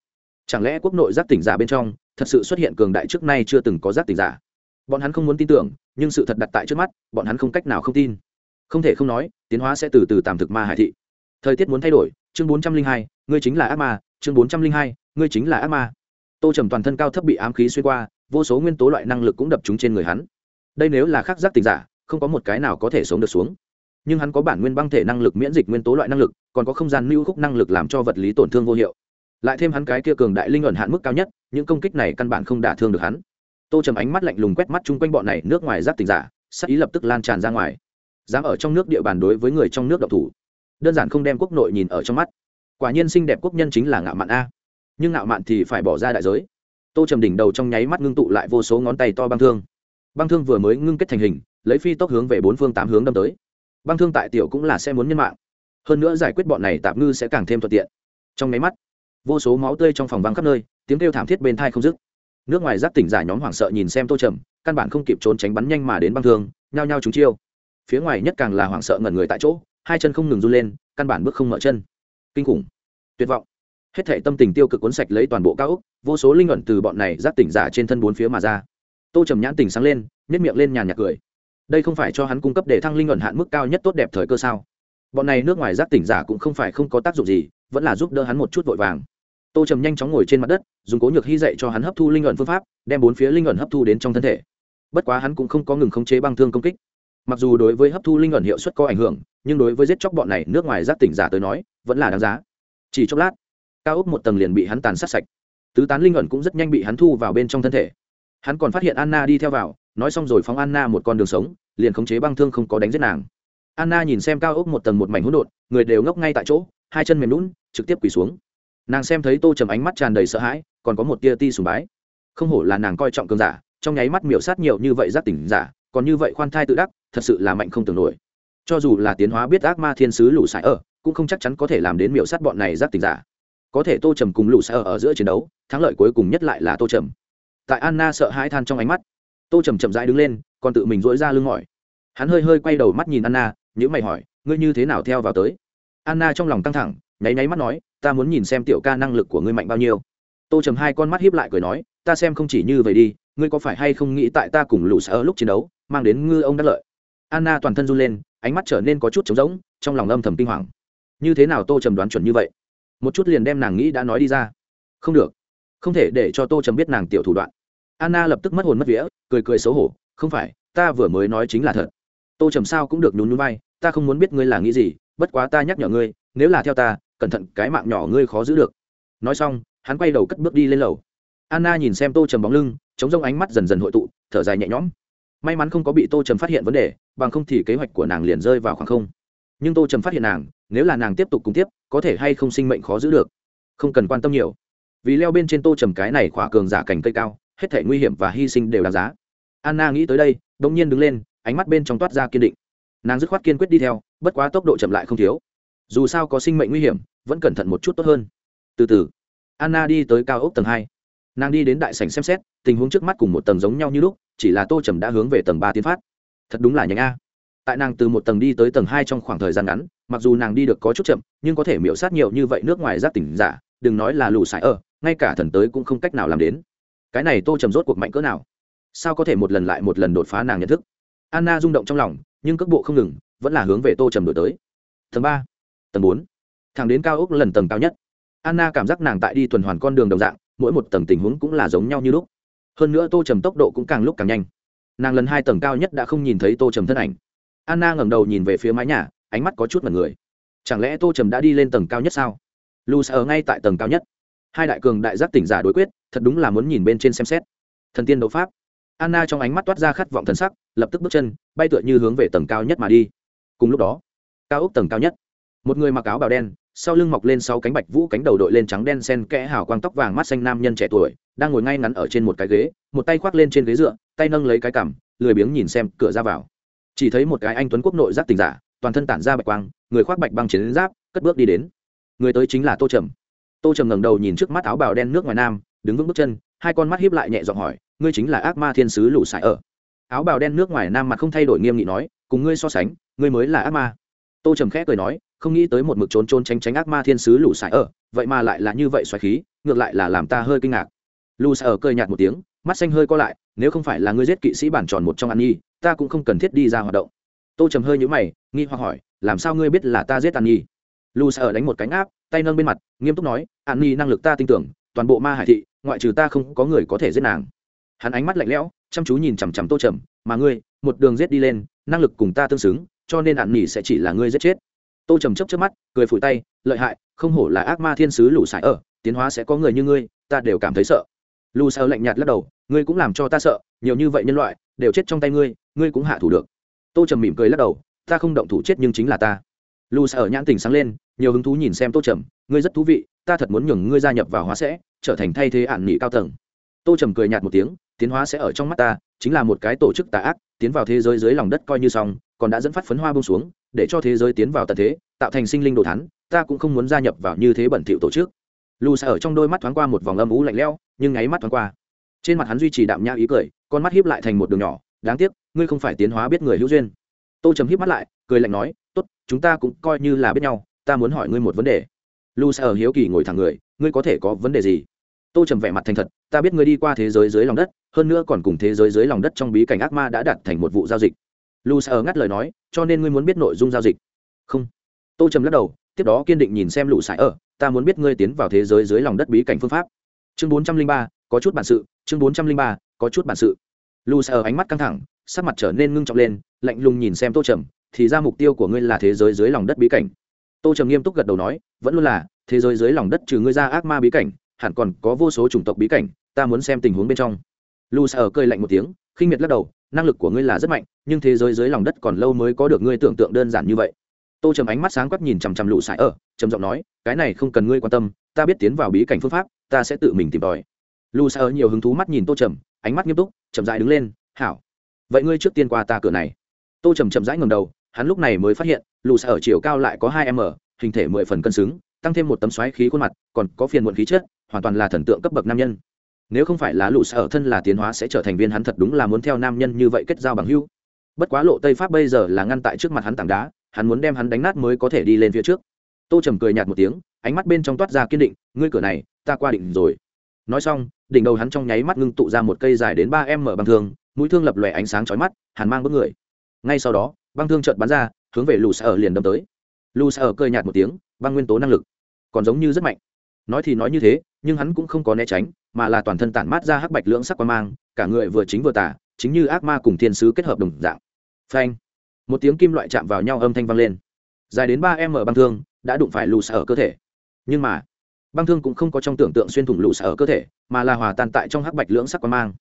Chẳng lẽ quốc nội giác tỉnh giả bên trong, thật sự xuất hiện cường đại trước nay chưa từng có giác tỉnh giả? Bọn hắn không muốn tin tưởng, nhưng sự thật đặt tại trước mắt, bọn hắn không cách nào không tin. Không thể không nói, tiến hóa sẽ từ từ tạm thực ma hải thị. Thời tiết muốn thay đổi, chương bốn trăm linh hai, ngươi chính là ác ma chương bốn trăm linh hai, ngươi chính là ác ma. Tô trầm toàn thân cao thấp bị ám khí xuyên qua, vô số nguyên tố loại năng lực cũng đập trúng trên người hắn. Đây nếu là khắc giác tình giả, không có một cái nào có thể sống được xuống. Nhưng hắn có bản nguyên băng thể năng lực, miễn dịch nguyên tố loại năng lực, còn có không gian lưu khúc năng lực làm cho vật lý tổn thương vô hiệu. Lại thêm hắn cái kia cường đại linh ẩn hạn mức cao nhất, những công kích này căn bản không đả thương được hắn. Tô trầm ánh mắt lạnh lùng quét mắt chung quanh bọn này nước ngoài giáp tình giả, sắc ý lập tức lan tràn ra ngoài. Dám ở trong nước địa bàn đối với người trong nước độc thủ. Đơn giản không đem quốc nội nhìn ở trong mắt quả nhiên xinh đẹp quốc nhân chính là ngạo mạn a. Nhưng ngạo mạn thì phải bỏ ra đại giới. Tô trầm đỉnh đầu trong nháy mắt ngưng tụ lại vô số ngón tay to băng thương. Băng thương vừa mới ngưng kết thành hình, lấy phi tốc hướng về bốn phương tám hướng đâm tới. Băng thương tại tiểu cũng là sẽ muốn nhân mạng. Hơn nữa giải quyết bọn này tạm ngư sẽ càng thêm thuận tiện. Trong nháy mắt, vô số máu tươi trong phòng băng khắp nơi, tiếng kêu thảm thiết bên thai không dứt. Nước ngoài giáp tỉnh giả nhóm hoảng sợ nhìn xem tô trầm, căn bản không kịp trốn tránh bắn nhanh mà đến băng thương, nhao nhao trúng chiêu. Phía ngoài nhất càng là hoảng sợ ngẩn người tại chỗ, hai chân không ngừng run lên, căn bản bước không mở chân kinh khủng. Tuyệt vọng. Hết thể tâm tình tiêu cực cuốn sạch lấy toàn bộ cao ốc, vô số linh luận từ bọn này giáp tỉnh giả trên thân bốn phía mà ra. Tô trầm nhãn tỉnh sáng lên nhét miệng lên nhàn nhạc cười. Đây không phải cho hắn cung cấp để thăng linh luận hạn mức cao nhất tốt đẹp thời cơ sao? Bọn này nước ngoài giáp tỉnh giả cũng không phải không có tác dụng gì, vẫn là giúp đỡ hắn một chút vội vàng. Tô trầm nhanh chóng ngồi trên mặt đất, dùng cố nhược hy dạy cho hắn hấp thu linh luận phương pháp, đem bốn phía linh luận hấp thu đến trong thân thể. Bất quá hắn cũng không có ngừng khống chế băng thương công kích mặc dù đối với hấp thu linh ẩn hiệu suất có ảnh hưởng, nhưng đối với giết chóc bọn này nước ngoài giáp tỉnh giả tới nói, vẫn là đáng giá. Chỉ chốc lát, cao ốc một tầng liền bị hắn tàn sát sạch. Tứ tán linh ẩn cũng rất nhanh bị hắn thu vào bên trong thân thể. Hắn còn phát hiện anna đi theo vào, nói xong rồi phóng anna một con đường sống, liền khống chế băng thương không có đánh giết nàng. Anna nhìn xem cao ốc một tầng một mảnh hỗn độn, người đều ngốc ngay tại chỗ, hai chân mềm lún trực tiếp quỳ xuống. Nàng xem thấy tô trầm ánh mắt tràn đầy sợ hãi, còn có một tia ti sùng bái. Không hổ là nàng coi trọng cường giả, trong nháy mắt miểu sát nhiều như vậy giác tỉnh giả còn như vậy khoan thai tự đắc, thật sự là mạnh không tưởng nổi. Cho dù là tiến hóa biết ác ma thiên sứ lũ sải ở, cũng không chắc chắn có thể làm đến miểu sát bọn này giác tỉnh giả. Có thể tô trầm cùng lũ sải ở ở giữa chiến đấu, thắng lợi cuối cùng nhất lại là tô trầm. Tại anna sợ hãi than trong ánh mắt, tô trầm chậm rãi đứng lên, còn tự mình dỗi ra lưng mỏi. Hắn hơi hơi quay đầu mắt nhìn anna nhữ mày hỏi, ngươi như thế nào theo vào tới? Anna trong lòng căng thẳng, nháy nháy mắt nói, ta muốn nhìn xem tiểu ca năng lực của ngươi mạnh bao nhiêu tô trầm hai con mắt hiếp lại cười nói, ta xem không chỉ như vậy đi, ngươi có phải hay không nghĩ tại ta cùng lũ sở lúc chiến đấu, mang đến ngư ông đắc lợi? Anna toàn thân run lên, ánh mắt trở nên có chút trống rỗng, trong lòng âm thầm kinh hoàng. Như thế nào tô trầm đoán chuẩn như vậy? Một chút liền đem nàng nghĩ đã nói đi ra. Không được, không thể để cho tô trầm biết nàng tiểu thủ đoạn. Anna lập tức mất hồn mất vía, cười cười xấu hổ, không phải, ta vừa mới nói chính là thật. Tô trầm sao cũng được nhún nhún vai, ta không muốn biết ngươi là nghĩ gì, bất quá ta nhắc nhở ngươi, nếu là theo ta, cẩn thận cái mạng nhỏ ngươi khó giữ được. Nói xong hắn quay đầu cất bước đi lên lầu. Anna nhìn xem tô trầm bóng lưng, chống rông ánh mắt dần dần hội tụ, thở dài nhẹ nhõm. May mắn không có bị tô trầm phát hiện vấn đề, bằng không thì kế hoạch của nàng liền rơi vào khoảng không. Nhưng tô trầm phát hiện nàng, nếu là nàng tiếp tục cùng tiếp, có thể hay không sinh mệnh khó giữ được. Không cần quan tâm nhiều. Vì leo bên trên tô trầm cái này khỏa cường giả cành cây cao, hết thể nguy hiểm và hy sinh đều đáng giá. Anna nghĩ tới đây đ ỗ n g nhiên đứng lên, ánh mắt bên trong toát ra kiên định. Nàng dứt khoát kiên quyết đi theo, bất quá tốc độ chậm lại không thiếu. Dù sao có sinh mệnh nguy hiểm, vẫn cẩn thận một chút tốt hơn. Từ từ anna đi tới cao ốc tầng hai. Nàng đi đến đại sảnh xem xét, tình huống trước mắt cùng một tầng giống nhau như lúc, chỉ là tô trầm đã hướng về tầng ba tiến phát. Thật đúng là nhanh a. Tại nàng từ một tầng đi tới tầng hai trong khoảng thời gian ngắn, mặc dù nàng đi được có chút chậm, nhưng có thể miễu sát nhiều như vậy nước ngoài giác tỉnh giả, đừng nói là lù sải ở, ngay cả thần tới cũng không cách nào làm đến. Cái này tô trầm rốt cuộc mạnh cỡ nào? Sao có thể một lần lại một lần đột phá nàng nhận thức? Anna rung động trong lòng, nhưng cước bộ không ngừng, vẫn là hướng về tô trầm đổi tới. Tầng ba, tầng bốn. Thẳng đến cao ốc lần tầng cao nhất anna cảm giác nàng tại đi tuần hoàn con đường đồng dạng, mỗi một tầng tình huống cũng là giống nhau như lúc. Hơn nữa tô trầm tốc độ cũng càng lúc càng nhanh. Nàng lần hai tầng cao nhất đã không nhìn thấy tô trầm thân ảnh. Anna ngẩng đầu nhìn về phía mái nhà, ánh mắt có chút mật người. Chẳng lẽ tô trầm đã đi lên tầng cao nhất sao? Lu ở ngay tại tầng cao nhất. Hai đại cường đại giác tỉnh giả đối quyết, thật đúng là muốn nhìn bên trên xem xét. Thần tiên đấu pháp. Anna trong ánh mắt toát ra khát vọng thần sắc, lập tức bước chân, bay tựa như hướng về tầng cao nhất mà đi. Cùng lúc đó, cao ốc tầng cao nhất. Một người mặc áo bào đen sau lưng mọc lên sáu cánh bạch vũ cánh đầu đội lên trắng đen sen kẽ hào quang tóc vàng mắt xanh nam nhân trẻ tuổi, đang ngồi ngay ngắn ở trên một cái ghế, một tay khoác lên trên ghế dựa, tay nâng lấy cái cằm, lười biếng nhìn xem cửa ra vào. Chỉ thấy một cái anh tuấn quốc nội giáp tình giả, toàn thân tản ra bạch quang, người khoác bạch băng chiến giáp, cất bước đi đến. Người tới chính là tô trầm. Tô trầm ngẩng đầu nhìn trước mắt áo bào đen nước ngoài nam, đứng vững bước chân, hai con mắt hiếp lại nhẹ giọng hỏi, ngươi chính là ác ma thiên sứ lũ sải ở? Áo bào đen nước ngoài nam mặt không thay đổi nghiêm nghị nói, cùng ngươi so sánh, ngươi mới là ác ma. Tô trầm khẽ cười nói không nghĩ tới một mực trốn trốn tránh tránh ác ma thiên sứ lù sải ở, vậy mà lại là như vậy xoáy khí, ngược lại là làm ta hơi kinh ngạc. Lù sải ở cười nhạt một tiếng, mắt xanh hơi co lại, nếu không phải là ngươi giết kỵ sĩ bản tròn một trong ăn nhi, ta cũng không cần thiết đi ra hoạt động. Tô trầm hơi nhũ mày, nghi hoặc hỏi, làm sao ngươi biết là ta giết ăn nhi? Lù sải ở đánh một cánh áp, tay nâng bên mặt, nghiêm túc nói ăn nhi năng lực ta tin tưởng, toàn bộ ma hải thị, ngoại trừ ta không có người có thể giết nàng. Hắn ánh mắt lạnh lẽo, chăm chú nhìn chằm chằm tô trầm, mà ngươi, một đường giết đi lên, năng lực cùng ta tương xứng, cho nên ạn nhi sẽ chỉ là ngươi giết chết tô trầm chấp trước mắt, cười phủi tay, lợi hại, không hổ là ác ma thiên sứ lũ sải ở, tiến hóa sẽ có người như ngươi, ta đều cảm thấy sợ. Lù sợ lạnh nhạt lắc đầu, ngươi cũng làm cho ta sợ, nhiều như vậy nhân loại, đều chết trong tay ngươi ngươi cũng hạ thủ được. Tô trầm mỉm cười lắc đầu, ta không động thủ chết nhưng chính là ta. Lù sợ nhãn tình sáng lên, nhiều hứng thú nhìn xem tô trầm, ngươi rất thú vị, ta thật muốn nhường ngươi gia nhập vào hóa sẽ, trở thành thay thế ạn nghị cao tầng. Tô trầm cười nhạt một tiếng, tiến hóa sẽ ở trong mắt ta, chính là một cái tổ chức tà ác, tiến vào thế giới dưới lòng đất coi như xong, còn đã dẫn phát phấn hoa bông xuống để cho thế giới tiến vào tận thế, tạo thành sinh linh đồ thắn ta cũng không muốn gia nhập vào như thế bẩn thỉu tổ chức. Lù xa ở trong đôi mắt thoáng qua một vòng âm ú lạnh lẽo, nhưng ngáy mắt thoáng qua. Trên mặt hắn duy trì đạm nhã ý cười, con mắt hiếp lại thành một đường nhỏ, đáng tiếc, ngươi không phải tiến hóa biết người hữu duyên. Tô trầm hiếp mắt lại, cười lạnh nói, tốt, chúng ta cũng coi như là biết nhau, ta muốn hỏi ngươi một vấn đề. Lu sa ở hiếu kỳ ngồi thẳng người, ngươi có thể có vấn đề gì? Tô trầm vẻ mặt thành thật, ta biết ngươi đi qua thế giới dưới lòng đất, hơn nữa còn cùng thế giới dưới lòng đất trong bí cảnh ác ma đã đặt thành một vụ giao dịch. Lu sa ở ngắt lời nói cho nên ngươi muốn biết nội dung giao dịch. Không. Tô trầm lắc đầu, tiếp đó kiên định nhìn xem lũ sải ở, ta muốn biết ngươi tiến vào thế giới dưới lòng đất bí cảnh phương pháp. Chương bốn trăm linh ba, có chút bản sự. Chương bốn trăm linh ba, có chút bản sự. Lũ sải ở ánh mắt căng thẳng, sắc mặt trở nên ngưng trọng lên, lạnh lùng nhìn xem tô trầm, thì ra mục tiêu của ngươi là thế giới dưới lòng đất bí cảnh. Tô trầm nghiêm túc gật đầu nói, vẫn luôn là, thế giới dưới lòng đất trừ ngươi ra ác ma bí cảnh, hẳn còn có vô số chủng tộc bí cảnh, ta muốn xem tình huống bên trong. Lu sa ở cơi lạnh một tiếng khinh miệt lắc đầu, năng lực của ngươi là rất mạnh, nhưng thế giới dưới lòng đất còn lâu mới có được ngươi tưởng tượng đơn giản như vậy. Tô trầm ánh mắt sáng quắc nhìn chằm chằm lũ sải ở trầm giọng nói, cái này không cần ngươi quan tâm, ta biết tiến vào bí cảnh phương pháp, ta sẽ tự mình tìm tòi. Lũ sải ở nhiều hứng thú mắt nhìn tô trầm, ánh mắt nghiêm túc, chậm dại đứng lên, hảo. Vậy ngươi trước tiên qua ta cửa này. Tô trầm chậm rãi ngầm đầu, hắn lúc này mới phát hiện, lũ sải ở chiều cao lại có hai m, hình thể mười phần cân xứng, tăng thêm một tấm xoáy khí khuôn mặt, còn có phiền muộn khí chất, hoàn toàn là thần tượng cấp bậc nam nhân nếu không phải là lũ sở thân là tiến hóa sẽ trở thành viên hắn thật đúng là muốn theo nam nhân như vậy kết giao bằng hữu. Bất quá lộ tây pháp bây giờ là ngăn tại trước mặt hắn tảng đá, hắn muốn đem hắn đánh nát mới có thể đi lên phía trước. Tô trầm cười nhạt một tiếng, ánh mắt bên trong toát ra kiên định, ngươi cửa này, ta qua định rồi. Nói xong, đỉnh đầu hắn trong nháy mắt ngưng tụ ra một cây dài đến ba em mở băng thương, mũi thương lập lòe ánh sáng chói mắt, hàn mang bước người. Ngay sau đó, băng thương chợt bắn ra, hướng về lù sở liền đâm tới. Lù sở cười nhạt một tiếng, băng nguyên tố năng lực, còn giống như rất mạnh nói thì nói như thế, nhưng hắn cũng không có né tránh, mà là toàn thân tản mát ra hắc bạch lưỡng sắc quan mang, cả người vừa chính vừa tả chính như ác ma cùng thiên sứ kết hợp đồng dạng. Phanh! Một tiếng kim loại chạm vào nhau âm thanh vang lên. Dài đến ba m băng thương, đã đụng phải lù sở cơ thể. Nhưng mà, băng thương cũng không có trong tưởng tượng xuyên thủng lù sở cơ thể, mà là hòa tan tại trong hắc bạch lưỡng sắc quan mang.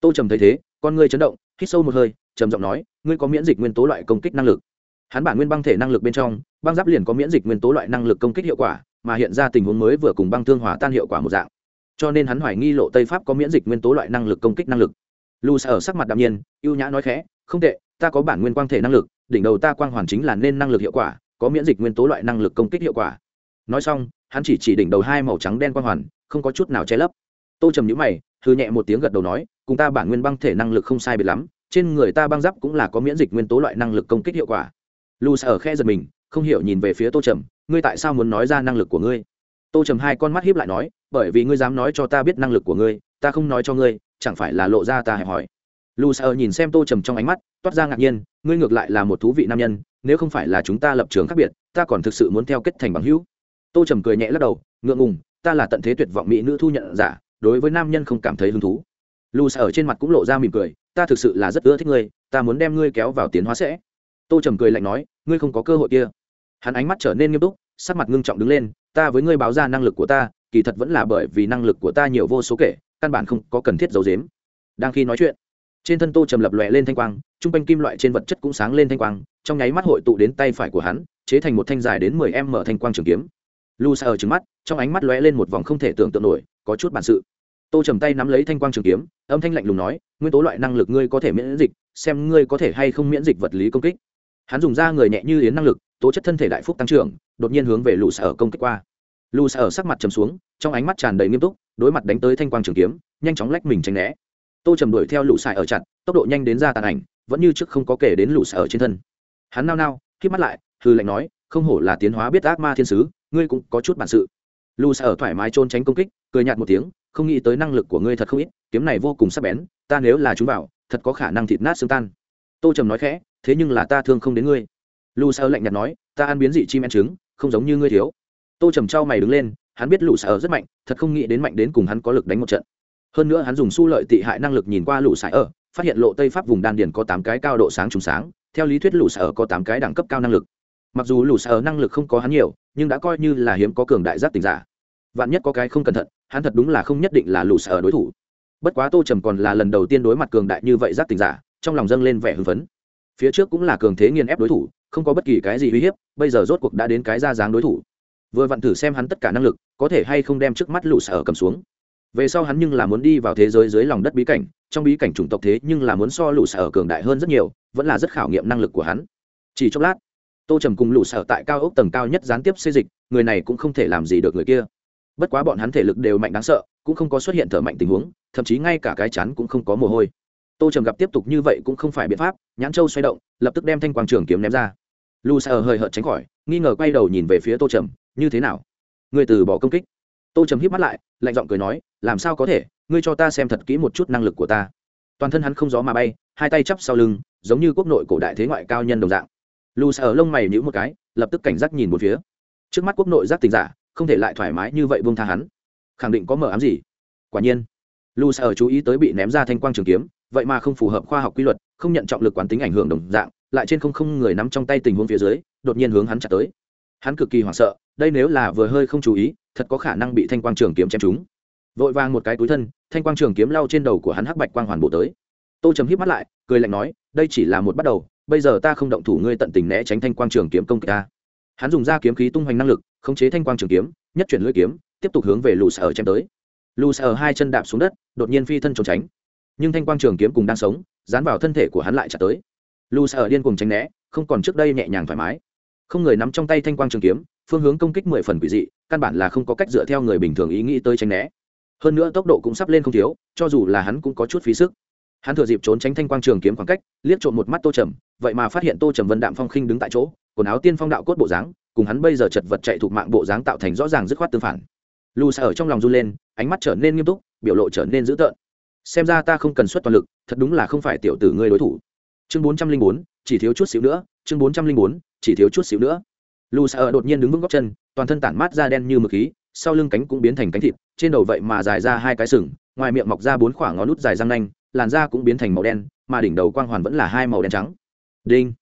Tô trầm thấy thế, con ngươi chấn động, hít sâu một hơi, trầm giọng nói, ngươi có miễn dịch nguyên tố loại công kích năng lực? Hắn bản nguyên băng thể năng lực bên trong, băng giáp liền có miễn dịch nguyên tố loại năng lực công kích hiệu quả mà hiện ra tình huống mới vừa cùng băng thương hòa tan hiệu quả một dạng. Cho nên hắn hoài nghi lộ tây pháp có miễn dịch nguyên tố loại năng lực công kích năng lực. Lu ở sắc mặt đạm nhiên, ưu nhã nói khẽ, không tệ, ta có bản nguyên quang thể năng lực, đỉnh đầu ta quang hoàn chính là nên năng lực hiệu quả, có miễn dịch nguyên tố loại năng lực công kích hiệu quả. Nói xong, hắn chỉ chỉ đỉnh đầu hai màu trắng đen quang hoàn, không có chút nào che lấp. Tô trầm nhữ mày thư nhẹ một tiếng gật đầu nói, cùng ta bản nguyên băng thể năng lực không sai biệt lắm, trên người ta băng giáp cũng là có miễn dịch nguyên tố loại năng lực công kích hiệu quả. Lu ở khe giật mình, không hiểu nhìn về phía tô trầm ngươi tại sao muốn nói ra năng lực của ngươi? Tô trầm hai con mắt hiếp lại nói, bởi vì ngươi dám nói cho ta biết năng lực của ngươi, ta không nói cho ngươi, chẳng phải là lộ ra ta hẹp hỏi lu sợ nhìn xem tô trầm trong ánh mắt, toát ra ngạc nhiên, ngươi ngược lại là một thú vị nam nhân, nếu không phải là chúng ta lập trường khác biệt, ta còn thực sự muốn theo kết thành bằng hữu. Tô trầm cười nhẹ lắc đầu, ngượng ngùng, ta là tận thế tuyệt vọng mỹ nữ thu nhận giả, đối với nam nhân không cảm thấy hứng thú. Lu sợ trên mặt cũng lộ ra mỉm cười, ta thực sự là rất ưa thích ngươi, ta muốn đem ngươi kéo vào tiến hóa sẽ. Tô trầm cười lạnh nói, ngươi không có cơ hội kia hắn ánh mắt trở nên nghiêm túc, sắc mặt ngưng trọng đứng lên, ta với ngươi báo ra năng lực của ta, kỳ thật vẫn là bởi vì năng lực của ta nhiều vô số kể, căn bản không có cần thiết giấu dếm đang khi nói chuyện, trên thân tô trầm lập lòe lên thanh quang t r u n g quanh kim loại trên vật chất cũng sáng lên thanh quang, trong nháy mắt hội tụ đến tay phải của hắn, chế thành một thanh dài đến mười em mở thanh quang trường kiếm. Lu sa ở trứng mắt, trong ánh mắt lóe lên một vòng không thể tưởng tượng nổi, có chút bản sự. Tô trầm tay nắm lấy thanh quang trường kiếm, âm thanh lạnh lùng nói, nguyên tố loại năng lực ngươi có thể miễn dịch, xem ngươi có thể hay không miễn dịch vật lý công kích. Hắn dùng ra người nhẹ như yến năng lực tố chất thân thể đại phúc tăng trưởng, đột nhiên hướng về lũ sở công kích qua. Lũ sở sắc mặt trầm xuống, trong ánh mắt tràn đầy nghiêm túc, đối mặt đánh tới thanh quang trường kiếm, nhanh chóng lách mình tránh né. Tô trầm đuổi theo lũ xài ở chặt, tốc độ nhanh đến ra tàn ảnh, vẫn như trước không có kể đến lũ xài ở trên thân. Hắn nao nao khi mắt lại hư lệnh nói, không hổ là tiến hóa biết ác ma thiên sứ, ngươi cũng có chút bản sự. Lũ xài ở thoải mái trôn tránh công kích, cười nhạt một tiếng, không nghĩ tới năng lực của ngươi thật không ít, kiếm này vô cùng sắc bén, ta nếu là chúng bảo thật có khả năng thịt nát xương tan. Tô trầm nói khẽ, thế nhưng là ta thương không đến ngươi lù sợ lạnh nhạt nói, ta ăn biến dị chim ăn trứng, không giống như ngươi thiếu. Tô trầm trao mày đứng lên, hắn biết lù sợ rất mạnh, thật không nghĩ đến mạnh đến cùng hắn có lực đánh một trận. Hơn nữa hắn dùng su lợi tị hại năng lực nhìn qua lũ sải phát hiện lộ tây pháp vùng đan điền có tám cái cao độ sáng trùng sáng, theo lý thuyết lũ sở có tám cái đẳng cấp cao năng lực. Mặc dù lũ sở năng lực không có hắn nhiều, nhưng đã coi như là hiếm có cường đại giác tình giả. Vạn nhất có cái không cẩn thận, hắn thật đúng là không nhất định là lũ sở đối thủ. Bất quá tô trầm còn là lần đầu tiên đối mặt cường đại như vậy giác tình giả, trong lòng dâng lên vẻ hưng phấn. Phía trước cũng là cường thế nghiền ép đối thủ không có bất kỳ cái gì uy hiếp, bây giờ rốt cuộc đã đến cái ra dáng đối thủ. Vừa vặn thử xem hắn tất cả năng lực, có thể hay không đem trước mắt lũ sở cầm xuống. Về sau hắn nhưng là muốn đi vào thế giới dưới lòng đất bí cảnh, trong bí cảnh chủng tộc thế nhưng là muốn so lũ sở cường đại hơn rất nhiều, vẫn là rất khảo nghiệm năng lực của hắn. Chỉ chốc lát, tô trầm cùng lũ sở tại cao ốc tầng cao nhất gián tiếp xây dịch, người này cũng không thể làm gì được người kia. Bất quá bọn hắn thể lực đều mạnh đáng sợ, cũng không có xuất hiện thở mạnh tình huống, thậm chí ngay cả cái chắn cũng không có mồ hôi. Tô trầm gặp tiếp tục như vậy cũng không phải biện pháp, nhãn châu xoay động, lập tức đem thanh quang trường kiếm ném ra lù sợ hơi hợt tránh khỏi, nghi ngờ quay đầu nhìn về phía tô trầm, như thế nào? Người từ bỏ công kích? Tô trầm hít mắt lại, lạnh giọng cười nói, làm sao có thể? Ngươi cho ta xem thật kỹ một chút năng lực của ta. Toàn thân hắn không gió mà bay, hai tay chắp sau lưng, giống như quốc nội cổ đại thế ngoại cao nhân đồng dạng. Lù sợ lông mày nhữ một cái, lập tức cảnh giác nhìn một phía. Trước mắt quốc nội giác tình giả, không thể lại thoải mái như vậy buông tha hắn. Khẳng định có mở ám gì? Quả nhiên lù sợ chú ý tới bị ném ra thanh quang trường kiếm, vậy mà không phù hợp khoa học quy luật, không nhận trọng lực quán tính ảnh hưởng đồng dạng lại trên không không người nắm trong tay tình huống phía dưới, đột nhiên hướng hắn chặt tới. Hắn cực kỳ hoảng sợ, đây nếu là vừa hơi không chú ý, thật có khả năng bị thanh quang trường kiếm chém trúng. Vội vàng một cái túi thân, thanh quang trường kiếm lao trên đầu của hắn hắc bạch quang hoàn bộ tới. Tô trầm hít mắt lại, cười lạnh nói, đây chỉ là một bắt đầu, bây giờ ta không động thủ ngươi tận tình né tránh thanh quang trường kiếm công kích ta. Hắn dùng ra kiếm khí tung hoành năng lực, khống chế thanh quang trường kiếm, nhất chuyển lưỡi kiếm, tiếp tục hướng về lù sở chém tới. Lù sở hai chân đạp xuống đất, đột nhiên phi thân trốn tránh. Nhưng thanh quang trường kiếm cùng đang sống, dán vào thân thể của hắn lại chặt tới lù Sợ điên cùng tránh né, không còn trước đây nhẹ nhàng thoải mái. Không người nắm trong tay thanh quang trường kiếm, phương hướng công kích mười phần quỷ dị, căn bản là không có cách dựa theo người bình thường ý nghĩ tới tránh né. Hơn nữa tốc độ cũng sắp lên không thiếu, cho dù là hắn cũng có chút phí sức. Hắn thừa dịp trốn tránh thanh quang trường kiếm khoảng cách, liếc trộm một mắt tô trầm, vậy mà phát hiện tô trầm vân đạm phong khinh đứng tại chỗ, quần áo tiên phong đạo cốt bộ dáng, cùng hắn bây giờ chật vật chạy thuộc mạng bộ dáng tạo thành rõ ràng dứt khoát tương phản. Lù xa ở trong lòng run lên, ánh mắt trở nên nghiêm túc, biểu lộ trở nên dữ tợn. Xem ra ta không cần xuất toàn lực, thật đúng là không phải tiểu tử ngươi đối thủ chương bốn trăm linh bốn, chỉ thiếu chút xíu nữa, chương bốn trăm linh bốn, chỉ thiếu chút xíu nữa. Lù xa ở đột nhiên đứng vững góc chân, toàn thân tản mát da đen như mực khí, sau lưng cánh cũng biến thành cánh thịt, trên đầu vậy mà dài ra hai cái sừng, ngoài miệng mọc ra bốn khoảng ngón nút dài răng nanh, làn da cũng biến thành màu đen, mà đỉnh đầu quang hoàn vẫn là hai màu đen trắng. Đinh.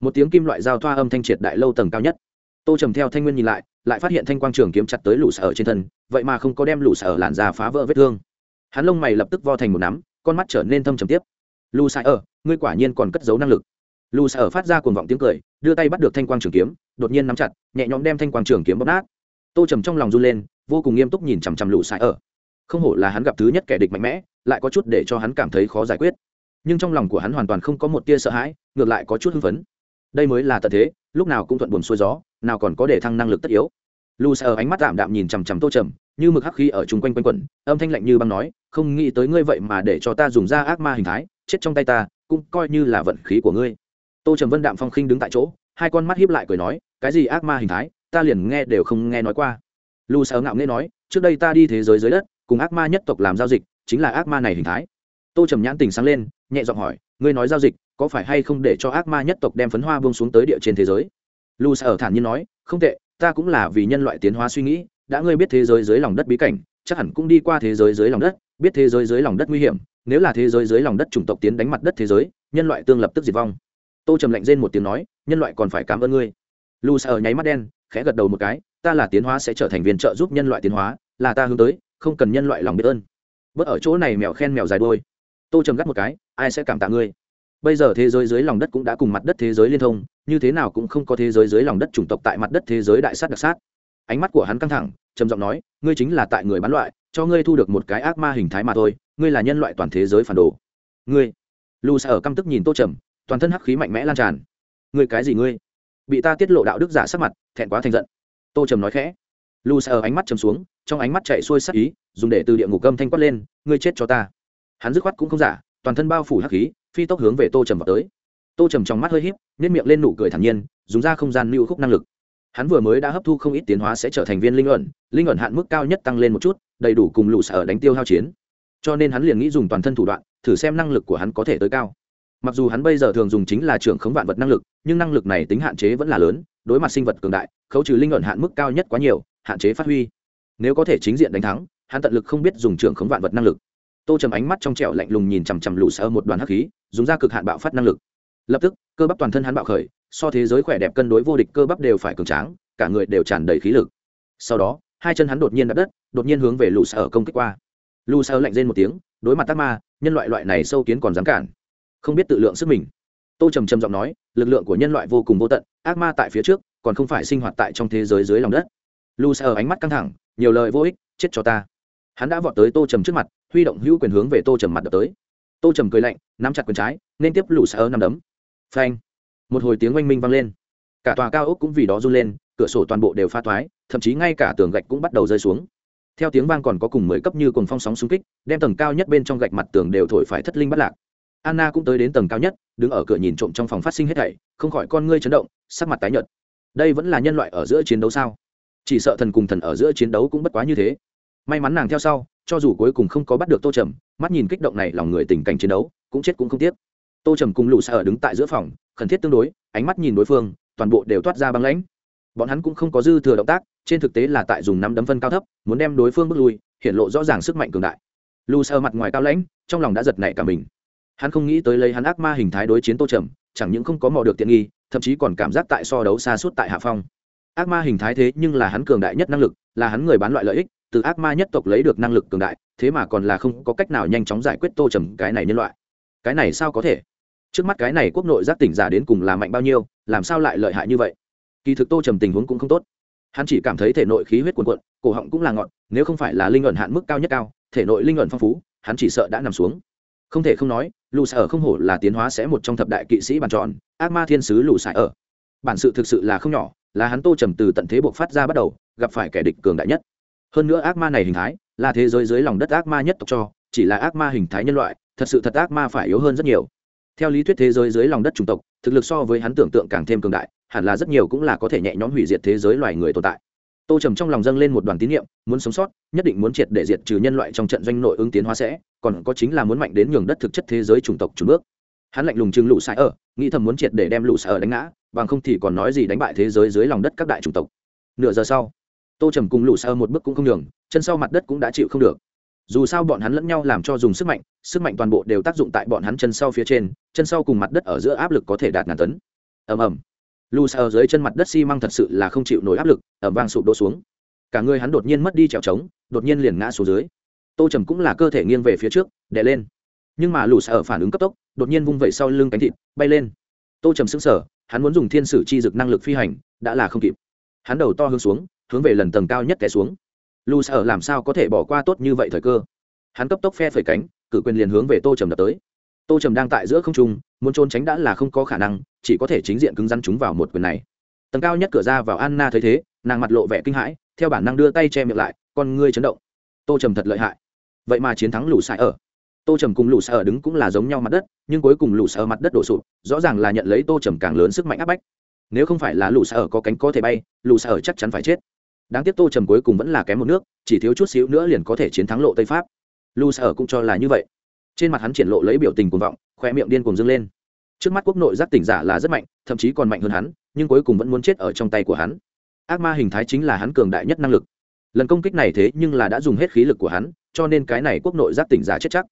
Một tiếng kim loại giao thoa âm thanh triệt đại lâu tầng cao nhất. Tô trầm theo thanh nguyên nhìn lại lại phát hiện thanh quang trường kiếm chặt tới lũ sở trên thân, vậy mà không có đem lũ sở làn da phá vỡ vết thương. Hắn lông mày lập tức vo thành một nắm, con mắt trở nên thâm trầm tiếp lu sai ở, ngươi quả nhiên còn cất giấu năng lực. Lu sai ở phát ra cuồng vọng tiếng cười, đưa tay bắt được thanh quang trường kiếm, đột nhiên nắm chặt, nhẹ nhõm đem thanh quang trường kiếm bóp nát. Tô trầm trong lòng run lên, vô cùng nghiêm túc nhìn chằm chằm lu sai ở. Không hổ là hắn gặp thứ nhất kẻ địch mạnh mẽ, lại có chút để cho hắn cảm thấy khó giải quyết. Nhưng trong lòng của hắn hoàn toàn không có một tia sợ hãi, ngược lại có chút hưng phấn. Đây mới là tận thế, lúc nào cũng thuận buồn xuôi gió, nào còn có để thăng năng lực tất yếu. Lù ở ánh mắt tạm đạm nhìn chằm chằm tô trầm, như mực hắc khí ở chung quanh quanh quẩn, âm thanh lạnh như băng nói không nghĩ tới ngươi vậy mà để cho ta dùng ra ác ma hình thái, chết trong tay ta, cũng coi như là vận khí của ngươi. Tô trầm vân đạm phong khinh đứng tại chỗ, hai con mắt hiếp lại cười nói, cái gì ác ma hình thái, ta liền nghe đều không nghe nói qua. Lu sợ ngạo nghe nói, trước đây ta đi thế giới dưới đất, cùng ác ma nhất tộc làm giao dịch, chính là ác ma này hình thái. Tô trầm nhãn tình sáng lên, nhẹ giọng hỏi, ngươi nói giao dịch, có phải hay không để cho ác ma nhất tộc đem phấn hoa bông xuống tới địa trên thế giới? Lu sợ thản nhiên nói, không tệ, ta cũng là vì nhân loại tiến hóa suy nghĩ, đã ngươi biết thế giới dưới lòng đất bí cảnh, chắc hẳn cũng đi qua thế giới dưới lòng đất biết thế giới dưới lòng đất nguy hiểm, nếu là thế giới dưới lòng đất chủng tộc tiến đánh mặt đất thế giới, nhân loại tương lập tức diệt vong. Tô trầm lạnh rên một tiếng nói, nhân loại còn phải cảm ơn ngươi. Lù sở nháy mắt đen, khẽ gật đầu một cái, ta là tiến hóa sẽ trở thành viên trợ giúp nhân loại tiến hóa, là ta hướng tới, không cần nhân loại lòng biết ơn. Bớt ở chỗ này mèo khen mèo dài đôi tô trầm gắt một cái, ai sẽ cảm tạ ngươi? Bây giờ thế giới dưới lòng đất cũng đã cùng mặt đất thế giới liên thông, như thế nào cũng không có thế giới dưới lòng đất chủng tộc tại mặt đất thế giới đại sát đặc sát. Ánh mắt của hắn căng thẳng, trầm giọng nói, ngươi chính là tại người bán loại cho ngươi thu được một cái ác ma hình thái mà thôi, ngươi là nhân loại toàn thế giới phản đồ. Ngươi, lù xa ở căm tức nhìn tô trầm, toàn thân hắc khí mạnh mẽ lan tràn. Ngươi cái gì ngươi? Bị ta tiết lộ đạo đức giả sắc mặt, thẹn quá thành giận. Tô trầm nói khẽ. Lù xa ở ánh mắt trầm xuống, trong ánh mắt chạy xuôi sắc ý, dùng để từ địa ngục gâm thanh quát lên, ngươi chết cho ta. Hắn dứt khoát cũng không giả, toàn thân bao phủ hắc khí, phi tốc hướng về tô trầm vào tới. Tô trầm trong mắt hơi híp nếp miệng lên nụ cười thản nhiên, dùng ra không gian lưu khúc năng lực. Hắn vừa mới đã hấp thu không ít tiến hóa sẽ trở thành viên linh ẩn linh ẩn hạn mức cao nhất tăng lên một chút đầy đủ cùng lũ sở đánh tiêu hao chiến. Cho nên hắn liền nghĩ dùng toàn thân thủ đoạn, thử xem năng lực của hắn có thể tới cao. Mặc dù hắn bây giờ thường dùng chính là trưởng khống vạn vật năng lực, nhưng năng lực này tính hạn chế vẫn là lớn, đối mặt sinh vật cường đại, khấu trừ linh luận hạn mức cao nhất quá nhiều, hạn chế phát huy. Nếu có thể chính diện đánh thắng, hắn tận lực không biết dùng trưởng khống vạn vật năng lực. Tô trầm ánh mắt trong trẻo lạnh lùng nhìn chằm chằm lũ sở một đoàn hắc khí, dùng ra cực hạn bạo phát năng lực. Lập tức, cơ bắp toàn thân hắn bạo khởi, so thế giới khỏe đẹp cân đối vô địch cơ bắp đều phải cường tráng, cả người đều tràn đầy khí lực. Sau đó hai chân hắn đột nhiên đập đất, đột nhiên hướng về lũ sở công kích qua. Lũ sở lạnh rên một tiếng, đối mặt tác ma, nhân loại loại này sâu kiến còn dám cản. Không biết tự lượng sức mình. Tô trầm trầm giọng nói, lực lượng của nhân loại vô cùng vô tận, ác ma tại phía trước, còn không phải sinh hoạt tại trong thế giới dưới lòng đất. Lũ sở ánh mắt căng thẳng, nhiều lời vô ích, chết cho ta. Hắn đã vọt tới tô trầm trước mặt, huy động hữu quyền hướng về tô trầm mặt đập tới. Tô trầm cười lạnh, nắm chặt quyền trái, nên tiếp lũ sở nằm đấm. Phanh! Một hồi tiếng oanh minh vang lên. Cả tòa cao ốc cũng vì đó run lên, cửa sổ toàn bộ đều pha toái thậm chí ngay cả tường gạch cũng bắt đầu rơi xuống. Theo tiếng vang còn có cùng mười cấp như cùng phong sóng xung kích, đem tầng cao nhất bên trong gạch mặt tường đều thổi phải thất linh bắt lạc. Anna cũng tới đến tầng cao nhất, đứng ở cửa nhìn trộm trong phòng phát sinh hết thảy, không khỏi con ngươi chấn động, sắc mặt tái nhợt. Đây vẫn là nhân loại ở giữa chiến đấu sao? Chỉ sợ thần cùng thần ở giữa chiến đấu cũng bất quá như thế. May mắn nàng theo sau, cho dù cuối cùng không có bắt được tô trầm, mắt nhìn kích động này lòng người tình cảnh chiến đấu, cũng chết cũng không tiếc. Tô trầm cùng lũ xa ở đứng tại giữa phòng, khẩn thiết tương đối, ánh mắt nhìn đối phương, toàn bộ đều toát ra băng lãnh bọn hắn cũng không có dư thừa động tác, trên thực tế là tại dùng năm đấm phân cao thấp, muốn đem đối phương bước lui, hiện lộ rõ ràng sức mạnh cường đại. Lu sơ mặt ngoài cao lãnh, trong lòng đã giật nảy cả mình. Hắn không nghĩ tới lấy hắn ác ma hình thái đối chiến tô trầm, chẳng những không có mò được tiện nghi, thậm chí còn cảm giác tại so đấu xa suốt tại hạ phong. Ác ma hình thái thế nhưng là hắn cường đại nhất năng lực, là hắn người bán loại lợi ích, từ ác ma nhất tộc lấy được năng lực cường đại, thế mà còn là không có cách nào nhanh chóng giải quyết tô trầm cái này nhân loại. Cái này sao có thể? Trước mắt cái này quốc nội giác tỉnh giả đến cùng là mạnh bao nhiêu, làm sao lại lợi hại như vậy? Kỳ thực tô trầm tình huống cũng không tốt. Hắn chỉ cảm thấy thể nội khí huyết cuồn cuộn, cổ họng cũng là ngọn nếu không phải là linh luận hạn mức cao nhất cao, thể nội linh luận phong phú, hắn chỉ sợ đã nằm xuống. Không thể không nói lù xài ở không hổ là tiến hóa sẽ một trong thập đại kỵ sĩ bàn tròn, ác ma thiên sứ lù xài ở. Bản sự thực sự là không nhỏ, là hắn tô trầm từ tận thế buộc phát ra bắt đầu, gặp phải kẻ địch cường đại nhất. Hơn nữa ác ma này hình thái, là thế giới dưới lòng đất ác ma nhất tộc cho, chỉ là ác ma hình thái nhân loại, thật sự thật ác ma phải yếu hơn rất nhiều. Theo lý thuyết thế giới dưới lòng đất chủng tộc, thực lực so với hắn tưởng tượng càng thêm cường đại hẳn là rất nhiều cũng là có thể nhẹ nhõm hủy diệt thế giới loài người tồn tại. Tô trầm trong lòng dâng lên một đoàn tín nhiệm muốn sống sót, nhất định muốn triệt để diệt trừ nhân loại trong trận doanh nội ứng tiến hóa sẽ, còn có chính là muốn mạnh đến nhường đất thực chất thế giới chủng tộc chủ bước. Hắn lạnh lùng chừng lũ sai ở, nghĩ thầm muốn triệt để đem lũ sai ở đánh ngã, bằng không thì còn nói gì đánh bại thế giới dưới lòng đất các đại chủng tộc. Nửa giờ sau, tô trầm cùng lũ sai ở một bước cũng không đường chân sau mặt đất cũng đã chịu không được. Dù sao bọn hắn lẫn nhau làm cho dùng sức mạnh sức mạnh toàn bộ đều tác dụng tại bọn hắn chân sau phía trên, chân sau cùng mặt đất ở giữa áp lực có thể đạt ngàn tấn. Ầm ầm lù xa dưới chân mặt đất xi măng thật sự là không chịu nổi áp lực ẩm vang sụp đổ xuống. Cả người hắn đột nhiên mất đi trèo trống đột nhiên liền ngã xuống dưới. Tô trầm cũng là cơ thể nghiêng về phía trước, đè lên. Nhưng mà lù xa phản ứng cấp tốc, đột nhiên vung vẩy sau lưng cánh thịt, bay lên. Tô trầm sững sở hắn muốn dùng thiên sử chi dực năng lực phi hành, đã là không kịp. Hắn đầu to hướng xuống, hướng về lần tầng cao nhất té xuống. Lù sở làm sao có thể bỏ qua tốt như vậy thời cơ? Hắn cấp tốc phe phẩy cánh, cử quyền liền hướng về tô trầm đập tới. Tô trầm đang tại giữa không trung muốn trốn tránh đã là không có khả năng, chỉ có thể chính diện cứng rắn chúng vào một quyền này. Tầng cao nhất cửa ra vào anna thấy thế, nàng mặt lộ vẻ kinh hãi, theo bản năng đưa tay che miệng lại, con ngươi chấn động. Tô trầm thật lợi hại. Vậy mà chiến thắng lũ xài ở. Tô trầm cùng lũ xài ở đứng cũng là giống nhau mặt đất, nhưng cuối cùng lũ xài ở mặt đất đổ sụp, rõ ràng là nhận lấy tô trầm càng lớn sức mạnh áp bách. Nếu không phải là lũ xài ở có cánh có thể bay, lũ xài ở chắc chắn phải chết. Đáng tiếc tô trầm cuối cùng vẫn là kém một nước, chỉ thiếu chút xíu nữa liền có thể chiến thắng lộ tây pháp. Lu ở cũng cho là như vậy trên mặt hắn triển lộ lấy biểu tình cuồng vọng khoe miệng điên cuồng dâng lên. Trước mắt quốc nội giác tỉnh giả là rất mạnh, thậm chí còn mạnh hơn hắn, nhưng cuối cùng vẫn muốn chết ở trong tay của hắn. Ác ma hình thái chính là hắn cường đại nhất năng lực. Lần công kích này thế nhưng là đã dùng hết khí lực của hắn, cho nên cái này quốc nội giác tỉnh giả chết chắc.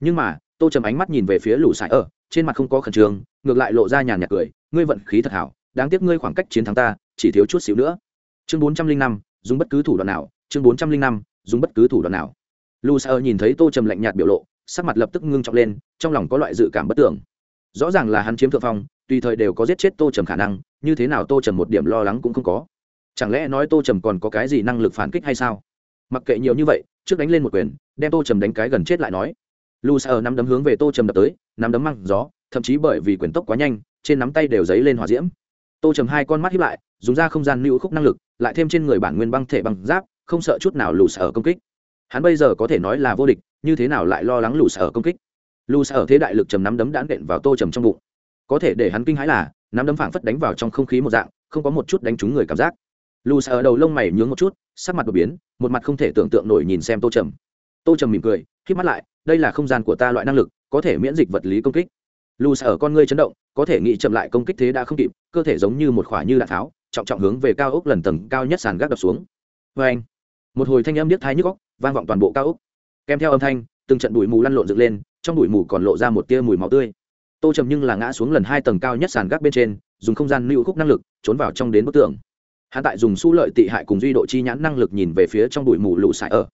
Nhưng mà, tô trầm ánh mắt nhìn về phía lũ sải ở, trên mặt không có khẩn trương, ngược lại lộ ra nhàn nhạt cười, ngươi vận khí thật hảo, đáng tiếc ngươi khoảng cách chiến thắng ta, chỉ thiếu chút xíu nữa. Chương bốn trăm linh năm, dùng bất cứ thủ đoạn nào, chương bốn trăm linh năm, dùng bất cứ thủ đoạn nào. Lu sa nhìn thấy tô trầm lạnh nhạt biểu lộ sắc mặt lập tức ngưng trọng lên, trong lòng có loại dự cảm bất tưởng. Rõ ràng là hắn chiếm thượng phong, tùy thời đều có giết chết tô trầm khả năng, như thế nào tô trầm một điểm lo lắng cũng không có. Chẳng lẽ nói tô trầm còn có cái gì năng lực phản kích hay sao? Mặc kệ nhiều như vậy, trước đánh lên một quyền, đem tô trầm đánh cái gần chết lại nói. Lù sở nắm đấm hướng về tô trầm đập tới, nắm đấm măng gió, thậm chí bởi vì quyền tốc quá nhanh, trên nắm tay đều dấy lên hỏa diễm. Tô trầm hai con mắt hiếp lại, dùng ra không gian lưu khúc năng lực, lại thêm trên người bản nguyên băng thể bằng giáp, không sợ chút nào lù sở công kích hắn bây giờ có thể nói là vô địch, như thế nào lại lo lắng lù sở công kích? Lù sở thế đại lực trầm nắm đấm đã đện vào tô trầm trong bụng. Có thể để hắn kinh hãi là, nắm đấm phảng phất đánh vào trong không khí một dạng, không có một chút đánh trúng người cảm giác. Lù sở đầu lông mày nhướng một chút, sắc mặt đột biến, một mặt không thể tưởng tượng nổi nhìn xem tô trầm. Tô trầm mỉm cười k mắt lại, đây là không gian của ta loại năng lực, có thể miễn dịch vật lý công kích. Lù sở con ngươi chấn động, có thể nghĩ chậm lại công kích thế đã không kịp, cơ thể giống như một khỏa như đạn tháo, trọng trọng hướng về cao ốc lần tầng cao nhất sàn gác đập xuống. Vê anh một hồi thanh âm điếc thai nhức góc, vang vọng toàn bộ cao úc kèm theo âm thanh, từng trận bụi mù lăn lộn dựng lên, trong bụi mù còn lộ ra một tia mùi máu tươi. Tô trầm nhưng là ngã xuống lần hai tầng cao nhất sàn gác bên trên, dùng không gian lưu khúc năng lực, trốn vào trong đến bức tường. Hắn tại dùng su lợi tị hại cùng duy độ chi nhãn năng lực nhìn về phía trong bụi mù lũ sải ở.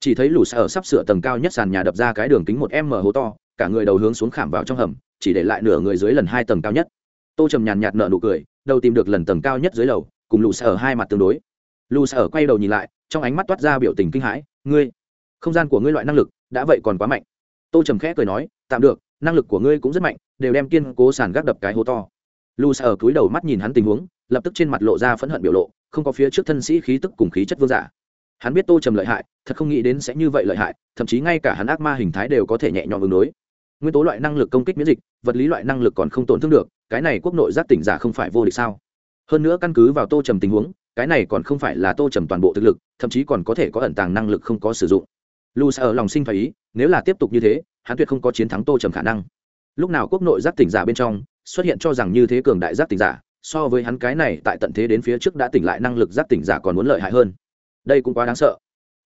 Chỉ thấy lũ sải ở sắp sửa tầng cao nhất sàn nhà đập ra cái đường kính một m hố to, cả người đầu hướng xuống khảm vào trong hầm, chỉ để lại nửa người dưới lần hai tầng cao nhất. Tô trầm nhàn nhạt nợ nụ cười, đầu tìm được lần tầng cao nhất dưới lầu, cùng lũ sải ở hai mặt tương đối. Lũ sải ở quay đầu nhìn lại trong ánh mắt toát ra biểu tình kinh hãi, ngươi, không gian của ngươi loại năng lực đã vậy còn quá mạnh. Tô trầm khẽ cười nói, tạm được, năng lực của ngươi cũng rất mạnh, đều đem kiên cố sàn gác đập cái hố to. Lù ở cúi đầu mắt nhìn hắn tình huống, lập tức trên mặt lộ ra phẫn hận biểu lộ, không có phía trước thân sĩ khí tức cùng khí chất vương giả. Hắn biết tô trầm lợi hại, thật không nghĩ đến sẽ như vậy lợi hại, thậm chí ngay cả hắn ác ma hình thái đều có thể nhẹ nhõm ứng đối. Nguyên tố loại năng lực công kích miễn dịch, vật lý loại năng lực còn không tổn thương được, cái này quốc nội giác tỉnh giả không phải vô địch sao? Hơn nữa căn cứ vào tô trầm tình huống cái này còn không phải là tô trầm toàn bộ thực lực, thậm chí còn có thể có ẩn tàng năng lực không có sử dụng. Lu ở lòng sinh phải ý, nếu là tiếp tục như thế, hắn tuyệt không có chiến thắng tô trầm khả năng. Lúc nào quốc nội giác tỉnh giả bên trong, xuất hiện cho rằng như thế cường đại giác tỉnh giả, so với hắn cái này tại tận thế đến phía trước đã tỉnh lại năng lực giác tỉnh giả còn muốn lợi hại hơn. Đây cũng quá đáng sợ.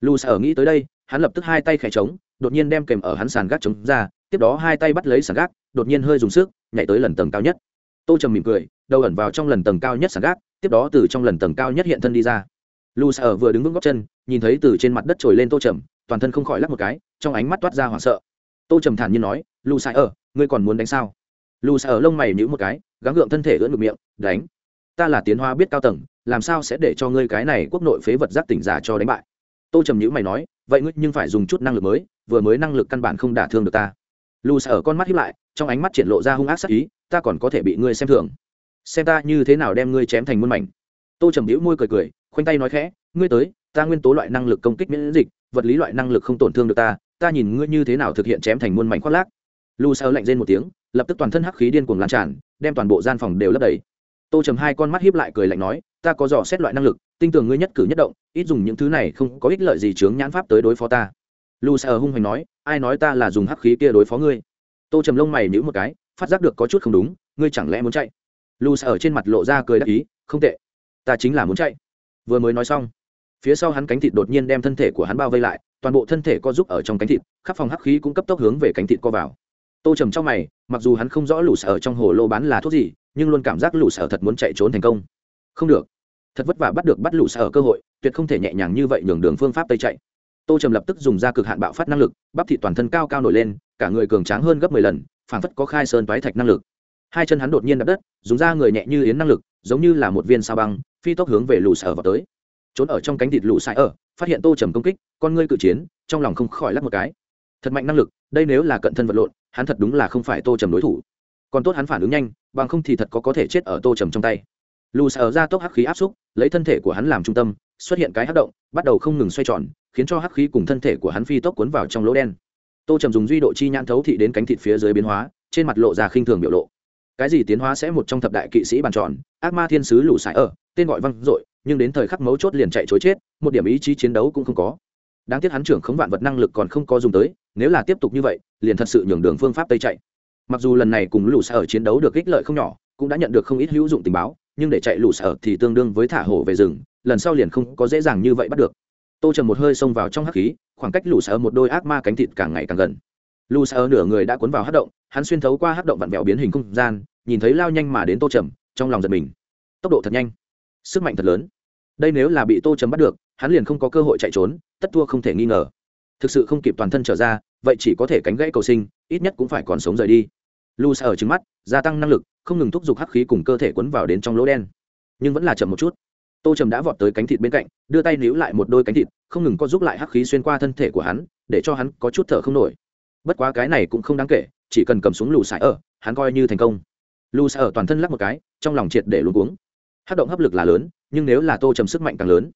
Lu sợ nghĩ tới đây, hắn lập tức hai tay khẽ trống đột nhiên đem kèm ở hắn sàn gác trống ra, tiếp đó hai tay bắt lấy sàn gác, đột nhiên hơi dùng sức, nhảy tới lần tầng cao nhất tô trầm mỉm cười, đầu ẩn vào trong lần tầng cao nhất sàn gác, tiếp đó từ trong lần tầng cao nhất hiện thân đi ra. Lu sở vừa đứng vững góc chân, nhìn thấy từ trên mặt đất trồi lên tô trầm, toàn thân không khỏi lắc một cái, trong ánh mắt toát ra hoảng sợ. Tô trầm thản nhiên nói lu sai ở, ngươi còn muốn đánh sao? Lu sai ở lông mày nhữ một cái, gắng gượng thân thể ưỡn ngược miệng, đánh. Ta là tiến hoa biết cao tầng, làm sao sẽ để cho ngươi cái này quốc nội phế vật giác tỉnh giả cho đánh bại? Tô trầm nhữ mày nói, vậy ngươi nhưng phải dùng chút năng lực mới, vừa mới năng lực căn bản không đả thương được ta. Lu sai ở con mắt hiếp lại, trong ánh mắt triển lộ ra hung ác sắc ý ta còn có thể bị ngươi xem thường. Xem ta như thế nào đem ngươi chém thành muôn mảnh. Tô trầm hữu môi cười cười, khoanh tay nói khẽ, ngươi tới, ta nguyên tố loại năng lực công kích miễn dịch, vật lý loại năng lực không tổn thương được ta ta nhìn ngươi như thế nào thực hiện chém thành muôn mảnh khoác lác. Lu sao lạnh rên một tiếng, lập tức toàn thân hắc khí điên cuồng lan tràn, đem toàn bộ gian phòng đều lấp đầy. Tô trầm hai con mắt hiếp lại cười lạnh nói, ta có dò xét loại năng lực tin tưởng ngươi nhất cử nhất động, ít dùng những thứ này không có ích lợi gì chướng nhãn pháp tới đối phó ta. Lu sao hung hoành nói, ai nói ta là dùng hắc khí kia đối phó ngươi? Tô trầm lông mày nhữ một cái phát giác được có chút không đúng, ngươi chẳng lẽ muốn chạy? Lu ở trên mặt lộ ra cười đắc ý, không tệ, ta chính là muốn chạy. Vừa mới nói xong, phía sau hắn cánh thịt đột nhiên đem thân thể của hắn bao vây lại, toàn bộ thân thể co giúp ở trong cánh thịt, khắp phòng hắc khí cũng cấp tốc hướng về cánh thịt co vào. Tô trầm trong mày, mặc dù hắn không rõ lù sở trong hồ lô bán là thuốc gì, nhưng luôn cảm giác lù sở thật muốn chạy trốn thành công. Không được. Thật vất vả bắt được bắt lù sở cơ hội, tuyệt không thể nhẹ nhàng như vậy nhường đường phương pháp tây chạy. Tô trầm lập tức dùng ra cực hạn bạo phát năng lực, bắp thịt toàn thân cao cao nổi lên, cả người cường tráng hơn gấp mười lần phản phất có khai sơn toái thạch năng lực. Hai chân hắn đột nhiên đập đất, dùng ra người nhẹ như yến năng lực, giống như là một viên sao băng, phi tốc hướng về lù sở vào tới. Trốn ở trong cánh thịt lù sai ở, phát hiện tô trầm công kích, con ngươi cự chiến, trong lòng không khỏi lắc một cái. Thật mạnh năng lực, đây nếu là cận thân vật lộn, hắn thật đúng là không phải tô trầm đối thủ. Còn tốt hắn phản ứng nhanh, bằng không thì thật có có thể chết ở tô trầm trong tay. Lù sở ra tốc hắc khí áp xúc, lấy thân thể của hắn làm trung tâm, xuất hiện cái hắc động, bắt đầu không ngừng xoay tròn, khiến cho hắc khí cùng thân thể của hắn phi tốc cuốn vào trong lỗ đen tô trầm dùng duy độ chi nhãn thấu thị đến cánh thịt phía dưới biến hóa, trên mặt lộ ra khinh thường biểu lộ. Cái gì tiến hóa sẽ một trong thập đại kỵ sĩ bàn tròn, ác ma thiên sứ lù sải ở, tên gọi văng dội, nhưng đến thời khắc mấu chốt liền chạy chối chết, một điểm ý chí chiến đấu cũng không có. Đáng tiếc hắn trưởng khống vạn vật năng lực còn không có dùng tới, nếu là tiếp tục như vậy, liền thật sự nhường đường phương pháp tây chạy. Mặc dù lần này cùng lũ ở chiến đấu được ích lợi không nhỏ, cũng đã nhận được không ít hữu dụng tình báo, nhưng để chạy lũ ở thì tương đương với thả hổ về rừng, lần sau liền không có dễ dàng như vậy bắt được tô trầm một hơi xông vào trong hắc khí, khoảng cách lù sở một đôi ác ma cánh thịt càng ngày càng gần. Lù sở nửa người đã cuốn vào hắc động, hắn xuyên thấu qua hắc động vặn vẹo biến hình không gian, nhìn thấy lao nhanh mà đến tô trầm, trong lòng giật mình. Tốc độ thật nhanh, sức mạnh thật lớn. Đây nếu là bị tô trầm bắt được, hắn liền không có cơ hội chạy trốn, tất thua không thể nghi ngờ. Thực sự không kịp toàn thân trở ra, vậy chỉ có thể cánh gãy cầu sinh, ít nhất cũng phải còn sống rời đi. Lu sa ở trứng mắt, gia tăng năng lực, không ngừng thúc giục hắc khí cùng cơ thể quấn vào đến trong lỗ đen. Nhưng vẫn là chậm một chút tô trầm đã vọt tới cánh thịt bên cạnh, đưa tay níu lại một đôi cánh thịt, không ngừng có giúp lại hắc khí xuyên qua thân thể của hắn, để cho hắn có chút thở không nổi. Bất quá cái này cũng không đáng kể, chỉ cần cầm xuống lù xài ở, hắn coi như thành công. Lù xài ở toàn thân lắc một cái, trong lòng triệt để luôn cuống. Hát động hấp lực là lớn, nhưng nếu là tô trầm sức mạnh càng lớn,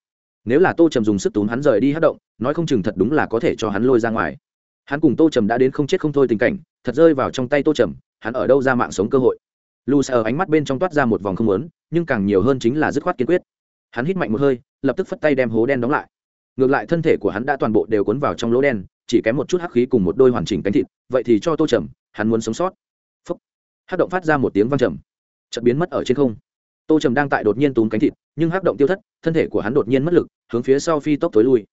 nếu là tô trầm dùng sức túm hắn rời đi hát động, nói không chừng thật đúng là có thể cho hắn lôi ra ngoài. Hắn cùng tô trầm đã đến không chết không thôi tình cảnh, thật rơi vào trong tay tô trầm, hắn ở đâu ra mạng sống cơ hội. Lù xài ở ánh mắt bên trong toát ra một vòng không lớn nhưng càng nhiều hơn chính là dứt khoát kiên quyết hắn hít mạnh một hơi, lập tức phất tay đem hố đen đóng lại. Ngược lại thân thể của hắn đã toàn bộ đều cuốn vào trong lỗ đen, chỉ kém một chút hắc khí cùng một đôi hoàn chỉnh cánh thịt, vậy thì cho tô trầm, hắn muốn sống sót. Phấp hắc động phát ra một tiếng vang trầm. Chợt biến mất ở trên không. Tô trầm đang tại đột nhiên túm cánh thịt, nhưng hắc động tiêu thất, thân thể của hắn đột nhiên mất lực, hướng phía sau phi tốc tối lui.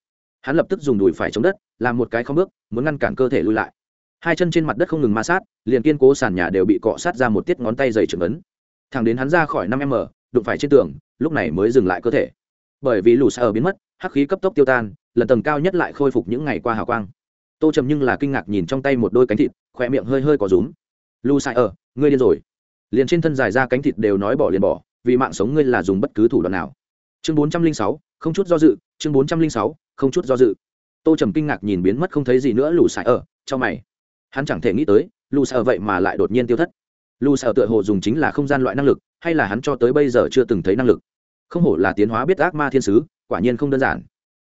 Hắn lập tức dùng đùi phải chống đất, làm một cái không bước, muốn ngăn cản cơ thể lui lại. Hai chân trên mặt đất không ngừng ma sát, liền kiên cố sàn nhà đều bị cọ sát ra một tiết ngón tay dày trưởng ấn. Thẳng đến hắn ra khỏi năm m, đụng phải trên tường lúc này mới dừng lại cơ thể. Bởi vì lù xa ở biến mất, hắc khí cấp tốc tiêu tan, lần tầng cao nhất lại khôi phục những ngày qua hào quang. Tô trầm nhưng là kinh ngạc nhìn trong tay một đôi cánh thịt khỏe miệng hơi hơi có rúm. Lù xa ở ngươi điên rồi. Liền trên thân dài ra cánh thịt đều nói bỏ liền bỏ, vì mạng sống ngươi là dùng bất cứ thủ đoạn nào. Chương bốn trăm linh sáu, không chút do dự, chương bốn trăm linh sáu, không chút do dự. Tô trầm kinh ngạc nhìn biến mất không thấy gì nữa lù xài ở trong mày. Hắn chẳng thể nghĩ tới lù xài ở vậy mà lại đột nhiên tiêu thất. Lù xài ở tựa hồ dùng chính là không gian loại năng lực, hay là hắn cho tới bây giờ chưa từng thấy năng lực không hổ là tiến hóa biết ác ma thiên sứ, quả nhiên không đơn giản.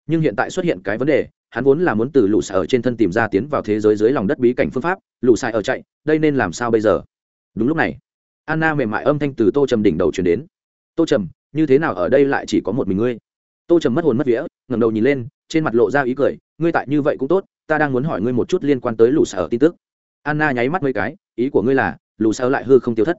Nhưng hiện tại xuất hiện cái vấn đề, hắn vốn là muốn từ lũ xài ở trên thân tìm ra tiến vào thế giới dưới lòng đất bí cảnh phương pháp, lũ xài ở chạy, đây nên làm sao bây giờ? Đúng lúc này, anna mềm mại âm thanh từ tô trầm đỉnh đầu chuyển đến. Tô trầm, như thế nào ở đây lại chỉ có một mình ngươi? Tô trầm mất hồn mất vía, ngẩng đầu nhìn lên, trên mặt lộ ra ý cười, ngươi tại như vậy cũng tốt, ta đang muốn hỏi ngươi một chút liên quan tới lũ xài ở tin tức. Anna nháy mắt mấy cái, ý của ngươi là, lũ xài lại hư không tiêu thất.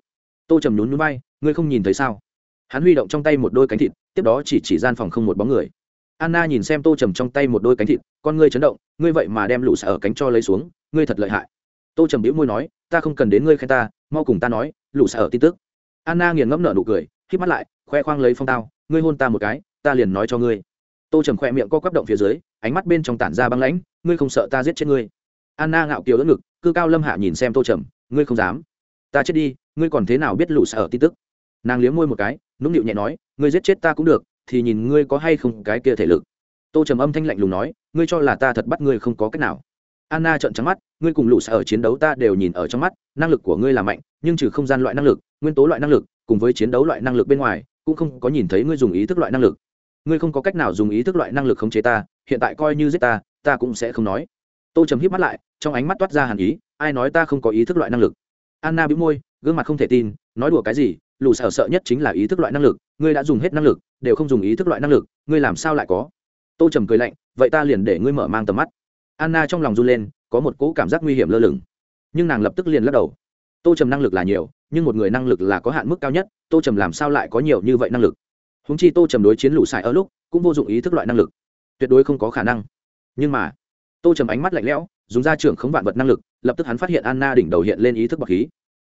Tô trầm nhún núi bay ngươi không nhìn thấy sao? Hắn huy động trong tay một đôi cánh thịt, tiếp đó chỉ chỉ gian phòng không một bóng người. Anna nhìn xem tô trầm trong tay một đôi cánh thịt, con ngươi chấn động, ngươi vậy mà đem lũ xả ở cánh cho lấy xuống, ngươi thật lợi hại. Tô trầm bĩu môi nói, ta không cần đến ngươi khen ta, mau cùng ta nói, lũ xả ở tin tức. Anna nghiền ngẫm nở nụ cười k mắt lại, khoe khoang lấy phong tao, ngươi hôn ta một cái, ta liền nói cho ngươi. Tô trầm khoe miệng co quắp động phía dưới, ánh mắt bên trong tản ra băng lãnh, ngươi không sợ ta giết chết ngươi. Anna ngạo kiều đỡ ngực, cư cao lâm hạ nhìn xem tô trầm, ngươi không dám. Ta chết đi, ngươi còn thế nào biết lũ sở ở tin tức? Nàng liếm môi một cái, nũng nịu nhẹ nói, ngươi giết chết ta cũng được, thì nhìn ngươi có hay không cái kia thể lực. Tô trầm âm thanh lạnh lùng nói, ngươi cho là ta thật bắt ngươi không có cách nào. Anna trợn trắng mắt, ngươi cùng lũ xa ở chiến đấu ta đều nhìn ở trong mắt, năng lực của ngươi là mạnh, nhưng trừ không gian loại năng lực, nguyên tố loại năng lực, cùng với chiến đấu loại năng lực bên ngoài, cũng không có nhìn thấy ngươi dùng ý thức loại năng lực. Ngươi không có cách nào dùng ý thức loại năng lực khống chế ta, hiện tại coi như giết ta ta cũng sẽ không nói. Tô trầm hít mắt lại, trong ánh mắt toát ra hàn ý, ai nói ta không có ý thức loại năng lực? Anna bĩu môi, gương mặt không thể tin, nói đùa cái gì lù sợ sợ nhất chính là ý thức loại năng lực, ngươi đã dùng hết năng lực, đều không dùng ý thức loại năng lực, ngươi làm sao lại có? Tô trầm cười lạnh, vậy ta liền để ngươi mở mang tầm mắt. Anna trong lòng run lên, có một cỗ cảm giác nguy hiểm lơ lửng. Nhưng nàng lập tức liền lắc đầu. Tô trầm năng lực là nhiều, nhưng một người năng lực là có hạn mức cao nhất, tô trầm làm sao lại có nhiều như vậy năng lực? Húng chi tô trầm đối chiến lũ xài ở lúc, cũng vô dụng ý thức loại năng lực. Tuyệt đối không có khả năng. Nhưng mà, tô trầm ánh mắt lạnh lẽo, dùng ra trưởng khống vạn vật năng lực, lập tức hắn phát hiện anna đỉnh đầu hiện lên ý thức bọc khí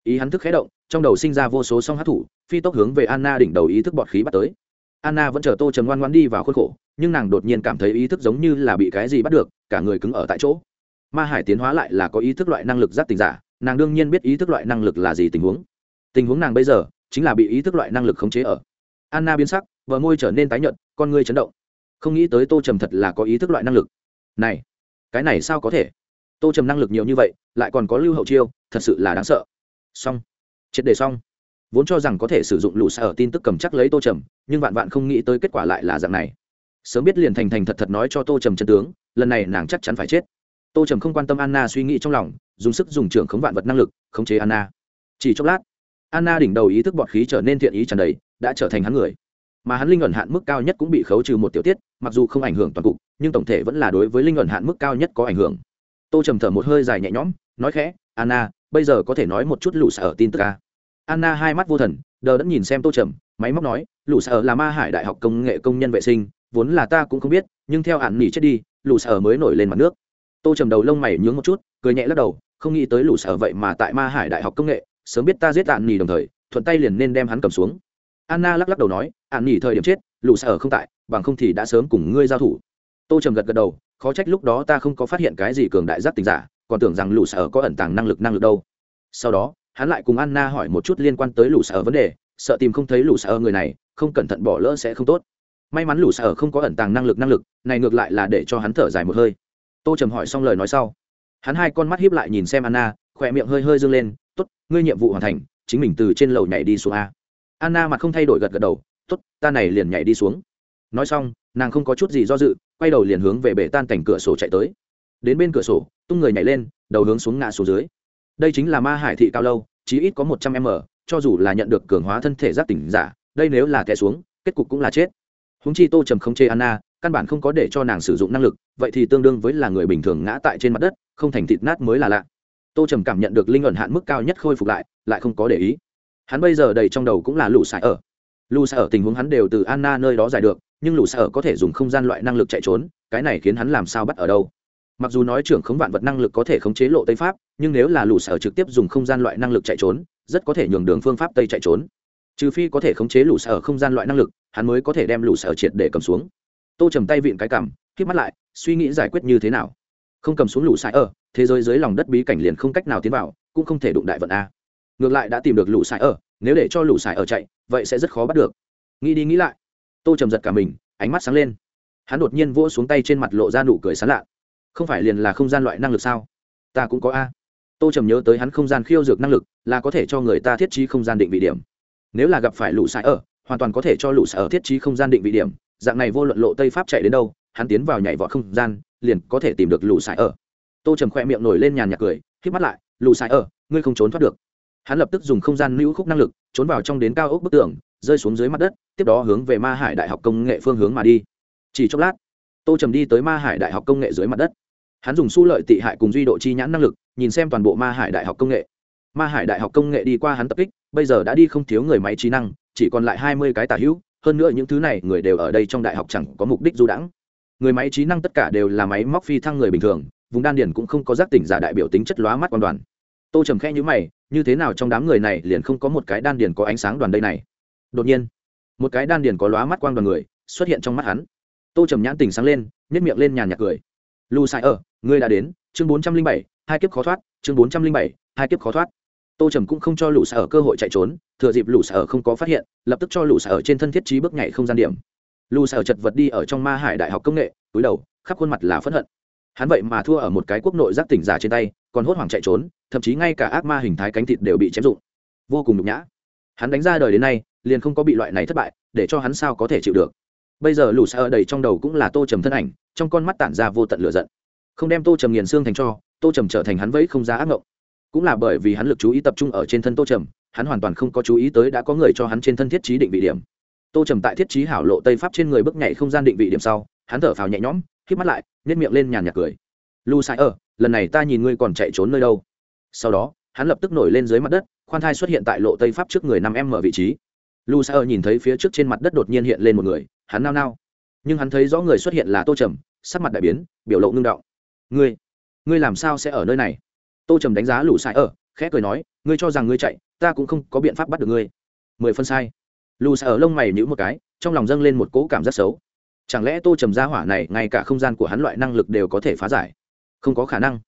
ý hắn thức khé động, trong đầu sinh ra vô số song hát thủ, phi tốc hướng về anna đỉnh đầu ý thức bọt khí bắt tới. Anna vẫn chờ tô trầm ngoan ngoan đi vào khuôn khổ, nhưng nàng đột nhiên cảm thấy ý thức giống như là bị cái gì bắt được, cả người cứng ở tại chỗ. Ma hải tiến hóa lại là có ý thức loại năng lực giác tình giả, nàng đương nhiên biết ý thức loại năng lực là gì tình huống. Tình huống nàng bây giờ, chính là bị ý thức loại năng lực khống chế ở. Anna biến sắc vợ môi trở nên tái nhợt, con ngươi chấn động. Không nghĩ tới tô trầm thật là có ý thức loại năng lực. Này, cái này sao có thể? Tô trầm năng lực nhiều như vậy, lại còn có lưu hậu chiêu, thật sự là đáng sợ xong. Triệt đề xong. Vốn cho rằng có thể sử dụng lũ xa ở tin tức cầm chắc lấy tô trầm, nhưng vạn vạn không nghĩ tới kết quả lại là dạng này. Sớm biết liền thành thành thật thật nói cho tô trầm chân tướng, lần này nàng chắc chắn phải chết. Tô trầm không quan tâm anna suy nghĩ trong lòng, dùng sức dùng trưởng khống vạn vật năng lực, khống chế anna. Chỉ chốc lát, anna đỉnh đầu ý thức bọt khí trở nên thiện ý tràn đầy, đã trở thành hắn người. Mà hắn linh ẩn hạn mức cao nhất cũng bị khấu trừ một tiểu tiết, mặc dù không ảnh hưởng toàn cục, nhưng tổng thể vẫn là đối với linh ẩn hạn mức cao nhất có ảnh hưởng. Tô trầm thở một hơi dài nhẹ nhõm, nói khẽ, anna bây giờ có thể nói một chút lũ sở tin tức ca anna hai mắt vô thần, đờ đẫn nhìn xem tô trầm, máy móc nói, lũ sở là ma hải đại học công nghệ công nhân vệ sinh, vốn là ta cũng không biết, nhưng theo hạn nghỉ chết đi, lũ sở mới nổi lên mặt nước. Tô trầm đầu lông mày nhướng một chút, cười nhẹ lắc đầu, không nghĩ tới lũ sở vậy mà tại ma hải đại học công nghệ, sớm biết ta giết hạn nghỉ đồng thời, thuận tay liền nên đem hắn cầm xuống. Anna lắc lắc đầu nói, hạn nghỉ thời điểm chết, lũ sở không tại, bằng không thì đã sớm cùng ngươi giao thủ. Tô trầm gật gật đầu, khó trách lúc đó ta không có phát hiện cái gì cường đại giác tình giả còn tưởng rằng lũ sở có ẩn tàng năng lực năng lực đâu. Sau đó, hắn lại cùng anna hỏi một chút liên quan tới lũ sở vấn đề, sợ tìm không thấy lũ sở người này, không cẩn thận bỏ lỡ sẽ không tốt. May mắn lũ sở không có ẩn tàng năng lực năng lực, này ngược lại là để cho hắn thở dài một hơi. Tô trầm hỏi xong lời nói sau, hắn hai con mắt hiếp lại nhìn xem anna, khỏe miệng hơi hơi dâng lên t ố t ngươi nhiệm vụ hoàn thành, chính mình từ trên lầu nhảy đi xuống a. Anna mặt không thay đổi gật gật đầu t ố t ta này liền nhảy đi xuống. Nói xong, nàng không có chút gì do dự, quay đầu liền hướng về bể tan cảnh cửa sổ chạy tới đến bên cửa sổ, tung người nhảy lên, đầu hướng xuống ngã xuống dưới. Đây chính là ma hải thị cao lâu, chí ít có một trăm m, cho dù là nhận được cường hóa thân thể giác tỉnh giả, đây nếu là té xuống, kết cục cũng là chết. Húng chi tô trầm không chê anna, căn bản không có để cho nàng sử dụng năng lực, vậy thì tương đương với là người bình thường ngã tại trên mặt đất, không thành thịt nát mới là lạ. Tô trầm cảm nhận được linh ẩn hạn mức cao nhất khôi phục lại lại không có để ý. Hắn bây giờ đầy trong đầu cũng là lũ xài ở. Lũ xài ở tình huống hắn đều từ anna nơi đó giải được, nhưng lũ xài ở có thể dùng không gian loại năng lực chạy trốn, cái này khiến hắn làm sao bắt ở đâu? Mặc dù nói trưởng khống vạn vật năng lực có thể khống chế lộ tây pháp, nhưng nếu là lũ sở ở trực tiếp dùng không gian loại năng lực chạy trốn, rất có thể nhường đường phương pháp tây chạy trốn. Trừ phi có thể khống chế lũ sở không gian loại năng lực, hắn mới có thể đem lũ sở triệt để cầm xuống. Tô trầm tay vịn cái cằm k mắt lại, suy nghĩ giải quyết như thế nào. Không cầm xuống lũ sải ở ờ, thế giới dưới lòng đất bí cảnh liền không cách nào tiến vào, cũng không thể đụng đại vận a. Ngược lại đã tìm được lũ sải ở ờ, nếu để cho lũ sải ở chạy, vậy sẽ rất khó bắt được. Nghĩ đi nghĩ lại, tô trầm giật cả mình, ánh mắt sáng lên. Hắn đột nhiên vỗ xuống tay trên mặt lộ ra nụ cười sán lạ không phải liền là không gian loại năng lực sao? Ta cũng có a. Tô trầm nhớ tới hắn không gian khiêu dược năng lực, là có thể cho người ta thiết trí không gian định vị điểm. Nếu là gặp phải lũ xài ở, hoàn toàn có thể cho lũ xài ở thiết trí không gian định vị điểm. Dạng này vô luận lộ tây pháp chạy đến đâu, hắn tiến vào nhảy vọt không gian, liền có thể tìm được lũ xài ở. Tô trầm khoe miệng nổi lên nhàn nhạc cười k mắt lại, lũ xài ở, ngươi không trốn thoát được. Hắn lập tức dùng không gian lưu khúc năng lực, trốn vào trong đến cao ốc bức tường, rơi xuống dưới mặt đất, tiếp đó hướng về ma hải đại học công nghệ phương hướng mà đi. Chỉ chốc lát tô trầm đi tới ma hải đại học công nghệ dưới mặt đất hắn dùng su lợi tị hại cùng duy độ chi nhãn năng lực nhìn xem toàn bộ ma hải đại học công nghệ ma hải đại học công nghệ đi qua hắn tập kích bây giờ đã đi không thiếu người máy trí năng chỉ còn lại hai mươi cái tả hữu hơn nữa những thứ này người đều ở đây trong đại học chẳng có mục đích du đãng người máy trí năng tất cả đều là máy móc phi thăng người bình thường vùng đan điền cũng không có giác tỉnh giả đại biểu tính chất lóa mắt quan đoàn tô trầm khe nhữ mày như thế nào trong đám người này liền không có một cái đan điền có ánh sáng đoàn đây này đột nhiên một cái đan điền có lóa mắt quang đoàn người xuất hiện trong mắt hắn tô trầm nhãn tình sáng lên nhét miệng lên nhàn nhạc cười. Lù sai ở, ngươi đã đến, chương bốn trăm linh bảy, hai kiếp khó thoát, chương bốn trăm linh bảy, hai kiếp khó thoát. Tô trầm cũng không cho lũ sở cơ hội chạy trốn, thừa dịp lũ sở không có phát hiện, lập tức cho lũ sở trên thân thiết trí bước nhảy không gian điểm. Lũ sở chật vật đi ở trong ma hải đại học công nghệ, túi đầu, khắp khuôn mặt là phẫn hận. Hắn vậy mà thua ở một cái quốc nội giác tỉnh giả trên tay, còn hốt hoảng chạy trốn, thậm chí ngay cả ác ma hình thái cánh thịt đều bị chém dụng. Vô cùng nhục nhã. Hắn đánh ra đời đến nay, liền không có bị loại này thất bại, để cho hắn sao có thể chịu được bây giờ lũ sợ đầy trong đầu cũng là tô trầm thân ảnh, trong con mắt tản ra vô tận lửa giận. Không đem tô trầm nghiền xương thành cho, tô trầm trở thành hắn vẫy không ra ác ngộng. Cũng là bởi vì hắn lực chú ý tập trung ở trên thân tô trầm, hắn hoàn toàn không có chú ý tới đã có người cho hắn trên thân thiết trí định vị điểm. Tô trầm tại thiết trí hảo lộ tây pháp trên người bước nhảy không gian định vị điểm sau, hắn thở phào nhẹ nhõm k mắt lại nhét miệng lên nhàn nhạc cười. Lu sai ở lần này ta nhìn ngươi còn chạy trốn nơi đâu? Sau đó, hắn lập tức nổi lên dưới mặt đất, khoan thai xuất hiện tại lộ tây pháp trước người năm em mở vị trí lu Sa ở nhìn thấy phía trước trên mặt đất đột nhiên hiện lên một người, hắn nao nao. Nhưng hắn thấy rõ người xuất hiện là tô trầm, sắc mặt đại biến, biểu lộ ngưng động. Ngươi ngươi làm sao sẽ ở nơi này? Tô trầm đánh giá lũ sai ở khẽ cười nói, ngươi cho rằng ngươi chạy, ta cũng không có biện pháp bắt được ngươi. Mười phân sai. Lù sai ở lông mày nhữ một cái, trong lòng dâng lên một cỗ cảm rất xấu. Chẳng lẽ tô trầm ra hỏa này, ngay cả không gian của hắn loại năng lực đều có thể phá giải? Không có khả năng.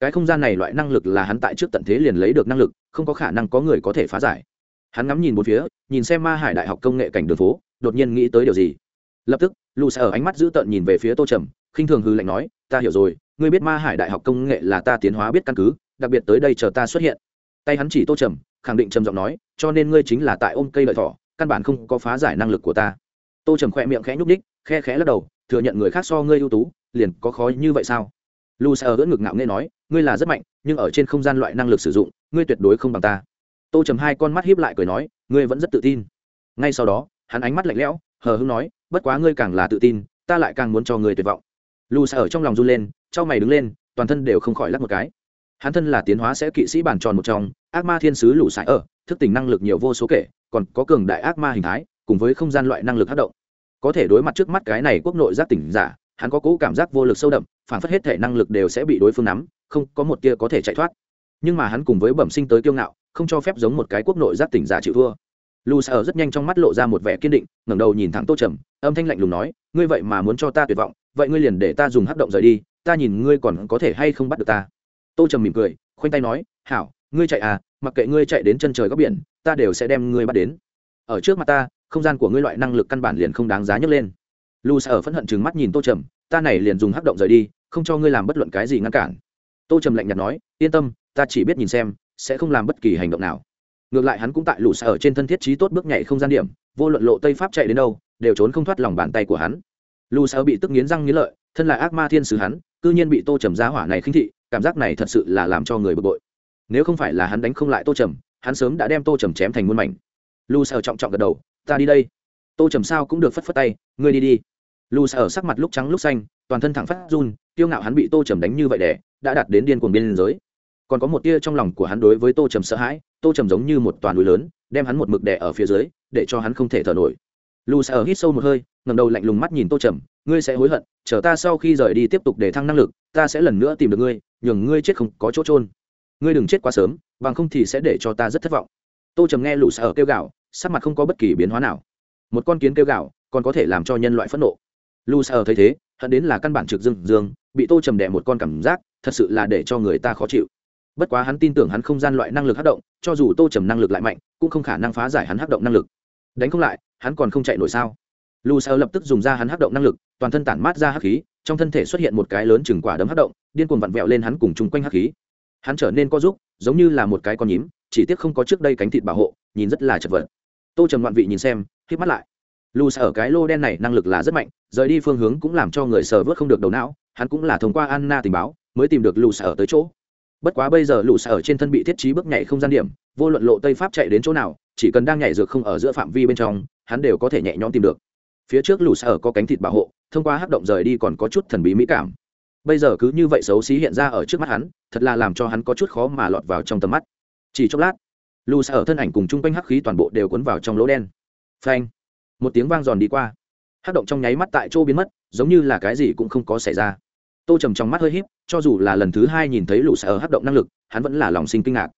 Cái không gian này loại năng lực là hắn tại trước tận thế liền lấy được năng lực, không có khả năng có người có thể phá giải hắn ngắm nhìn một phía, nhìn xem ma hải đại học công nghệ cảnh đường phố, đột nhiên nghĩ tới điều gì? Lập tức lù sẽ ở ánh mắt giữ tợn nhìn về phía tô trầm, khinh thường hư lạnh nói, ta hiểu rồi, ngươi biết ma hải đại học công nghệ là ta tiến hóa biết căn cứ, đặc biệt tới đây chờ ta xuất hiện. Tay hắn chỉ tô trầm, khẳng định trầm giọng nói, cho nên ngươi chính là tại ôm cây lợi thỏ, căn bản không có phá giải năng lực của ta. Tô trầm khỏe miệng khẽ nhúc ních khe khẽ lắc đầu, thừa nhận người khác so ngươi ưu tú, liền có khó như vậy sao? Lu sa ở ngực ngạo nghe nói, ngươi là rất mạnh, nhưng ở trên không gian loại năng lực sử dụng, ngươi tuyệt đối không bằng ta tô trầm hai con mắt hiếp lại cười nói, ngươi vẫn rất tự tin. Ngay sau đó, hắn ánh mắt lạnh lẽo, hờ hưng nói, bất quá ngươi càng là tự tin, ta lại càng muốn cho ngươi tuyệt vọng. Lu xa ở trong lòng run lên trao mày đứng lên, toàn thân đều không khỏi lắc một cái. Hắn thân là tiến hóa sẽ kỵ sĩ bản tròn một trong, ác ma thiên sứ lũ sải ở, thức tỉnh năng lực nhiều vô số kể, còn có cường đại ác ma hình thái, cùng với không gian loại năng lực hát động. Có thể đối mặt trước mắt cái này quốc nội giác tỉnh giả, hắn có cũ cảm giác vô lực sâu đậm, phản phất hết thể năng lực đều sẽ bị đối phương nắm, không có một tia có thể chạy thoát. Nhưng mà hắn cùng với bẩm sinh tới kiêu ngạo không cho phép giống một cái quốc nội giác tỉnh giả chịu thua. Lù rất nhanh trong mắt lộ ra một vẻ kiên định, ngẩng đầu nhìn thẳng tô trầm, âm thanh lạnh lùng nói, ngươi vậy mà muốn cho ta tuyệt vọng, vậy ngươi liền để ta dùng hắc động rời đi, ta nhìn ngươi còn có thể hay không bắt được ta? Tô trầm mỉm cười, khoanh tay nói, hảo, ngươi chạy à mặc kệ ngươi chạy đến chân trời góc biển, ta đều sẽ đem ngươi bắt đến. Ở trước mặt ta, không gian của ngươi loại năng lực căn bản liền không đáng giá nhấc lên. Lu sở phẫn hận chừng mắt nhìn tô trầm, ta này liền dùng hắc động rời đi, không cho ngươi làm bất luận cái gì ngăn cản. Tô trầm lạnh nhạt nói, yên tâm, ta chỉ biết nhìn xem sẽ không làm bất kỳ hành động nào. Ngược lại hắn cũng tại lũ sở trên thân thiết trí tốt bước nhảy không gian điểm, vô luận lộ tây pháp chạy đến đâu, đều trốn không thoát lòng bàn tay của hắn. Lũ xa bị tức nghiến răng nghiến lợi, thân là ác ma thiên sứ hắn, cư nhiên bị tô trầm giá hỏa này khinh thị, cảm giác này thật sự là làm cho người bực bội. Nếu không phải là hắn đánh không lại tô trầm, hắn sớm đã đem tô trầm chém thành muôn mảnh. Lù sở trọng trọng gật đầu, ta đi đây. Tô trầm sao cũng được phất phất tay, ngươi đi đi. Lù sở sắc mặt lúc trắng lúc xanh, toàn thân thẳng phát run tiêu ngạo hắn bị tô trầm đánh như vậy để, đã đạt đến điên cuồng biên giới còn có một tia trong lòng của hắn đối với tô trầm sợ hãi, tô trầm giống như một toàn núi lớn, đem hắn một mực đè ở phía dưới, để cho hắn không thể thở nổi. Lù ở hít sâu một hơi ngầm đầu lạnh lùng mắt nhìn tô trầm, ngươi sẽ hối hận, chờ ta sau khi rời đi tiếp tục để thăng năng lực, ta sẽ lần nữa tìm được ngươi, nhường ngươi chết không có chỗ trôn ngươi đừng chết quá sớm, bằng không thì sẽ để cho ta rất thất vọng. Tô trầm nghe lù ở kêu gạo sắc mặt không có bất kỳ biến hóa nào. Một con kiến kêu gạo còn có thể làm cho nhân loại phẫn nộ. Lù ở thấy thế, hận đến là căn bản trực dương dương, bị tô trầm đẻ một con cảm giác, thật sự là để cho người ta khó chịu bất quá hắn tin tưởng hắn không gian loại năng lực hát động, cho dù tô trầm năng lực lại mạnh, cũng không khả năng phá giải hắn hát động năng lực. Đánh không lại, hắn còn không chạy nổi sao? Lù sơ lập tức dùng ra hắn hát động năng lực, toàn thân tản mát ra hắc khí, trong thân thể xuất hiện một cái lớn chừng quả đấm hát động, điên cuồng vặn vẹo lên hắn cùng chung quanh hắc khí. Hắn trở nên co giúp, giống như là một cái con nhím, chỉ tiếc không có trước đây cánh thịt bảo hộ, nhìn rất là chật vật. Tô trầm ngoạn vị nhìn xem k mắt lại. Lù sơ ở cái lô đen này năng lực là rất mạnh, rời đi phương hướng cũng làm cho người sờ vớt không được đầu não, hắn cũng là thông qua anna tình báo, mới tìm được lù sơ ở tới chỗ bất quá bây giờ lũ sở trên thân bị thiết trí bước nhảy không gian điểm, vô luận lộ tây pháp chạy đến chỗ nào, chỉ cần đang nhảy dược không ở giữa phạm vi bên trong, hắn đều có thể nhẹ nhõm tìm được. Phía trước lũ sở có cánh thịt bảo hộ, thông qua hắc động rời đi còn có chút thần bí mỹ cảm. Bây giờ cứ như vậy xấu xí hiện ra ở trước mắt hắn, thật là làm cho hắn có chút khó mà lọt vào trong tầm mắt. Chỉ chốc lát lù sở thân ảnh cùng chung quanh hắc khí toàn bộ đều cuốn vào trong lỗ đen. Phanh, một tiếng vang giòn đi qua. Hắc động trong nháy mắt tại chỗ biến mất, giống như là cái gì cũng không có xảy ra tô trầm trong mắt hơi h í p cho dù là lần thứ hai nhìn thấy lũ sở hấp động năng lực, hắn vẫn là lòng sinh kinh ngạc.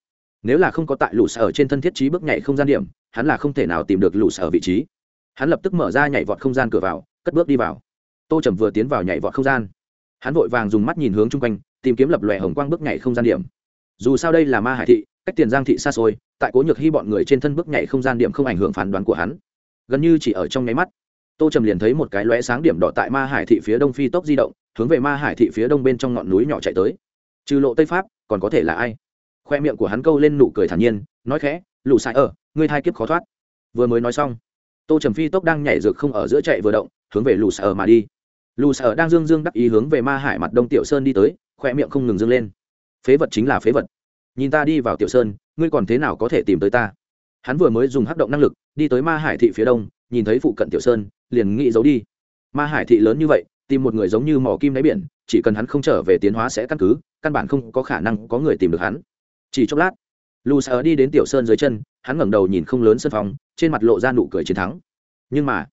Nếu là không có tại lũ sở trên thân thiết trí bước nhảy không gian điểm, hắn là không thể nào tìm được lũ sở vị trí. Hắn lập tức mở ra nhảy vọt không gian cửa vào, cất bước đi vào. Tô trầm vừa tiến vào nhảy vọt không gian, hắn vội vàng dùng mắt nhìn hướng chung quanh, tìm kiếm lập lòe hồng quang bước nhảy không gian điểm. Dù sao đây là ma hải thị, cách tiền giang thị xa xôi, tại cố nhược hy bọn người trên thân bước nhảy không gian điểm không ảnh hưởng phán đoán của hắn. Gần như chỉ ở trong nháy mắt tô trầm liền thấy một cái lóe sáng điểm đỏ tại ma hải thị phía đông phi tốc di động, hướng về ma hải thị phía đông bên trong ngọn núi nhỏ chạy tới. Trừ lộ tây pháp, còn có thể là ai? Khoe miệng của hắn câu lên nụ cười thản nhiên, nói khẽ lù sai ở, ngươi thai kiếp khó thoát. Vừa mới nói xong, tô trầm phi tốc đang nhảy rực không ở giữa chạy vừa động, hướng về lù sai ở mà đi. Lù sai ở đang dương dương đắc ý hướng về ma hải mặt đông tiểu sơn đi tới, khoe miệng không ngừng dương lên. Phế vật chính là phế vật. Nhìn ta đi vào tiểu sơn, ngươi còn thế nào có thể tìm tới ta? Hắn vừa mới dùng hắc động năng lực, đi tới ma hải thị phía đông nhìn thấy phụ cận tiểu sơn, liền nghĩ giấu đi. Ma hải thị lớn như vậy, tìm một người giống như mỏ kim đáy biển, chỉ cần hắn không trở về tiến hóa sẽ căn cứ, căn bản không có khả năng có người tìm được hắn. Chỉ chốc lát lù sợ đi đến tiểu sơn dưới chân, hắn ngẩng đầu nhìn không lớn sân phòng, trên mặt lộ ra nụ cười chiến thắng. Nhưng mà,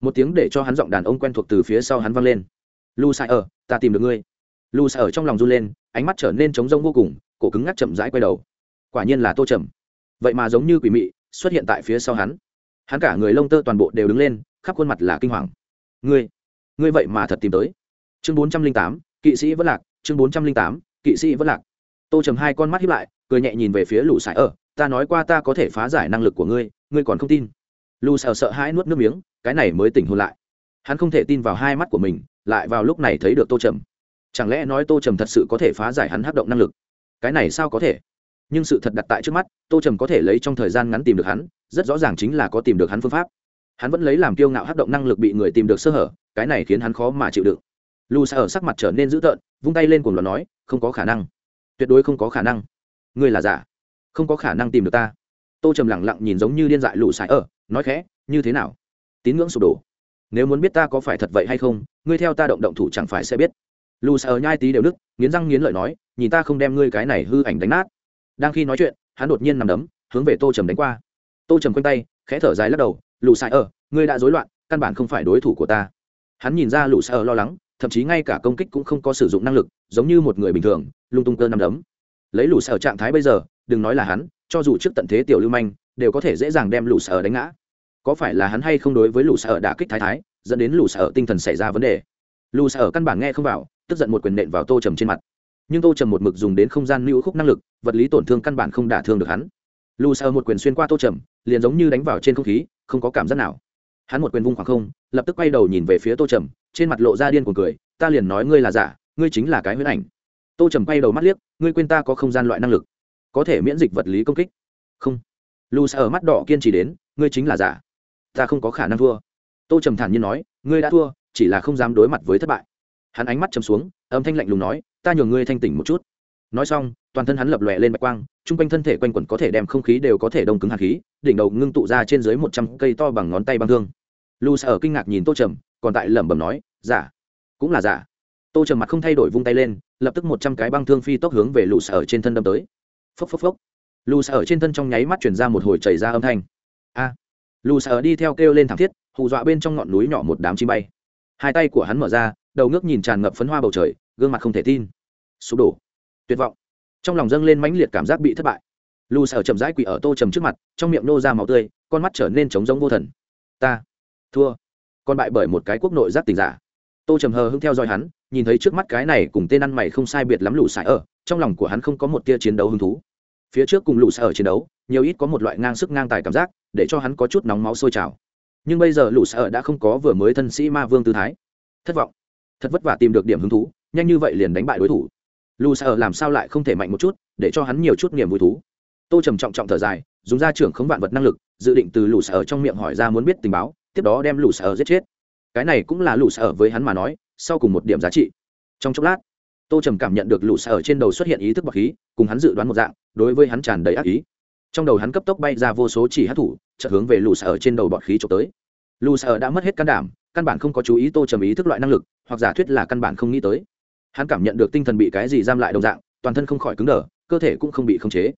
một tiếng để cho hắn giọng đàn ông quen thuộc từ phía sau hắn vang lên. Lu sai ở ờ, ta tìm được ngươi. Lu sai ở trong lòng run lên, ánh mắt trở nên trống rông vô cùng, cổ cứng ngắc chậm rãi quay đầu. Quả nhiên là tô trầm. Vậy mà giống như quỷ mị xuất hiện tại phía sau hắn hắn cả người lông tơ toàn bộ đều đứng lên, khắp khuôn mặt là kinh hoàng. Ngươi ngươi vậy mà thật tìm tới. Chương bốn trăm linh tám, kỵ sĩ vẫn lạc, chương bốn trăm linh tám, kỵ sĩ vẫn lạc. Tô trầm hai con mắt hiếp lại, cười nhẹ nhìn về phía lũ sải. Ở ta nói qua ta có thể phá giải năng lực của ngươi ngươi còn không tin. Lù sợ sợ hãi nuốt nước miếng, cái này mới tỉnh hôn lại. Hắn không thể tin vào hai mắt của mình, lại vào lúc này thấy được tô trầm. Chẳng lẽ nói tô trầm thật sự có thể phá giải hắn hắc động năng lực? Cái này sao có thể? Nhưng sự thật đặt tại trước mắt, tô trầm có thể lấy trong thời gian ngắn tìm được hắn, rất rõ ràng chính là có tìm được hắn phương pháp. Hắn vẫn lấy làm kiêu ngạo hát động năng lực bị người tìm được sơ hở, cái này khiến hắn khó mà chịu đựng. Lù xa ở sắc mặt trở nên dữ tợn, vung tay lên cùng luận nói, không có khả năng. Tuyệt đối không có khả năng. Ngươi là giả. Không có khả năng tìm được ta. Tô trầm lẳng lặng nhìn giống như điên dại lù xa ở, nói khẽ, như thế nào? Tín ngưỡng sụp đổ. Nếu muốn biết ta có phải thật vậy hay không, ngươi theo ta động động thủ chẳng phải sẽ biết. Lù xa ở nhai tí đều nức, nghiến răng nghiến lợi nói, nhìn ta không đem ngươi cái này hư ảnh đánh nát đang khi nói chuyện, hắn đột nhiên nằm đấm, hướng về tô trầm đánh qua. Tô trầm quanh tay, khẽ thở dài lắc đầu lù sai ở ngươi đã dối loạn, căn bản không phải đối thủ của ta. Hắn nhìn ra lũ ở lo lắng, thậm chí ngay cả công kích cũng không có sử dụng năng lực, giống như một người bình thường, lung tung cơ nằm đấm. Lấy lũ ở trạng thái bây giờ, đừng nói là hắn, cho dù trước tận thế tiểu lưu manh, đều có thể dễ dàng đem lũ ở đánh ngã. Có phải là hắn hay không đối với lũ ở đã kích thái thái, dẫn đến lũ ở tinh thần xảy ra vấn đề? Lũ ở căn bản nghe không vào, tức giận một quyền nện vào tô trầm trên mặt nhưng tô trầm một mực dùng đến không gian lưu khúc năng lực, vật lý tổn thương căn bản không đả thương được hắn. Lù sợ một quyền xuyên qua tô trầm, liền giống như đánh vào trên không khí, không có cảm giác nào. Hắn một quyền vung khoảng không, lập tức quay đầu nhìn về phía tô trầm, trên mặt lộ ra điên cuồng cười, ta liền nói ngươi là giả, ngươi chính là cái huyễn ảnh. Tô trầm quay đầu mắt liếc, ngươi quên ta có không gian loại năng lực? Có thể miễn dịch vật lý công kích? Không. Lù sợ mắt đỏ kiên trì đến, ngươi chính là giả. Ta không có khả năng thua. Tô trầm thản nhiên nói, ngươi đã thua, chỉ là không dám đối mặt với thất bại. Hắn ánh mắt chầm xuống, âm thanh lạnh lùng nói ta nhường ngươi thanh tỉnh một chút. Nói xong, toàn thân hắn lập lòe lên bạch quang, chung quanh thân thể quanh quẩn có thể đem không khí đều có thể đông cứng hạt khí, đỉnh đầu ngưng tụ ra trên dưới một trăm cây to bằng ngón tay băng thương. Lu sa ở kinh ngạc nhìn tô trầm, còn tại lẩm bẩm nói giả cũng là giả tô trầm mặt không thay đổi vung tay lên, lập tức một trăm cái băng thương phi tốc hướng về lù sa ở trên thân đâm tới. Phốc phốc phốc. Lù sa ở trên thân trong nháy mắt chuyển ra một hồi chảy ra âm thanh. A. À. lù sa ở đi theo kêu lên thảm thiết, hù dọa bên trong ngọn núi nhỏ một đám chim bay. Hai tay của hắn mở ra đầu ngước nhìn tràn ngập phấn hoa bầu trời, gương mặt không thể tin. Sụp đổ. Tuyệt vọng. Trong lòng dâng lên mãnh liệt cảm giác bị thất bại. Lù sở chậm rãi quỳ ở tô trầm trước mặt, trong miệng nô ra máu tươi, con mắt trở nên trống giống vô thần. Ta. Thua. Còn bại bởi một cái quốc nội giác tình giả. Tô trầm hờ hưng theo dõi hắn, nhìn thấy trước mắt cái này cùng tên ăn mày không sai biệt lắm lù sải ở, trong lòng của hắn không có một tia chiến đấu hứng thú. Phía trước cùng lù sải ở chiến đấu, nhiều ít có một loại ngang sức ngang tài cảm giác, để cho hắn có chút nóng máu sôi trào. Nhưng bây giờ lù sải ở đã không có vừa mới thân sĩ ma vương tư thái. Thất vọng thật vất vả tìm được điểm hứng thú, nhanh như vậy liền đánh bại đối thủ. Lù sa ở làm sao lại không thể mạnh một chút, để cho hắn nhiều chút niềm vui thú. Tô trầm trọng trọng thở dài, dùng ra trưởng khống vạn vật năng lực, dự định từ lù sa ở trong miệng hỏi ra muốn biết tình báo, tiếp đó đem lù sa ở giết chết. Cái này cũng là lù sa ở với hắn mà nói, sau cùng một điểm giá trị. Trong chốc lát, tô trầm cảm nhận được lù xài ở trên đầu xuất hiện ý thức bậc khí, cùng hắn dự đoán một dạng, đối với hắn tràn đầy ác ý. Trong đầu hắn cấp tốc bay ra vô số chỉ hát thủ, chợt hướng về lù xài ở trên đầu bọt khí trộm tới. Lù xài ở đã mất hết can đảm, căn bản không có chú ý tô trầm ý thức loại năng lực hoặc giả thuyết là căn bản không nghĩ tới. Hắn cảm nhận được tinh thần bị cái gì giam lại đồng dạng, toàn thân không khỏi cứng đờ, cơ thể cũng không bị khống chế.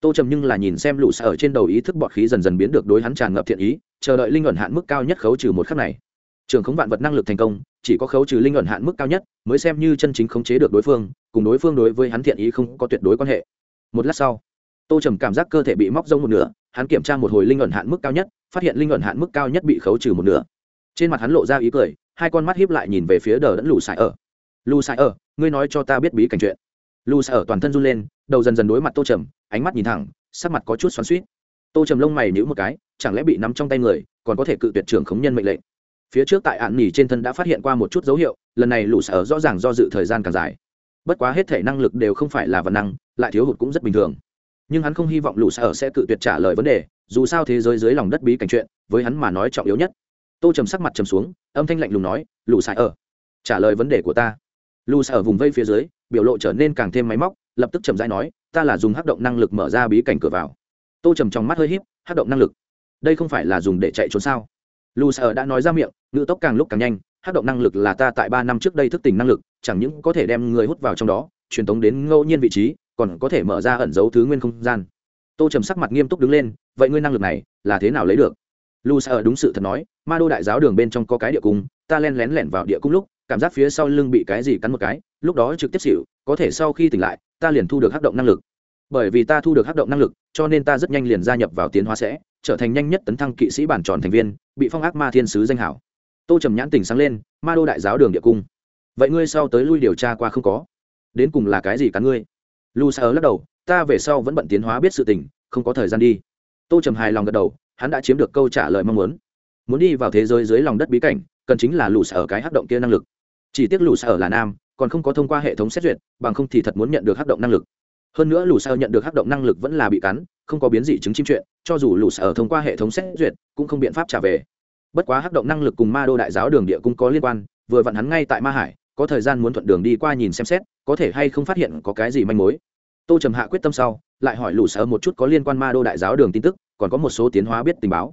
Tô trầm nhưng là nhìn xem lũ xa ở trên đầu ý thức bọt khí dần dần biến được đối hắn tràn ngập thiện ý, chờ đợi linh ẩn hạn mức cao nhất khấu trừ một khắc này. Trường khống vạn vật năng lực thành công, chỉ có khấu trừ linh ẩn hạn mức cao nhất mới xem như chân chính khống chế được đối phương, cùng đối phương đối với hắn thiện ý không có tuyệt đối quan hệ. Một lát sau, tô trầm cảm giác cơ thể bị móc rông một nửa, hắn kiểm tra một hồi linh ẩn hạn mức cao nhất, phát hiện linh ẩn hạn mức cao nhất bị khấu trừ một nửa. Trên mặt hắn lộ ra ý cười hai con mắt hiếp lại nhìn về phía đờ đẫn lù sải ở. Lù sải ở, ngươi nói cho ta biết bí cảnh chuyện. Lù sải ở toàn thân run lên, đầu dần dần đối mặt tô trầm, ánh mắt nhìn thẳng, sắc mặt có chút xoắn suýt tô trầm lông mày nhữ một cái, chẳng lẽ bị nắm trong tay người, còn có thể cự tuyệt trưởng khống nhân mệnh lệnh? Phía trước tại ạn nỉ trên thân đã phát hiện qua một chút dấu hiệu, lần này lũ sở rõ ràng do dự thời gian càng dài. Bất quá hết thể năng lực đều không phải là vật năng, lại thiếu hụt cũng rất bình thường. Nhưng hắn không hy vọng lũ sở sẽ cự tuyệt trả lời vấn đề, dù sao thế giới dưới lòng đất bí cảnh chuyện, với hắn mà nói trọng yếu nhất tô trầm sắc mặt trầm xuống, âm thanh lạnh lùng nói, lù sở ở. Trả lời vấn đề của ta. Lũ ở vùng vây phía dưới, biểu lộ trở nên càng thêm máy móc, lập tức trầm rãi nói, ta là dùng hắc động năng lực mở ra bí cảnh cửa vào. Tô trầm trong mắt hơi híp, hắc động năng lực? Đây không phải là dùng để chạy trốn sao? Lù sợ đã nói ra miệng, ngữ tốc càng lúc càng nhanh, hắc động năng lực là ta tại ba năm trước đây thức tỉnh năng lực, chẳng những có thể đem người hút vào trong đó, truyền tống đến ngẫu nhiên vị trí, còn có thể mở ra ẩn dấu thứ nguyên không gian. Tô trầm sắc mặt nghiêm túc đứng lên, vậy ngươi năng lực này là thế nào lấy được? Lù ở đúng sự thật nói ma đô đại giáo đường bên trong có cái địa cung, ta len lén lẻn vào địa cung lúc, cảm giác phía sau lưng bị cái gì cắn một cái, lúc đó trực tiếp xỉu, có thể sau khi tỉnh lại, ta liền thu được hắc động năng lực. Bởi vì ta thu được hắc động năng lực, cho nên ta rất nhanh liền gia nhập vào tiến hóa sẽ, trở thành nhanh nhất tấn thăng kỵ sĩ bản tròn thành viên, bị phong ác ma thiên sứ danh hảo. Tô trầm nhãn tỉnh sáng lên, ma đô đại giáo đường địa cung. Vậy ngươi sau tới lui điều tra qua không có? Đến cùng là cái gì cắn ngươi? Lu sa lắc đầu, ta về sau vẫn bận tiến hóa biết sự tình, không có thời gian đi. Tô trầm hài lòng gật đầu, hắn đã chiếm được câu trả lời mong muốn muốn đi vào thế giới dưới lòng đất bí cảnh, cần chính là lù sở cái hắc động kia năng lực. Chỉ tiếc lù sở là nam, còn không có thông qua hệ thống xét duyệt, bằng không thì thật muốn nhận được hắc động năng lực. Hơn nữa lù sở nhận được hắc động năng lực vẫn là bị cắn, không có biến dị chứng chim chuyện, cho dù lù sở thông qua hệ thống xét duyệt, cũng không biện pháp trả về. Bất quá hắc động năng lực cùng ma đô đại giáo đường địa cũng có liên quan, vừa vặn hắn ngay tại ma hải, có thời gian muốn thuận đường đi qua nhìn xem xét, có thể hay không phát hiện có cái gì manh mối. Tô trầm hạ quyết tâm sau, lại hỏi lù sở một chút có liên quan ma đô đại giáo đường tin tức, còn có một số tiến hóa biết tình báo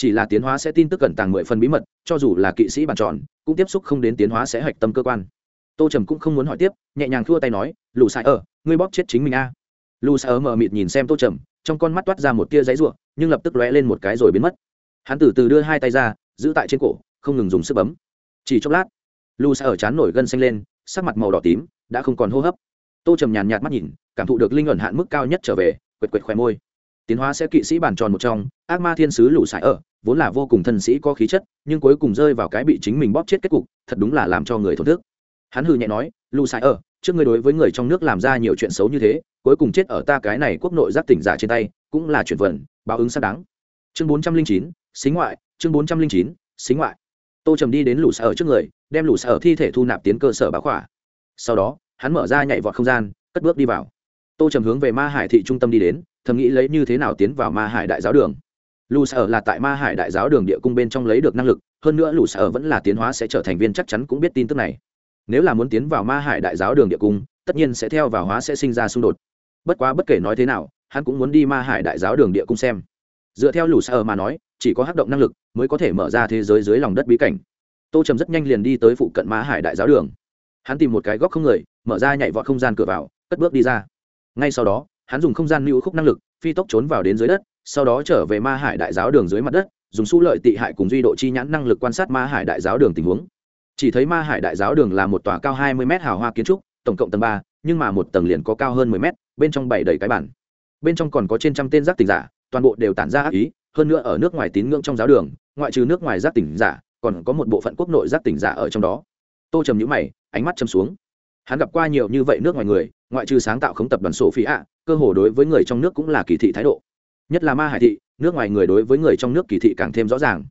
chỉ là tiến hóa sẽ tin tức cẩn tàng mười phần bí mật, cho dù là kỵ sĩ bàn tròn, cũng tiếp xúc không đến tiến hóa sẽ hạch tâm cơ quan. Tô trầm cũng không muốn hỏi tiếp, nhẹ nhàng thua tay nói, lù sai ở ngươi bóp chết chính mình a. À. lù sai ở mờ mịt nhìn xem tô trầm, trong con mắt toát ra một tia giấy ruộng nhưng lập tức lóe lên một cái rồi biến mất. Hắn từ từ đưa hai tay ra, giữ tại trên cổ, không ngừng dùng sức bấm. Chỉ chốc lát, lù sai ở chán nổi gân xanh lên, sắc mặt màu đỏ tím, đã không còn hô hấp. Tô trầm nhàn nhạt mắt nhìn, cảm thụ được linh luận hạn mức cao nhất trở về, quệt quệt khoe môi tiến hóa sẽ kỵ sĩ bản tròn một trong, ác ma thiên sứ lũ sải ở, vốn là vô cùng thân sĩ có khí chất, nhưng cuối cùng rơi vào cái bị chính mình bóp chết kết cục, thật đúng là làm cho người thổn thức. Hắn hừ nhẹ nói, lũ sải ở, trước ngươi đối với người trong nước làm ra nhiều chuyện xấu như thế, cuối cùng chết ở ta cái này quốc nội giác tỉnh giả trên tay, cũng là chuyện vẩn, báo ứng xác đáng. Chương bốn trăm linh chín, xính ngoại, chương bốn trăm linh chín, xính ngoại. Tô trầm đi đến lũ sở trước người, đem lũ sở thi thể thu nạp tiến cơ sở báo khỏa. Sau đó, hắn mở ra nhảy vọt không gian, cất bước đi vào. Tô trầm hướng về ma hải thị trung tâm đi đến thầm nghĩ lấy như thế nào tiến vào ma hải đại giáo đường. Lù sở là tại ma hải đại giáo đường địa cung bên trong lấy được năng lực, hơn nữa lù sở vẫn là tiến hóa sẽ trở thành viên chắc chắn cũng biết tin tức này. Nếu là muốn tiến vào ma hải đại giáo đường địa cung, tất nhiên sẽ theo vào hóa sẽ sinh ra xung đột. Bất quá bất kể nói thế nào, hắn cũng muốn đi ma hải đại giáo đường địa cung xem. Dựa theo lù sở mà nói, chỉ có hắc động năng lực mới có thể mở ra thế giới dưới lòng đất bí cảnh. Tô trầm rất nhanh liền đi tới phụ cận ma hải đại giáo đường. Hắn tìm một cái góc không người, mở ra nhảy vọt không gian cửa vào, cất bước đi ra. Ngay sau đó hắn dùng không gian lưu khúc năng lực, phi tốc trốn vào đến dưới đất, sau đó trở về ma hải đại giáo đường dưới mặt đất, dùng su lợi tị hại cùng duy độ chi nhãn năng lực quan sát ma hải đại giáo đường tình huống. Chỉ thấy ma hải đại giáo đường là một tòa cao hai mươi m hào hoa kiến trúc, tổng cộng tầng ba, nhưng mà một tầng liền có cao hơn mười m bên trong bảy đầy cái bản. Bên trong còn có trên trăm tên giác tỉnh giả, toàn bộ đều tản ra ác ý, hơn nữa ở nước ngoài tín ngưỡng trong giáo đường, ngoại trừ nước ngoài giác tỉnh giả, còn có một bộ phận quốc nội giác tỉnh giả ở trong đó. Tô trầm nhữ mày, ánh mắt châm xuống. Hắn gặp qua nhiều như vậy nước ngoài người, ngoại trừ sáng tạo khống tập đoàn sổ phi ạ cơ hồ đối với người trong nước cũng là kỳ thị thái độ. Nhất là ma hải thị, nước ngoài người đối với người trong nước kỳ thị càng thêm rõ ràng.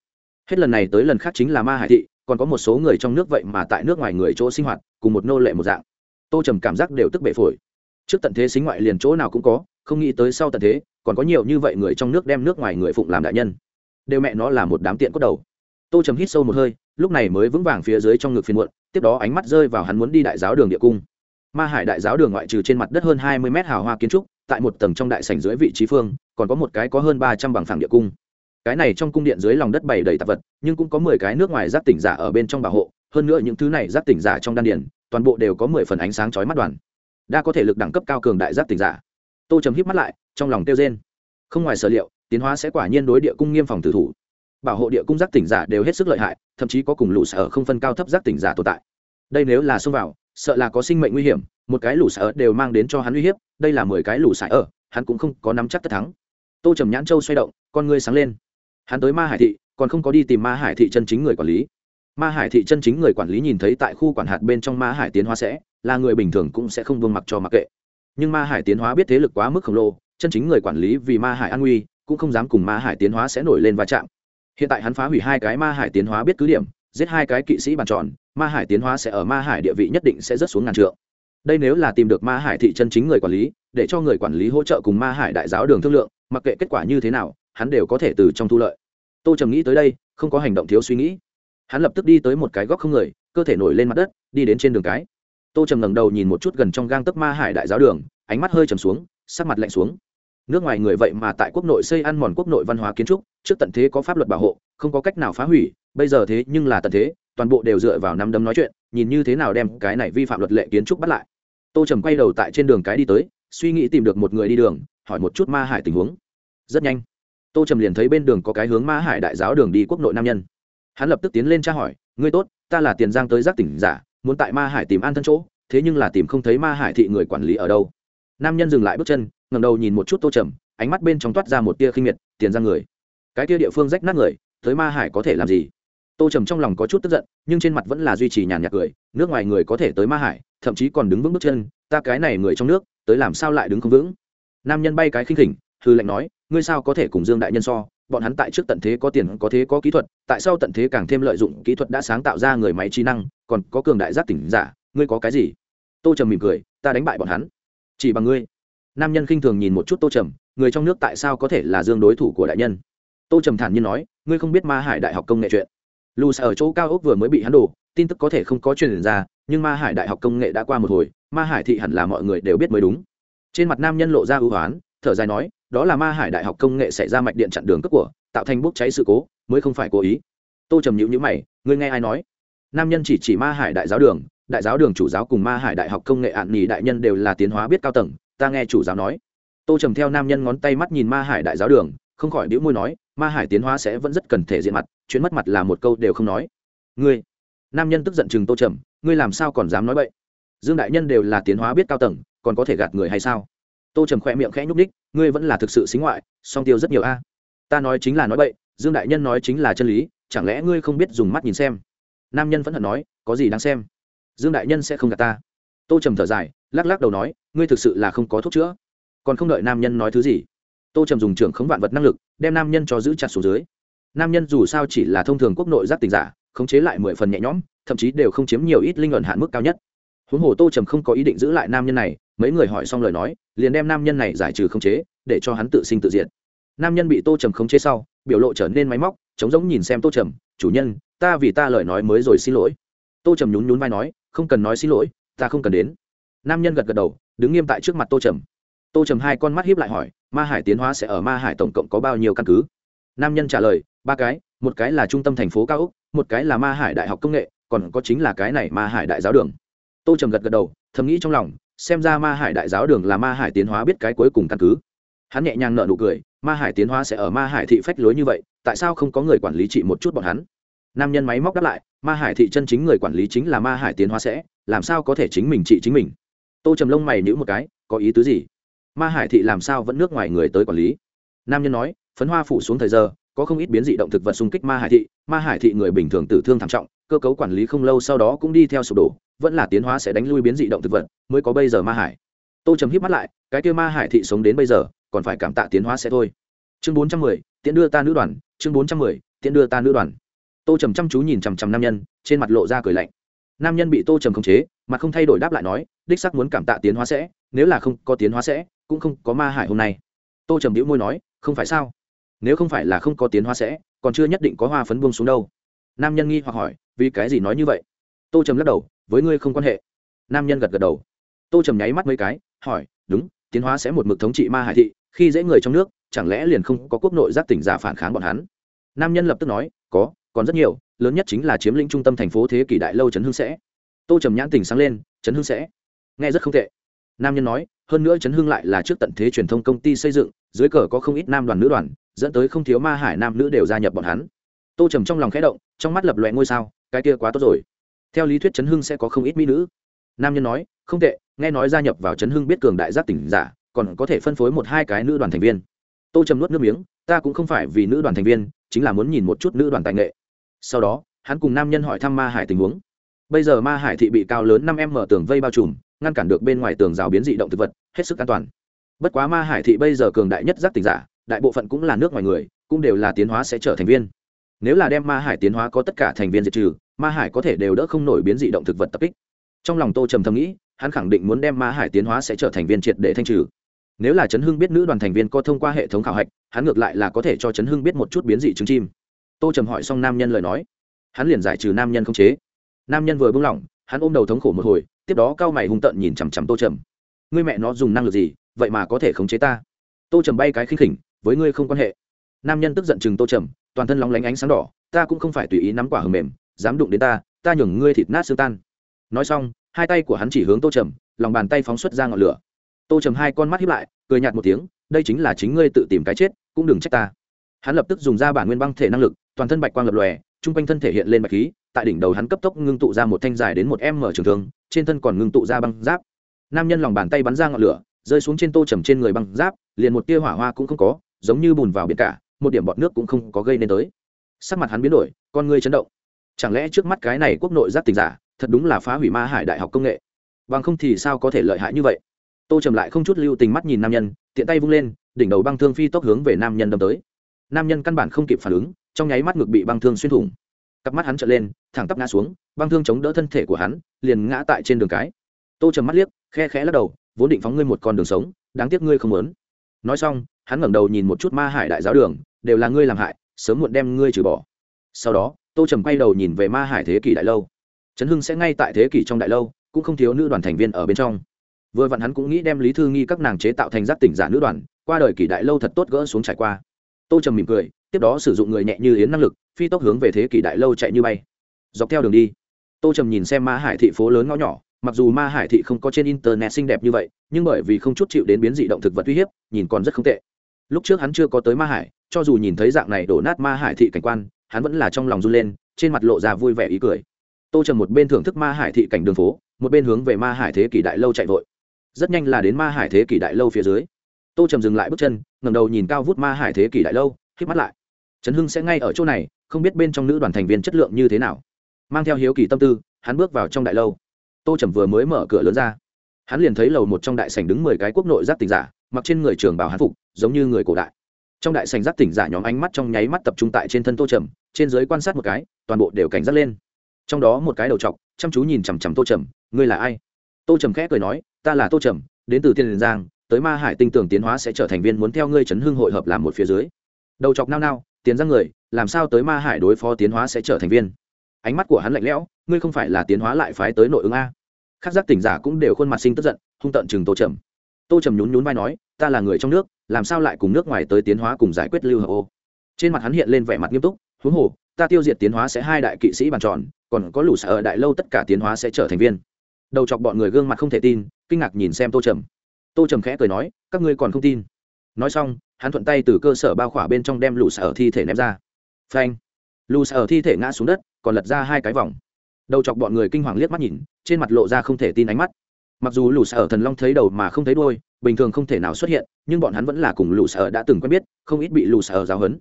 Hết lần này tới lần khác chính là ma hải thị, còn có một số người trong nước vậy mà tại nước ngoài người chỗ sinh hoạt, cùng một nô lệ một dạng. Tô trầm cảm giác đều tức bể phổi. Trước tận thế sinh ngoại liền chỗ nào cũng có, không nghĩ tới sau tận thế, còn có nhiều như vậy người trong nước đem nước ngoài người phụng làm đại nhân. Đều mẹ nó là một đám tiện cốt đầu. Tô trầm hít sâu một hơi, lúc này mới vững vàng phía dưới trong ngực phiên muộn, tiếp đó ánh mắt rơi vào hắn muốn đi đại giáo đường địa cung ma hải đại giáo đường ngoại trừ trên mặt đất hơn hai mươi mét hào hoa kiến trúc, tại một tầng trong đại sảnh dưới vị trí phương, còn có một cái có hơn ba trăm bằng phẳng địa cung. Cái này trong cung điện dưới lòng đất bày đầy tạp vật, nhưng cũng có mười cái nước ngoài giáp tỉnh giả ở bên trong bảo hộ, hơn nữa những thứ này giáp tỉnh giả trong đan điển toàn bộ đều có mười phần ánh sáng chói mắt đoàn. Đa có thể lực đẳng cấp cao cường đại giáp tỉnh giả. Tô trầm híp mắt lại, trong lòng tiêu rên. Không ngoài sở liệu, tiến hóa sẽ quả nhiên đối địa cung nghiêm phòng tử thủ. Bảo hộ địa cung giác tỉnh giả đều hết sức lợi hại, thậm chí có cùng lũ sở không phân cao thấp giác tỉnh giả tồn tại. Đây nếu là xông vào sợ là có sinh mệnh nguy hiểm, một cái lũ sở đều mang đến cho hắn uy hiếp, đây là mười cái lũ xả ở hắn cũng không có nắm chắc tất thắng. Tô trầm nhãn châu xoay động, con ngươi sáng lên. Hắn tới ma hải thị, còn không có đi tìm ma hải thị chân chính người quản lý. Ma hải thị chân chính người quản lý nhìn thấy tại khu quản hạt bên trong ma hải tiến hóa sẽ, là người bình thường cũng sẽ không vương mặc cho mặc kệ. Nhưng ma hải tiến hóa biết thế lực quá mức khổng lồ, chân chính người quản lý vì ma hải an nguy, cũng không dám cùng ma hải tiến hóa sẽ nổi lên va chạm. Hiện tại hắn phá hủy hai cái ma hải tiến hóa biết cứ điểm, giết hai cái kỵ sĩ bàn tròn ma hải tiến hóa sẽ ở ma hải địa vị nhất định sẽ rất xuống ngàn trượng. Đây nếu là tìm được ma hải thị chân chính người quản lý, để cho người quản lý hỗ trợ cùng ma hải đại giáo đường thương lượng, mặc kệ kết quả như thế nào, hắn đều có thể từ trong thu lợi. Tô trầm nghĩ tới đây, không có hành động thiếu suy nghĩ. Hắn lập tức đi tới một cái góc không người, cơ thể nổi lên mặt đất, đi đến trên đường cái. Tô trầm ngẩng đầu nhìn một chút gần trong gang tấc ma hải đại giáo đường, ánh mắt hơi trầm xuống, sắc mặt lạnh xuống. Nước ngoài người vậy mà tại quốc nội xây ăn mòn quốc nội văn hóa kiến trúc, trước tận thế có pháp luật bảo hộ, không có cách nào phá hủy, bây giờ thế nhưng là tận thế toàn bộ đều dựa vào năm đấm nói chuyện, nhìn như thế nào đem cái này vi phạm luật lệ kiến trúc bắt lại. Tô trầm quay đầu tại trên đường cái đi tới, suy nghĩ tìm được một người đi đường, hỏi một chút ma hải tình huống. Rất nhanh, tô trầm liền thấy bên đường có cái hướng ma hải đại giáo đường đi quốc nội nam nhân. Hắn lập tức tiến lên tra hỏi, ngươi tốt, ta là tiền giang tới giác tỉnh giả, muốn tại ma hải tìm an thân chỗ, thế nhưng là tìm không thấy ma hải thị người quản lý ở đâu. Nam nhân dừng lại bước chân ngầm đầu nhìn một chút tô trầm, ánh mắt bên trong toát ra một tia khinh miệt, tiền giang người, cái tia địa phương rách nát người, tới ma hải có thể làm gì? Tô trầm trong lòng có chút tức giận, nhưng trên mặt vẫn là duy trì nhàn nhạt cười, nước ngoài người có thể tới ma hải, thậm chí còn đứng vững bước chân, ta cái này người trong nước, tới làm sao lại đứng không vững? Nam nhân bay cái khinh khỉnh, hư lệnh nói, ngươi sao có thể cùng dương đại nhân so? Bọn hắn tại trước tận thế có tiền, có thế có kỹ thuật, tại sao tận thế càng thêm lợi dụng kỹ thuật đã sáng tạo ra người máy trí năng, còn có cường đại giác tỉnh giả, ngươi có cái gì? Tô trầm mỉm cười, ta đánh bại bọn hắn. Chỉ bằng ngươi. Nam nhân khinh thường nhìn một chút tô trầm, người trong nước tại sao có thể là dương đối thủ của đại nhân? Tô trầm thản nhiên nói, ngươi không biết ma hải đại học công nghệ chuyện lù ở chỗ cao ốc vừa mới bị hắn đổ, tin tức có thể không có truyền ra, nhưng ma hải đại học công nghệ đã qua một hồi, ma hải thị hẳn là mọi người đều biết mới đúng. Trên mặt nam nhân lộ ra ưu hoán, thở dài nói, đó là ma hải đại học công nghệ xảy ra mạch điện chặn đường cướp của, tạo thành bốc cháy sự cố, mới không phải cố ý. Tô trầm nhữ nhữ mày, ngươi nghe ai nói? Nam nhân chỉ chỉ ma hải đại giáo đường, đại giáo đường chủ giáo cùng ma hải đại học công nghệ ạn nhì đại nhân đều là tiến hóa biết cao tầng, ta nghe chủ giáo nói. Tô trầm theo nam nhân ngón tay mắt nhìn ma hải đại giáo đường, không khỏi đĩu môi nói ma hải tiến hóa sẽ vẫn rất cần thể diện mặt chuyến mất mặt là một câu đều không nói. Ngươi, nam nhân tức giận chừng tô trầm, ngươi làm sao còn dám nói vậy dương đại nhân đều là tiến hóa biết cao tầng, còn có thể gạt người hay sao? Tô trầm khỏe miệng khẽ nhúc ních ngươi vẫn là thực sự xính ngoại, song tiêu rất nhiều a. Ta nói chính là nói vậy dương đại nhân nói chính là chân lý, chẳng lẽ ngươi không biết dùng mắt nhìn xem? Nam nhân vẫn hận nói, có gì đáng xem? Dương đại nhân sẽ không gạt ta. Tô trầm thở dài, lắc lắc đầu nói, ngươi thực sự là không có thuốc chữa. Còn không đợi nam nhân nói thứ gì tô trầm dùng trưởng khống vạn vật năng lực, đem nam nhân cho giữ chặt xuống dưới. Nam nhân dù sao chỉ là thông thường quốc nội giác tình giả, khống chế lại mười phần nhẹ nhõm, thậm chí đều không chiếm nhiều ít linh luận hạn mức cao nhất. Huống hồ tô trầm không có ý định giữ lại nam nhân này, mấy người hỏi xong lời nói, liền đem nam nhân này giải trừ khống chế, để cho hắn tự sinh tự diệt. Nam nhân bị tô trầm khống chế sau, biểu lộ trở nên máy móc chống giống nhìn xem tô trầm, chủ nhân, ta vì ta lời nói mới rồi xin lỗi. Tô trầm nhún nhún vai nói, không cần nói xin lỗi, ta không cần đến. Nam nhân gật gật đầu, đứng nghiêm tại trước mặt tô trầm. Tô trầm hai con mắt hiếp lại hỏi ma hải tiến hóa sẽ ở ma hải tổng cộng có bao nhiêu căn cứ nam nhân trả lời ba cái một cái là trung tâm thành phố cao úc một cái là ma hải đại học công nghệ còn có chính là cái này ma hải đại giáo đường tô trầm gật gật đầu thầm nghĩ trong lòng xem ra ma hải đại giáo đường là ma hải tiến hóa biết cái cuối cùng căn cứ hắn nhẹ nhàng nợ nụ cười ma hải tiến hóa sẽ ở ma hải thị phách lối như vậy tại sao không có người quản lý trị một chút bọn hắn nam nhân máy móc đáp lại ma hải thị chân chính người quản lý chính là ma hải tiến hóa sẽ làm sao có thể chính mình trị chính mình tô trầm lông mày nhữ một cái có ý tứ gì ma hải thị làm sao vẫn nước ngoài người tới quản lý? Nam nhân nói, phấn hoa phủ xuống thời giờ, có không ít biến dị động thực vật xung kích ma hải thị. Ma hải thị người bình thường tử thương thảm trọng, cơ cấu quản lý không lâu sau đó cũng đi theo sụp đổ, vẫn là tiến hóa sẽ đánh lui biến dị động thực vật, mới có bây giờ ma hải. Tô trầm hít mắt lại, cái kêu ma hải thị sống đến bây giờ, còn phải cảm tạ tiến hóa sẽ thôi. Chương bốn trăm mười, tiễn đưa ta nữ đoàn, chương bốn trăm mười, tiễn đưa ta nữ đoàn. Tô trầm chăm chú nhìn chằm chằm nam nhân, trên mặt lộ ra cười lạnh. Nam nhân bị tô trầm khống chế mà không thay đổi đáp lại nói, đích sắc muốn cảm tạ tiến hóa sẽ, nếu là không có tiến hóa sẽ cũng không có ma hải hôm nay. Tô trầm đĩu môi nói, không phải sao? Nếu không phải là không có tiến hoa sẽ, còn chưa nhất định có hoa phấn buông xuống đâu. Nam nhân nghi hoặc hỏi, vì cái gì nói như vậy? Tô trầm lắc đầu, với ngươi không quan hệ. Nam nhân gật gật đầu. Tô trầm nháy mắt mấy cái, hỏi, đúng, tiến hóa sẽ một mực thống trị ma hải thị, khi dễ người trong nước, chẳng lẽ liền không có quốc nội giác tỉnh giả phản kháng bọn hắn? Nam nhân lập tức nói, có, còn rất nhiều, lớn nhất chính là chiếm lĩnh trung tâm thành phố thế kỷ đại lâu trấn hưng sẽ. Tô trầm nhãn tỉnh sáng lên, trấn hưng sẽ. Nghe rất không tệ. Nam nhân nói hơn nữa chấn hưng lại là trước tận thế truyền thông công ty xây dựng, dưới cờ có không ít nam đoàn nữ đoàn, dẫn tới không thiếu ma hải nam nữ đều gia nhập bọn hắn. Tô trầm trong lòng khẽ động, trong mắt lập loẹ ngôi sao, cái kia quá tốt rồi. Theo lý thuyết chấn hưng sẽ có không ít mỹ nữ. Nam nhân nói, không tệ, nghe nói gia nhập vào chấn hưng biết cường đại giác tỉnh giả, còn có thể phân phối một hai cái nữ đoàn thành viên. Tô trầm nuốt nước miếng, ta cũng không phải vì nữ đoàn thành viên, chính là muốn nhìn một chút nữ đoàn tài nghệ. Sau đó, hắn cùng nam nhân hỏi thăm ma hải tình huống. Bây giờ ma hải thị bị cao lớn năm em mở tường vây bao trùm ngăn cản được bên ngoài tường rào biến dị động thực vật, hết sức an toàn. Bất quá ma hải thị bây giờ cường đại nhất giác tỉnh giả, đại bộ phận cũng là nước ngoài người, cũng đều là tiến hóa sẽ trở thành viên. Nếu là đem ma hải tiến hóa có tất cả thành viên diệt trừ, ma hải có thể đều đỡ không nổi biến dị động thực vật tập kích. Trong lòng tô trầm thầm nghĩ, hắn khẳng định muốn đem ma hải tiến hóa sẽ trở thành viên triệt để thanh trừ. Nếu là trấn hưng biết nữ đoàn thành viên có thông qua hệ thống khảo hạch, hắn ngược lại là có thể cho trấn hưng biết một chút biến dị trứng chim. Tô trầm hỏi xong nam nhân lời nói. Hắn liền giải trừ nam nhân không chế. Nam nhân vừa buông lỏng, hắn ôm đầu thống khổ một hồi tiếp đó cao mày hung tợn nhìn chằm chằm tô trầm. Ngươi mẹ nó dùng năng lực gì, vậy mà có thể khống chế ta? Tô trầm bay cái khinh khỉnh, với ngươi không quan hệ. Nam nhân tức giận chừng tô trầm, toàn thân lóng lánh ánh sáng đỏ, ta cũng không phải tùy ý nắm quả hầm mềm, dám đụng đến ta ta nhường ngươi thịt nát xương tan. Nói xong, hai tay của hắn chỉ hướng tô trầm, lòng bàn tay phóng xuất ra ngọn lửa. Tô trầm hai con mắt hiếp lại, cười nhạt một tiếng, đây chính là chính ngươi tự tìm cái chết, cũng đừng trách ta. Hắn lập tức dùng ra bản nguyên băng thể năng lực, toàn thân bạch quang lập lòe chung quanh thân thể hiện lên bạch khí, tại đỉnh đầu hắn cấp tốc ngưng tụ ra một thanh dài đến một m trường thương, trên thân còn ngưng tụ ra băng giáp. Nam nhân lòng bàn tay bắn ra ngọn lửa, rơi xuống trên tô trầm trên người băng giáp, liền một tia hỏa hoa cũng không có, giống như bùn vào biển cả, một điểm bọt nước cũng không có gây nên tới. Sắc mặt hắn biến đổi, con ngươi chấn động. Chẳng lẽ trước mắt cái này quốc nội giác tình giả, thật đúng là phá hủy ma hải đại học công nghệ? Bằng không thì sao có thể lợi hại như vậy? Tô trầm lại không chút lưu tình mắt nhìn nam nhân, tiện tay vung lên, đỉnh đầu băng thương phi tốc hướng về nam nhân đâm tới. Nam nhân căn bản không kịp phản ứng trong nháy mắt ngực bị băng thương xuyên thủng. Cặp mắt hắn trở lên, thẳng tắp ngã xuống, băng thương chống đỡ thân thể của hắn, liền ngã tại trên đường cái. Tô trầm mắt liếc, khe khẽ lắc đầu, vốn định phóng ngươi một con đường sống, đáng tiếc ngươi không muốn. Nói xong, hắn ngẩng đầu nhìn một chút ma hải đại giáo đường, đều là ngươi làm hại, sớm muộn đem ngươi trừ bỏ. Sau đó, tô trầm quay đầu nhìn về ma hải thế kỷ đại lâu. Trấn hưng sẽ ngay tại thế kỷ trong đại lâu, cũng không thiếu nữ đoàn thành viên ở bên trong. Vừa vặn hắn cũng nghĩ đem lý thư nghi các nàng chế tạo thành giác tỉnh giả nữ đoàn, qua đời kỷ đại lâu thật tốt gỡ xuống trải qua. Tô trầm mỉm cười tiếp đó sử dụng người nhẹ như yến năng lực, phi tốc hướng về thế kỷ đại lâu chạy như bay. Dọc theo đường đi, tô trầm nhìn xem ma hải thị phố lớn ngõ nhỏ, mặc dù ma hải thị không có trên internet xinh đẹp như vậy, nhưng bởi vì không chút chịu đến biến dị động thực vật uy hiếp, nhìn còn rất không tệ. Lúc trước hắn chưa có tới ma hải, cho dù nhìn thấy dạng này đổ nát ma hải thị cảnh quan, hắn vẫn là trong lòng run lên, trên mặt lộ ra vui vẻ ý cười. Tô trầm một bên thưởng thức ma hải thị cảnh đường phố, một bên hướng về ma hải thế kỷ đại lâu chạy vội. Rất nhanh là đến ma hải thế kỷ đại lâu phía dưới. Tô trầm dừng lại bước chân ngầm đầu nhìn cao vút ma hải thế kỷ đại lâu k mắt lại trấn hưng sẽ ngay ở chỗ này, không biết bên trong nữ đoàn thành viên chất lượng như thế nào. Mang theo hiếu kỳ tâm tư, hắn bước vào trong đại lâu. Tô trầm vừa mới mở cửa lớn ra. Hắn liền thấy lầu một trong đại sảnh đứng mười cái quốc nội giáp tỉnh giả, mặc trên người trường bào hán phục, giống như người cổ đại. Trong đại sảnh giáp tỉnh giả nhóm ánh mắt trong nháy mắt tập trung tại trên thân tô trầm, trên giới quan sát một cái, toàn bộ đều cảnh giác lên. Trong đó một cái đầu t chăm chú nhìn chằm chằm tô trầm, ngươi là ai? Tô trầm khẽ cười nói, ta là tô trầm, đến từ tiên giang, tới ma hải tinh tưởng tiến hóa sẽ trở thành viên muốn theo ngươi chấn hưng hội hợp làm một phía dưới. Đầu chọc nao nao tiến giang người, làm sao tới ma hải đối phó tiến hóa sẽ trở thành viên? Ánh mắt của hắn lạnh lẽo, ngươi không phải là tiến hóa lại phái tới nội ứng a. Khắc giác tỉnh giả cũng đều khuôn mặt sinh tức giận, hung tận chừng tô trầm. Tô trầm nhún nhún vai nói, ta là người trong nước, làm sao lại cùng nước ngoài tới tiến hóa cùng giải quyết lưu hợp ô? Trên mặt hắn hiện lên vẻ mặt nghiêm túc, huống hồ, ta tiêu diệt tiến hóa sẽ hai đại kỵ sĩ bàn tròn, còn có lũ sở ở đại lâu tất cả tiến hóa sẽ trở thành viên. Đầu chọc bọn người gương mặt không thể tin, kinh ngạc nhìn xem tô trầm. Tô trầm khẽ cười nói, các ngươi còn không tin. Nói xong hắn thuận tay từ cơ sở bao khỏa bên trong đem lũ sở thi thể ném ra. Phanh. Lũ sở thi thể ngã xuống đất, còn lật ra hai cái vòng. Đầu chọc bọn người kinh hoàng liếc mắt nhìn, trên mặt lộ ra không thể tin ánh mắt. Mặc dù lũ sở thần long thấy đầu mà không thấy đôi bình thường không thể nào xuất hiện, nhưng bọn hắn vẫn là cùng lũ sở đã từng quen biết, không ít bị lũ sở giáo hấn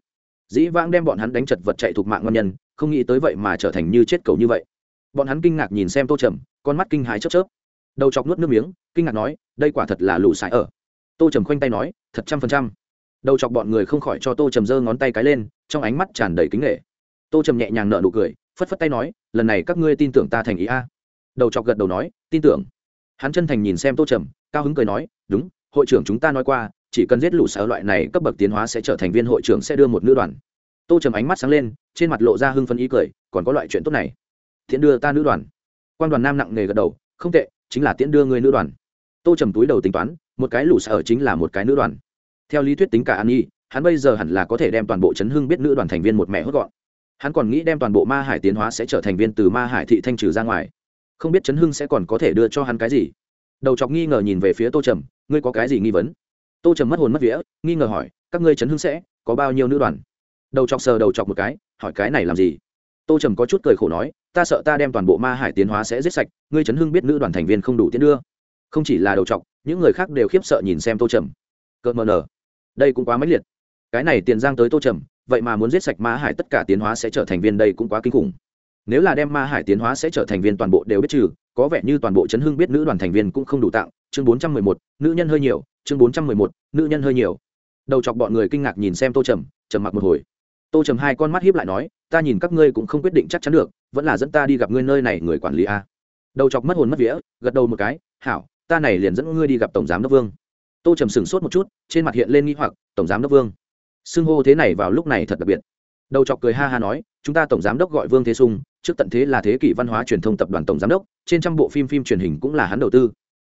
dĩ vãng đem bọn hắn đánh chật vật chạy thuộc mạng ngon nhân, không nghĩ tới vậy mà trở thành như chết cầu như vậy. Bọn hắn kinh ngạc nhìn xem tô trầm, con mắt kinh hãi chớp chớp. Đầu chọc nuốt nước miếng, kinh ngạc nói, đây quả thật là lũ sải ở. Tô trầm khoanh tay nói, thật trăm phần trăm đầu chọc bọn người không khỏi cho tô trầm giơ ngón tay cái lên, trong ánh mắt tràn đầy kính nghệ. Tô trầm nhẹ nhàng nợ nụ cười, phất phất tay nói, lần này các ngươi tin tưởng ta thành ý a? Đầu chọc gật đầu nói, tin tưởng. Hắn chân thành nhìn xem tô trầm, cao hứng cười nói, đúng, hội trưởng chúng ta nói qua, chỉ cần giết lũ sở loại này cấp bậc tiến hóa sẽ trở thành viên hội trưởng sẽ đưa một nữ đoàn. Tô trầm ánh mắt sáng lên, trên mặt lộ ra hưng phấn ý cười, còn có loại chuyện tốt này. Thiện đưa ta nữ đoàn. Quan đoàn nam nặng nề gật đầu, không tệ, chính là tiễn đưa người nữ đoàn. Tô trầm túi đầu tính toán, một cái lũ sở chính là một cái nữ đoàn theo lý thuyết tính cả an nhi, hắn bây giờ hẳn là có thể đem toàn bộ chấn hưng biết nữ đoàn thành viên một mẹ hốt gọn. Hắn còn nghĩ đem toàn bộ ma hải tiến hóa sẽ trở thành viên từ ma hải thị thanh trừ ra ngoài. Không biết chấn hưng sẽ còn có thể đưa cho hắn cái gì. Đầu chọc nghi ngờ nhìn về phía tô trầm, ngươi có cái gì nghi vấn? Tô trầm mất hồn mất vía, nghi ngờ hỏi, các ngươi chấn hưng sẽ có bao nhiêu nữ đoàn? Đầu chọc sờ đầu chọc một cái, hỏi, cái này làm gì? Tô trầm có chút cười khổ nói, ta sợ ta đem toàn bộ ma hải tiến hóa sẽ giết sạch, ngươi chấn hưng biết nữ đoàn thành viên không đủ tiến đưa. Không chỉ là đầu chọc, những người khác đều khiếp sợ nhìn xem tô trầm. Cợt mờ nở đây cũng quá mãnh liệt. Cái này tiền giang tới tô trầm, vậy mà muốn giết sạch ma hải tất cả tiến hóa sẽ trở thành viên đây cũng quá kinh khủng. Nếu là đem ma hải tiến hóa sẽ trở thành viên toàn bộ đều biết trừ, có vẻ như toàn bộ chấn hưng biết nữ đoàn thành viên cũng không đủ tặng. Chương bốn trăm mười một, nữ nhân hơi nhiều. Chương bốn trăm mười một, nữ nhân hơi nhiều. Đầu chọc bọn người kinh ngạc nhìn xem tô trầm trầm mặc một hồi. Tô trầm hai con mắt hiếp lại nói, ta nhìn các ngươi cũng không quyết định chắc chắn được, vẫn là dẫn ta đi gặp ngươi nơi này người quản lý a. Đầu chọc mất hồn mất vía, gật đầu một cái, hảo, ta này liền dẫn ngươi đi gặp tổng giám đốc vương tô trầm sửng sốt một chút, trên mặt hiện lên nghi hoặc, tổng giám đốc vương. Xưng hô thế này vào lúc này thật đặc biệt. Đầu chọc cười ha ha nói, chúng ta tổng giám đốc gọi vương thế sung, trước tận thế là thế kỷ văn hóa truyền thông tập đoàn tổng giám đốc, trên trăm bộ phim phim truyền hình cũng là hắn đầu tư.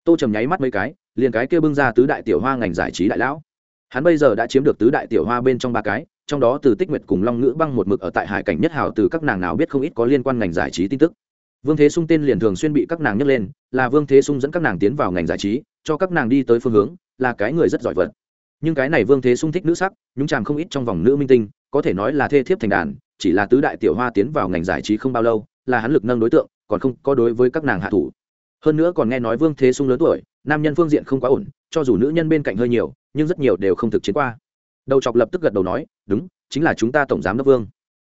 Tô trầm nháy mắt mấy cái, liền cái kia bưng ra tứ đại tiểu hoa ngành giải trí đại lão. Hắn bây giờ đã chiếm được tứ đại tiểu hoa bên trong ba cái, trong đó từ tích nguyệt cùng long ngữ băng một mực ở tại hải cảnh nhất hào từ các nàng nào biết không ít có liên quan ngành giải trí tin tức. Vương thế sung tên liền thường xuyên bị các nàng nhắc lên, là vương thế sung dẫn các nàng tiến vào ngành giải trí cho các nàng đi tới phương hướng, là cái người rất giỏi vật. Nhưng cái này vương thế sung thích nữ sắc, nhúng chàng không ít trong vòng nữ minh tinh, có thể nói là thê thiếp thành đàn, chỉ là tứ đại tiểu hoa tiến vào ngành giải trí không bao lâu, là hắn lực nâng đối tượng, còn không có đối với các nàng hạ thủ. Hơn nữa còn nghe nói vương thế sung lớn tuổi, nam nhân phương diện không quá ổn, cho dù nữ nhân bên cạnh hơi nhiều, nhưng rất nhiều đều không thực chiến qua. Đầu chọc lập tức gật đầu nói, đúng, chính là chúng ta tổng giám đốc vương.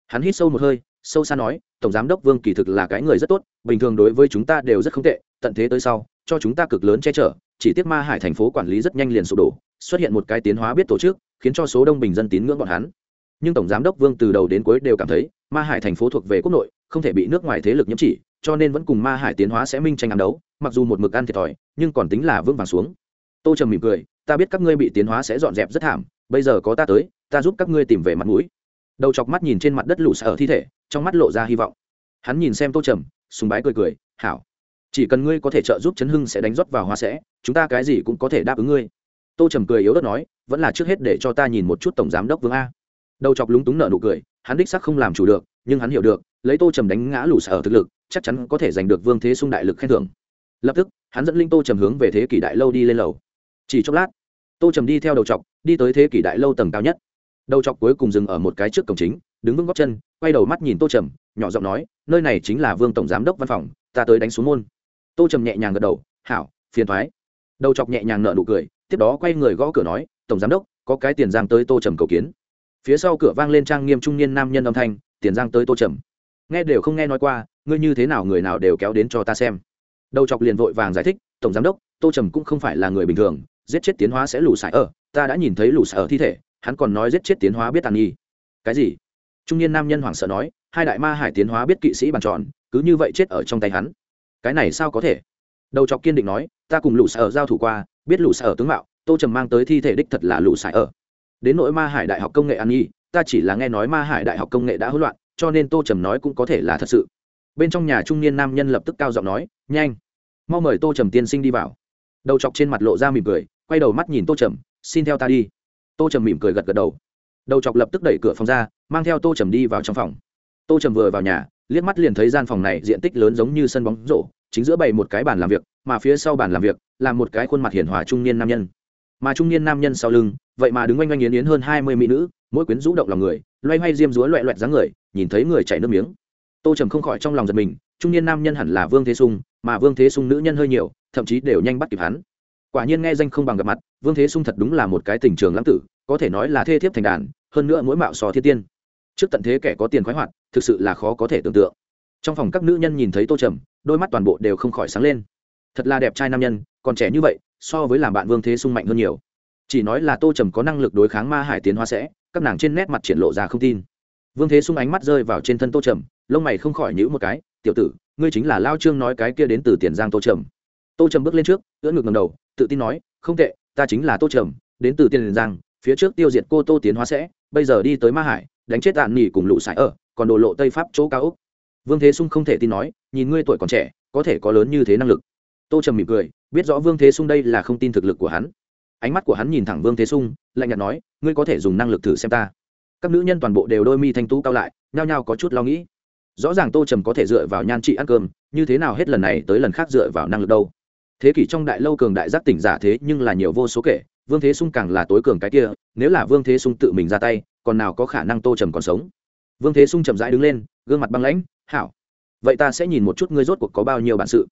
Hắn hít sâu một hơi, sâu xa nói, tổng giám đốc vương kỳ thực là cái người rất tốt, bình thường đối với chúng ta đều rất không tệ, tận thế tới sau, cho chúng ta cực lớn che chở chỉ tiếc ma hải thành phố quản lý rất nhanh liền sụp đổ, xuất hiện một cái tiến hóa biết tổ chức, khiến cho số đông bình dân tín ngưỡng bọn hắn. Nhưng tổng giám đốc vương từ đầu đến cuối đều cảm thấy, ma hải thành phố thuộc về quốc nội, không thể bị nước ngoài thế lực nhiễm chỉ, cho nên vẫn cùng ma hải tiến hóa sẽ minh tranh ăn đấu, mặc dù một mực ăn thiệt thòi, nhưng còn tính là vững vàng xuống. Tô trầm mỉm cười, ta biết các ngươi bị tiến hóa sẽ dọn dẹp rất thảm, bây giờ có ta tới, ta giúp các ngươi tìm về mặt mũi. Đầu chọc mắt nhìn trên mặt đất lũ sở thi thể, trong mắt lộ ra hy vọng. Hắn nhìn xem tô trầm, sùng bái cười cười, hảo chỉ cần ngươi có thể trợ giúp chấn hưng sẽ đánh rót vào hoa sẽ, chúng ta cái gì cũng có thể đáp ứng ngươi. Tô trầm cười yếu đất nói, vẫn là trước hết để cho ta nhìn một chút tổng giám đốc vương a. Đầu chọc lúng túng nợ nụ cười, hắn đích sắc không làm chủ được, nhưng hắn hiểu được, lấy tô trầm đánh ngã lũ sở thực lực, chắc chắn có thể giành được vương thế sung đại lực khen thưởng. Lập tức, hắn dẫn linh tô trầm hướng về thế kỷ đại lâu đi lên lầu. Chỉ chốc lát, tô trầm đi theo đầu chọc, đi tới thế kỷ đại lâu tầng cao nhất. Đầu chọc cuối cùng dừng ở một cái trước cổng chính, đứng vững góc chân, quay đầu mắt nhìn tô trầm, nhỏ giọng nói, nơi này chính là vương tổng giám đốc văn phòng, ta tới đánh xuống môn tô trầm nhẹ nhàng gật đầu, hảo, phiền thoái. Đầu chọc nhẹ nhàng nợ nụ cười, tiếp đó quay người gõ cửa nói, tổng giám đốc, có cái tiền giang tới tô trầm cầu kiến. Phía sau cửa vang lên trang nghiêm trung niên nam nhân âm thanh, tiền giang tới tô trầm. Nghe đều không nghe nói qua, ngươi như thế nào người nào đều kéo đến cho ta xem. Đầu chọc liền vội vàng giải thích, tổng giám đốc, tô trầm cũng không phải là người bình thường, giết chết tiến hóa sẽ lù sải ở, ta đã nhìn thấy lù sải ở thi thể, hắn còn nói giết chết tiến hóa biết tàn nghi. Cái gì? Trung niên nam nhân hoảng sợ nói, hai đại ma hải tiến hóa biết kỵ sĩ bàn tròn, cứ như vậy chết ở trong tay hắn cái này sao có thể? Đầu chọc kiên định nói, ta cùng lũ sở giao thủ qua, biết lũ sở tướng mạo, tô trầm mang tới thi thể đích thật là lũ sở. Ở đến nỗi ma hải đại học công nghệ an nhi, ta chỉ là nghe nói ma hải đại học công nghệ đã hỗn loạn, cho nên tô trầm nói cũng có thể là thật sự. Bên trong nhà trung niên nam nhân lập tức cao giọng nói, nhanh, mau mời tô trầm tiên sinh đi vào. Đầu chọc trên mặt lộ ra mỉm cười, quay đầu mắt nhìn tô trầm, xin theo ta đi. Tô trầm mỉm cười gật gật đầu. Đầu chọc lập tức đẩy cửa phòng ra, mang theo tô trầm đi vào trong phòng. Tô trầm vừa vào nhà liếc mắt liền thấy gian phòng này diện tích lớn giống như sân bóng rổ, chính giữa bày một cái bàn làm việc, mà phía sau bàn làm việc là một cái khuôn mặt hiền hòa trung niên nam nhân. Mà trung niên nam nhân sau lưng, vậy mà đứng oanh oanh yến yến hơn hai mươi mỹ nữ, mỗi quyến rũ động lòng người, loay hoay diêm dúa loẹ loẹt dáng người, nhìn thấy người chảy nước miếng. Tô trầm không khỏi trong lòng giật mình, trung niên nam nhân hẳn là vương thế sung, mà vương thế sung nữ nhân hơi nhiều, thậm chí đều nhanh bắt kịp hắn. Quả nhiên nghe danh không bằng gặp mặt, vương thế sung thật đúng là một cái tình trường lãng tử, có thể nói là thê thiếp thành đàn, hơn nữa mỗi mạo sò thiên tiên trước tận thế kẻ có tiền khoái hoạt, thực sự là khó có thể tưởng tượng. Trong phòng các nữ nhân nhìn thấy tô trầm, đôi mắt toàn bộ đều không khỏi sáng lên. Thật là đẹp trai nam nhân, còn trẻ như vậy, so với làm bạn vương thế sung mạnh hơn nhiều. Chỉ nói là tô trầm có năng lực đối kháng ma hải tiến hóa sẽ, các nàng trên nét mặt triển lộ ra không tin. Vương thế sung ánh mắt rơi vào trên thân tô trầm, lông mày không khỏi nhữ một cái, tiểu tử, ngươi chính là lao trương nói cái kia đến từ tiền giang tô trầm. Tô trầm bước lên trước, ưỡn ngực ngầm đầu, tự tin nói, không tệ, ta chính là tô trầm, đến từ tiền giang, phía trước tiêu diệt cô tô tiến hóa sẽ, bây giờ đi tới ma hải đánh chết tàn nỉ cùng lũ sải ở, còn đồ lộ tây pháp chỗ cao úc vương thế sung không thể tin nói, nhìn ngươi tuổi còn trẻ, có thể có lớn như thế năng lực. Tô trầm mỉm cười, biết rõ vương thế sung đây là không tin thực lực của hắn. Ánh mắt của hắn nhìn thẳng vương thế sung, lạnh nhạt nói, ngươi có thể dùng năng lực thử xem ta. Các nữ nhân toàn bộ đều đôi mi thanh tú cao lại, nhao nhao có chút lo nghĩ. Rõ ràng tô trầm có thể dựa vào nhan trị ăn cơm, như thế nào hết lần này tới lần khác dựa vào năng lực đâu. Thế kỷ trong đại lâu cường đại giác tỉnh giả thế nhưng là nhiều vô số kể, vương thế sung càng là tối cường cái kia nếu là vương thế sung tự mình ra tay, còn nào có khả năng tô trầm còn sống? Vương thế sung chậm rãi đứng lên, gương mặt băng lãnh, hảo, vậy ta sẽ nhìn một chút ngươi rốt cuộc có bao nhiêu bản sự.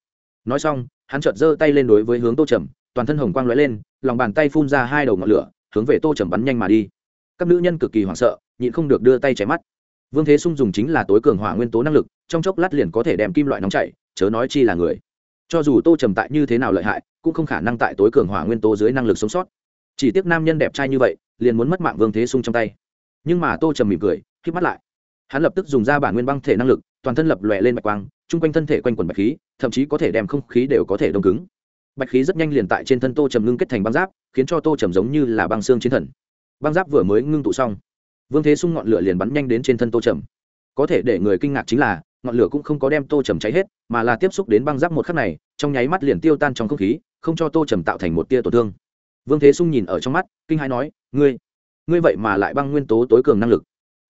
Nói xong, hắn chợt giơ tay lên đối với hướng tô trầm, toàn thân hồng quang lóe lên, lòng bàn tay phun ra hai đầu ngọn lửa, hướng về tô trầm bắn nhanh mà đi. Các nữ nhân cực kỳ hoảng sợ, nhịn không được đưa tay chảy mắt. Vương thế sung dùng chính là tối cường hỏa nguyên tố năng lực, trong chốc lát liền có thể đem kim loại nóng chảy, chớ nói chi là người. Cho dù tô trầm tại như thế nào lợi hại, cũng không khả năng tại tối cường hỏa nguyên tố dưới năng lực sống sót. Chỉ tiếc nam nhân đẹp trai như vậy liền muốn mất mạng vương thế sung trong tay. Nhưng mà tô trầm mỉm cười k mắt lại. Hắn lập tức dùng ra bản nguyên băng thể năng lực, toàn thân lập lòe lên bạch quang, chung quanh thân thể quanh quần bạch khí, thậm chí có thể đem không khí đều có thể đông cứng. Bạch khí rất nhanh liền tại trên thân tô trầm ngưng kết thành băng giáp, khiến cho tô trầm giống như là băng xương chiến thần. Băng giáp vừa mới ngưng tụ xong, vương thế sung ngọn lửa liền bắn nhanh đến trên thân tô trầm. Có thể để người kinh ngạc chính là, ngọn lửa cũng không có đem tô trầm cháy hết, mà là tiếp xúc đến băng giáp một khắc này, trong nháy mắt liền tiêu tan trong không khí, không cho tô trầm tạo thành một tia tổn thương. Vương thế sung nhìn ở trong mắt, kinh hãi nói ngươi ngươi vậy mà lại băng nguyên tố tối cường năng lực.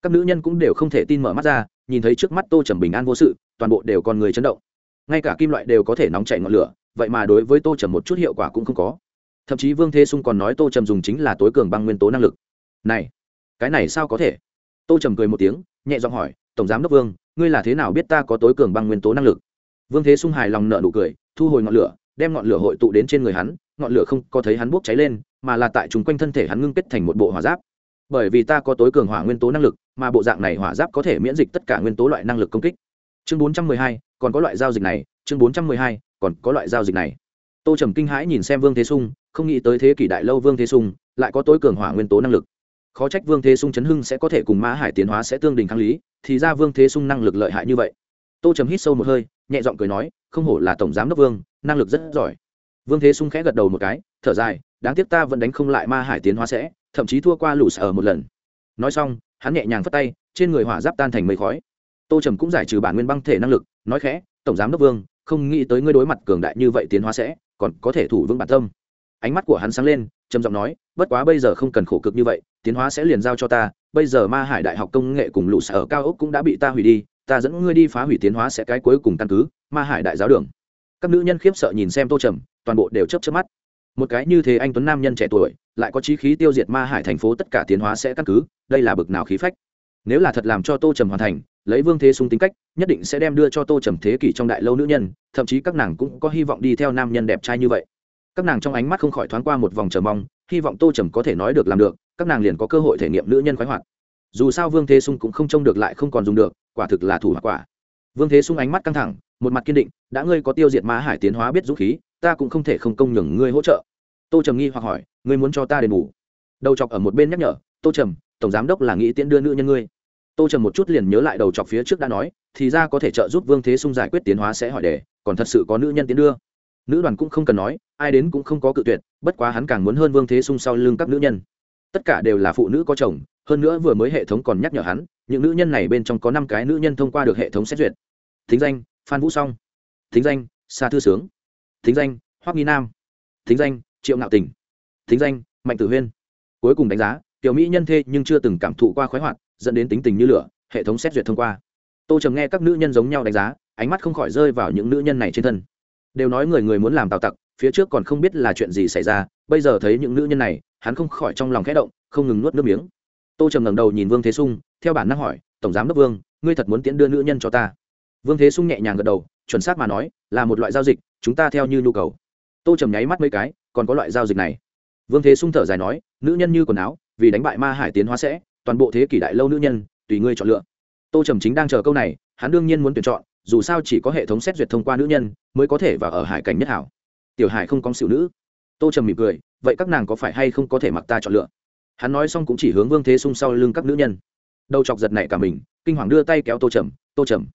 Các nữ nhân cũng đều không thể tin mở mắt ra, nhìn thấy trước mắt tô trầm bình an vô sự, toàn bộ đều còn người chấn động. Ngay cả kim loại đều có thể nóng chảy ngọn lửa, vậy mà đối với tô trầm một chút hiệu quả cũng không có. Thậm chí vương thế sung còn nói tô trầm dùng chính là tối cường băng nguyên tố năng lực. Này, cái này sao có thể? Tô trầm cười một tiếng, nhẹ giọng hỏi, tổng giám đốc vương, ngươi là thế nào biết ta có tối cường băng nguyên tố năng lực? Vương thế sung hài lòng nợ nụ cười, thu hồi ngọn lửa, đem ngọn lửa hội tụ đến trên người hắn ngọn lửa không có thấy hắn bốc cháy lên, mà là tại chúng quanh thân thể hắn ngưng kết thành một bộ hỏa giáp. Bởi vì ta có tối cường hỏa nguyên tố năng lực, mà bộ dạng này hỏa giáp có thể miễn dịch tất cả nguyên tố loại năng lực công kích. Chương bốn trăm mười hai, còn có loại giao dịch này. Chương bốn trăm mười hai, còn có loại giao dịch này. Tô trầm kinh hãi nhìn xem vương thế sung, không nghĩ tới thế kỷ đại lâu vương thế sung lại có tối cường hỏa nguyên tố năng lực. Khó trách vương thế sung chấn hưng sẽ có thể cùng mã hải tiến hóa sẽ tương đình kháng lý, thì ra vương thế sung năng lực lợi hại như vậy. Tô trầm hít sâu một hơi, nhẹ giọng cười nói, không hổ là tổng giám đốc vương, năng lực rất giỏi vương thế sung khẽ gật đầu một cái, thở dài, đáng tiếc ta vẫn đánh không lại ma hải tiến hóa sẽ, thậm chí thua qua lũ sở một lần. Nói xong, hắn nhẹ nhàng phất tay, trên người hỏa giáp tan thành mây khói. Tô trầm cũng giải trừ bản nguyên băng thể năng lực, nói khẽ, tổng giám đốc vương, không nghĩ tới ngươi đối mặt cường đại như vậy tiến hóa sẽ, còn có thể thủ vững bản tâm. Ánh mắt của hắn sáng lên, trầm giọng nói, bất quá bây giờ không cần khổ cực như vậy, tiến hóa sẽ liền giao cho ta, bây giờ ma hải đại học công nghệ cùng lũ sở cao ốc cũng đã bị ta hủy đi, ta dẫn ngươi đi phá hủy tiến hóa sẽ cái cuối cùng căn cứ, ma hải đại giáo đường. Các nữ nhân khiếp sợ nhìn xem tô trầm toàn bộ đều chấp chớp mắt. Một cái như thế anh tuấn nam nhân trẻ tuổi, lại có trí khí tiêu diệt ma hải thành phố tất cả tiến hóa sẽ căn cứ, đây là bực nào khí phách. Nếu là thật làm cho tô trầm hoàn thành, lấy vương thế sung tính cách, nhất định sẽ đem đưa cho tô trầm thế kỷ trong đại lâu nữ nhân, thậm chí các nàng cũng có hy vọng đi theo nam nhân đẹp trai như vậy. Các nàng trong ánh mắt không khỏi thoáng qua một vòng chờ mong, hy vọng tô trầm có thể nói được làm được, các nàng liền có cơ hội thể nghiệm nữ nhân khoái hoạt. Dù sao vương thế sung cũng không trông được lại không còn dùng được, quả thực là thủ hoặc quả. Vương thế sung ánh mắt căng thẳng một mặt kiên định, đã ngươi có tiêu diệt ma hải tiến hóa biết dũng khí, ta cũng không thể không công nhường ngươi hỗ trợ. Tô trầm nghi hoặc hỏi, ngươi muốn cho ta đền bù? Đầu chọc ở một bên nhắc nhở, tô trầm, tổng giám đốc là nghĩ tiễn đưa nữ nhân ngươi. Tô trầm một chút liền nhớ lại đầu chọc phía trước đã nói, thì ra có thể trợ giúp vương thế sung giải quyết tiến hóa sẽ hỏi đề, còn thật sự có nữ nhân tiến đưa. Nữ đoàn cũng không cần nói, ai đến cũng không có cự tuyệt, bất quá hắn càng muốn hơn vương thế sung sau lưng các nữ nhân. Tất cả đều là phụ nữ có chồng, hơn nữa vừa mới hệ thống còn nhắc nhở hắn, những nữ nhân này bên trong có năm cái nữ nhân thông qua được hệ thống xét duyệt. Thính danh phan vũ song thính danh sa thư sướng thính danh hoắc nghi nam thính danh triệu ngạo tình thính danh mạnh tử huyên cuối cùng đánh giá tiểu mỹ nhân thê nhưng chưa từng cảm thụ qua khoái hoạt dẫn đến tính tình như lửa hệ thống xét duyệt thông qua tô trầm nghe các nữ nhân giống nhau đánh giá ánh mắt không khỏi rơi vào những nữ nhân này trên thân đều nói người người muốn làm tào tặc phía trước còn không biết là chuyện gì xảy ra bây giờ thấy những nữ nhân này hắn không khỏi trong lòng khẽ động không ngừng nuốt nước miếng tô trầm ngẩng đầu nhìn vương thế sung theo bản năng hỏi tổng giám đốc vương ngươi thật muốn tiễn đưa nữ nhân cho ta vương thế sung nhẹ nhàng gật đầu, chuẩn xác mà nói, là một loại giao dịch, chúng ta theo như nhu cầu. Tô trầm nháy mắt mấy cái, còn có loại giao dịch này. Vương thế sung thở dài nói, nữ nhân như quần áo, vì đánh bại ma hải tiến hóa sẽ, toàn bộ thế kỷ đại lâu nữ nhân, tùy ngươi chọn lựa. Tô trầm chính đang chờ câu này, hắn đương nhiên muốn tuyển chọn, dù sao chỉ có hệ thống xét duyệt thông qua nữ nhân, mới có thể vào ở hải cảnh nhất hảo. Tiểu hải không có xỉu nữ. Tô trầm mỉm cười, vậy các nàng có phải hay không có thể mặc ta chọn lựa? Hắn nói xong cũng chỉ hướng vương thế sung sau lưng các nữ nhân. Đầu chọc giật này cả mình, kinh hoàng đưa tay kéo tô trầm tô trầm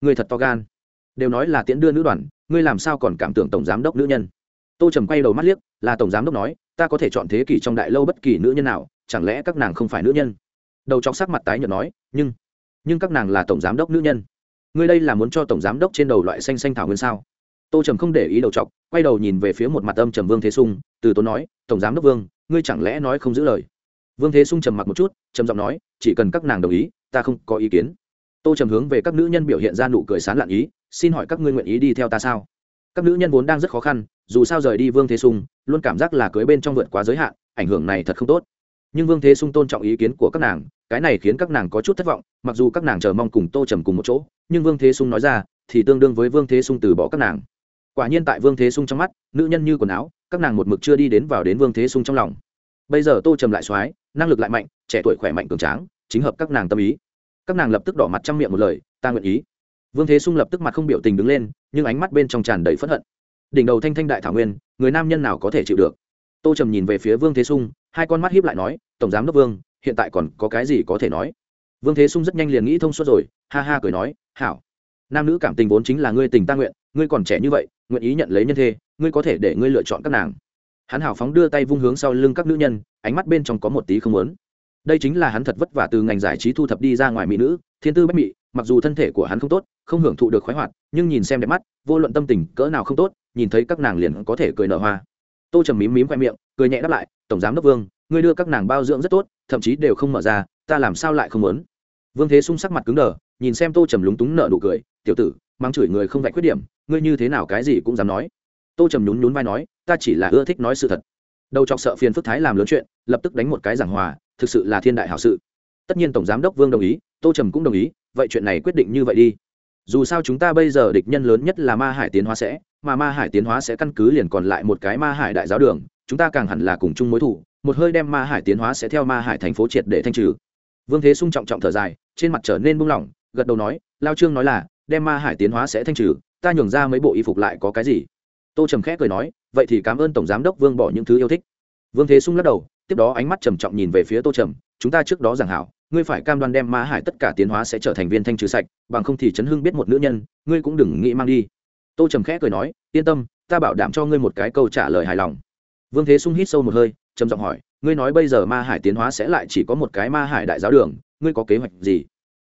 người thật to gan. Đều nói là tiễn đưa nữ đoàn, ngươi làm sao còn cảm tưởng tổng giám đốc nữ nhân? Tô trầm quay đầu mắt liếc, là tổng giám đốc nói, ta có thể chọn thế kỷ trong đại lâu bất kỳ nữ nhân nào, chẳng lẽ các nàng không phải nữ nhân? Đầu chọc sắc mặt tái nhợt nói, nhưng nhưng các nàng là tổng giám đốc nữ nhân. Ngươi đây là muốn cho tổng giám đốc trên đầu loại xanh xanh thảo nguyên sao? Tô trầm không để ý đầu chọc, quay đầu nhìn về phía một mặt âm trầm vương thế sung, từ tốn nói, tổng giám đốc vương, ngươi chẳng lẽ nói không giữ lời? Vương thế sung trầm mặc một chút, trầm giọng nói, chỉ cần các nàng đồng ý, ta không có ý kiến tô trầm hướng về các nữ nhân biểu hiện ra nụ cười sán lạn ý, xin hỏi các ngươi nguyện ý đi theo ta sao? Các nữ nhân vốn đang rất khó khăn, dù sao rời đi vương thế sung, luôn cảm giác là cưới bên trong vượt quá giới hạn, ảnh hưởng này thật không tốt. Nhưng vương thế sung tôn trọng ý kiến của các nàng, cái này khiến các nàng có chút thất vọng, mặc dù các nàng chờ mong cùng tô trầm cùng một chỗ, nhưng vương thế sung nói ra, thì tương đương với vương thế sung từ bỏ các nàng. Quả nhiên tại vương thế sung trong mắt, nữ nhân như quần áo, các nàng một mực chưa đi đến vào đến vương thế sung trong lòng. Bây giờ tô trầm lại x năng lực lại mạnh, trẻ tuổi khỏe mạnh cường tráng, chính hợp các nàng tâm ý các nàng lập tức đỏ mặt trăm miệng một lời, ta nguyện ý. Vương thế sung lập tức mặt không biểu tình đứng lên, nhưng ánh mắt bên trong tràn đầy phẫn hận. Đỉnh đầu thanh thanh đại thảo nguyên, người nam nhân nào có thể chịu được? Tô trầm nhìn về phía vương thế sung, hai con mắt hiếp lại nói, tổng giám đốc vương, hiện tại còn có cái gì có thể nói? Vương thế sung rất nhanh liền nghĩ thông suốt rồi, ha ha cười nói, hảo. Nam nữ cảm tình vốn chính là ngươi tình ta nguyện, ngươi còn trẻ như vậy, nguyện ý nhận lấy nhân thê, ngươi có thể để ngươi lựa chọn các nàng. Hắn Hảo phóng đưa tay vung hướng sau lưng các nữ nhân, ánh mắt bên trong có một tí không lớn đây chính là hắn thật vất vả từ ngành giải trí thu thập đi ra ngoài mỹ nữ, thiên tư bách mị, mặc dù thân thể của hắn không tốt, không hưởng thụ được khoái hoạt, nhưng nhìn xem đẹp mắt, vô luận tâm tình cỡ nào không tốt, nhìn thấy các nàng liền có thể cười nở hoa. Tô trầm mím mím khoe miệng, cười nhẹ đáp lại, tổng giám đốc vương, ngươi đưa các nàng bao dưỡng rất tốt, thậm chí đều không mở ra, ta làm sao lại không muốn? Vương thế sung sắc mặt cứng đờ, nhìn xem tô trầm lúng túng nợ nụ cười, tiểu tử, mang chửi người không vạch khuyết điểm, ngươi như thế nào cái gì cũng dám nói. Tô trầm nhún nhún vai nói, ta chỉ là ưa thích nói sự thật. Đầu chọc sợ phiền phức thái làm lớn chuyện, lập tức đánh một cái giảng hòa thực sự là thiên đại hảo sự. Tất nhiên tổng giám đốc vương đồng ý, tô trầm cũng đồng ý, vậy chuyện này quyết định như vậy đi. Dù sao chúng ta bây giờ địch nhân lớn nhất là ma hải tiến hóa sẽ, mà ma hải tiến hóa sẽ căn cứ liền còn lại một cái ma hải đại giáo đường, chúng ta càng hẳn là cùng chung mối thủ, một hơi đem ma hải tiến hóa sẽ theo ma hải thành phố triệt để thanh trừ. Vương thế sung trọng trọng thở dài, trên mặt trở nên buông lỏng, gật đầu nói, lao trương nói là, đem ma hải tiến hóa sẽ thanh trừ, ta nhường ra mấy bộ y phục lại có cái gì? Tô trầm khẽ cười nói, vậy thì cảm ơn tổng giám đốc vương bỏ những thứ yêu thích. Vương thế sung lắc đầu tiếp đó ánh mắt trầm trọng nhìn về phía tô trầm, chúng ta trước đó giảng hảo, ngươi phải cam đoan đem ma hải tất cả tiến hóa sẽ trở thành viên thanh trừ sạch, bằng không thì chấn hưng biết một nữ nhân, ngươi cũng đừng nghĩ mang đi. Tô trầm khẽ cười nói, yên tâm, ta bảo đảm cho ngươi một cái câu trả lời hài lòng. Vương thế sung hít sâu một hơi, trầm giọng hỏi, ngươi nói bây giờ ma hải tiến hóa sẽ lại chỉ có một cái ma hải đại giáo đường, ngươi có kế hoạch gì?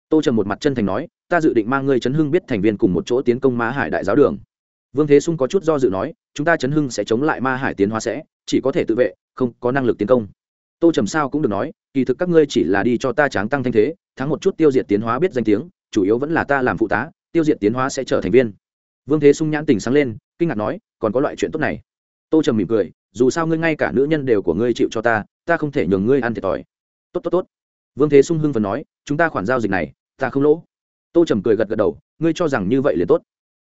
Tô trầm một mặt chân thành nói, ta dự định mang ngươi chấn hưng biết thành viên cùng một chỗ tiến công ma hải đại giáo đường. Vương thế sung có chút do dự nói, chúng ta chấn hưng sẽ chống lại ma hải tiến hóa sẽ, chỉ có thể tự vệ không có năng lực tiến công. Tô trầm sao cũng được nói, kỳ thực các ngươi chỉ là đi cho ta tráng tăng thanh thế, thắng một chút tiêu diệt tiến hóa biết danh tiếng, chủ yếu vẫn là ta làm phụ tá, tiêu diệt tiến hóa sẽ trở thành viên. Vương thế sung nhãn tình sáng lên, kinh ngạc nói, còn có loại chuyện tốt này. Tô trầm mỉm cười, dù sao ngươi ngay cả nữ nhân đều của ngươi chịu cho ta ta không thể nhường ngươi ăn thiệt thòi. Tốt tốt tốt. Vương thế sung hưng phần nói, chúng ta khoản giao dịch này, ta không lỗ. Tô trầm cười gật gật đầu, ngươi cho rằng như vậy liền tốt.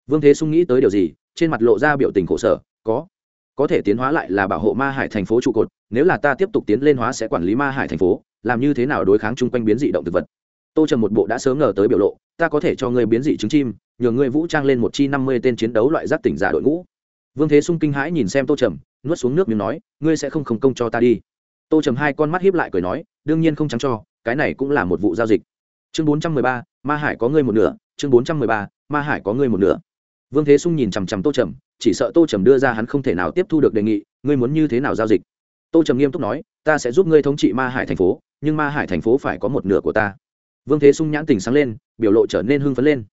Vương thế sung nghĩ tới điều gì, trên mặt lộ ra biểu tình khổ sở, có có thể tiến hóa lại là bảo hộ ma hải thành phố trụ cột, nếu là ta tiếp tục tiến lên hóa sẽ quản lý ma hải thành phố, làm như thế nào đối kháng chung quanh biến dị động thực vật? Tô trầm một bộ đã sớm ngờ tới biểu lộ, ta có thể cho ngươi biến dị trứng chim, nhờ ngươi vũ trang lên một chi năm mươi tên chiến đấu loại giáp tỉnh giả đội ngũ. Vương thế sung kinh hãi nhìn xem tô trầm, nuốt xuống nước miếng nói, ngươi sẽ không không công cho ta đi. Tô trầm hai con mắt hiếp lại cười nói, đương nhiên không trắng cho, cái này cũng là một vụ giao dịch. Chương bốn trăm mười ba, ma hải có ngươi một nửa, chương bốn trăm mười ba, ma hải có ngươi một nửa vương thế sung nhìn chằm chằm tô trầm, chỉ sợ tô trầm đưa ra hắn không thể nào tiếp thu được đề nghị, ngươi muốn như thế nào giao dịch? Tô trầm nghiêm túc nói, ta sẽ giúp ngươi thống trị ma hải thành phố, nhưng ma hải thành phố phải có một nửa của ta. Vương thế sung nhãn tình sáng lên, biểu lộ trở nên hưng phấn lên.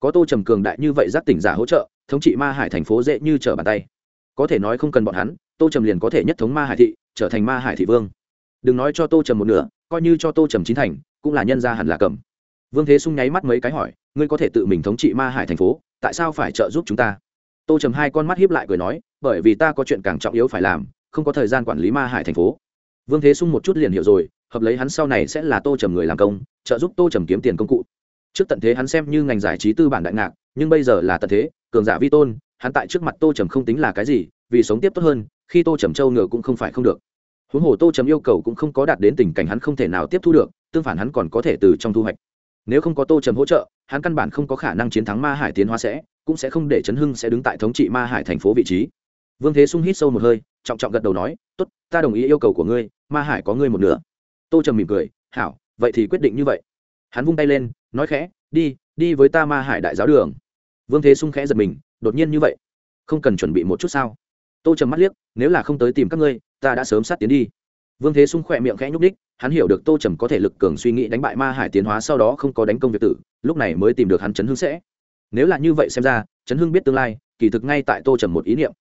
Có tô trầm cường đại như vậy giác tỉnh giả hỗ trợ, thống trị ma hải thành phố dễ như trở bàn tay. Có thể nói không cần bọn hắn, tô trầm liền có thể nhất thống ma hải thị, trở thành ma hải thị vương. Đừng nói cho tô trầm một nửa, coi như cho tô trầm chín thành, cũng là nhân gia hẳn là cầm. Vương thế sung nháy mắt mấy cái hỏi, ngươi có thể tự mình thống trị ma hải thành phố? Tại sao phải trợ giúp chúng ta? Tô trầm hai con mắt hiếp lại cười nói, bởi vì ta có chuyện càng trọng yếu phải làm, không có thời gian quản lý ma hải thành phố. Vương thế sung một chút liền hiểu rồi, hợp lấy hắn sau này sẽ là tô trầm người làm công, trợ giúp tô trầm kiếm tiền công cụ. Trước tận thế hắn xem như ngành giải trí tư bản đại ngạc, nhưng bây giờ là tận thế, cường giả vi tôn, hắn tại trước mặt tô trầm không tính là cái gì, vì sống tiếp tốt hơn, khi tô trầm châu ngựa cũng không phải không được. Huống hồ tô trầm yêu cầu cũng không có đạt đến tình cảnh hắn không thể nào tiếp thu được, tương phản hắn còn có thể từ trong thu hoạch nếu không có tô trầm hỗ trợ, hắn căn bản không có khả năng chiến thắng ma hải tiến hóa sẽ, cũng sẽ không để chấn hưng sẽ đứng tại thống trị ma hải thành phố vị trí. Vương thế sung hít sâu một hơi, trọng trọng gật đầu nói, tốt, ta đồng ý yêu cầu của ngươi, ma hải có ngươi một nửa. Tô trầm mỉm cười, hảo, vậy thì quyết định như vậy. Hắn vung tay lên, nói khẽ, đi đi với ta ma hải đại giáo đường. Vương thế sung khẽ giật mình, đột nhiên như vậy? Không cần chuẩn bị một chút sao? Tô trầm mắt liếc, nếu là không tới tìm các ngươi, ta đã sớm sát tiến đi vương thế sung khỏe miệng khẽ nhúc đích hắn hiểu được tô trầm có thể lực cường suy nghĩ đánh bại ma hải tiến hóa sau đó không có đánh công việc tử, lúc này mới tìm được hắn chấn hưng sẽ. Nếu là như vậy xem ra, chấn hưng biết tương lai, kỳ thực ngay tại tô trầm một ý niệm.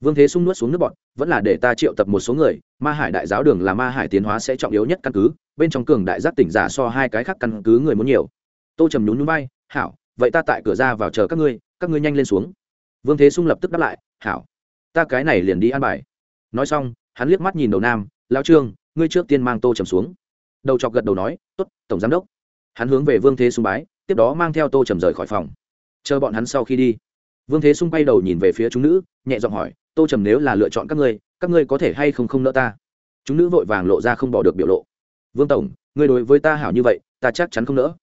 Vương thế sung nuốt xuống nước bọn vẫn là để ta triệu tập một số người, ma hải đại giáo đường là ma hải tiến hóa sẽ trọng yếu nhất căn cứ, bên trong cường đại giác tỉnh giả so hai cái khác căn cứ người muốn nhiều. Tô trầm nhún núi bay hảo, vậy ta tại cửa ra vào chờ các ngươi các ngươi nhanh lên xuống. Vương thế sung lập tức đáp lại, hảo, ta cái này liền đi ăn bài. Nói xong, hắn liếc mắt nhìn đầu nam lao trương, ngươi trước tiên mang tô trầm xuống. Đầu chọc gật đầu nói t ố t tổng giám đốc. Hắn hướng về vương thế sung bái, tiếp đó mang theo tô trầm rời khỏi phòng. Chờ bọn hắn sau khi đi, vương thế sung bay đầu nhìn về phía chúng nữ, nhẹ giọng hỏi, tô trầm nếu là lựa chọn các ngươi các ngươi có thể hay không không nỡ ta? Chúng nữ vội vàng lộ ra không bỏ được biểu lộ. Vương tổng, ngươi đối với ta hảo như vậy, ta chắc chắn không nỡ.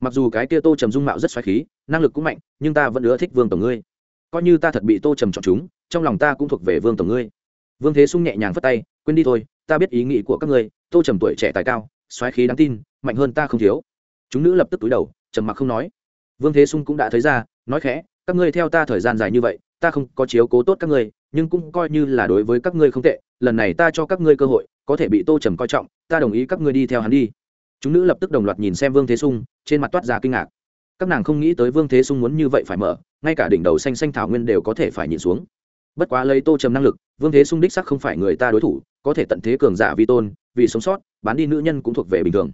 Mặc dù cái tia tô trầm dung mạo rất xoáy khí, năng lực cũng mạnh, nhưng ta vẫn ưa thích vương tổng ngươi. Coi như ta thật bị tô trầm chọn chúng, trong lòng ta cũng thuộc về vương tổng ngươi. Vương thế sung nhẹ nhàng phất tay, quên đi thôi ta biết ý nghĩ của các ngươi, tô trầm tuổi trẻ tài cao xoáy khí đáng tin, mạnh hơn ta không thiếu. Chúng nữ lập tức túi đầu, trầm mặc không nói. Vương thế sung cũng đã thấy ra, nói khẽ, các ngươi theo ta thời gian dài như vậy, ta không có chiếu cố tốt các ngươi, nhưng cũng coi như là đối với các ngươi không tệ, lần này ta cho các ngươi cơ hội, có thể bị tô trầm coi trọng, ta đồng ý các ngươi đi theo hắn đi. Chúng nữ lập tức đồng loạt nhìn xem vương thế sung, trên mặt toát ra kinh ngạc. Các nàng không nghĩ tới vương thế sung muốn như vậy phải mở, ngay cả đỉnh đầu xanh xanh thảo nguyên đều có thể phải nhìn xuống. Bất quá lấy tô trầm năng lực, vương thế sung đích sắc không phải người ta đối thủ có thể tận thế cường giả vi tôn, vì sống sót, bán đi nữ nhân cũng thuộc về bình thường.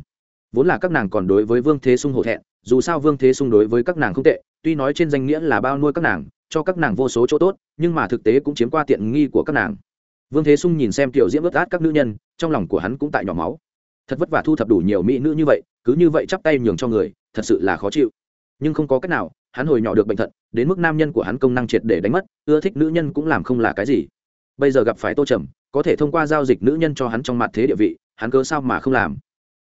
Vốn là các nàng còn đối với vương thế sung hổ thẹn, dù sao vương thế sung đối với các nàng không tệ, tuy nói trên danh nghĩa là bao nuôi các nàng, cho các nàng vô số chỗ tốt, nhưng mà thực tế cũng chiếm qua tiện nghi của các nàng. Vương thế sung nhìn xem tiểu diễm ướt át các nữ nhân, trong lòng của hắn cũng tại nhỏ máu. Thật vất vả thu thập đủ nhiều mỹ nữ như vậy, cứ như vậy chắp tay nhường cho người, thật sự là khó chịu. Nhưng không có cách nào, hắn hồi nhỏ được bệnh thận, đến mức nam nhân của hắn công năng triệt để đánh mất, ưa thích nữ nhân cũng làm không là cái gì. Bây giờ gặp phải tô trầm có thể thông qua giao dịch nữ nhân cho hắn trong mặt thế địa vị, hắn cớ sao mà không làm?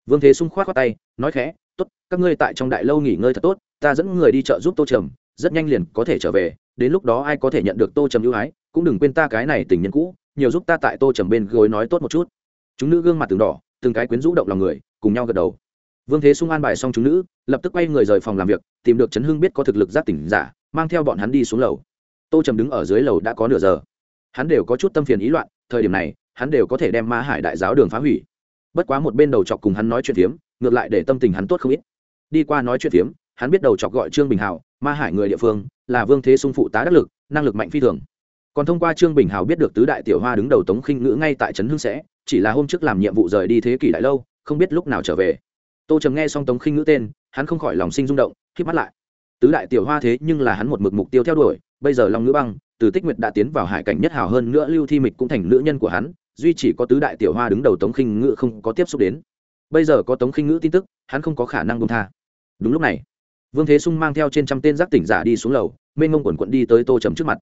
Vương thế sung khoát khoát tay, nói khẽ t ố t các ngươi tại trong đại lâu nghỉ ngơi thật tốt, ta dẫn người đi chợ giúp tô trầm, rất nhanh liền có thể trở về, đến lúc đó ai có thể nhận được tô trầm ưu ái, cũng đừng quên ta cái này tình nhân cũ, nhiều giúp ta tại tô trầm bên gối nói tốt một chút. Chúng nữ gương mặt từng đỏ, từng cái quyến rũ động lòng người, cùng nhau gật đầu. Vương thế sung an bài xong chúng nữ, lập tức quay người rời phòng làm việc, tìm được trấn hưng biết có thực lực giác tỉnh giả, mang theo bọn hắn đi xuống lầu. Tô trầm đứng ở dưới lầu đã có nửa giờ. Hắn đều có chút tâm phiền ý loạn thời điểm này, hắn đều có thể đem ma hải đại giáo đường phá hủy. Bất quá một bên đầu chọc cùng hắn nói chuyện phiếm, ngược lại để tâm tình hắn tốt không ít. Đi qua nói chuyện phiếm, hắn biết đầu chọc gọi trương bình hào, ma hải người địa phương, là vương thế sung phụ tá đắc lực, năng lực mạnh phi thường. Còn thông qua trương bình hào biết được tứ đại tiểu hoa đứng đầu tống khinh ngữ ngay tại trấn hưng sẽ, chỉ là hôm trước làm nhiệm vụ rời đi thế kỷ đại lâu, không biết lúc nào trở về. Tô trầm nghe xong tống khinh ngữ tên, hắn không khỏi lòng sinh rung động k mắt lại. Tứ đại tiểu hoa thế nhưng là hắn một mực mục tiêu theo đuổi, bây giờ long ngữ băng từ tích nguyệt đã tiến vào hải cảnh nhất hào hơn nữa lưu thi mịch cũng thành nữ nhân của hắn, duy chỉ có tứ đại tiểu hoa đứng đầu tống khinh ngữ không có tiếp xúc đến. Bây giờ có tống khinh ngữ tin tức, hắn không có khả năng bông tha. Đúng lúc này, vương thế sung mang theo trên trăm tên giác tỉnh giả đi xuống lầu, mênh ngông quần quận đi tới tô trầm trước mặt.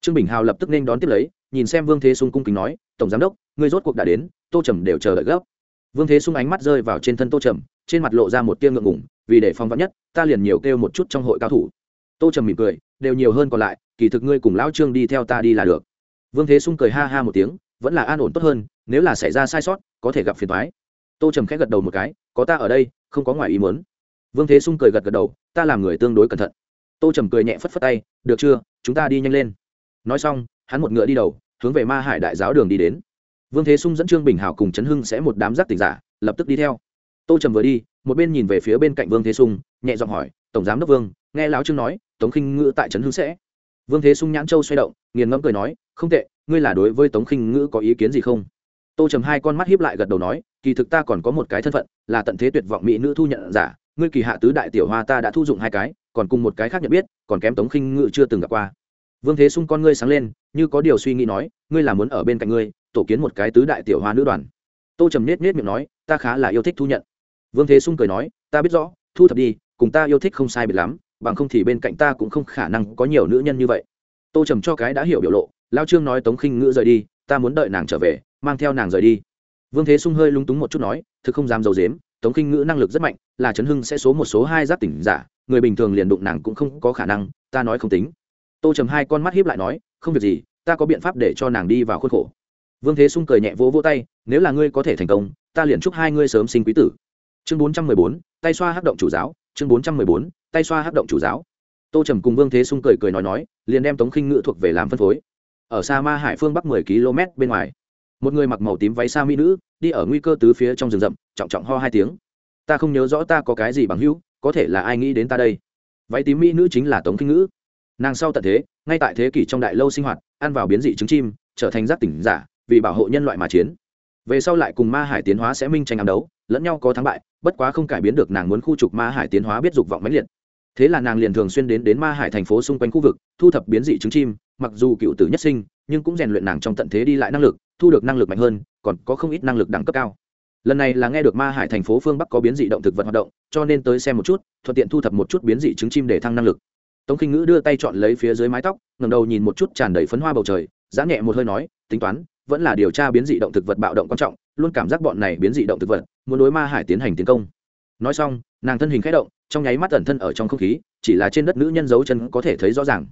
Trương bình hào lập tức nên đón tiếp lấy, nhìn xem vương thế sung cung kính nói, tổng giám đốc người rốt cuộc đã đến, tô trầm đều chờ đợi gấp. Vương thế sung ánh mắt rơi vào trên thân tô trầm, trên mặt lộ ra một tia ngượng ngủng vì để phong vắn nhất, ta liền nhiều kêu một chút trong hội cao thủ. Tô trầm mỉm cười, đều nhiều hơn còn lại kỳ thực ngươi cùng lão trương đi theo ta đi là được. Vương thế sung cười ha ha một tiếng, vẫn là an ổn tốt hơn, nếu là xảy ra sai sót, có thể gặp phiền thoái tô trầm khẽ gật đầu một cái, có ta ở đây, không có ngoài ý muốn. Vương thế sung cười gật gật đầu, ta làm người tương đối cẩn thận. Tô trầm cười nhẹ phất phất tay, được chưa, chúng ta đi nhanh lên. Nói xong, hắn một ngựa đi đầu, hướng về ma hải đại giáo đường đi đến. Vương thế sung dẫn trương bình hảo cùng trấn hưng sẽ một đám giác tỉnh giả, lập tức đi theo. Tô trầm vừa đi, một bên nhìn về phía bên cạnh vương thế sung, nhẹ giọng hỏi, tổng giám đốc vương, nghe lão trương nói, tống khinh ngữ tại trấn hưng sẽ vương thế sung nhãn châu xoay động, nghiền ngẫm cười nói, không tệ, ngươi là đối với tống khinh ngữ có ý kiến gì không? Tô trầm hai con mắt hiếp lại gật đầu nói, kỳ thực ta còn có một cái thân phận, là tận thế tuyệt vọng mỹ nữ thu nhận giả, ngươi kỳ hạ tứ đại tiểu hoa ta đã thu dụng hai cái, còn cùng một cái khác nhận biết, còn kém tống khinh ngữ chưa từng gặp qua. Vương thế sung con ngươi sáng lên, như có điều suy nghĩ nói, ngươi là muốn ở bên cạnh ngươi, tổ kiến một cái tứ đại tiểu hoa nữ đoàn. Tô trầm nết nết miệng nói, ta khá là yêu thích thu nhận. Vương thế sung cười nói, ta biết rõ, thu thập đi, cùng ta yêu thích không sai biệt lắm bằng không thì bên cạnh ta cũng không khả năng có nhiều nữ nhân như vậy. Tô trầm cho cái đã hiểu biểu lộ, lao trương nói tống khinh ngữ rời đi, ta muốn đợi nàng trở về, mang theo nàng rời đi. Vương thế sung hơi lung túng một chút nói, thực không dám d i ấ u dếm tống khinh ngữ năng lực rất mạnh, là trấn hưng sẽ số một số hai giáp tỉnh giả, người bình thường liền đụng nàng cũng không có khả năng, ta nói không tính. Tô trầm hai con mắt hiếp lại nói, không việc gì, ta có biện pháp để cho nàng đi vào khuôn khổ. Vương thế sung cười nhẹ vỗ vỗ tay, nếu là ngươi có thể thành công, ta liền chúc hai ngươi sớm sinh quý tử. Chương bốn trăm mười bốn, tay xoa hắc động chủ giáo chương bốn trăm mười bốn, tay xoa hắc động chủ giáo. Tô trầm cùng vương thế sung cười cười nói nói, liền đem tống khinh ngữ thuộc về làm phân phối. Ở xa ma hải phương bắc mười km bên ngoài, một người mặc màu tím váy xa mỹ nữ đi ở nguy cơ tứ phía trong rừng rậm, trọng trọng ho hai tiếng. Ta không nhớ rõ ta có cái gì bằng hữu, có thể là ai nghĩ đến ta đây. Váy tím mỹ nữ chính là tống kinh ngữ. Nàng sau tận thế, ngay tại thế kỷ trong đại lâu sinh hoạt, ăn vào biến dị trứng chim, trở thành giác tỉnh giả, vì bảo hộ nhân loại mà chiến về sau lại cùng ma hải tiến hóa sẽ minh tranh ám đấu, lẫn nhau có thắng bại, bất quá không cải biến được nàng muốn khu trục ma hải tiến hóa biết dục vọng mãnh liệt. Thế là nàng liền thường xuyên đến đến ma hải thành phố xung quanh khu vực, thu thập biến dị trứng chim, mặc dù cựu tử nhất sinh, nhưng cũng rèn luyện nàng trong tận thế đi lại năng lực, thu được năng lực mạnh hơn, còn có không ít năng lực đẳng cấp cao. Lần này là nghe được ma hải thành phố phương bắc có biến dị động thực vật hoạt động, cho nên tới xem một chút, thuận tiện thu thập một chút biến dị trứng chim để thăng năng lực. Tống khinh ngữ đưa tay chọn lấy phía dưới mái tóc ngầm đầu nhìn một chút tràn đầy phấn hoa bầu trời giã nhẹ một hơi nói, tính toán vẫn là điều tra biến dị động thực vật bạo động quan trọng, luôn cảm giác bọn này biến dị động thực vật, muốn đối ma hải tiến hành tiến công. Nói xong, nàng thân hình k h ẽ động, trong nháy mắt ẩn thân ở trong không khí, chỉ là trên đất nữ nhân dấu chân có thể thấy rõ ràng.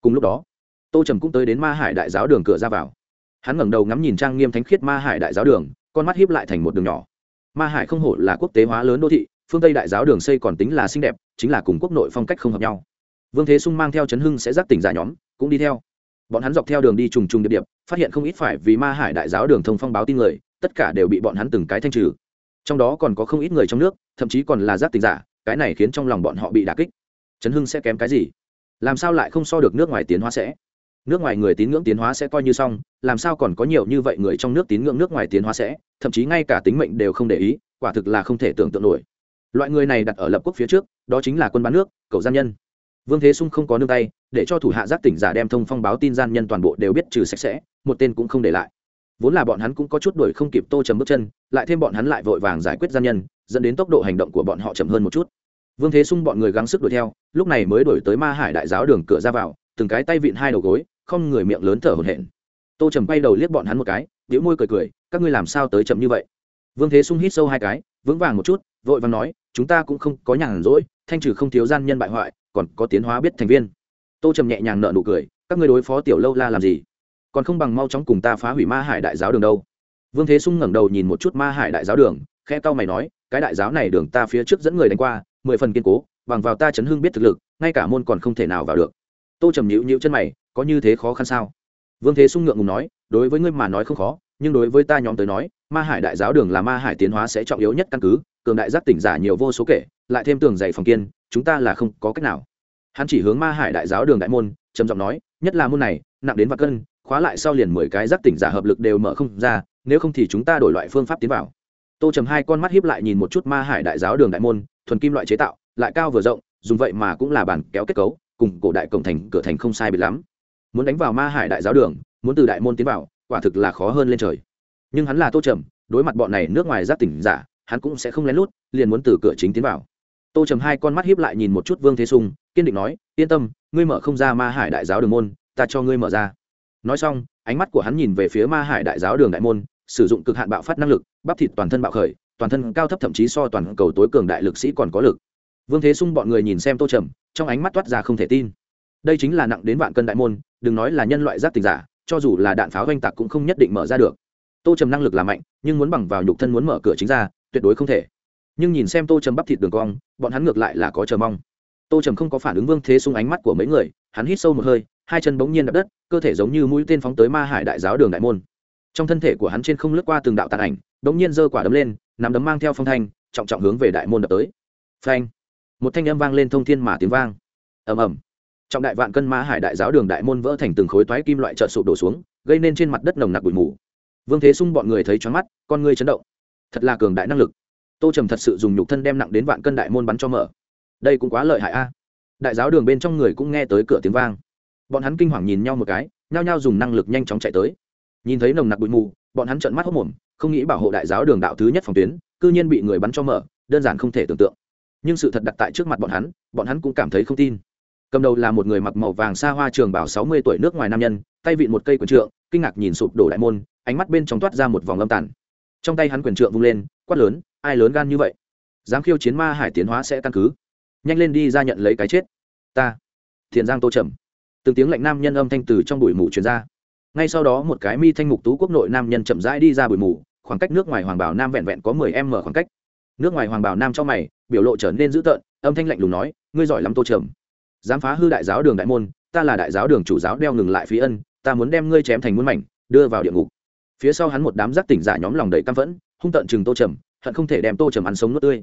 Cùng lúc đó, tô trầm cũng tới đến ma hải đại giáo đường cửa ra vào. Hắn ngẩng đầu ngắm nhìn trang nghiêm thánh khiết ma hải đại giáo đường, con mắt hiếp lại thành một đường nhỏ. Ma hải không hổ là quốc tế hóa lớn đô thị, phương tây đại giáo đường xây còn tính là xinh đẹp, chính là cùng quốc nội phong cách không hợp nhau. Vương thế sung mang theo chấn hưng sẽ giác tỉnh giả nhóm, cũng đi theo bọn hắn dọc theo đường đi trùng trùng điệp điệp, phát hiện không ít phải vì ma hải đại giáo đường thông phong báo tin người, tất cả đều bị bọn hắn từng cái thanh trừ. Trong đó còn có không ít người trong nước, thậm chí còn là giác tình giả, cái này khiến trong lòng bọn họ bị đà kích. Chấn hưng sẽ kém cái gì? Làm sao lại không so được nước ngoài tiến hóa sẽ? Nước ngoài người tín ngưỡng tiến hóa sẽ coi như xong, làm sao còn có nhiều như vậy người trong nước tín ngưỡng nước ngoài tiến hóa sẽ? Thậm chí ngay cả tính mệnh đều không để ý, quả thực là không thể tưởng tượng nổi. Loại người này đặt ở lập quốc phía trước, đó chính là quân bán nước, cầu gian nhân vương thế sung không có nương tay, để cho thủ hạ giác tỉnh giả đem thông phong báo tin gian nhân toàn bộ đều biết trừ sạch sẽ, một tên cũng không để lại. Vốn là bọn hắn cũng có chút đuổi không kịp tô trầm bước chân, lại thêm bọn hắn lại vội vàng giải quyết gian nhân, dẫn đến tốc độ hành động của bọn họ chậm hơn một chút. Vương thế sung bọn người gắng sức đuổi theo, lúc này mới đuổi tới ma hải đại giáo đường cửa ra vào, từng cái tay vịn hai đầu gối, không người miệng lớn thở hổn hển. Tô trầm bay đầu liếc bọn hắn một cái biểu môi cười cười, các ngươi làm sao tới chậm như vậy? Vương thế sung hít sâu hai cái, vững vàng một chút, vội vàng nói, chúng ta cũng không có nhàn rỗi, thanh trừ không thiếu gian nhân bại hoại còn có tiến hóa biết thành viên. Tô trầm nhẹ nhàng nợ nụ cười, các ngươi đối phó tiểu lâu la làm gì? Còn không bằng mau chóng cùng ta phá hủy ma hải đại giáo đường đâu. Vương thế sung ngẩng đầu nhìn một chút ma hải đại giáo đường khe cau mày nói, cái đại giáo này đường ta phía trước dẫn người đánh qua, mười phần kiên cố, bằng vào ta chấn hưng biết thực lực, ngay cả môn còn không thể nào vào được. Tô trầm nhịu nhịu chân mày, có như thế khó khăn sao? Vương thế sung ngượng ngùng nói, đối với ngươi mà nói không khó, nhưng đối với ta nhóm tới nói, ma hải đại giáo đường là ma hải tiến hóa sẽ trọng yếu nhất căn cứ, cường đại giác tỉnh giả nhiều vô số kể, lại thêm tường dày phòng kiên chúng ta là không có cách nào. Hắn chỉ hướng ma hải đại giáo đường đại môn, trầm giọng nói, nhất là môn này, nặng đến vạn cân, khóa lại sau liền mười cái giác tỉnh giả hợp lực đều mở không ra, nếu không thì chúng ta đổi loại phương pháp tiến vào. Tô trầm hai con mắt hiếp lại nhìn một chút ma hải đại giáo đường đại môn, thuần kim loại chế tạo, lại cao vừa rộng, dùng vậy mà cũng là bản kéo kết cấu, cùng cổ đại cổng thành, cửa thành không sai biệt lắm. Muốn đánh vào ma hải đại giáo đường, muốn từ đại môn tiến vào, quả thực là khó hơn lên trời. Nhưng hắn là tô trầm, đối mặt bọn này nước ngoài giác tỉnh giả, hắn cũng sẽ không lén lút, liền muốn từ cửa chính tiến vào tô trầm hai con mắt hiếp lại nhìn một chút vương thế sung, kiên định nói, yên tâm, ngươi mở không ra ma hải đại giáo đường môn, ta cho ngươi mở ra. Nói xong, ánh mắt của hắn nhìn về phía ma hải đại giáo đường đại môn, sử dụng cực hạn bạo phát năng lực, bắp thịt toàn thân bạo khởi, toàn thân cao thấp thậm chí so toàn cầu tối cường đại lực sĩ còn có lực. Vương thế sung bọn người nhìn xem tô trầm, trong ánh mắt toát ra không thể tin. Đây chính là nặng đến vạn cân đại môn, đừng nói là nhân loại giác tình giả, cho dù là đạn pháo oanh tạc cũng không nhất định mở ra được. Tô trầm năng lực là mạnh, nhưng muốn bằng vào nhục thân muốn mở cửa chính ra, tuyệt đối không thể nhưng nhìn xem tô trầm bắp thịt đường cong, bọn hắn ngược lại là có chờ mong. Tô trầm không có phản ứng vương thế xung ánh mắt của mấy người, hắn hít sâu một hơi, hai chân bỗng nhiên đập đất, cơ thể giống như mũi tên phóng tới ma hải đại giáo đường đại môn. Trong thân thể của hắn trên không lướt qua từng đạo tàn ảnh, bỗng nhiên giơ quả đấm lên, nắm đấm mang theo phong thanh, trọng trọng hướng về đại môn đập tới. Phanh! Một thanh âm vang lên thông thiên mà tiếng vang. Ầm ầm. Trọng đại vạn cân ma hải đại giáo đường đại môn vỡ thành từng khối toái kim loại trợn sụp đổ xuống, gây nên trên mặt đất nồng nặc bụi mù. Vương thế sung bọn người thấy choáng mắt, con ngươi chấn động. Thật là cường đại năng lực tô trầm thật sự dùng nhục thân đem nặng đến vạn cân đại môn bắn cho mở. Đây cũng quá lợi hại a. Đại giáo đường bên trong người cũng nghe tới cửa tiếng vang. Bọn hắn kinh hoàng nhìn nhau một cái, nhao nhao dùng năng lực nhanh chóng chạy tới. Nhìn thấy nồng nặc bụi mù, bọn hắn trợn mắt hốc mồm, không nghĩ bảo hộ đại giáo đường đạo thứ nhất phòng tuyến, cư nhiên bị người bắn cho mở, đơn giản không thể tưởng tượng. Nhưng sự thật đặt tại trước mặt bọn hắn bọn hắn cũng cảm thấy không tin. Cầm đầu là một người mặc màu vàng xa hoa trường bảo sáu mươi tuổi nước ngoài nam nhân, tay vịn một cây quyền trượng, kinh ngạc nhìn sụp đổ đại môn, ánh mắt bên trong toát ra một vòng lâm tàn. Trong tay hắn quyền trượng vung lên, quát lớn ai lớn gan như vậy? Dám khiêu chiến ma hải tiến hóa sẽ căn cứ. Nhanh lên đi ra nhận lấy cái chết. Ta. Thiền giang tô trầm. Từng tiếng lạnh nam nhân âm thanh từ trong bụi mù truyền ra. Ngay sau đó một cái mi thanh mục tú quốc nội nam nhân chậm rãi đi ra bụi mù, khoảng cách nước ngoài hoàng bảo nam vẹn vẹn có mười m khoảng cách. Nước ngoài hoàng bảo nam trong mày, biểu lộ trở nên dữ tợn, âm thanh lạnh lùng nói, ngươi giỏi lắm tô trầm. Dám phá hư đại giáo đường đại môn, ta là đại giáo đường chủ giáo đeo ngừng lại phí ân, ta muốn đem ngươi chém thành muôn mảnh, đưa vào địa ngục. Phía sau hắn một đám giác tỉnh giả nhóm lòng đầy căm phẫn, hung tận chừng tô trầm hận không thể đem tô trầm ăn sống nuốt tươi.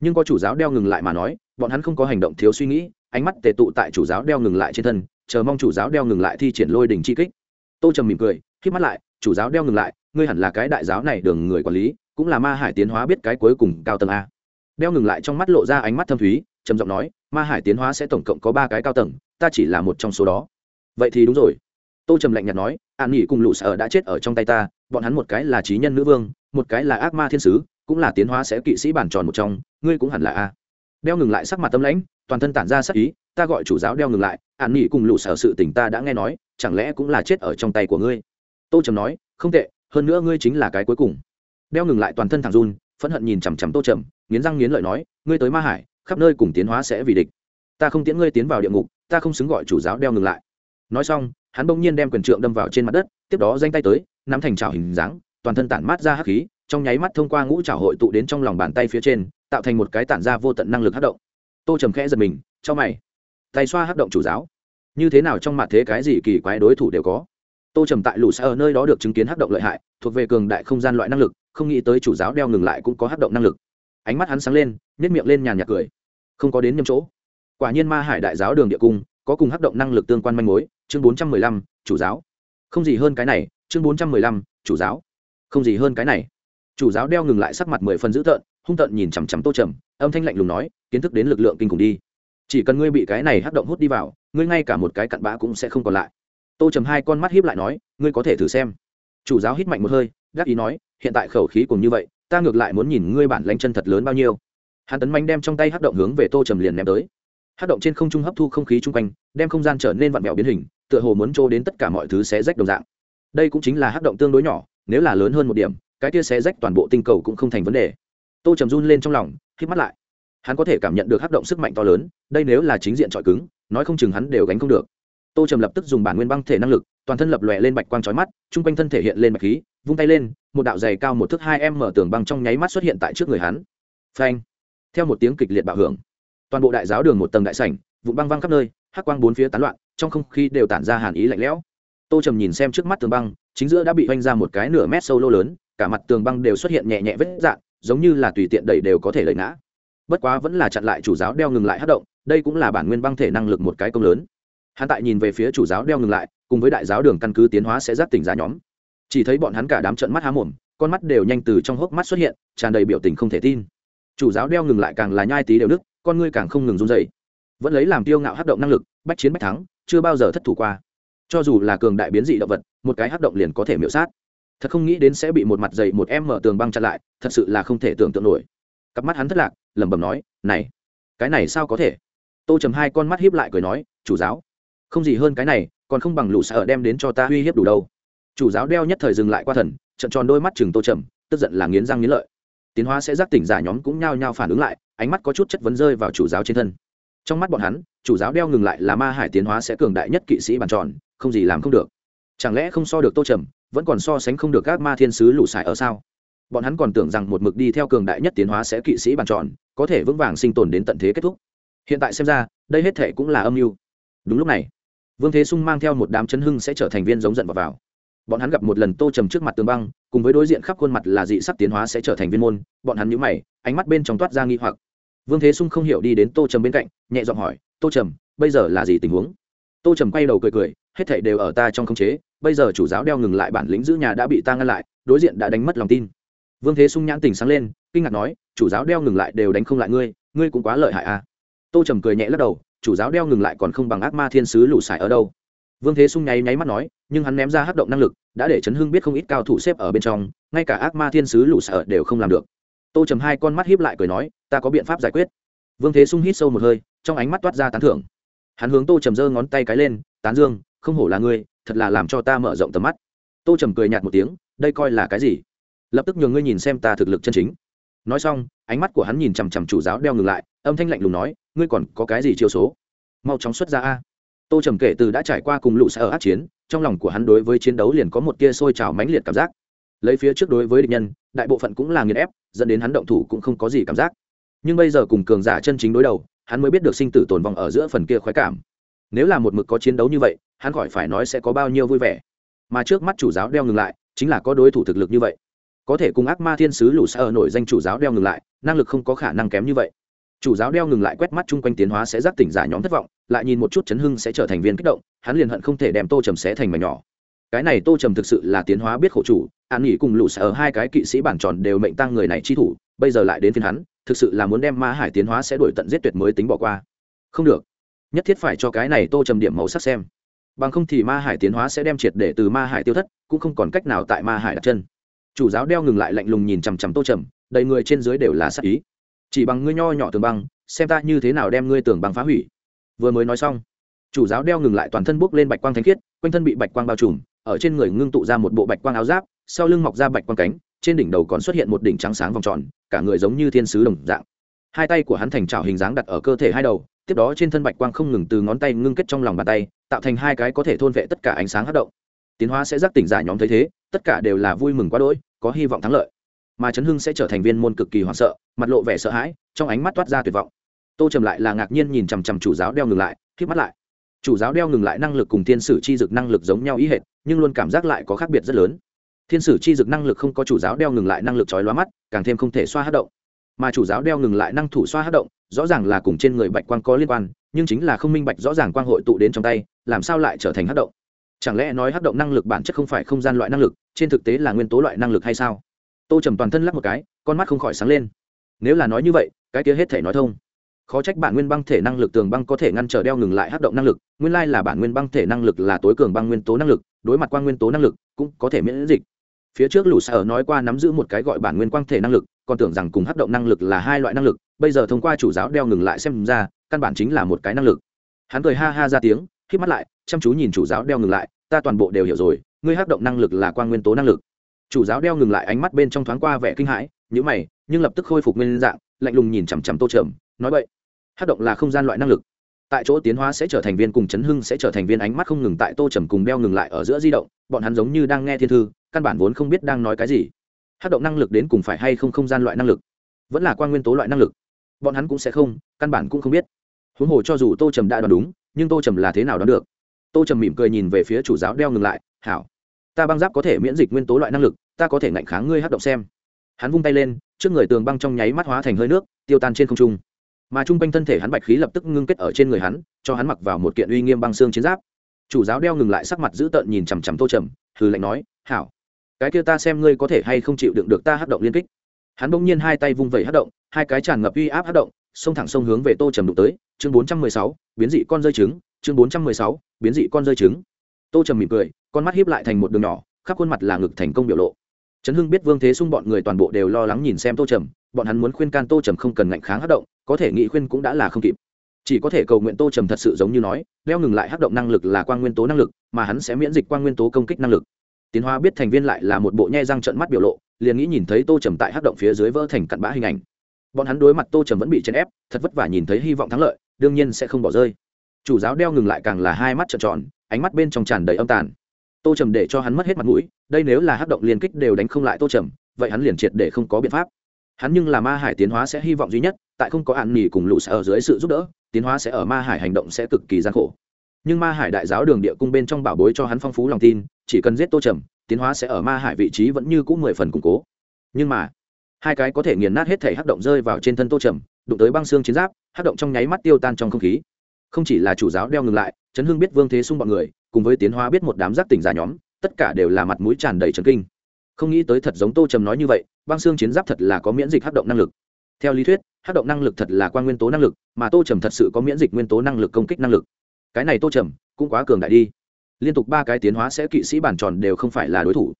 Nhưng có chủ giáo đeo ngừng lại mà nói, bọn hắn không có hành động thiếu suy nghĩ, ánh mắt tề tụ tại chủ giáo đeo ngừng lại trên thân, chờ mong chủ giáo đeo ngừng lại thi triển lôi đình chi kích. Tô trầm mỉm cười k mắt lại, chủ giáo đeo ngừng lại, ngươi hẳn là cái đại giáo này đường người quản lý, cũng là ma hải tiến hóa biết cái cuối cùng cao tầng a. Đeo ngừng lại trong mắt lộ ra ánh mắt thâm thúy, trầm giọng nói, ma hải tiến hóa sẽ tổng cộng có ba cái cao tầng, ta chỉ là một trong số đó. Vậy thì đúng rồi. Tô trầm lạnh nhạt nói, an nghỉ cùng lũ sở đã chết ở trong tay ta, bọn hắn một cái là trí nhân nữ vương, một cái là ác ma thiên sứ cũng là tiến hóa sẽ kỵ sĩ bản tròn một trong, ngươi cũng hẳn là a. Đeo ngừng lại sắc mặt tâm lãnh, toàn thân tản ra sắc ý, ta gọi chủ giáo đeo ngừng lại an nghỉ cùng lũ sở sự tỉnh ta đã nghe nói, chẳng lẽ cũng là chết ở trong tay của ngươi? Tô trầm nói, không tệ, hơn nữa ngươi chính là cái cuối cùng. Đeo ngừng lại toàn thân thằng run, phẫn hận nhìn chằm chằm tô trầm, nghiến răng nghiến lợi nói, ngươi tới ma hải, khắp nơi cùng tiến hóa sẽ vì địch. Ta không tiễn ngươi tiến vào địa ngục, ta không xứng gọi chủ giáo đeo ngừng lại. Nói xong, hắn bỗng nhiên đem quyền trượng đâm vào trên mặt đất, tiếp đó danh tay tới, nắm thành trào hình dáng, toàn thân tản mát ra hắc khí trong nháy mắt thông qua ngũ trảo hội tụ đến trong lòng bàn tay phía trên, tạo thành một cái tản ra vô tận năng lực hấp động. Tô trầm khẽ giật mình, cho mày. Tay xoa hấp động chủ giáo. Như thế nào trong mặt thế cái gì kỳ quái đối thủ đều có? Tô trầm tại lũ xa ở nơi đó được chứng kiến hấp động lợi hại, thuộc về cường đại không gian loại năng lực, không nghĩ tới chủ giáo đeo ngừng lại cũng có hấp động năng lực. Ánh mắt hắn sáng lên nhét miệng lên nhàn nhạt cười. Không có đến nhầm chỗ. Quả nhiên ma hải đại giáo đường địa cung, có cùng hấp động năng lực tương quan manh mối, chương bốn trăm mười lăm, chủ giáo. Không gì hơn cái này, chương bốn trăm mười lăm, chủ giáo. Không gì hơn cái này chủ giáo đeo ngừng lại sắc mặt mười phần dữ tợn, hung tợn nhìn chằm chằm tô trầm, âm thanh lạnh lùng nói, kiến thức đến lực lượng kinh khủng đi. Chỉ cần ngươi bị cái này hắc động hút đi vào, ngươi ngay cả một cái cặn bã cũng sẽ không còn lại. Tô trầm hai con mắt hiếp lại nói, ngươi có thể thử xem. Chủ giáo hít mạnh một hơi, gác ý nói, hiện tại khẩu khí cùng như vậy, ta ngược lại muốn nhìn ngươi bản lanh chân thật lớn bao nhiêu. Hắn tấn manh đem trong tay hắc động hướng về tô trầm liền ném tới. Hắc động trên không trung hấp thu không khí chung quanh, đem không gian trở nên vặn vẹo biến hình, tựa hồ muốn trô đến tất cả mọi thứ sẽ rách đồng dạng. Đây cũng chính là hắc động tương đối nhỏ, nếu là lớn hơn một điểm cái tia sẽ rách toàn bộ tinh cầu cũng không thành vấn đề. Tô trầm run lên trong lòng k mắt lại. Hắn có thể cảm nhận được hắc động sức mạnh to lớn, đây nếu là chính diện trọi cứng, nói không chừng hắn đều gánh không được. Tô trầm lập tức dùng bản nguyên băng thể năng lực, toàn thân lập lòe lên bạch quang trói mắt, chung quanh thân thể hiện lên bạch khí, vung tay lên, một đạo dày cao một thước hai em mở tường băng trong nháy mắt xuất hiện tại trước người hắn. Phanh! Theo một tiếng kịch liệt bạo hưởng, toàn bộ đại giáo đường một tầng đại sảnh vụ băng văng khắp nơi, hắc quang bốn phía tán loạn, trong không khí đều tản ra hàn ý lạnh lẽo. Tô trầm nhìn xem trước mắt tường băng, chính giữa đã bị oanh ra một cái nửa mét sâu lô lớn cả mặt tường băng đều xuất hiện nhẹ nhẹ vết dạn, giống như là tùy tiện đẩy đều có thể lấy ngã. Bất quá vẫn là chặn lại chủ giáo đeo ngừng lại hát động, đây cũng là bản nguyên băng thể năng lực một cái công lớn. Hắn tại nhìn về phía chủ giáo đeo ngừng lại, cùng với đại giáo đường căn cứ tiến hóa sẽ giáp tỉnh giá nhóm. Chỉ thấy bọn hắn cả đám trận mắt há mồm, con mắt đều nhanh từ trong hốc mắt xuất hiện, tràn đầy biểu tình không thể tin. Chủ giáo đeo ngừng lại càng là nhai tí đều đức con ngươi càng không ngừng run dày vẫn lấy làm tiêu ngạo hát động năng lực, bách chiến bách thắng, chưa bao giờ thất thủ qua. Cho dù là cường đại biến dị động vật, một cái hát động liền có thể miễu sát thật không nghĩ đến sẽ bị một mặt dày một em mở tường băng chặn lại, thật sự là không thể tưởng tượng nổi. Cặp mắt hắn thất lạc, lẩm bẩm nói, này, cái này sao có thể? Tô trầm hai con mắt hiếp lại cười nói, chủ giáo, không gì hơn cái này, còn không bằng lũ sợ đem đến cho ta uy hiếp đủ đâu. Chủ giáo đeo nhất thời dừng lại qua thần trận tròn đôi mắt chừng tô trầm, tức giận là nghiến răng nghiến lợi. Tiến hóa sẽ giác tỉnh giả nhóm cũng nhao nhao phản ứng lại, ánh mắt có chút chất vấn rơi vào chủ giáo trên thân. Trong mắt bọn hắn, chủ giáo đeo ngừng lại là ma hải tiến hóa sẽ cường đại nhất kỵ sĩ bàn tròn, không gì làm không được. Chẳng lẽ không so được tô trầm vẫn còn so sánh không được các ma thiên sứ lũ xài ở sao? Bọn hắn còn tưởng rằng một mực đi theo cường đại nhất tiến hóa sẽ kỵ sĩ bàn tròn có thể vững vàng sinh tồn đến tận thế kết thúc. Hiện tại xem ra đây hết thể cũng là âm mưu. Đúng lúc này vương thế sung mang theo một đám chân hưng sẽ trở thành viên giống giận vào, vào. bọn hắn gặp một lần tô trầm trước mặt tường băng cùng với đối diện khắp khuôn mặt là dị sắc tiến hóa sẽ trở thành viên môn bọn hắn nhũ mày ánh mắt bên trong toát ra nghi hoặc. Vương thế sung không hiểu đi đến tô trầm bên cạnh nhẹ giọng hỏi tô trầm bây giờ là gì tình huống? Tô trầm quay đầu cười cười hết thảy đều ở ta trong khống chế, bây giờ chủ giáo đeo ngừng lại bản lĩnh giữ nhà đã bị ta ngăn lại, đối diện đã đánh mất lòng tin. Vương thế sung nhãn tình sáng lên, kinh ngạc nói, chủ giáo đeo ngừng lại đều đánh không lại ngươi ngươi cũng quá lợi hại à. Tô trầm cười nhẹ lắc đầu, chủ giáo đeo ngừng lại còn không bằng ác ma thiên sứ lũ sải ở đâu. Vương thế sung nháy nháy mắt nói, nhưng hắn ném ra hắc động năng lực, đã để Trấn hưng biết không ít cao thủ xếp ở bên trong, ngay cả ác ma thiên sứ lũ sải đều không làm được. Tô trầm hai con mắt hiếp lại cười nói, ta có biện pháp giải quyết. Vương thế sung hít sâu một hơi, trong ánh mắt toát ra tán thưởng. Hắn hướng tô trầm giơ ngón tay cái lên, tán dương không hổ là ngươi, thật là làm cho ta mở rộng tầm mắt. Tô trầm cười nhạt một tiếng, đây coi là cái gì? Lập tức nhường ngươi nhìn xem ta thực lực chân chính. Nói xong, ánh mắt của hắn nhìn chằm chằm chủ giáo đeo ngừng lại, âm thanh lạnh lùng nói, ngươi còn có cái gì chiêu số? Mau chóng xuất ra a. Tô trầm kể từ đã trải qua cùng lũ xe ở át chiến, trong lòng của hắn đối với chiến đấu liền có một tia sôi trào mãnh liệt cảm giác. Lấy phía trước đối với địch nhân, đại bộ phận cũng là nghiền ép, dẫn đến hắn động thủ cũng không có gì cảm giác. Nhưng bây giờ cùng cường giả chân chính đối đầu, hắn mới biết được sinh tử tồn vong ở giữa phần kia khoái cảm. Nếu là một mực có chiến đấu như vậy hắn khỏi phải nói sẽ có bao nhiêu vui vẻ. Mà trước mắt chủ giáo đeo ngừng lại, chính là có đối thủ thực lực như vậy. Có thể cùng ác ma thiên sứ lù xa ở nổi danh chủ giáo đeo ngừng lại, năng lực không có khả năng kém như vậy. Chủ giáo đeo ngừng lại quét mắt chung quanh tiến hóa sẽ giác tỉnh giả nhóm thất vọng, lại nhìn một chút chấn hưng sẽ trở thành viên kích động, hắn liền hận không thể đem tô trầm xé thành mảnh nhỏ. Cái này tô trầm thực sự là tiến hóa biết khổ chủ, an nghỉ cùng lũ xa hai cái kỵ sĩ bản tròn đều mệnh tăng người này chi thủ, bây giờ lại đến phiên hắn, thực sự là muốn đem ma hải tiến hóa sẽ đổi tận giết tuyệt mới tính bỏ qua. Không được. Nhất thiết phải cho cái này tô trầm điểm màu sắc xem bằng không thì ma hải tiến hóa sẽ đem triệt để từ ma hải tiêu thất, cũng không còn cách nào tại ma hải đặt chân. Chủ giáo đeo ngừng lại lạnh lùng nhìn chằm chằm tô trầm, đầy người trên dưới đều là sắc ý. Chỉ bằng ngươi nho nhỏ tường băng, xem ta như thế nào đem ngươi tường băng phá hủy. Vừa mới nói xong, chủ giáo đeo ngừng lại toàn thân bốc lên bạch quang thánh khiết, quanh thân bị bạch quang bao trùm, ở trên người ngưng tụ ra một bộ bạch quang áo giáp, sau lưng mọc ra bạch quang cánh, trên đỉnh đầu còn xuất hiện một đỉnh trắng sáng vòng tròn, cả người giống như thiên sứ đồng dạng. Hai tay của hắn thành trào hình dáng đặt ở cơ thể hai đầu, tiếp đó trên thân bạch quang không ngừng từ ngón tay ngưng kết trong lòng bàn tay tạo thành hai cái có thể thôn vệ tất cả ánh sáng hát động. Tiến hóa sẽ giác tỉnh giả nhóm thấy thế, tất cả đều là vui mừng quá đỗi, có hy vọng thắng lợi. Mà trấn hưng sẽ trở thành viên môn cực kỳ hoảng sợ, mặt lộ vẻ sợ hãi, trong ánh mắt toát ra tuyệt vọng. Tô trầm lại là ngạc nhiên nhìn chằm chằm chủ giáo đeo ngừng lại k mắt lại. Chủ giáo đeo ngừng lại năng lực cùng thiên sử chi dực năng lực giống nhau ý hệt, nhưng luôn cảm giác lại có khác biệt rất lớn. Thiên sử chi dực năng lực không có chủ giáo đeo ngừng lại năng lực trói lóa mắt, càng thêm không thể xoa hát động. Mà chủ giáo đeo ngừng lại năng thủ xoa hát động, rõ ràng là cùng trên người bạch quang có liên quan nhưng chính là không minh bạch rõ ràng quang hội tụ đến trong tay, làm sao lại trở thành hát động? Chẳng lẽ nói hát động năng lực bản chất không phải không gian loại năng lực, trên thực tế là nguyên tố loại năng lực hay sao? Tô trầm toàn thân lắp một cái, con mắt không khỏi sáng lên. Nếu là nói như vậy, cái kia hết thể nói thông. Khó trách bản nguyên băng thể năng lực tường băng có thể ngăn trở đeo ngừng lại hát động năng lực, nguyên lai là bản nguyên băng thể năng lực là tối cường băng nguyên tố năng lực, đối mặt quan nguyên tố năng lực cũng có thể miễn dịch. Phía trước lũ sở nói qua nắm giữ một cái gọi bản nguyên quang thể năng lực, còn tưởng rằng cùng hát động năng lực là hai loại năng lực bây giờ thông qua chủ giáo đeo ngừng lại xem ra, căn bản chính là một cái năng lực. Hắn cười ha ha ra tiếng k mắt lại, chăm chú nhìn chủ giáo đeo ngừng lại, ta toàn bộ đều hiểu rồi, ngươi hát động năng lực là quan nguyên tố năng lực. Chủ giáo đeo ngừng lại ánh mắt bên trong thoáng qua vẻ kinh hãi nhữ mày, nhưng lập tức khôi phục nguyên dạng, lạnh lùng nhìn chằm chằm tô trầm, nói vậy hát động là không gian loại năng lực. Tại chỗ tiến hóa sẽ trở thành viên cùng chấn hưng sẽ trở thành viên ánh mắt không ngừng tại tô trầm cùng đeo ngừng lại ở giữa di động, bọn hắn giống như đang nghe thiên thư, căn bản vốn không biết đang nói cái gì. Hát động năng lực đến cùng phải hay không không gian loại năng lực? Vẫn là quan nguyên tố loại năng lực bọn hắn cũng sẽ không, căn bản cũng không biết. Huống hồ cho dù tô trầm đã đoán đúng, nhưng tô trầm là thế nào đoán được? Tô trầm mỉm cười nhìn về phía chủ giáo đeo ngừng lại, hảo, ta băng giáp có thể miễn dịch nguyên tố loại năng lực, ta có thể ngạnh kháng ngươi hát động xem. Hắn vung tay lên, trước người tường băng trong nháy mắt hóa thành hơi nước, tiêu tan trên không trung. Mà chung quanh thân thể hắn bạch khí lập tức ngưng kết ở trên người hắn, cho hắn mặc vào một kiện uy nghiêm băng xương chiến giáp. Chủ giáo đeo ngừng lại sắc mặt dữ tợn nhìn chằm chằm tô trầm, hừ lạnh nói, hảo, cái kia ta xem ngươi có thể hay không chịu đựng được ta hát động liên kích hắn bỗng nhiên hai tay vung vẩy hát động, hai cái tràn ngập uy áp hát động, xông thẳng sông hướng về tô trầm đụng tới, chương bốn trăm mười sáu, biến dị con rơi trứng, chương bốn trăm mười sáu, biến dị con rơi trứng. Tô trầm mỉm cười, con mắt hiếp lại thành một đường nhỏ, khắp khuôn mặt là ngực thành công biểu lộ. Trấn hưng biết vương thế xung bọn người toàn bộ đều lo lắng nhìn xem tô trầm, bọn hắn muốn khuyên can tô trầm không cần ngạnh kháng hát động, có thể nghị khuyên cũng đã là không kịp. Chỉ có thể cầu nguyện tô trầm thật sự giống như nói, đeo ngừng lại hát động năng lực là quan nguyên tố năng lực, mà hắn sẽ miễn dịch quan nguyên tố công kích năng lực. Tiến hóa biết thành viên lại là một bộ nhe răng trận mắt biểu lộ liền nghĩ nhìn thấy tô trầm tại hát động phía dưới vỡ thành cặn bã hình ảnh. Bọn hắn đối mặt tô trầm vẫn bị chèn ép, thật vất vả nhìn thấy hy vọng thắng lợi, đương nhiên sẽ không bỏ rơi. Chủ giáo đeo ngừng lại càng là hai mắt trợn tròn, ánh mắt bên trong tràn đầy âm tàn. Tô trầm để cho hắn mất hết mặt mũi, đây nếu là hát động liên kích đều đánh không lại tô trầm, vậy hắn liền triệt để không có biện pháp. Hắn nhưng là ma hải tiến hóa sẽ hy vọng duy nhất, tại không có ạn nghỉ cùng lũ sẽ ở dưới sự giúp đỡ, tiến hóa sẽ ở ma hải hành động sẽ cực kỳ gian khổ. Nhưng ma hải đại giáo đường địa cung bên trong bảo bối cho hắn phong phú lòng tin, chỉ cần giết tô trầm tiến hóa sẽ ở ma hải vị trí vẫn như c ũ mười phần củng cố. Nhưng mà, hai cái có thể nghiền nát hết thể hắc động rơi vào trên thân tô trầm, đụng tới băng xương chiến giáp, hắc động trong nháy mắt tiêu tan trong không khí. Không chỉ là chủ giáo đeo ngừng lại chấn hưng biết vương thế xung bọn người, cùng với tiến hóa biết một đám giác tỉnh giả nhóm, tất cả đều là mặt mũi tràn đầy trần kinh. Không nghĩ tới thật giống tô trầm nói như vậy, băng xương chiến giáp thật là có miễn dịch hắc động năng lực. Theo lý thuyết, hắc động năng lực thật là quan nguyên tố năng lực, mà tô trầm thật sự có miễn dịch nguyên tố năng lực công kích năng lực. Cái này tô trầm cũng quá cường đại đi liên tục ba cái tiến hóa sẽ kỵ sĩ bản tròn đều không phải là đối thủ.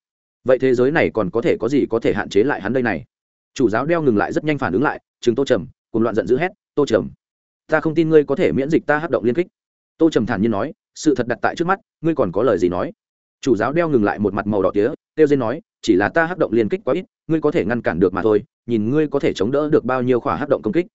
Vậy thế giới này còn có thể có gì có thể hạn chế lại hắn đây này? Chủ giáo đeo ngừng lại rất nhanh phản ứng lại chừng tô trầm cùng loạn giận dữ hét, tô trầm, ta không tin ngươi có thể miễn dịch ta hát động liên kích. Tô trầm thản nhiên nói, sự thật đặt tại trước mắt, ngươi còn có lời gì nói? Chủ giáo đeo ngừng lại một mặt màu đỏ tía têu dên nói, chỉ là ta hát động liên kích quá ít, ngươi có thể ngăn cản được mà thôi, nhìn ngươi có thể chống đỡ được bao nhiêu khỏa hát động công kích.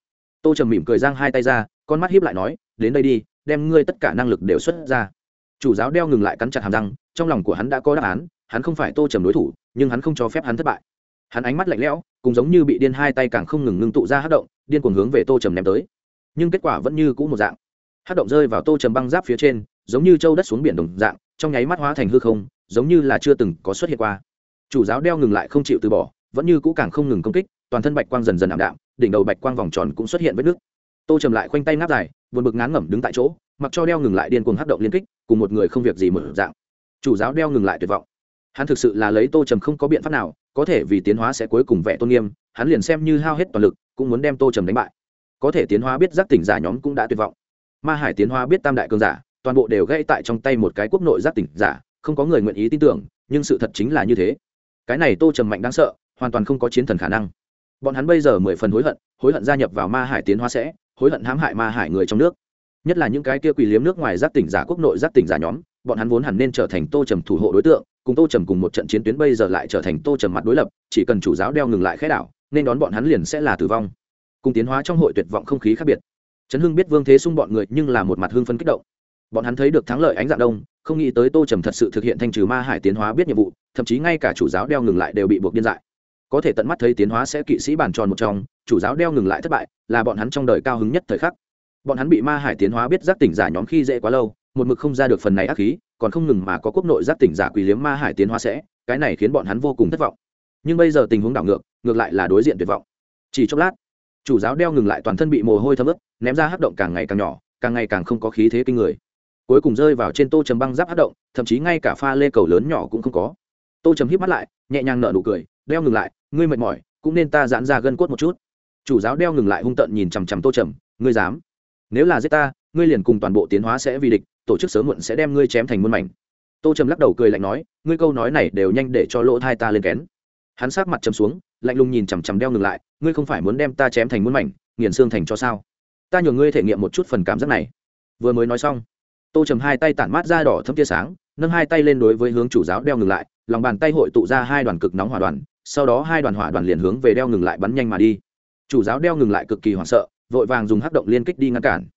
Tô trầm mỉm cười giang hai tay ra, con mắt hiếp lại nói, đến đây đi, đem ngươi tất cả năng lực đều xuất ra chủ giáo đeo ngừng lại cắn chặt hàm răng, trong lòng của hắn đã có đáp án, hắn không phải tô trầm đối thủ, nhưng hắn không cho phép hắn thất bại. Hắn ánh mắt lạnh lẽo cùng giống như bị điên hai tay càng không ngừng ngưng tụ ra hát động, điên cuồng hướng về tô trầm ném tới. Nhưng kết quả vẫn như cũ một dạng. Hát động rơi vào tô trầm băng giáp phía trên, giống như châu đất xuống biển đồng dạng, trong nháy mắt hóa thành hư không, giống như là chưa từng có xuất hiện qua. Chủ giáo đeo ngừng lại không chịu từ bỏ, vẫn như cũ càng không ngừng công kích, toàn thân bạch quang dần dần ảm đạm, đỉnh đầu bạch quang vòng tròn cũng xuất hiện vết nước tô trầm lại khoanh tay ngáp dài, buồn bực ngán ngẩm đứng tại chỗ, mặc cho đeo ngừng lại điên cuồng hát động liên kích cùng một người không việc gì mở dạng. Chủ giáo đeo ngừng lại tuyệt vọng. Hắn thực sự là lấy tô trầm không có biện pháp nào, có thể vì tiến hóa sẽ cuối cùng vẽ tôn nghiêm, hắn liền xem như hao hết toàn lực, cũng muốn đem tô trầm đánh bại. Có thể tiến hóa biết giác tỉnh giả nhóm cũng đã tuyệt vọng. Ma hải tiến hóa biết tam đại cường giả, toàn bộ đều gây tại trong tay một cái quốc nội giác tỉnh giả, không có người nguyện ý tin tưởng, nhưng sự thật chính là như thế. Cái này tô trầm mạnh đáng sợ, hoàn toàn không có chiến thần khả năng. Bọn hắn bây giờ mười phần hối hận hối hận gia nhập vào ma hải tiến hóa sẽ, hối hận hãm hại ma hải người trong nước nhất là những cái kia quỳ liếm nước ngoài giác tỉnh giả quốc nội giác tỉnh giả nhóm, bọn hắn vốn hẳn nên trở thành tô trầm thủ hộ đối tượng, cùng tô trầm cùng một trận chiến tuyến bây giờ lại trở thành tô trầm mặt đối lập, chỉ cần chủ giáo đeo ngừng lại khẽ đảo, nên đón bọn hắn liền sẽ là tử vong. Cùng tiến hóa trong hội tuyệt vọng không khí khác biệt. Trấn hưng biết vương thế xung bọn người nhưng là một mặt hưng phấn kích động. Bọn hắn thấy được thắng lợi ánh dạng đông, không nghĩ tới tô trầm thật sự thực hiện thanh trừ ma hải tiến hóa biết nhiệm vụ, thậm chí ngay cả chủ giáo đeo ngừng lại đều bị buộc điên dại. Có thể tận mắt thấy tiến hóa sẽ kỵ sĩ bàn tròn một trong, chủ giáo đeo ngừng lại thất bại, là bọn hắn trong đời cao hứng nhất thời khắc bọn hắn bị ma hải tiến hóa biết giác tỉnh giả nhóm khi dễ quá lâu, một mực không ra được phần này ác khí, còn không ngừng mà có quốc nội giác tỉnh giả quỳ liếm ma hải tiến hóa sẽ, cái này khiến bọn hắn vô cùng thất vọng. Nhưng bây giờ tình huống đảo ngược ngược lại là đối diện tuyệt vọng. Chỉ chốc lát, chủ giáo đeo ngừng lại toàn thân bị mồ hôi thấm ướt, ném ra hát động càng ngày càng nhỏ, càng ngày càng không có khí thế kinh người. Cuối cùng rơi vào trên tô trầm băng giáp hát động, thậm chí ngay cả pha lê cầu lớn nhỏ cũng không có. Tô trầm híp mắt lại, nhẹ nhàng nở nụ cười, đeo ngừng lại, ngươi mệt mỏi, cũng nên ta giãn ra gân cốt một chút. Chủ giáo đeo ngừng lại hung tợn nhìn chằm chằm tô trầm, ngươi dám? Nếu là giết ta, ngươi liền cùng toàn bộ tiến hóa sẽ vì địch, tổ chức sớm muộn sẽ đem ngươi chém thành muôn mảnh. Tô trầm lắc đầu cười lạnh nói, ngươi câu nói này đều nhanh để cho lỗ thai ta lên kén. Hắn sát mặt chầm xuống, lạnh lùng nhìn chằm chằm đeo ngừng lại, ngươi không phải muốn đem ta chém thành muôn mảnh, nghiền xương thành cho sao? Ta nhường ngươi thể nghiệm một chút phần cảm giác này. Vừa mới nói xong, tô trầm hai tay tản mát ra đỏ thâm tia sáng, nâng hai tay lên đối với hướng chủ giáo đeo ngừng lại, lòng bàn tay hội tụ ra hai đoàn cực nóng hỏa đoàn, sau đó hai đoàn hỏa đoàn liền hướng về đeo ngừng lại bắn nhanh mà đi. Chủ giáo đeo ngừng lại cực kỳ hoảng sợ vội vàng dùng hắc động liên kích đi ngăn cản.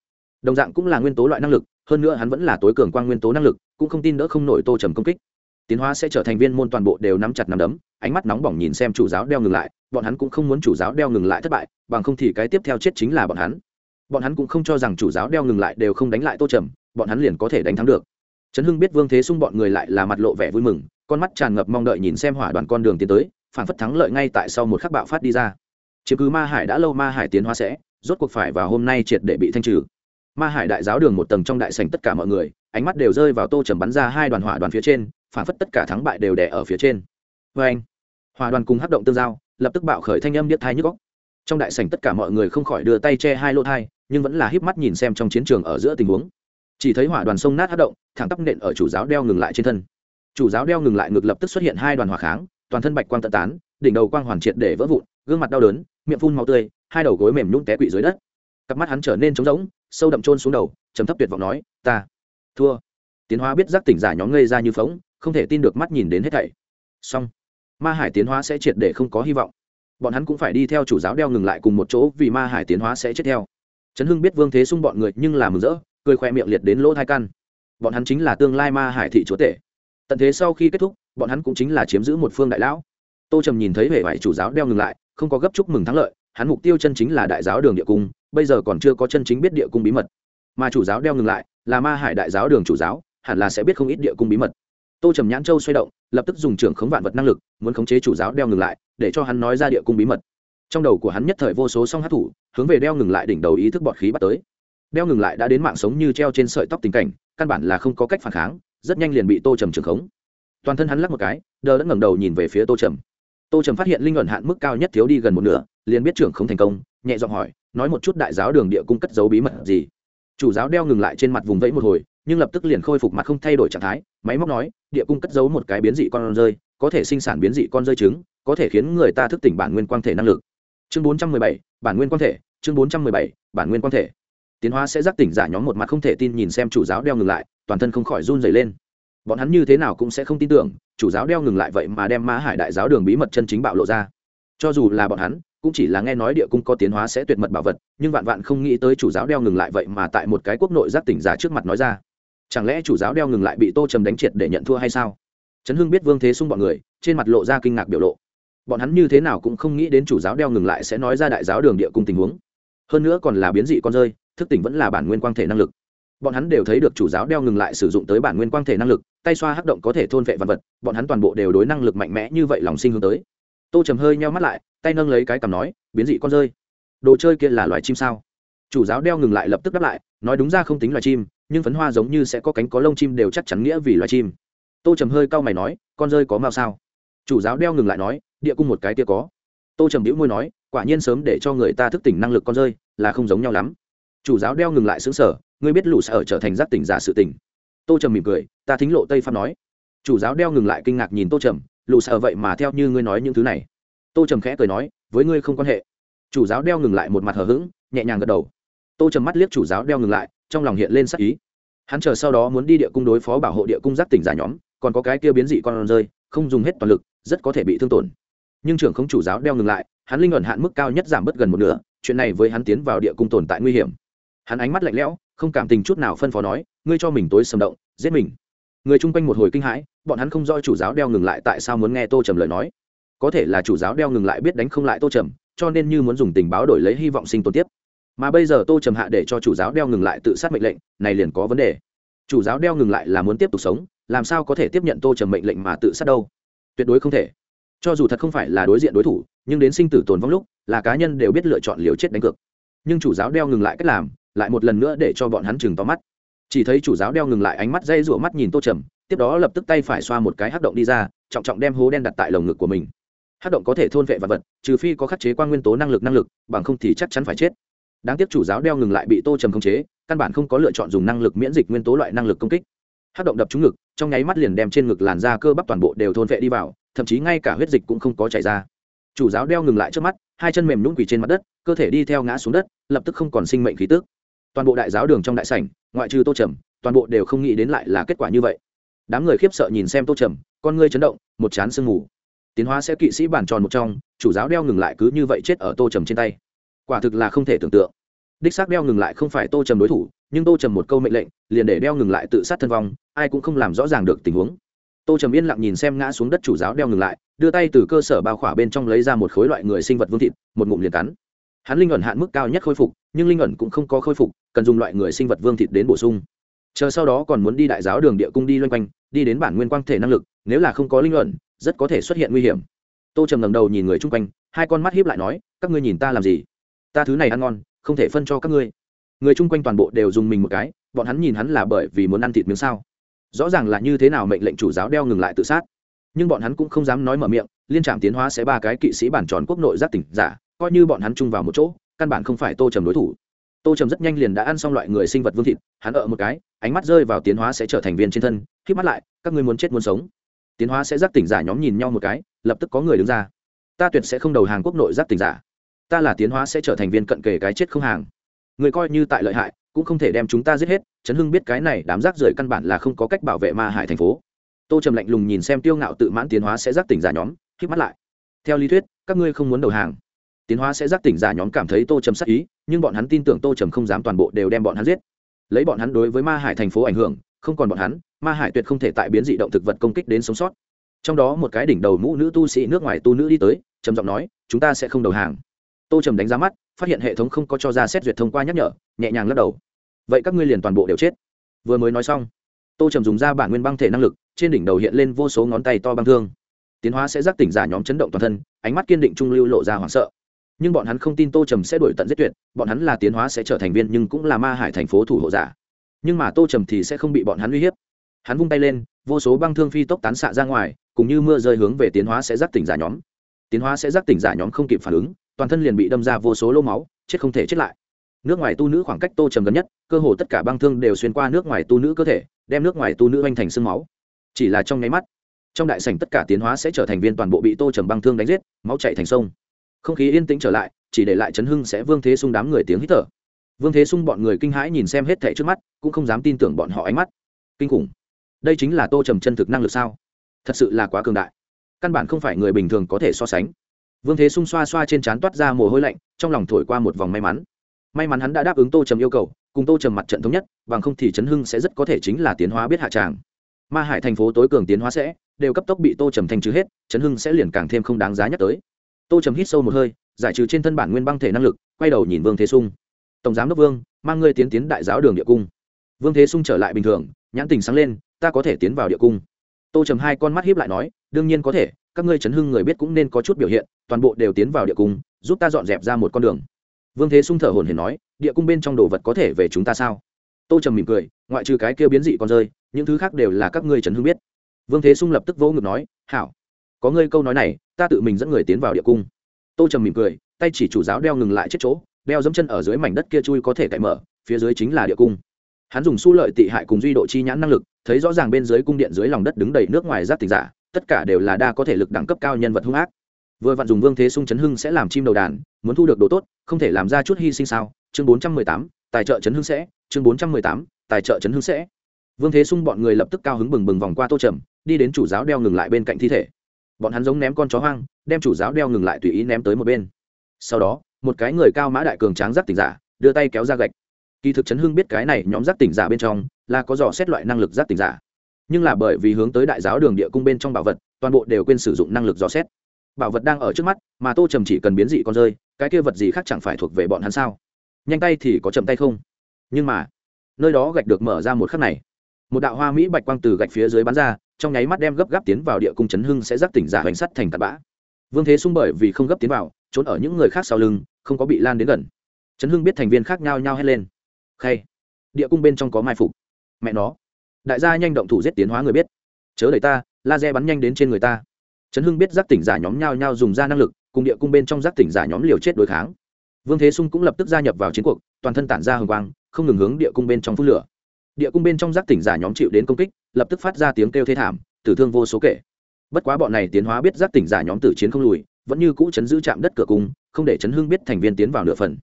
Đồng dạng cũng là nguyên tố loại năng lực, hơn nữa hắn vẫn là tối cường quang nguyên tố năng lực, cũng không tin đỡ không nổi tô trầm công kích. Tiến hóa sẽ trở thành viên môn toàn bộ đều nắm chặt nắm đấm, ánh mắt nóng bỏng nhìn xem chủ giáo đeo ngừng lại, bọn hắn cũng không muốn chủ giáo đeo ngừng lại thất bại, bằng không thì cái tiếp theo chết chính là bọn hắn. Bọn hắn cũng không cho rằng chủ giáo đeo ngừng lại đều không đánh lại tô trầm, bọn hắn liền có thể đánh thắng được. Trấn hưng biết vương thế xung bọn người lại là mặt lộ vẻ vui mừng, con mắt tràn ngập mong đợi nhìn xem hỏa đoàn con đường tiến tới, phản phất thắng lợi ngay tại sau một khắc bạo phát đi ra. Chiếm cứ ma hải đã lâu, ma hải tiến hóa sẽ rốt cuộc phải vào hôm nay triệt để bị thanh trừ. Ma hải đại giáo đường một tầng trong đại sảnh tất cả mọi người, ánh mắt đều rơi vào tô trầm bắn ra hai đoàn hỏa đoàn phía trên, phản phất tất cả thắng bại đều đẻ ở phía trên. Vê anh, hỏa đoàn cùng hấp động tương giao, lập tức bạo khởi thanh âm điếc thai nhức góc trong đại sảnh tất cả mọi người không khỏi đưa tay che hai lỗ thai, nhưng vẫn là híp mắt nhìn xem trong chiến trường ở giữa tình huống. Chỉ thấy hỏa đoàn sông nát hấp động, thẳng tắp nện ở chủ giáo đeo ngừng lại trên thân. Chủ giáo đeo ngừng lại ngực lập tức xuất hiện hai đoàn hỏa kháng, toàn thân bạch quang tận tán, đỉnh đầu quang hoàn triệt để vỡ vụn gương mặt đau đớn, miệng phun màu tươi, hai đầu gối mềm nhũng té quỵ dưới đất. Cặp mắt hắn trở nên trống rỗng, sâu đậm trôn xuống đầu, trầm thấp tuyệt vọng nói, ta, thua. Tiến hóa biết giác tỉnh giả nhóm ngây ra như phóng không thể tin được mắt nhìn đến hết thảy. Song ma hải tiến hóa sẽ triệt để không có hy vọng. Bọn hắn cũng phải đi theo chủ giáo đeo ngừng lại cùng một chỗ vì ma hải tiến hóa sẽ chết theo. Trấn hưng biết vương thế xung bọn người nhưng là mừng rỡ, cười khoe miệng liệt đến lỗ thai căn. Bọn hắn chính là tương lai ma hải thị chúa tể. Tận thế sau khi kết thúc, bọn hắn cũng chính là chiếm giữ một phương đại lão. Tô trầm nhìn thấy vẻ vải chủ giáo đeo ngừng lại không có gấp chúc mừng thắng lợi, hắn mục tiêu chân chính là đại giáo đường địa cung, bây giờ còn chưa có chân chính biết địa cung bí mật. Mà chủ giáo đeo ngừng lại, là ma hải đại giáo đường chủ giáo, hẳn là sẽ biết không ít địa cung bí mật. Tô trầm nhãn châu xoay động, lập tức dùng trưởng khống vạn vật năng lực, muốn khống chế chủ giáo đeo ngừng lại, để cho hắn nói ra địa cung bí mật. Trong đầu của hắn nhất thời vô số song hát thủ, hướng về đeo ngừng lại đỉnh đầu ý thức bọt khí bắt tới. Đeo ngừng lại đã đến mạng sống như treo trên sợi tóc tình cảnh, căn bản là không có cách phản kháng, rất nhanh liền bị tô trầm trưởng khống. Toàn thân hắn lắc một cái, đờ đã ngẩng đầu nhìn về phía tô trầm tô trầm phát hiện linh luận hạn mức cao nhất thiếu đi gần một nửa, liền biết trưởng không thành công, nhẹ giọng hỏi, nói một chút đại giáo đường địa cung cất giấu bí mật gì. Chủ giáo đeo ngừng lại trên mặt vùng vẫy một hồi, nhưng lập tức liền khôi phục mặt không thay đổi trạng thái, máy móc nói, địa cung cất giấu một cái biến dị con rơi, có thể sinh sản biến dị con rơi trứng, có thể khiến người ta thức tỉnh bản nguyên quang thể năng lực. Chương bốn trăm mười bảy, bản nguyên quang thể, chương bốn trăm mười bảy, bản nguyên quang thể. Tiến hóa sẽ giác tỉnh giả nhóm một mặt không thể tin nhìn xem chủ giáo đeo ngừng lại, toàn thân không khỏi run dày lên bọn hắn như thế nào cũng sẽ không tin tưởng, chủ giáo đeo ngừng lại vậy mà đem ma hải đại giáo đường bí mật chân chính bạo lộ ra. Cho dù là bọn hắn, cũng chỉ là nghe nói địa cung có tiến hóa sẽ tuyệt mật bảo vật, nhưng vạn vạn không nghĩ tới chủ giáo đeo ngừng lại vậy mà tại một cái quốc nội giác tỉnh giả trước mặt nói ra. Chẳng lẽ chủ giáo đeo ngừng lại bị tô trầm đánh triệt để nhận thua hay sao? Trấn hưng biết vương thế xung bọn người, trên mặt lộ ra kinh ngạc biểu lộ. Bọn hắn như thế nào cũng không nghĩ đến chủ giáo đeo ngừng lại sẽ nói ra đại giáo đường địa cung tình huống. Hơn nữa còn là biến dị con rơi, thức tỉnh vẫn là bản nguyên quang thể năng lực bọn hắn đều thấy được chủ giáo đeo ngừng lại sử dụng tới bản nguyên quang thể năng lực, tay xoa hắc động có thể thôn vệ vật vật, bọn hắn toàn bộ đều đối năng lực mạnh mẽ như vậy lòng sinh hướng tới. Tô trầm hơi nheo mắt lại, tay nâng lấy cái cằm nói, biến dị con rơi. Đồ chơi kia là loài chim sao? Chủ giáo đeo ngừng lại lập tức đáp lại, nói đúng ra không tính loài chim, nhưng phấn hoa giống như sẽ có cánh có lông chim đều chắc chắn nghĩa vì loài chim. Tô trầm hơi cau mày nói, con rơi có mao sao? Chủ giáo đeo ngừng lại nói, địa cung một cái kia có. Tô trầm đĩu môi nói, quả nhiên sớm để cho người ta thức tỉnh năng lực con rơi, là không giống nhau lắm. Chủ giáo đeo ngừng lại xứng sở ngươi biết lũ sở trở thành giác tỉnh giả sự tình. tô trầm mỉm cười, ta thính lộ tây pháp nói. Chủ giáo đeo ngừng lại kinh ngạc nhìn tô trầm, lũ sở vậy mà theo như ngươi nói những thứ này. Tô trầm khẽ cười nói, với ngươi không quan hệ. Chủ giáo đeo ngừng lại một mặt hờ hững, nhẹ nhàng gật đầu. Tô trầm mắt liếc chủ giáo đeo ngừng lại, trong lòng hiện lên sắc ý. Hắn chờ sau đó muốn đi địa cung đối phó bảo hộ địa cung giác tỉnh giả nhóm, còn có cái kia biến dị con rơi, không dùng hết toàn lực, rất có thể bị thương tổn. Nhưng trưởng không chủ giáo đeo ngừng lại, hắn linh ẩn hạn mức cao nhất giảm bớt gần một nửa, chuyện này với hắn tiến vào địa cung tồn tại nguy hiểm hắn ánh mắt lạnh lẽo, không cảm tình chút nào phân phó nói, ngươi cho mình tối sầm động, giết mình. Người chung quanh một hồi kinh hãi, bọn hắn không do chủ giáo đeo ngừng lại tại sao muốn nghe tô trầm lời nói. Có thể là chủ giáo đeo ngừng lại biết đánh không lại tô trầm, cho nên như muốn dùng tình báo đổi lấy hy vọng sinh tồn tiếp. Mà bây giờ tô trầm hạ để cho chủ giáo đeo ngừng lại tự sát mệnh lệnh, này liền có vấn đề. Chủ giáo đeo ngừng lại là muốn tiếp tục sống, làm sao có thể tiếp nhận tô trầm mệnh lệnh mà tự sát đâu? Tuyệt đối không thể. Cho dù thật không phải là đối diện đối thủ, nhưng đến sinh tử tồn vong lúc, là cá nhân đều biết lựa chọn liều chết đánh cược. Nhưng chủ giáo đeo ngừng lại cách làm lại một lần nữa để cho bọn hắn chừng to mắt. Chỉ thấy chủ giáo đeo ngừng lại ánh mắt dây rủa mắt nhìn tô trầm, tiếp đó lập tức tay phải xoa một cái hắc động đi ra, trọng trọng đem hố đen đặt tại lồng ngực của mình. Hắc động có thể thôn vệ vật vật, trừ phi có khắc chế quan nguyên tố năng lực năng lực, bằng không thì chắc chắn phải chết. Đáng tiếc chủ giáo đeo ngừng lại bị tô trầm khống chế, căn bản không có lựa chọn dùng năng lực miễn dịch nguyên tố loại năng lực công kích. Hắc động đập trúng ngực, trong nháy mắt liền đem trên ngực làn da cơ bắp toàn bộ đều thôn vệ đi vào, thậm chí ngay cả huyết dịch cũng không có chảy ra. Chủ giáo đeo ngừng lại trước mắt, hai chân mềm nhún quỳ trên mặt đất, cơ thể đi theo ngã xuống đất, lập tức không còn sinh mệnh khí tức toàn bộ đại giáo đường trong đại sảnh, ngoại trừ tô trầm, toàn bộ đều không nghĩ đến lại là kết quả như vậy. Đám người khiếp sợ nhìn xem tô trầm, con ngươi chấn động, một chán sương mù. Tiến hóa sẽ kỵ sĩ bản tròn một trong, chủ giáo đeo ngừng lại cứ như vậy chết ở tô trầm trên tay. Quả thực là không thể tưởng tượng. Đích xác đeo ngừng lại không phải tô trầm đối thủ, nhưng tô trầm một câu mệnh lệnh, liền để đeo ngừng lại tự sát thân vong, ai cũng không làm rõ ràng được tình huống. Tô trầm yên lặng nhìn xem ngã xuống đất chủ giáo đeo ngừng lại, đưa tay từ cơ sở bao khỏa bên trong lấy ra một khối loại người sinh vật vương thịt, một ngụm liền cắn hắn linh ẩn hạn mức cao nhất khôi phục, nhưng linh ẩn cũng không có khôi phục, cần dùng loại người sinh vật vương thịt đến bổ sung. Chờ sau đó còn muốn đi đại giáo đường địa cung đi loanh quanh, đi đến bản nguyên quang thể năng lực, nếu là không có linh ẩn, rất có thể xuất hiện nguy hiểm. Tô trầm ngầm đầu nhìn người chung quanh, hai con mắt hiếp lại nói, các ngươi nhìn ta làm gì? Ta thứ này ăn ngon, không thể phân cho các ngươi. Người chung quanh toàn bộ đều dùng mình một cái, bọn hắn nhìn hắn là bởi vì muốn ăn thịt miếng sao. Rõ ràng là như thế nào mệnh lệnh chủ giáo đeo ngừng lại tự sát. Nhưng bọn hắn cũng không dám nói mở miệng, liên trạm tiến hóa sẽ ba cái kỵ sĩ bản tròn quốc nội giác tỉnh giả coi như bọn hắn chung vào một chỗ, căn bản không phải tô trầm đối thủ. Tô trầm rất nhanh liền đã ăn xong loại người sinh vật vương thịt, hắn ở một cái, ánh mắt rơi vào tiến hóa sẽ trở thành viên trên thân k mắt lại, các ngươi muốn chết muốn sống. Tiến hóa sẽ giác tỉnh giả nhóm nhìn nhau một cái, lập tức có người đứng ra. Ta tuyệt sẽ không đầu hàng quốc nội giác tỉnh giả. Ta là tiến hóa sẽ trở thành viên cận kề cái chết không hàng. Người coi như tại lợi hại, cũng không thể đem chúng ta giết hết, trấn hưng biết cái này đám rác rưởi căn bản là không có cách bảo vệ ma hải thành phố. Tô trầm lạnh lùng nhìn xem tiêu ngạo tự mãn tiến hóa sẽ giác tỉnh giả nhóm k mắt lại. Theo lý thuyết, các ngươi không muốn đầu hàng tiến hóa sẽ giác tỉnh giả nhóm cảm thấy tô trầm sắc ý, nhưng bọn hắn tin tưởng tô trầm không dám toàn bộ đều đem bọn hắn giết. Lấy bọn hắn đối với ma hải thành phố ảnh hưởng, không còn bọn hắn, ma hải tuyệt không thể tại biến dị động thực vật công kích đến sống sót. Trong đó một cái đỉnh đầu mũ nữ tu sĩ nước ngoài tu nữ đi tới, trầm giọng nói, chúng ta sẽ không đầu hàng. Tô trầm đánh giá mắt, phát hiện hệ thống không có cho ra xét duyệt thông qua nhắc nhở, nhẹ nhàng lắc đầu. Vậy các ngươi liền toàn bộ đều chết. Vừa mới nói xong, tô trầm dùng ra bản nguyên băng thể năng lực, trên đỉnh đầu hiện lên vô số ngón tay to băng thương. Tiến hóa sẽ giác tỉnh giả nhóm chấn động toàn thân, ánh mắt kiên định trung lưu lộ ra hoảng sợ nhưng bọn hắn không tin tô trầm sẽ đổi tận giết tuyệt, bọn hắn là tiến hóa sẽ trở thành viên nhưng cũng là ma hải thành phố thủ hộ giả. Nhưng mà tô trầm thì sẽ không bị bọn hắn uy hiếp. Hắn vung tay lên, vô số băng thương phi tốc tán xạ ra ngoài, cùng như mưa rơi hướng về tiến hóa sẽ giác tỉnh giả nhóm. Tiến hóa sẽ giác tỉnh giả nhóm không kịp phản ứng, toàn thân liền bị đâm ra vô số lô máu, chết không thể chết lại. Nước ngoài tu nữ khoảng cách tô trầm gần nhất, cơ hồ tất cả băng thương đều xuyên qua nước ngoài tu nữ cơ thể, đem nước ngoài tu nữ anh thành sương máu. Chỉ là trong nháy mắt, trong đại sảnh tất cả tiến hóa sẽ trở thành viên toàn bộ bị tô trầm băng thương đánh giết, máu chạy thành sông không khí yên tĩnh trở lại, chỉ để lại chấn hưng sẽ vương thế sung đám người tiếng hít thở. Vương thế sung bọn người kinh hãi nhìn xem hết thẻ trước mắt, cũng không dám tin tưởng bọn họ ánh mắt. Kinh khủng. Đây chính là tô trầm chân thực năng lực sao? Thật sự là quá cường đại. Căn bản không phải người bình thường có thể so sánh. Vương thế sung xoa xoa trên trán toát ra mồ hôi lạnh, trong lòng thổi qua một vòng may mắn. May mắn hắn đã đáp ứng tô trầm yêu cầu, cùng tô trầm mặt trận thống nhất, bằng không thì chấn hưng sẽ rất có thể chính là tiến hóa biết hạ tràng. Ma hải thành phố tối cường tiến hóa sẽ, đều cấp tốc bị tô trầm thanh trừ hết chấn hưng sẽ liền càng thêm không đáng giá nhắc tới tô trầm hít sâu một hơi, giải trừ trên thân bản nguyên băng thể năng lực, quay đầu nhìn vương thế sung. Tổng giám đốc vương, mang ngươi tiến tiến đại giáo đường địa cung. Vương thế sung trở lại bình thường, nhãn tình sáng lên, ta có thể tiến vào địa cung. Tô trầm hai con mắt hiếp lại nói, đương nhiên có thể, các ngươi chấn hưng người biết cũng nên có chút biểu hiện, toàn bộ đều tiến vào địa cung, giúp ta dọn dẹp ra một con đường. Vương thế sung thở hồn hển nói, địa cung bên trong đồ vật có thể về chúng ta sao? Tô trầm mỉm cười, ngoại trừ cái kia biến dị con rơi, những thứ khác đều là các ngươi chấn hưng biết. Vương thế sung lập tức vỗ ngực nói, hảo có ngươi câu nói này, ta tự mình dẫn người tiến vào địa cung. Tô trầm mỉm cười, tay chỉ chủ giáo đeo ngừng lại chết chỗ, đeo dẫm chân ở dưới mảnh đất kia chui có thể cậy mở, phía dưới chính là địa cung. Hắn dùng su lợi tị hại cùng duy độ chi nhãn năng lực, thấy rõ ràng bên dưới cung điện dưới lòng đất đứng đầy nước ngoài giáp tịch giả, tất cả đều là đa có thể lực đẳng cấp cao nhân vật hung ác. Vừa vặn dùng vương thế sung chấn hưng sẽ làm chim đầu đàn, muốn thu được đồ tốt, không thể làm ra chút hy sinh sao? Chương bốn trăm mười tám, tài trợ chấn hưng sẽ. Chương bốn trăm mười tám, tài trợ chấn hưng sẽ. Vương thế sung bọn người lập tức cao hứng bừng bừng vòng qua tô trầm, đi đến chủ giáo đeo ngừng lại bên cạnh thi thể bọn hắn giống ném con chó hoang, đem chủ giáo đeo ngừng lại tùy ý ném tới một bên. Sau đó, một cái người cao mã đại cường tráng giác tỉnh giả, đưa tay kéo ra gạch. Kỳ thực chấn hưng biết cái này nhóm giác tỉnh giả bên trong là có dò xét loại năng lực giác tỉnh giả. Nhưng là bởi vì hướng tới đại giáo đường địa cung bên trong bảo vật, toàn bộ đều quên sử dụng năng lực dò xét. Bảo vật đang ở trước mắt, mà tô trầm chỉ cần biến dị con rơi, cái kia vật gì khác chẳng phải thuộc về bọn hắn sao? Nhanh tay thì có chậm tay không? Nhưng mà, nơi đó gạch được mở ra một khắc này. Một đạo hoa mỹ bạch quang từ gạch phía dưới bắn ra trong nháy mắt đem gấp gáp tiến vào địa cung chấn hưng sẽ giác tỉnh giả hoành sắt thành tạt bã. Vương thế sung bởi vì không gấp tiến vào, trốn ở những người khác sau lưng, không có bị lan đến gần. Chấn hưng biết thành viên khác nhau nhau hét lên. Khay. Địa cung bên trong có mai phục. Mẹ nó. Đại gia nhanh động thủ giết tiến hóa người biết. Chớ đẩy ta, laser bắn nhanh đến trên người ta. Trấn hưng biết giác tỉnh giả nhóm nhau nhau dùng ra năng lực, cùng địa cung bên trong giác tỉnh giả nhóm liều chết đối kháng. Vương thế sung cũng lập tức gia nhập vào chiến cuộc, toàn thân tản ra hồng quang, không ngừng hướng địa cung bên trong phút lửa. Địa cung bên trong giác tỉnh giả nhóm chịu đến công kích lập tức phát ra tiếng kêu thê thảm, tử thương vô số kể. Bất quá bọn này tiến hóa biết giác tỉnh giả nhóm tử chiến không lùi, vẫn như cũ chấn giữ chạm đất cửa cung, không để chấn hưng biết thành viên tiến vào nửa phần.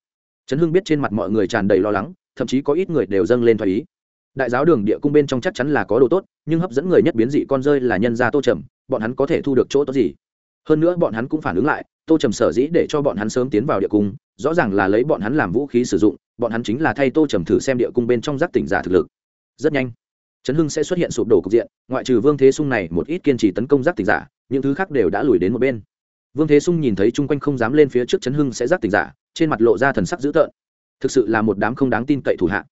Chấn hưng biết trên mặt mọi người tràn đầy lo lắng, thậm chí có ít người đều dâng lên thoái ý. Đại giáo đường địa cung bên trong chắc chắn là có đồ tốt, nhưng hấp dẫn người nhất biến dị con rơi là nhân gia tô trầm, bọn hắn có thể thu được chỗ tốt gì? Hơn nữa bọn hắn cũng phản ứng lại, tô trầm sở dĩ để cho bọn hắn sớm tiến vào địa cung, rõ ràng là lấy bọn hắn làm vũ khí sử dụng, bọn hắn chính là thay tô trầm thử xem địa cung bên trong giác tỉnh giả thực lực. Rất nhanh Chấn hưng sẽ xuất hiện sụp đổ cục diện, ngoại trừ vương thế sung này một ít kiên trì tấn công giác tỉnh giả, những thứ khác đều đã lùi đến một bên. Vương thế sung nhìn thấy chung quanh không dám lên phía trước Chấn hưng sẽ giác tỉnh giả, trên mặt lộ ra thần sắc dữ tợn. Thực sự là một đám không đáng tin cậy thủ hạ.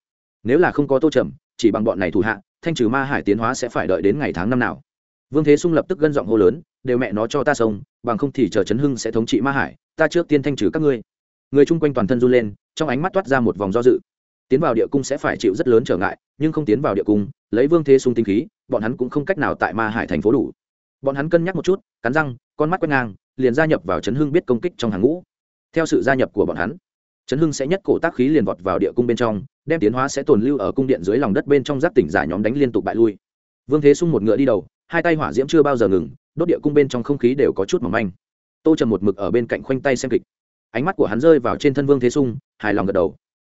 Nếu là không có tô trầm, chỉ bằng bọn này thủ hạ, thanh trừ ma hải tiến hóa sẽ phải đợi đến ngày tháng năm nào. Vương thế sung lập tức gân giọng hô lớn, đều mẹ nó cho ta sông, bằng không thì chờ chấn hưng sẽ thống trị ma hải, ta trước tiên thanh trừ các ngươi. Người chung quanh toàn thân run lên, trong ánh mắt toát ra một vòng do dự tiến vào địa cung sẽ phải chịu rất lớn trở ngại, nhưng không tiến vào địa cung, lấy vương thế sung tinh khí, bọn hắn cũng không cách nào tại ma hải thành phố đủ. Bọn hắn cân nhắc một chút, cắn răng, con mắt quét ngang, liền gia nhập vào chấn hưng biết công kích trong hàng ngũ. Theo sự gia nhập của bọn hắn chấn hưng sẽ nhất cổ tác khí liền vọt vào địa cung bên trong, đem tiến hóa sẽ tồn lưu ở cung điện dưới lòng đất bên trong giáp tỉnh giả nhóm đánh liên tục bại lui. Vương thế sung một ngựa đi đầu, hai tay hỏa diễm chưa bao giờ ngừng, đốt địa cung bên trong không khí đều có chút mỏng manh. Tô trầm một mực ở bên cạnh khoanh tay xem kịch. Ánh mắt của hắn rơi vào trên thân vương thế sung hài lòng gật đầu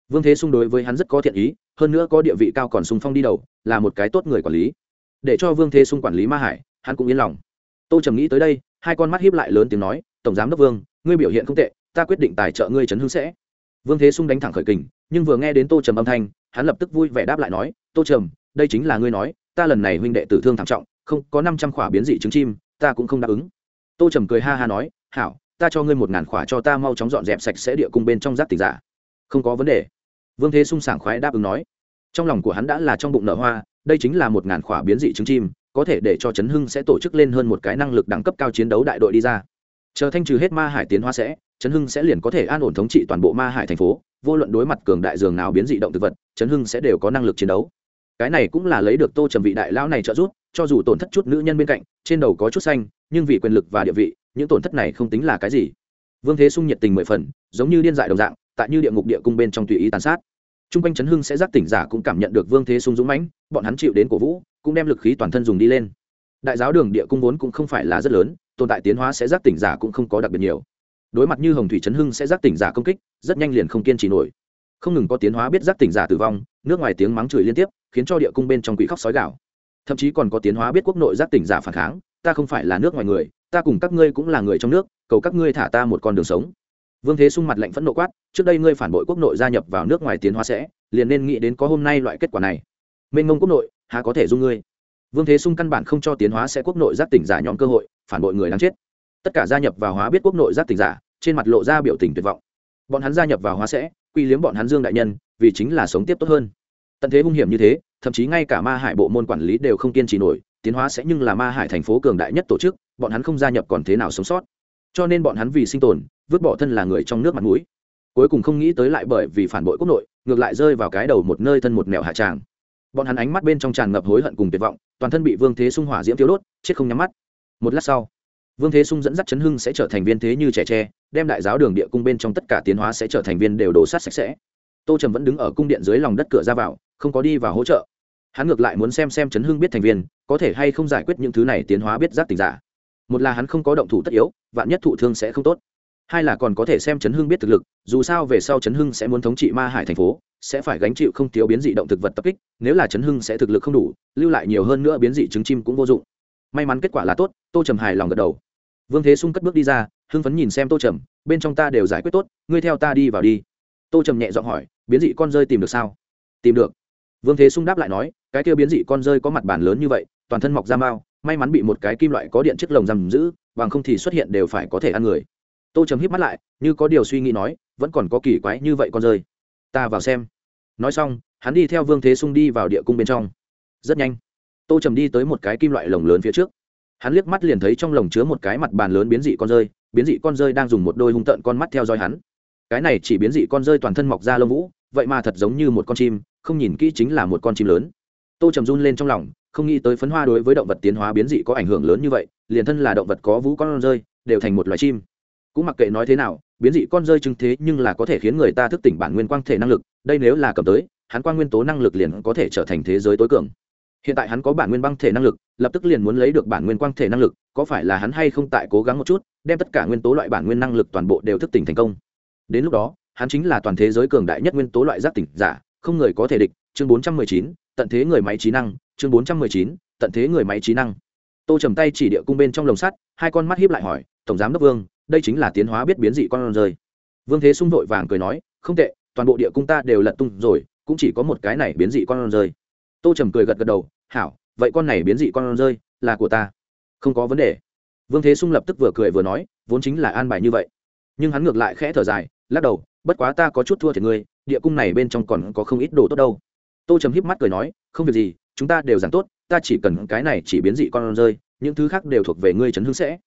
vương thế sung đối với hắn rất có thiện ý, hơn nữa có địa vị cao còn sung phong đi đầu, là một cái tốt người quản lý. Để cho vương thế sung quản lý ma hải, hắn cũng yên lòng. Tô trầm nghĩ tới đây, hai con mắt hiếp lại lớn tiếng nói, tổng giám đốc vương, ngươi biểu hiện không tệ, ta quyết định tài trợ ngươi trấn hưng sẽ. Vương thế sung đánh thẳng khởi kình, nhưng vừa nghe đến tô trầm âm thanh, hắn lập tức vui vẻ đáp lại nói, tô trầm, đây chính là ngươi nói, ta lần này huynh đệ tử thương thảm trọng, không, có năm trăm khỏa biến dị trứng chim, ta cũng không đáp ứng. Tô trầm cười ha ha nói, hảo, ta cho ngươi một ngàn khỏa cho ta mau chóng dọn dẹp sạch sẽ địa cung bên trong giáp tỉnh giả. Không có vấn đề vương thế sung sảng khoái đáp ứng nói, trong lòng của hắn đã là trong bụng nở hoa, đây chính là một ngàn khỏa biến dị trứng chim, có thể để cho trấn hưng sẽ tổ chức lên hơn một cái năng lực đẳng cấp cao chiến đấu đại đội đi ra. Chờ thanh trừ hết ma hải tiến hóa sẽ trấn hưng sẽ liền có thể an ổn thống trị toàn bộ ma hải thành phố, vô luận đối mặt cường đại dường nào biến dị động thực vật trấn hưng sẽ đều có năng lực chiến đấu. Cái này cũng là lấy được tô trầm vị đại lão này trợ giúp, cho dù tổn thất chút nữ nhân bên cạnh, trên đầu có chút xanh, nhưng vì quyền lực và địa vị, những tổn thất này không tính là cái gì. Vương thế sung nhiệt tình mười phần, giống như điên dại đồng dạng tại như địa ngục địa cung bên trong tùy ý tàn sát. Trung quanh chấn hưng sẽ giác tỉnh giả cũng cảm nhận được vương thế sung dũng mãnh, bọn hắn chịu đến cổ vũ, cũng đem lực khí toàn thân dùng đi lên. Đại giáo đường địa cung vốn cũng không phải là rất lớn, tồn tại tiến hóa sẽ giác tỉnh giả cũng không có đặc biệt nhiều. Đối mặt như hồng thủy chấn hưng sẽ giác tỉnh giả công kích, rất nhanh liền không kiên trì nổi. Không ngừng có tiến hóa biết giác tỉnh giả tử vong, nước ngoài tiếng mắng chửi liên tiếp, khiến cho địa cung bên trong quỷ khóc sói gào. thậm chí còn có tiến hóa biết quốc nội giác tỉnh giả phản kháng, ta không phải là nước ngoài người, ta cùng các ngươi cũng là người trong nước, cầu các ngươi thả ta một con đường sống vương thế sung mặt lạnh phẫn nộ quát, trước đây ngươi phản bội quốc nội gia nhập vào nước ngoài tiến hóa sẽ, liền nên nghĩ đến có hôm nay loại kết quả này. Mênh ngông quốc nội, há có thể dung ngươi? Vương thế sung căn bản không cho tiến hóa sẽ quốc nội giác tỉnh giả nhóm cơ hội, phản bội người đáng chết. Tất cả gia nhập vào hóa biết quốc nội giác tỉnh giả, trên mặt lộ ra biểu tình tuyệt vọng. Bọn hắn gia nhập vào hóa sẽ, quy liếm bọn hắn dương đại nhân, vì chính là sống tiếp tốt hơn. Tận thế hung hiểm như thế, thậm chí ngay cả ma hải bộ môn quản lý đều không kiên trì nổi, tiến hóa sẽ nhưng là ma hải thành phố cường đại nhất tổ chức, bọn hắn không gia nhập còn thế nào sống sót cho nên bọn hắn vì sinh tồn, vứt bỏ thân là người trong nước mặt mũi. Cuối cùng không nghĩ tới lại bởi vì phản bội quốc nội, ngược lại rơi vào cái đầu một nơi thân một mèo hạ tràng. Bọn hắn ánh mắt bên trong tràn ngập hối hận cùng tuyệt vọng, toàn thân bị vương thế sung hỏa diễm tiêu đốt, chết không nhắm mắt. Một lát sau, vương thế sung dẫn dắt chấn hưng sẽ trở thành viên thế như trẻ tre, đem đại giáo đường địa cung bên trong tất cả tiến hóa sẽ trở thành viên đều đổ sát sạch sẽ. Tô trầm vẫn đứng ở cung điện dưới lòng đất cửa ra vào, không có đi vào hỗ trợ. Hắn ngược lại muốn xem xem chấn hưng biết thành viên, có thể hay không giải quyết những thứ này tiến hóa biết giác tình giả một là hắn không có động thủ tất yếu, vạn nhất thụ thương sẽ không tốt. Hai là còn có thể xem chấn hưng biết thực lực, dù sao về sau chấn hưng sẽ muốn thống trị ma hải thành phố, sẽ phải gánh chịu không thiếu biến dị động thực vật tập kích, nếu là chấn hưng sẽ thực lực không đủ, lưu lại nhiều hơn nữa biến dị trứng chim cũng vô dụng. May mắn kết quả là tốt, tô trầm hài lòng gật đầu. Vương thế sung cất bước đi ra, hưng phấn nhìn xem tô trầm, bên trong ta đều giải quyết tốt, ngươi theo ta đi vào đi. Tô trầm nhẹ giọng hỏi, biến dị con rơi tìm được sao? Tìm được. Vương thế sung đáp lại nói, cái kia biến dị con rơi có mặt bàn lớn như vậy, toàn thân mọc da mao may mắn bị một cái kim loại có điện chiếc lồng giam giữ, bằng không thì xuất hiện đều phải có thể ăn người. Tô trầm hít mắt lại, như có điều suy nghĩ nói, vẫn còn có kỳ quái như vậy con rơi. Ta vào xem. Nói xong, hắn đi theo vương thế sung đi vào địa cung bên trong. Rất nhanh, tô trầm đi tới một cái kim loại lồng lớn phía trước. Hắn liếc mắt liền thấy trong lồng chứa một cái mặt bàn lớn biến dị con rơi, biến dị con rơi đang dùng một đôi hung tợn con mắt theo dõi hắn. Cái này chỉ biến dị con rơi toàn thân mọc ra lông vũ, vậy mà thật giống như một con chim, không nhìn kỹ chính là một con chim lớn. Tô trầm run lên trong lòng không nghĩ tới phấn hoa đối với động vật tiến hóa biến dị có ảnh hưởng lớn như vậy, liền thân là động vật có vũ con rơi, đều thành một loài chim. Cũng mặc kệ nói thế nào, biến dị con rơi chứng thế nhưng là có thể khiến người ta thức tỉnh bản nguyên quang thể năng lực, đây nếu là cầm tới, hắn quan nguyên tố năng lực liền có thể trở thành thế giới tối cường. Hiện tại hắn có bản nguyên băng thể năng lực, lập tức liền muốn lấy được bản nguyên quang thể năng lực, có phải là hắn hay không tại cố gắng một chút, đem tất cả nguyên tố loại bản nguyên năng lực toàn bộ đều thức tỉnh thành công. Đến lúc đó, hắn chính là toàn thế giới cường đại nhất nguyên tố loại giác tỉnh giả, không người có thể địch. Chương bốn trăm mười chín, tận thế người máy trí năng chương bốn trăm mười chín, tận thế người máy trí năng. Tô trầm tay chỉ địa cung bên trong lồng sắt, hai con mắt hiếp lại hỏi, tổng giám đốc vương, đây chính là tiến hóa biết biến dị con rơi. Vương thế sung vội vàng cười nói, không tệ, toàn bộ địa cung ta đều lật tung rồi, cũng chỉ có một cái này biến dị con rơi. Tô trầm cười gật gật đầu, hảo, vậy con này biến dị con rơi là của ta. Không có vấn đề. Vương thế sung lập tức vừa cười vừa nói, vốn chính là an bài như vậy. Nhưng hắn ngược lại khẽ thở dài, lắc đầu, bất quá ta có chút thua thiệt ngươi, địa cung này bên trong còn có không ít đồ tốt đâu. Tô trầm híp mắt cười nói, không việc gì chúng ta đều giảng tốt, ta chỉ cần cái này chỉ biến dị con rơi, những thứ khác đều thuộc về ngươi trấn hưng sẽ.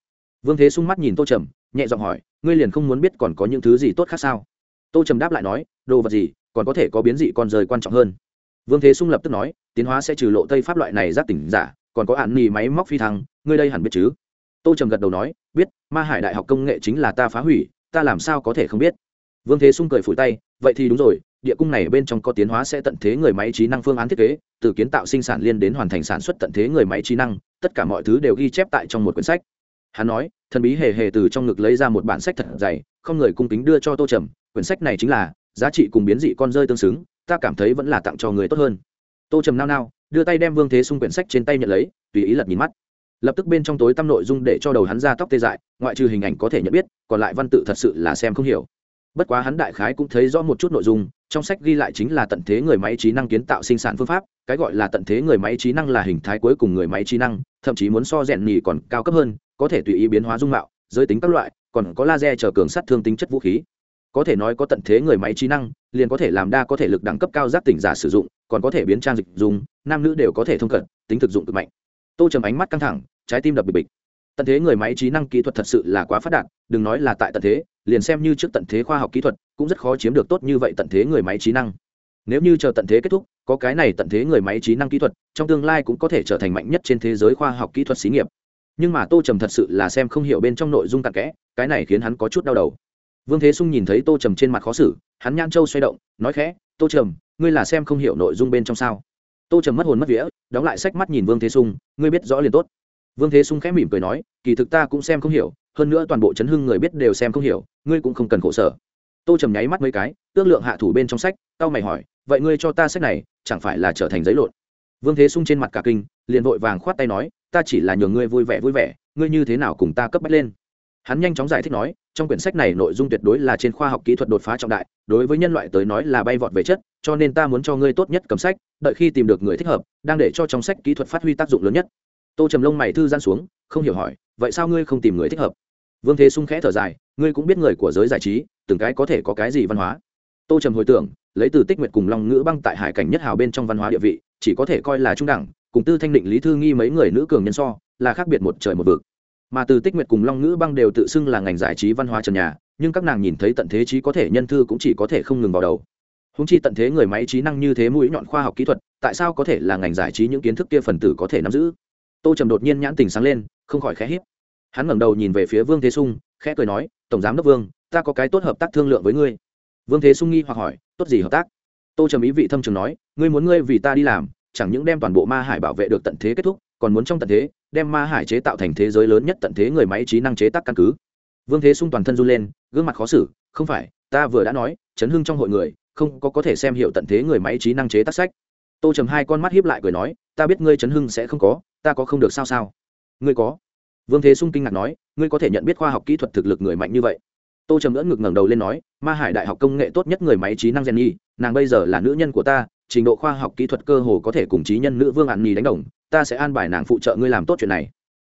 Vương thế sung mắt nhìn tô trầm, nhẹ giọng hỏi, ngươi liền không muốn biết còn có những thứ gì tốt khác sao? Tô trầm đáp lại nói, đồ vật gì, còn có thể có biến dị con rơi quan trọng hơn. Vương thế sung lập tức nói, tiến hóa sẽ trừ lộ tây pháp loại này giác tỉnh giả, còn có ạn nì máy móc phi thăng, ngươi đây hẳn biết chứ? Tô trầm gật đầu nói, biết, ma hải đại học công nghệ chính là ta phá hủy, ta làm sao có thể không biết? Vương thế sung cười phủi tay, vậy thì đúng rồi địa cung này bên trong có tiến hóa sẽ tận thế người máy trí năng phương án thiết kế, từ kiến tạo sinh sản liên đến hoàn thành sản xuất tận thế người máy trí năng, tất cả mọi thứ đều ghi chép tại trong một quyển sách. Hắn nói, thần bí hề hề từ trong ngực lấy ra một bản sách thật dày, không người cung kính đưa cho tô trầm, quyển sách này chính là, giá trị cùng biến dị con rơi tương xứng, ta cảm thấy vẫn là tặng cho người tốt hơn. Tô trầm nao nao, đưa tay đem vương thế sung quyển sách trên tay nhận lấy, tùy ý lật nhìn mắt. Lập tức bên trong tối tăm nội dung để cho đầu hắn ra tóc tê dại, ngoại trừ hình ảnh có thể nhận biết, còn lại văn tự thật sự là xem không hiểu. Bất quá hắn đại khái cũng thấy rõ một chút nội dung trong sách ghi lại chính là tận thế người máy trí năng kiến tạo sinh sản phương pháp, cái gọi là tận thế người máy trí năng là hình thái cuối cùng người máy trí năng, thậm chí muốn so rèn nhì còn cao cấp hơn, có thể tùy ý biến hóa dung mạo, giới tính các loại, còn có laser chờ cường sát thương tính chất vũ khí. Có thể nói có tận thế người máy trí năng, liền có thể làm đa có thể lực đẳng cấp cao giác tỉnh giả sử dụng, còn có thể biến trang dịch dùng, nam nữ đều có thể thông cận, tính thực dụng cực mạnh. Tô trầm ánh mắt căng thẳng, trái tim đập bịch bịch. Tận thế người máy trí năng kỹ thuật thật sự là quá phát đạt, đừng nói là tại tận thế liền xem như trước tận thế khoa học kỹ thuật, cũng rất khó chiếm được tốt như vậy tận thế người máy trí năng. Nếu như chờ tận thế kết thúc, có cái này tận thế người máy trí năng kỹ thuật, trong tương lai cũng có thể trở thành mạnh nhất trên thế giới khoa học kỹ thuật xí nghiệp. Nhưng mà tô trầm thật sự là xem không hiểu bên trong nội dung cặn kẽ, cái này khiến hắn có chút đau đầu. Vương thế sung nhìn thấy tô trầm trên mặt khó xử, hắn nhan trâu xoay động, nói khẽ, tô trầm, ngươi là xem không hiểu nội dung bên trong sao? Tô trầm mất hồn mất vía, đóng lại sách mắt nhìn vương thế sung, ngươi biết rõ liền tốt vương thế sung khẽ mỉm cười nói, kỳ thực ta cũng xem không hiểu, hơn nữa toàn bộ chấn hưng người biết đều xem không hiểu, ngươi cũng không cần khổ sở. Tô trầm nháy mắt mấy cái, ước lượng hạ thủ bên trong sách tao mày hỏi, vậy ngươi cho ta sách này, chẳng phải là trở thành giấy lộn? Vương thế sung trên mặt cả kinh, liền vội vàng khoát tay nói, ta chỉ là nhường ngươi vui vẻ vui vẻ, ngươi như thế nào cùng ta cấp bách lên? Hắn nhanh chóng giải thích nói, trong quyển sách này nội dung tuyệt đối là trên khoa học kỹ thuật đột phá trọng đại, đối với nhân loại tới nói là bay vọt về chất, cho nên ta muốn cho ngươi tốt nhất cầm sách, đợi khi tìm được người thích hợp, đang để cho trong sách kỹ thuật phát huy tác dụng lớn nhất tô trầm lông mày thư gian xuống, không hiểu hỏi, vậy sao ngươi không tìm người thích hợp? Vương thế sung khẽ thở dài, ngươi cũng biết người của giới giải trí, từng cái có thể có cái gì văn hóa? Tô trầm hồi tưởng, lấy từ tích nguyệt cùng long ngữ băng tại hải cảnh nhất hào bên trong văn hóa địa vị, chỉ có thể coi là trung đẳng, cùng tư thanh định, lý thư nghi mấy người nữ cường nhân so, là khác biệt một trời một vực. Mà từ tích nguyệt cùng long ngữ băng đều tự xưng là ngành giải trí văn hóa trần nhà, nhưng các nàng nhìn thấy tận thế trí có thể nhân thư cũng chỉ có thể không ngừng vào đầu. Húng chi tận thế người máy trí năng như thế mũi nhọn khoa học kỹ thuật, tại sao có thể là ngành giải trí những kiến thức kia phần tử có thể nắm giữ? Tô trầm đột nhiên nhãn tình sáng lên, không khỏi khẽ hiếp hắn ngẩng đầu nhìn về phía vương thế sung, khẽ cười nói, tổng giám đốc vương, ta có cái tốt hợp tác thương lượng với ngươi. Vương thế sung nghi hoặc hỏi, tốt gì hợp tác? Tô trầm ý vị thâm trường nói, ngươi muốn ngươi vì ta đi làm, chẳng những đem toàn bộ ma hải bảo vệ được tận thế kết thúc, còn muốn trong tận thế, đem ma hải chế tạo thành thế giới lớn nhất tận thế người máy trí năng chế tác căn cứ. Vương thế sung toàn thân run lên, gương mặt khó xử, không phải, ta vừa đã nói chấn hưng trong hội người, không có có thể xem hiệu tận thế người máy trí năng chế tác sách tô trầm hai con mắt hiếp lại cười nói, ta biết ngươi chấn hưng sẽ không có, ta có không được sao sao? Ngươi có. Vương thế sung kinh ngạc nói, ngươi có thể nhận biết khoa học kỹ thuật thực lực người mạnh như vậy? Tô trầm ngỡ ngực ngẩng đầu lên nói, ma hải đại học công nghệ tốt nhất người máy trí năng gen nhi nàng bây giờ là nữ nhân của ta, trình độ khoa học kỹ thuật cơ hồ có thể cùng trí nhân nữ vương ạn nhi đánh đồng, ta sẽ an bài nàng phụ trợ ngươi làm tốt chuyện này.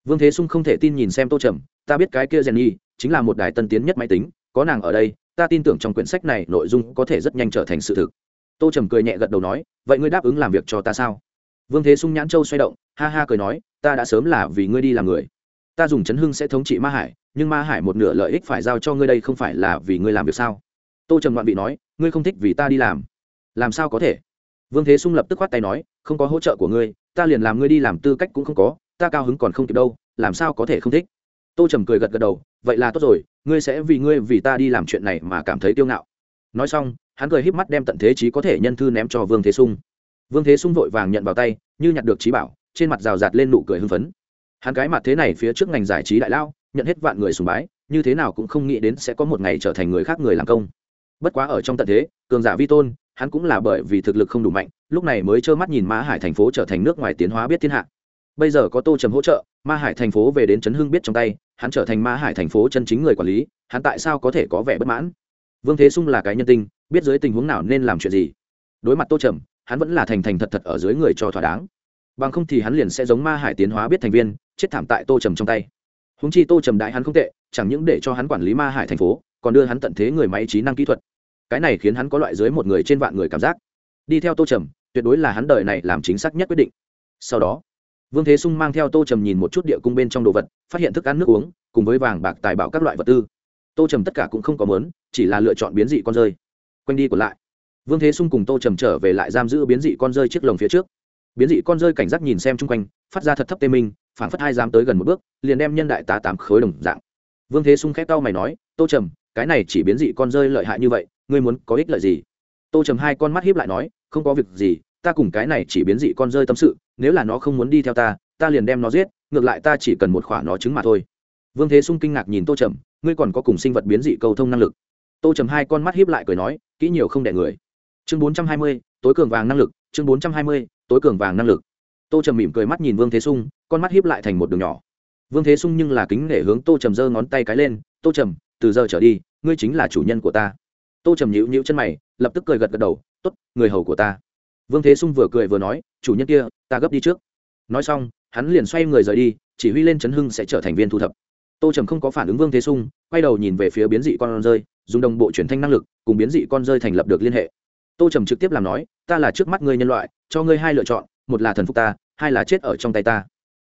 Vương thế sung không thể tin nhìn xem tô trầm, ta biết cái kia gen nhi chính là một đài tân tiến nhất máy tính, có nàng ở đây, ta tin tưởng trong quyển sách này nội dung có thể rất nhanh trở thành sự thực tô trầm cười nhẹ gật đầu nói, vậy ngươi đáp ứng làm việc cho ta sao? Vương thế sung nhãn châu xoay động, ha ha cười nói, ta đã sớm là vì ngươi đi làm người. Ta dùng chấn hưng sẽ thống trị ma hải, nhưng ma hải một nửa lợi ích phải giao cho ngươi đây không phải là vì ngươi làm việc sao? Tô trầm ngoạn vị nói, ngươi không thích vì ta đi làm. Làm sao có thể? Vương thế sung lập tức khoát tay nói, không có hỗ trợ của ngươi, ta liền làm ngươi đi làm tư cách cũng không có, ta cao hứng còn không kịp đâu, làm sao có thể không thích? Tô trầm cười gật gật đầu, vậy là tốt rồi, ngươi sẽ vì ngươi vì ta đi làm chuyện này mà cảm thấy tiêu ngạo nói xong, hắn cười híp mắt đem tận thế trí có thể nhân thư ném cho vương thế sung. Vương thế sung vội vàng nhận vào tay, như nhặt được trí bảo, trên mặt rào rạt lên nụ cười hưng phấn. Hắn cái mặt thế này phía trước ngành giải trí đại lao, nhận hết vạn người sùng bái, như thế nào cũng không nghĩ đến sẽ có một ngày trở thành người khác người làm công. Bất quá ở trong tận thế, cường giả vi tôn, hắn cũng là bởi vì thực lực không đủ mạnh, lúc này mới trơ mắt nhìn ma hải thành phố trở thành nước ngoài tiến hóa biết thiên hạ. Bây giờ có tô trầm hỗ trợ, ma hải thành phố về đến trấn hưng biết trong tay, hắn trở thành ma hải thành phố chân chính người quản lý, hắn tại sao có thể có vẻ bất mãn? Vương thế sung là cái nhân tinh, biết dưới tình huống nào nên làm chuyện gì. Đối mặt tô trầm, hắn vẫn là thành thành thật thật ở dưới người cho thỏa đáng. Bằng không thì hắn liền sẽ giống ma hải tiến hóa biết thành viên, chết thảm tại tô trầm trong tay. Húng chi tô trầm đại hắn không tệ, chẳng những để cho hắn quản lý ma hải thành phố, còn đưa hắn tận thế người máy trí năng kỹ thuật. Cái này khiến hắn có loại dưới một người trên vạn người cảm giác. Đi theo tô trầm, tuyệt đối là hắn đời này làm chính xác nhất quyết định. Sau đó, vương thế sung mang theo tô trầm nhìn một chút địa cung bên trong đồ vật, phát hiện thức ăn nước uống, cùng với vàng bạc tài bảo các loại vật tư tô trầm tất cả cũng không có mớn chỉ là lựa chọn biến dị con rơi. Quanh đi còn lại. Vương thế sung cùng tô trầm trở về lại giam giữ biến dị con rơi chiếc lồng phía trước. Biến dị con rơi cảnh giác nhìn xem chung quanh, phát ra thật thấp tê minh phản phất hai dám tới gần một bước, liền đem nhân đại tá tám khối đồng dạng. Vương thế sung khét tao mày nói, tô trầm, cái này chỉ biến dị con rơi lợi hại như vậy, ngươi muốn có ích lợi gì? Tô trầm hai con mắt hiếp lại nói, không có việc gì, ta cùng cái này chỉ biến dị con rơi tâm sự, nếu là nó không muốn đi theo ta ta liền đem nó giết, ngược lại ta chỉ cần một khoả nó trứng mà thôi. Vương thế sung kinh ngạc nhìn tô trầm ngươi còn có cùng sinh vật biến dị cầu thông năng lực. Tô trầm hai con mắt hiếp lại cười nói, kỹ nhiều không đẻ người. Chương bốn trăm hai mươi, tối cường vàng năng lực, chương bốn trăm hai mươi, tối cường vàng năng lực. Tô trầm mỉm cười mắt nhìn vương thế sung, con mắt hiếp lại thành một đường nhỏ. Vương thế sung nhưng là kính để hướng tô trầm giơ ngón tay cái lên, tô trầm, từ giờ trở đi, ngươi chính là chủ nhân của ta. Tô trầm nhịu nhịu chân mày, lập tức cười gật gật đầu t ố t người hầu của ta. Vương thế sung vừa cười vừa nói, chủ nhân kia, ta gấp đi trước. Nói xong, hắn liền xoay người rời đi, chỉ huy lên chấn hưng sẽ trở thành viên thu thập tô trầm không có phản ứng vương thế sung, quay đầu nhìn về phía biến dị con rơi, dùng đồng bộ truyền thanh năng lực, cùng biến dị con rơi thành lập được liên hệ. Tô trầm trực tiếp làm nói, ta là trước mắt ngươi nhân loại, cho ngươi hai lựa chọn, một là thần phục ta, hai là chết ở trong tay ta.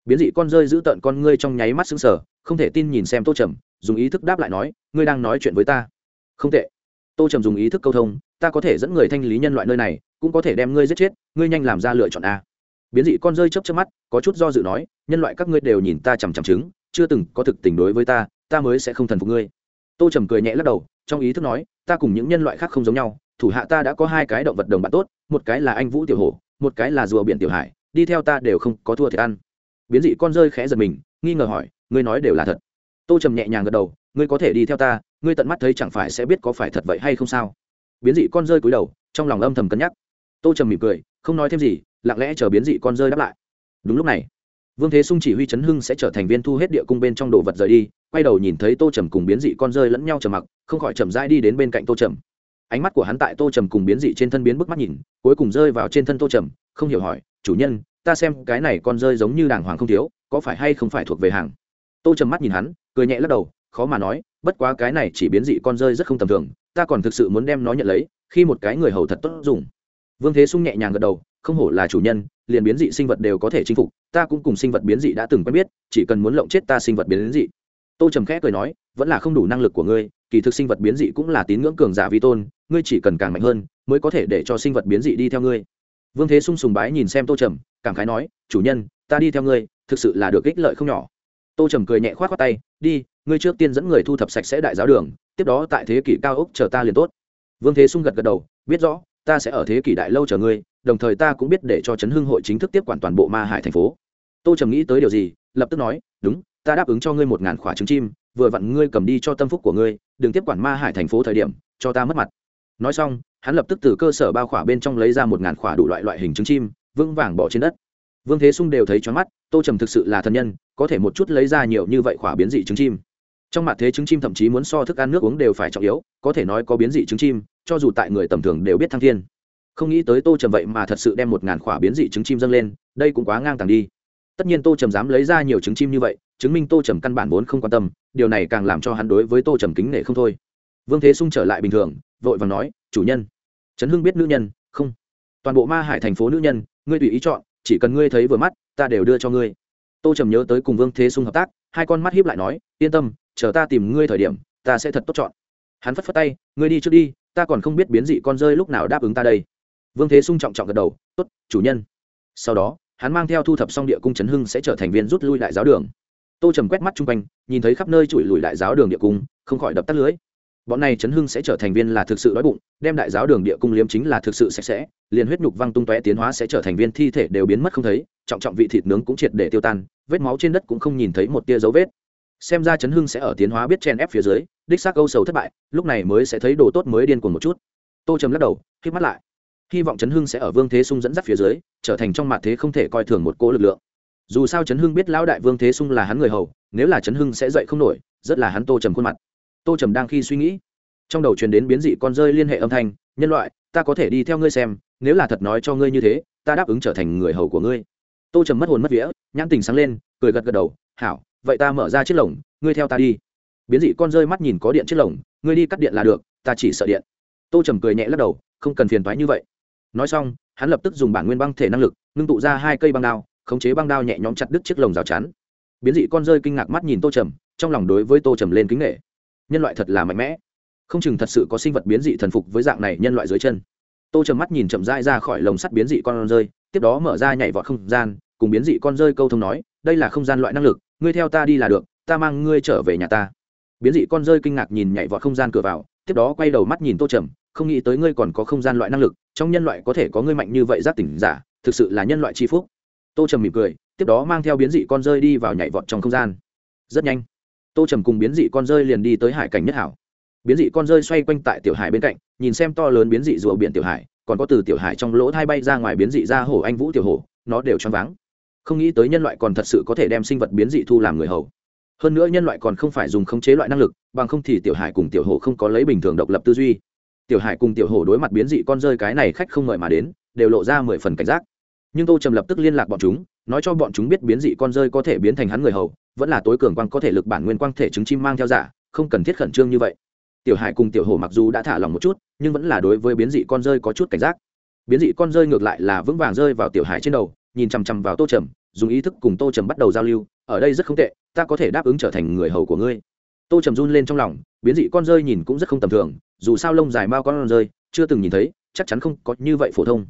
Biến dị con rơi giữ tợn con ngươi trong nháy mắt xứng sở không thể tin nhìn xem tô trầm, dùng ý thức đáp lại nói, ngươi đang nói chuyện với ta. Không tệ. Tô trầm dùng ý thức câu thông, ta có thể dẫn người thanh lý nhân loại nơi này, cũng có thể đem ngươi giết chết, ngươi nhanh làm ra lựa chọn a. Biến dị con rơi chấp chấp mắt, có chút do dự nói, nhân loại các ngươi đều nhìn ta chằm chằm chứng chưa từng có thực tình đối với ta ta mới sẽ không thần phục ngươi. Tô trầm cười nhẹ lắc đầu, trong ý thức nói, ta cùng những nhân loại khác không giống nhau, thủ hạ ta đã có hai cái động vật đồng bạn tốt, một cái là anh vũ tiểu hổ, một cái là rùa biển tiểu hải, đi theo ta đều không có thua thiệt ăn. Biến dị con rơi khẽ giật mình, nghi ngờ hỏi, ngươi nói đều là thật? Tô trầm nhẹ nhàng gật đầu, ngươi có thể đi theo ta, ngươi tận mắt thấy chẳng phải sẽ biết có phải thật vậy hay không sao? Biến dị con rơi cúi đầu, trong lòng âm thầm cân nhắc. Tô trầm mỉm cười, không nói thêm gì, lặng lẽ chờ biến dị con rơi đáp lại. Đúng lúc này vương thế sung chỉ huy chấn hưng sẽ trở thành viên thu hết địa cung bên trong đồ vật rời đi, quay đầu nhìn thấy tô trầm cùng biến dị con rơi lẫn nhau trầm mặc, không khỏi trầm rãi đi đến bên cạnh tô trầm. Ánh mắt của hắn tại tô trầm cùng biến dị trên thân biến bức mắt nhìn, cuối cùng rơi vào trên thân tô trầm, không hiểu hỏi, chủ nhân, ta xem cái này con rơi giống như đàng hoàng không thiếu, có phải hay không phải thuộc về hàng? Tô trầm mắt nhìn hắn, cười nhẹ lắc đầu, khó mà nói, bất quá cái này chỉ biến dị con rơi rất không tầm thường, ta còn thực sự muốn đem nó nhận lấy, khi một cái người hầu thật tốt dùng. Vương thế sung nhẹ nhàng gật đầu, không hổ là chủ nhân liền biến dị sinh vật đều có thể chinh phục, ta cũng cùng sinh vật biến dị đã từng quen biết, chỉ cần muốn lộng chết ta sinh vật biến dị. Tô trầm khẽ cười nói, vẫn là không đủ năng lực của ngươi, kỳ thực sinh vật biến dị cũng là tín ngưỡng cường giả vi tôn, ngươi chỉ cần càng mạnh hơn, mới có thể để cho sinh vật biến dị đi theo ngươi. Vương thế sung sùng bái nhìn xem tô trầm, cảm khái nói, chủ nhân, ta đi theo ngươi, thực sự là được ích lợi không nhỏ. Tô trầm cười nhẹ k h o á t khoác tay, đi, ngươi trước tiên dẫn người thu thập sạch sẽ đại giáo đường, tiếp đó tại thế kỷ cao úc chờ ta liền tốt. Vương thế sung gật gật đầu, biết rõ ta sẽ ở thế kỷ đại lâu chờ ngươi, đồng thời ta cũng biết để cho trấn hưng hội chính thức tiếp quản toàn bộ ma hải thành phố. Tô trầm nghĩ tới điều gì, lập tức nói, đúng, ta đáp ứng cho ngươi một ngàn khỏa trứng chim, vừa vặn ngươi cầm đi cho tâm phúc của ngươi, đừng tiếp quản ma hải thành phố thời điểm, cho ta mất mặt. Nói xong, hắn lập tức từ cơ sở bao khỏa bên trong lấy ra một ngàn khỏa đủ loại loại hình trứng chim, vững vàng bỏ trên đất. Vương thế sung đều thấy choáng mắt, tô trầm thực sự là thân nhân, có thể một chút lấy ra nhiều như vậy khỏa biến dị trứng chim trong mặt thế trứng chim thậm chí muốn so thức ăn nước uống đều phải trọng yếu, có thể nói có biến dị trứng chim, cho dù tại người tầm thường đều biết thăng thiên. Không nghĩ tới tô trầm vậy mà thật sự đem một ngàn khỏa biến dị trứng chim dâng lên, đây cũng quá ngang tàng đi. Tất nhiên tô trầm dám lấy ra nhiều trứng chim như vậy, chứng minh tô trầm căn bản vốn không quan tâm, điều này càng làm cho hắn đối với tô trầm kính nể không thôi. Vương thế sung trở lại bình thường, vội vàng nói, chủ nhân. Trấn hưng biết nữ nhân? Không. Toàn bộ ma hải thành phố nữ nhân, ngươi tùy ý chọn, chỉ cần ngươi thấy vừa mắt, ta đều đưa cho ngươi. Tô trầm nhớ tới cùng vương thế sung hợp tác, hai con mắt hiếp lại nói, yên tâm chờ ta tìm ngươi thời điểm, ta sẽ thật tốt chọn. Hắn phất phất tay, ngươi đi trước đi, ta còn không biết biến dị con rơi lúc nào đáp ứng ta đây. Vương thế sung trọng trọng gật đầu, tốt, chủ nhân. Sau đó, hắn mang theo thu thập xong địa cung trấn hưng sẽ trở thành viên rút lui đại giáo đường. Tô trầm quét mắt chung quanh, nhìn thấy khắp nơi chùi lùi đại giáo đường địa cung, không khỏi đập tắt lưới. Bọn này chấn hưng sẽ trở thành viên là thực sự đói bụng, đem đại giáo đường địa cung liếm chính là thực sự sạch sẽ, liền huyết nhục văng tung tóe tiến hóa sẽ trở thành viên thi thể đều biến mất không thấy, trọng trọng vị thịt nướng cũng triệt để tiêu tan, vết máu trên đất cũng không nhìn thấy một tia dấu vết xem ra chấn hưng sẽ ở tiến hóa biết chen ép phía dưới, đích xác câu sầu thất bại, lúc này mới sẽ thấy đồ tốt mới điên cuồng một chút. Tô trầm lắc đầu k mắt lại. Hy vọng chấn hưng sẽ ở vương thế sung dẫn dắt phía dưới, trở thành trong mặt thế không thể coi thường một cỗ lực lượng. Dù sao chấn hưng biết lão đại vương thế sung là hắn người hầu, nếu là chấn hưng sẽ dậy không nổi, rất là hắn tô trầm khuôn mặt. Tô trầm đang khi suy nghĩ, trong đầu truyền đến biến dị con rơi liên hệ âm thanh, nhân loại, ta có thể đi theo ngươi xem, nếu là thật nói cho ngươi như thế, ta đáp ứng trở thành người hầu của ngươi. Tô trầm mất hồn mất vía, nhãn tình sáng lên, cười gật gật đầu, hảo vậy ta mở ra chiếc lồng, ngươi theo ta đi. Biến dị con rơi mắt nhìn có điện chiếc lồng, ngươi đi cắt điện là được, ta chỉ sợ điện. Tô trầm cười nhẹ lắc đầu, không cần phiền thoái như vậy. Nói xong, hắn lập tức dùng bản nguyên băng thể năng lực, ngưng tụ ra hai cây băng đao, khống chế băng đao nhẹ nhõm chặt đứt chiếc lồng rào chắn. Biến dị con rơi kinh ngạc mắt nhìn tô trầm, trong lòng đối với tô trầm lên kính nghệ nhân loại thật là mạnh mẽ. Không chừng thật sự có sinh vật biến dị thần phục với dạng này nhân loại dưới chân. Tô trầm mắt nhìn chậm rãi ra khỏi lồng sắt biến dị con rơi, tiếp đó mở ra nhảy vọt không gian, cùng biến dị con rơi câu thông nói đây là không gian loại năng lực, ngươi theo ta đi là được, ta mang ngươi trở về nhà ta. Biến dị con rơi kinh ngạc nhìn nhảy vọt không gian cửa vào, tiếp đó quay đầu mắt nhìn tô trầm, không nghĩ tới ngươi còn có không gian loại năng lực, trong nhân loại có thể có ngươi mạnh như vậy giác tỉnh giả, thực sự là nhân loại tri phúc. Tô trầm mỉm cười, tiếp đó mang theo biến dị con rơi đi vào nhảy vọt trong không gian. Rất nhanh, tô trầm cùng biến dị con rơi liền đi tới hải cảnh nhất hảo. Biến dị con rơi xoay quanh tại tiểu hải bên cạnh, nhìn xem to lớn biến dị rùa biển tiểu hải, còn có từ tiểu hải trong lỗ thai bay ra ngoài biến dị ra hổ anh vũ tiểu hổ, nó đều choáng váng không nghĩ tới nhân loại còn thật sự có thể đem sinh vật biến dị thu làm người hầu. Hơn nữa nhân loại còn không phải dùng khống chế loại năng lực, bằng không thì tiểu hải cùng tiểu hổ không có lấy bình thường độc lập tư duy. Tiểu hải cùng tiểu hổ đối mặt biến dị con rơi cái này khách không mời mà đến, đều lộ ra mười phần cảnh giác. Nhưng tô trầm lập tức liên lạc bọn chúng, nói cho bọn chúng biết biến dị con rơi có thể biến thành hắn người hầu, vẫn là tối cường quang có thể lực bản nguyên quang thể trứng chim mang theo giả không cần thiết khẩn trương như vậy. Tiểu hải cùng tiểu hổ mặc dù đã thả lòng một chút, nhưng vẫn là đối với biến dị con rơi có chút cảnh giác. Biến dị con rơi ngược lại là vững vàng rơi vào tiểu hải trên đầu nhìn chằm chằm vào tô trầm, dùng ý thức cùng tô trầm bắt đầu giao lưu, ở đây rất không tệ, ta có thể đáp ứng trở thành người hầu của ngươi. Tô trầm run lên trong lòng, biến dị con rơi nhìn cũng rất không tầm thường, dù sao lông dài mao con rơi, chưa từng nhìn thấy, chắc chắn không có như vậy phổ thông.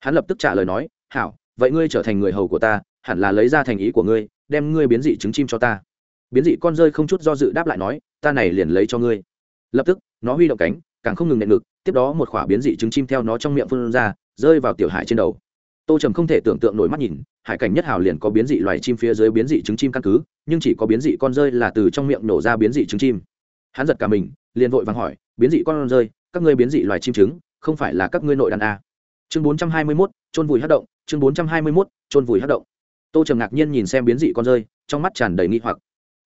Hắn lập tức trả lời nói, hảo, vậy ngươi trở thành người hầu của ta, hẳn là lấy ra thành ý của ngươi, đem ngươi biến dị trứng chim cho ta. Biến dị con rơi không chút do dự đáp lại nói, ta này liền lấy cho ngươi. Lập tức, nó huy động cánh, càng không ngừng nện ngực, tiếp đó một khỏa biến dị trứng chim theo nó trong miệng phun ra, rơi vào tiểu hải trên đầu tô trầm không thể tưởng tượng nổi mắt nhìn, hải cảnh nhất hào liền có biến dị loài chim phía dưới biến dị trứng chim căn cứ, nhưng chỉ có biến dị con rơi là từ trong miệng nổ ra biến dị trứng chim. Hắn giật cả mình, liền vội vàng hỏi, biến dị con rơi, các ngươi biến dị loài chim trứng, không phải là các ngươi nội đàn a chương bốn trăm hai mươi mốt trôn vùi hát động, chương bốn trăm hai mươi mốt trôn vùi hát động. Tô trầm ngạc nhiên nhìn xem biến dị con rơi, trong mắt tràn đầy nghi hoặc.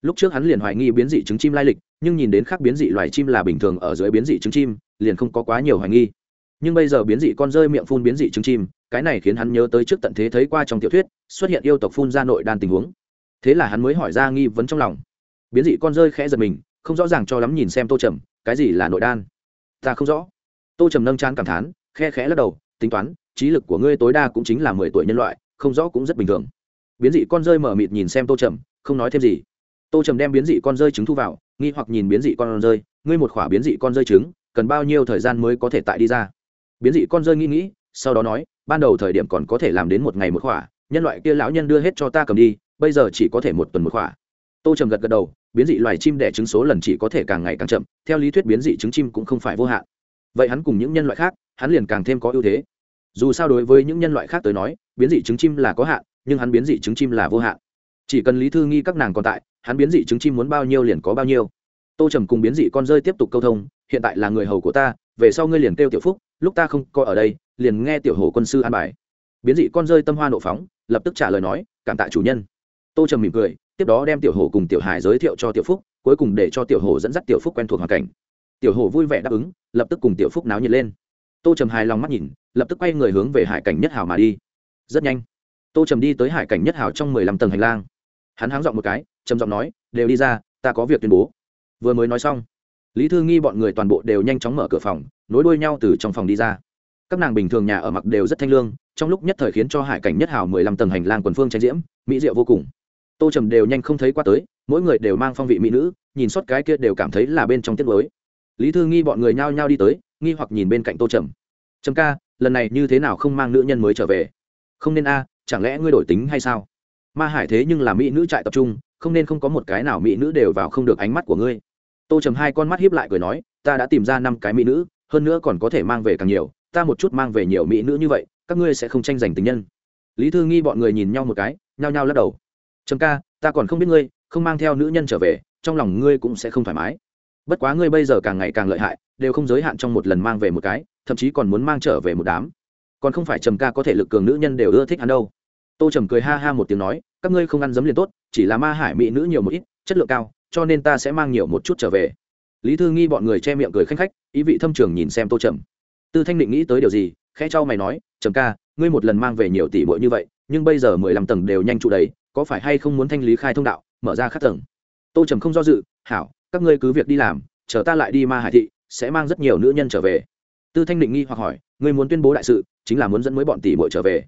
Lúc trước hắn liền hoài nghi biến dị trứng chim lai lịch, nhưng nhìn đến khác biến dị loài chim là bình thường ở dưới biến dị trứng chim, liền không có quá nhiều hoài nghi nhưng bây giờ biến dị con rơi miệng phun biến dị trứng chim, cái này khiến hắn nhớ tới trước tận thế thấy qua trong tiểu thuyết, xuất hiện yêu tộc phun ra nội đan tình huống. Thế là hắn mới hỏi ra nghi vấn trong lòng. Biến dị con rơi khẽ giật mình, không rõ ràng cho lắm nhìn xem tô trầm, cái gì là nội đan? Ta không rõ. Tô trầm nâng chán cảm thán, khe khẽ lắc đầu, tính toán, trí lực của ngươi tối đa cũng chính là mười tuổi nhân loại, không rõ cũng rất bình thường. Biến dị con rơi mở mịt nhìn xem tô trầm, không nói thêm gì. Tô trầm đem biến dị con rơi trứng thu vào, nghi hoặc nhìn biến dị con rơi, ngươi một khỏa biến dị con rơi trứng, cần bao nhiêu thời gian mới có thể tại đi ra? Biến dị con rơi nghĩ nghĩ, sau đó nói, ban đầu thời điểm còn có thể làm đến một ngày một khỏa, nhân loại kia lão nhân đưa hết cho ta cầm đi, bây giờ chỉ có thể một tuần một khỏa. Tô trầm gật gật đầu, biến dị loài chim đẻ trứng số lần chỉ có thể càng ngày càng chậm, theo lý thuyết biến dị trứng chim cũng không phải vô hạn. Vậy hắn cùng những nhân loại khác, hắn liền càng thêm có ưu thế. Dù sao đối với những nhân loại khác tới nói, biến dị trứng chim là có hạn, nhưng hắn biến dị trứng chim là vô hạn. Chỉ cần lý thư nghi các nàng còn tại, hắn biến dị trứng chim muốn bao nhiêu liền có bao nhiêu. Tô trầm cùng biến dị con rơi tiếp tục câu thông, hiện tại là người hầu của ta, về sau ngươi liền kêu tiểu phúc lúc ta không có ở đây, liền nghe tiểu hồ quân sư an bài. Biến dị con rơi tâm hoa nộ phóng, lập tức trả lời nói, cảm tạ chủ nhân. Tô trầm mỉm cười, tiếp đó đem tiểu hồ cùng tiểu hải giới thiệu cho tiểu phúc, cuối cùng để cho tiểu hồ dẫn dắt tiểu phúc quen thuộc hoàn cảnh. Tiểu hồ vui vẻ đáp ứng, lập tức cùng tiểu phúc náo nhiệt lên. Tô trầm hài lòng mắt nhìn, lập tức quay người hướng về hải cảnh nhất hào mà đi. Rất nhanh, tô trầm đi tới hải cảnh nhất hào trong mười lăm tầng hành lang. Hắn háng giọng một cái, trầm giọng nói, đều đi ra, ta có việc tuyên bố. Vừa mới nói xong, lý thư nghi bọn người toàn bộ đều nhanh chóng mở cửa phòng nối đuôi nhau từ trong phòng đi ra. Các nàng bình thường nhà ở mặc đều rất thanh lương, trong lúc nhất thời khiến cho hải cảnh nhất hào mười lăm tầng hành lang quần phương tranh diễm, mỹ diệu vô cùng. Tô trầm đều nhanh không thấy qua tới, mỗi người đều mang phong vị mỹ nữ, nhìn suốt cái kia đều cảm thấy là bên trong tiết mới. Lý thư nghi bọn người nhao nhao đi tới, nghi hoặc nhìn bên cạnh tô trầm. Trầm ca, lần này như thế nào không mang nữ nhân mới trở về? Không nên a, chẳng lẽ ngươi đổi tính hay sao? Ma hải thế nhưng là mỹ nữ trại tập trung, không nên không có một cái nào mỹ nữ đều vào không được ánh mắt của ngươi. Tô trầm hai con mắt hiếp lại cười nói, ta đã tìm ra năm cái mỹ nữ hơn nữa còn có thể mang về càng nhiều, ta một chút mang về nhiều mỹ nữ như vậy, các ngươi sẽ không tranh giành tình nhân. Lý thư nghi bọn người nhìn nhau một cái, nhao nhao lắc đầu. Trầm ca, ta còn không biết ngươi, không mang theo nữ nhân trở về, trong lòng ngươi cũng sẽ không thoải mái. Bất quá ngươi bây giờ càng ngày càng lợi hại, đều không giới hạn trong một lần mang về một cái, thậm chí còn muốn mang trở về một đám. Còn không phải trầm ca có thể lực cường nữ nhân đều ưa thích hắn đâu. Tô trầm cười ha ha một tiếng nói, các ngươi không ăn dấm liền tốt, chỉ là ma hải mỹ nữ nhiều một ít, chất lượng cao, cho nên ta sẽ mang nhiều một chút trở về. Lý thư nghi bọn người che miệng cười khanh khách ý vị thâm trường nhìn xem tô trầm. Tư thanh định nghĩ tới điều gì, khẽ cho mày nói, trầm ca, ngươi một lần mang về nhiều tỷ bội như vậy, nhưng bây giờ mười lăm tầng đều nhanh trụ đầy, có phải hay không muốn thanh lý khai thông đạo, mở ra khắc tầng? Tô trầm không do dự, hảo, các ngươi cứ việc đi làm, chờ ta lại đi ma hải thị, sẽ mang rất nhiều nữ nhân trở về. Tư thanh định nghi hoặc hỏi, ngươi muốn tuyên bố đại sự, chính là muốn dẫn mới bọn tỷ bội trở về.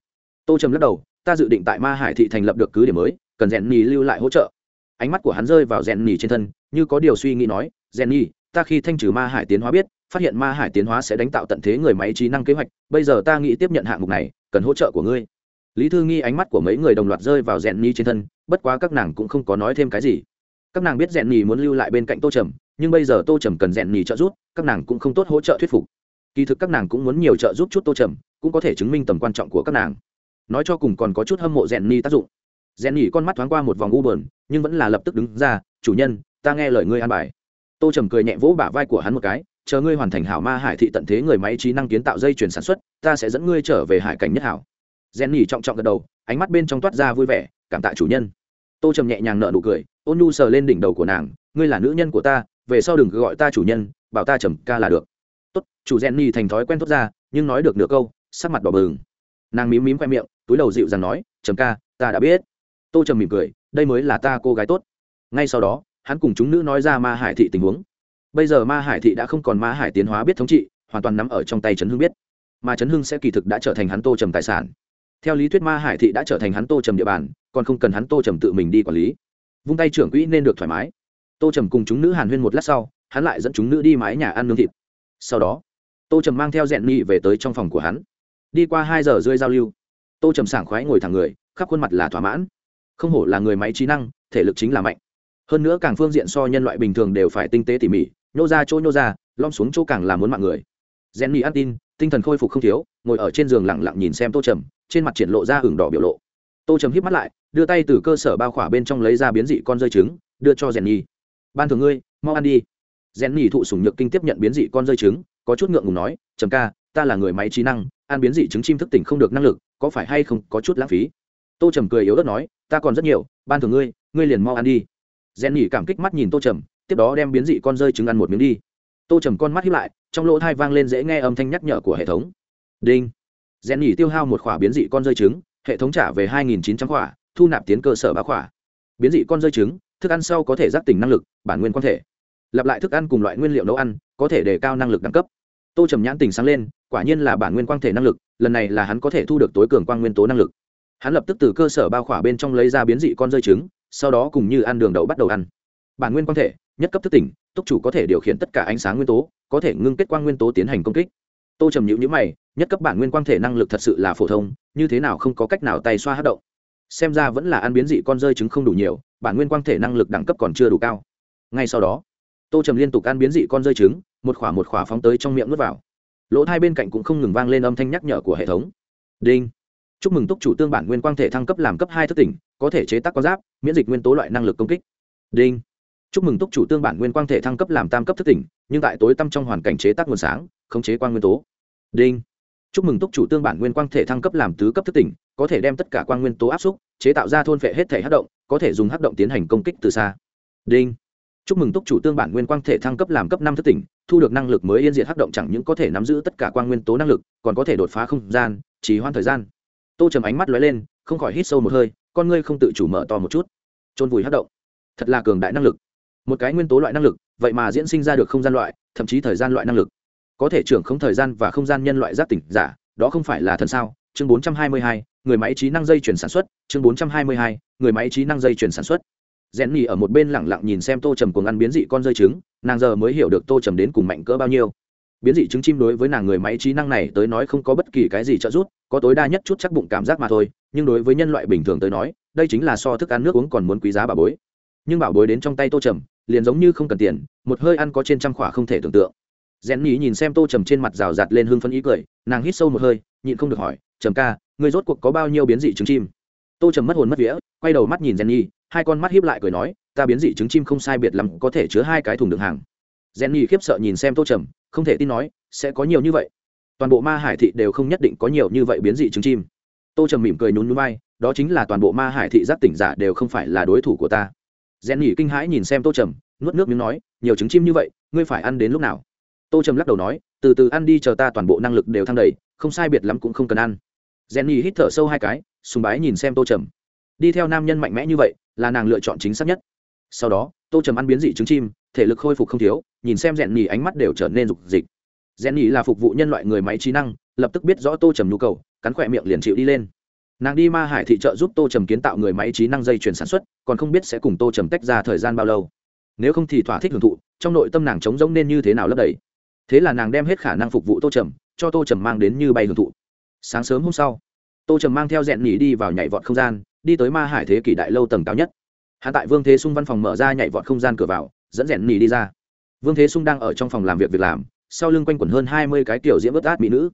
Tô trầm lắc đầu, ta dự định tại ma hải thị thành lập được cứ điểm mới, cần rèn nhì lưu lại hỗ trợ. Ánh mắt của hắn rơi vào rèn nhì trên thân, như có điều suy nghĩ nói rèn nhì ta khi thanh trừ ma hải tiến hóa biết, phát hiện ma hải tiến hóa sẽ đánh tạo tận thế người máy trí năng kế hoạch, bây giờ ta nghĩ tiếp nhận hạng mục này, cần hỗ trợ của ngươi. Lý thư nghi ánh mắt của mấy người đồng loạt rơi vào rèn ni trên thân, bất quá các nàng cũng không có nói thêm cái gì. Các nàng biết rèn ni muốn lưu lại bên cạnh tô trầm, nhưng bây giờ tô trầm cần rèn ni trợ giúp, các nàng cũng không tốt hỗ trợ thuyết phục. Kỳ thực các nàng cũng muốn nhiều trợ giúp chút tô trầm, cũng có thể chứng minh tầm quan trọng của các nàng. Nói cho cùng còn có chút hâm mộ rèn ni tác dụng. Rèn ni con mắt thoáng qua một vòng u bờn nhưng vẫn là lập tức đứng ra, chủ nhân, ta nghe lời ngươi an bài tô trầm cười nhẹ vỗ bả vai của hắn một cái, chờ ngươi hoàn thành hảo ma hải thị tận thế người máy trí năng kiến tạo dây chuyển sản xuất, ta sẽ dẫn ngươi trở về hải cảnh nhất hảo. Rèn nhì trọng trọng gật đầu, ánh mắt bên trong toát ra vui vẻ, cảm tạ chủ nhân. Tô trầm nhẹ nhàng nợ nụ cười, ôn nhu sờ lên đỉnh đầu của nàng, ngươi là nữ nhân của ta, về sau đừng cứ gọi ta chủ nhân, bảo ta trầm ca là được. Tốt, chủ rèn nhì thành thói quen tốt ra, nhưng nói được nửa câu, sắc mặt đỏ bừng. Nàng mím mím khoe miệng, túi đầu dịu dàng nói, trầm ca, ta đã biết. Tô trầm mỉm cười, đây mới là ta cô gái tốt. Ngay sau đó hắn cùng chúng nữ nói ra ma hải thị tình huống. Bây giờ ma hải thị đã không còn ma hải tiến hóa biết thống trị, hoàn toàn nắm ở trong tay trấn hưng biết. Mà trấn hưng sẽ kỳ thực đã trở thành hắn tô trầm tài sản. Theo lý thuyết ma hải thị đã trở thành hắn tô trầm địa bàn, còn không cần hắn tô trầm tự mình đi quản lý. Vung tay trưởng quỹ nên được thoải mái. Tô trầm cùng chúng nữ hàn huyên một lát sau, hắn lại dẫn chúng nữ đi mái nhà ăn nướng thịt. Sau đó, tô trầm mang theo rèn nhị về tới trong phòng của hắn. Đi qua hai giờ rơi giao lưu, tô trầm sảng khoái ngồi thẳng người, khắp khuôn mặt là thỏa mãn. Không hổ là người máy trí năng, thể lực chính là mạnh hơn nữa càng phương diện so nhân loại bình thường đều phải tinh tế tỉ mỉ, nhô ra chỗ nhô ra lom xuống chỗ càng là muốn mạng người. Rèn nhị ăn tin tinh thần khôi phục không thiếu, ngồi ở trên giường lặng lặng nhìn xem tô trầm, trên mặt triển lộ ra hừng đỏ biểu lộ. Tô trầm híp mắt lại, đưa tay từ cơ sở bao khỏa bên trong lấy ra biến dị con rơi trứng, đưa cho rèn nhi ban thường ngươi, mau ăn đi. Rèn nhi thụ sùng nhược kinh tiếp nhận biến dị con rơi trứng, có chút ngượng ngùng nói, trầm ca, ta là người máy trí năng, ăn biến dị trứng chim thức tỉnh không được năng lực, có phải hay không có chút lãng phí? Tô trầm cười yếu ớt nói, ta còn rất nhiều, ban thường ngươi ngươi liền mau ăn đi rèn nhi cảm kích mắt nhìn tô trầm, tiếp đó đem biến dị con rơi trứng ăn một miếng đi. Tô trầm con mắt hiếp lại, trong lỗ thai vang lên dễ nghe âm thanh nhắc nhở của hệ thống. Đinh. Rèn nhỉ tiêu hao một khỏa biến dị con rơi trứng, hệ thống trả về hai nghìn chín trăm khỏa, thu nạp tiến cơ sở ba khỏa. Biến dị con rơi trứng, thức ăn sau có thể giác tỉnh năng lực, bản nguyên quan thể. Lặp lại thức ăn cùng loại nguyên liệu nấu ăn, có thể đề cao năng lực đẳng cấp. Tô trầm nhãn tình sáng lên, quả nhiên là bản nguyên quang thể năng lực, lần này là hắn có thể thu được tối cường quang nguyên tố năng lực. Hắn lập tức từ cơ sở bao khỏa bên trong lấy ra biến dị con rơi trứng sau đó cùng như ăn đường đậu bắt đầu ăn. Bản nguyên quang thể, nhất cấp thức tỉnh, túc chủ có thể điều khiển tất cả ánh sáng nguyên tố, có thể ngưng kết quang nguyên tố tiến hành công kích. Tô trầm nhữ nhữ mày, nhất cấp bản nguyên quang thể năng lực thật sự là phổ thông, như thế nào không có cách nào tay xoa hát động. Xem ra vẫn là ăn biến dị con rơi trứng không đủ nhiều, bản nguyên quang thể năng lực đẳng cấp còn chưa đủ cao. Ngay sau đó, tô trầm liên tục ăn biến dị con rơi trứng, một khỏa một khỏa phóng tới trong miệng n vào. Lỗ hai bên cạnh cũng không ngừng vang lên âm thanh nhắc nhở của hệ thống. Đinh chúc mừng túc chủ tương bản nguyên quang thể thăng cấp làm cấp hai thất tỉnh, có thể chế tác con giáp, miễn dịch nguyên tố loại năng lực công kích. Đinh. Chúc mừng túc chủ tương bản nguyên quang thể thăng cấp làm tam cấp thất tỉnh, nhưng tại tối tăm trong hoàn cảnh chế tác nguồn sáng, khống chế quan nguyên tố. Đinh. Chúc mừng túc chủ tương bản nguyên quang thể thăng cấp làm tứ cấp thức tỉnh, có thể đem tất cả quang nguyên tố áp xúc, chế tạo ra thôn phệ hết thể hát động, có thể dùng hát động tiến hành công kích từ xa. Đinh. Chúc mừng túc chủ tương bản nguyên quang thể thăng cấp làm cấp năm thức tỉnh, thu được năng lực mới yên diệt hát động chẳng những có thể nắm giữ tất cả quang nguyên tố năng lực, còn có thể đột phá không gian, trì hoãn thời gian tô trầm ánh mắt lóe lên không khỏi hít sâu một hơi con ngươi không tự chủ mở to một chút. Trôn vùi hát động. Thật là cường đại năng lực. Một cái nguyên tố loại năng lực vậy mà diễn sinh ra được không gian loại thậm chí thời gian loại năng lực. Có thể trưởng không thời gian và không gian nhân loại giác tỉnh giả đó không phải là thần sao? Chương 422, người máy trí năng dây chuyển sản xuất. Chương 422, người máy trí năng dây chuyển sản xuất. Rèn nhì ở một bên lẳng lặng nhìn xem tô trầm cuồng ăn biến dị con rơi trứng nàng giờ mới hiểu được tô trầm đến cùng mạnh cỡ bao nhiêu biến dị trứng chim đối với nàng người máy trí năng này tới nói không có bất kỳ cái gì trợ giúp, có tối đa nhất chút chắc bụng cảm giác mà thôi, nhưng đối với nhân loại bình thường tới nói, đây chính là so thức ăn nước uống còn muốn quý giá bà bối. Nhưng bảo bối đến trong tay tô trầm, liền giống như không cần tiền, một hơi ăn có trên trăm khỏa không thể tưởng tượng. Rèn nhí nhìn xem tô trầm trên mặt rào rạt lên hương phân ý cười, nàng hít sâu một hơi, nhịn không được hỏi, trầm ca người rốt cuộc có bao nhiêu biến dị trứng chim? Tô trầm mất hồn mất vía, quay đầu mắt nhìn rèn nhí hai con mắt hiếp lại cười nói, ta biến dị trứng chim không sai biệt lắm, có thể chứa hai cái thùng đựng hàng. Rèn nhí khiếp sợ nhìn xem tô trầm không thể tin nói, sẽ có nhiều như vậy. Toàn bộ ma hải thị đều không nhất định có nhiều như vậy biến dị trứng chim. Tô trầm mỉm cười nhún nhún bay. đó chính là toàn bộ ma hải thị giác tỉnh giả đều không phải là đối thủ của ta. Rèn nhỉ kinh hãi nhìn xem tô trầm, nuốt nước miếng nói, nhiều trứng chim như vậy, ngươi phải ăn đến lúc nào? Tô trầm lắc đầu nói, từ từ ăn đi chờ ta toàn bộ năng lực đều thăng đầy, không sai biệt lắm cũng không cần ăn. Jenny hít thở sâu hai cái, sùng bái nhìn xem tô trầm. Đi theo nam nhân mạnh mẽ như vậy, là nàng lựa chọn chính xác nhất. Sau đó, tô trầm ăn biến dị trứng chim thể lực khôi phục không thiếu, nhìn xem rèn nhì ánh mắt đều trở nên rục dịch rèn nhì là phục vụ nhân loại người máy trí năng, lập tức biết rõ tô trầm nhu cầu, cắn khỏe miệng liền chịu đi lên. Nàng đi ma hải thị trợ giúp tô trầm kiến tạo người máy trí năng dây chuyển sản xuất, còn không biết sẽ cùng tô trầm tách ra thời gian bao lâu. Nếu không thì thỏa thích hưởng thụ, trong nội tâm nàng trống rỗng nên như thế nào lấp đầy. Thế là nàng đem hết khả năng phục vụ tô trầm, cho tô trầm mang đến như bay hưởng thụ. Sáng sớm hôm sau, tô trầm mang theo rèn nhì đi vào nhảy vọt không gian, đi tới ma hải thế kỷ đại lâu tầng cao nhất. Hạ tại vương thế sung văn phòng mở ra nhảy vọt không gian cửa vào dẫn rèn nhỉ đi ra. Vương thế sung đang ở trong phòng làm việc việc làm, sau lưng quanh quẩn hơn hai mươi cái kiểu diễm ướt át mỹ nữ.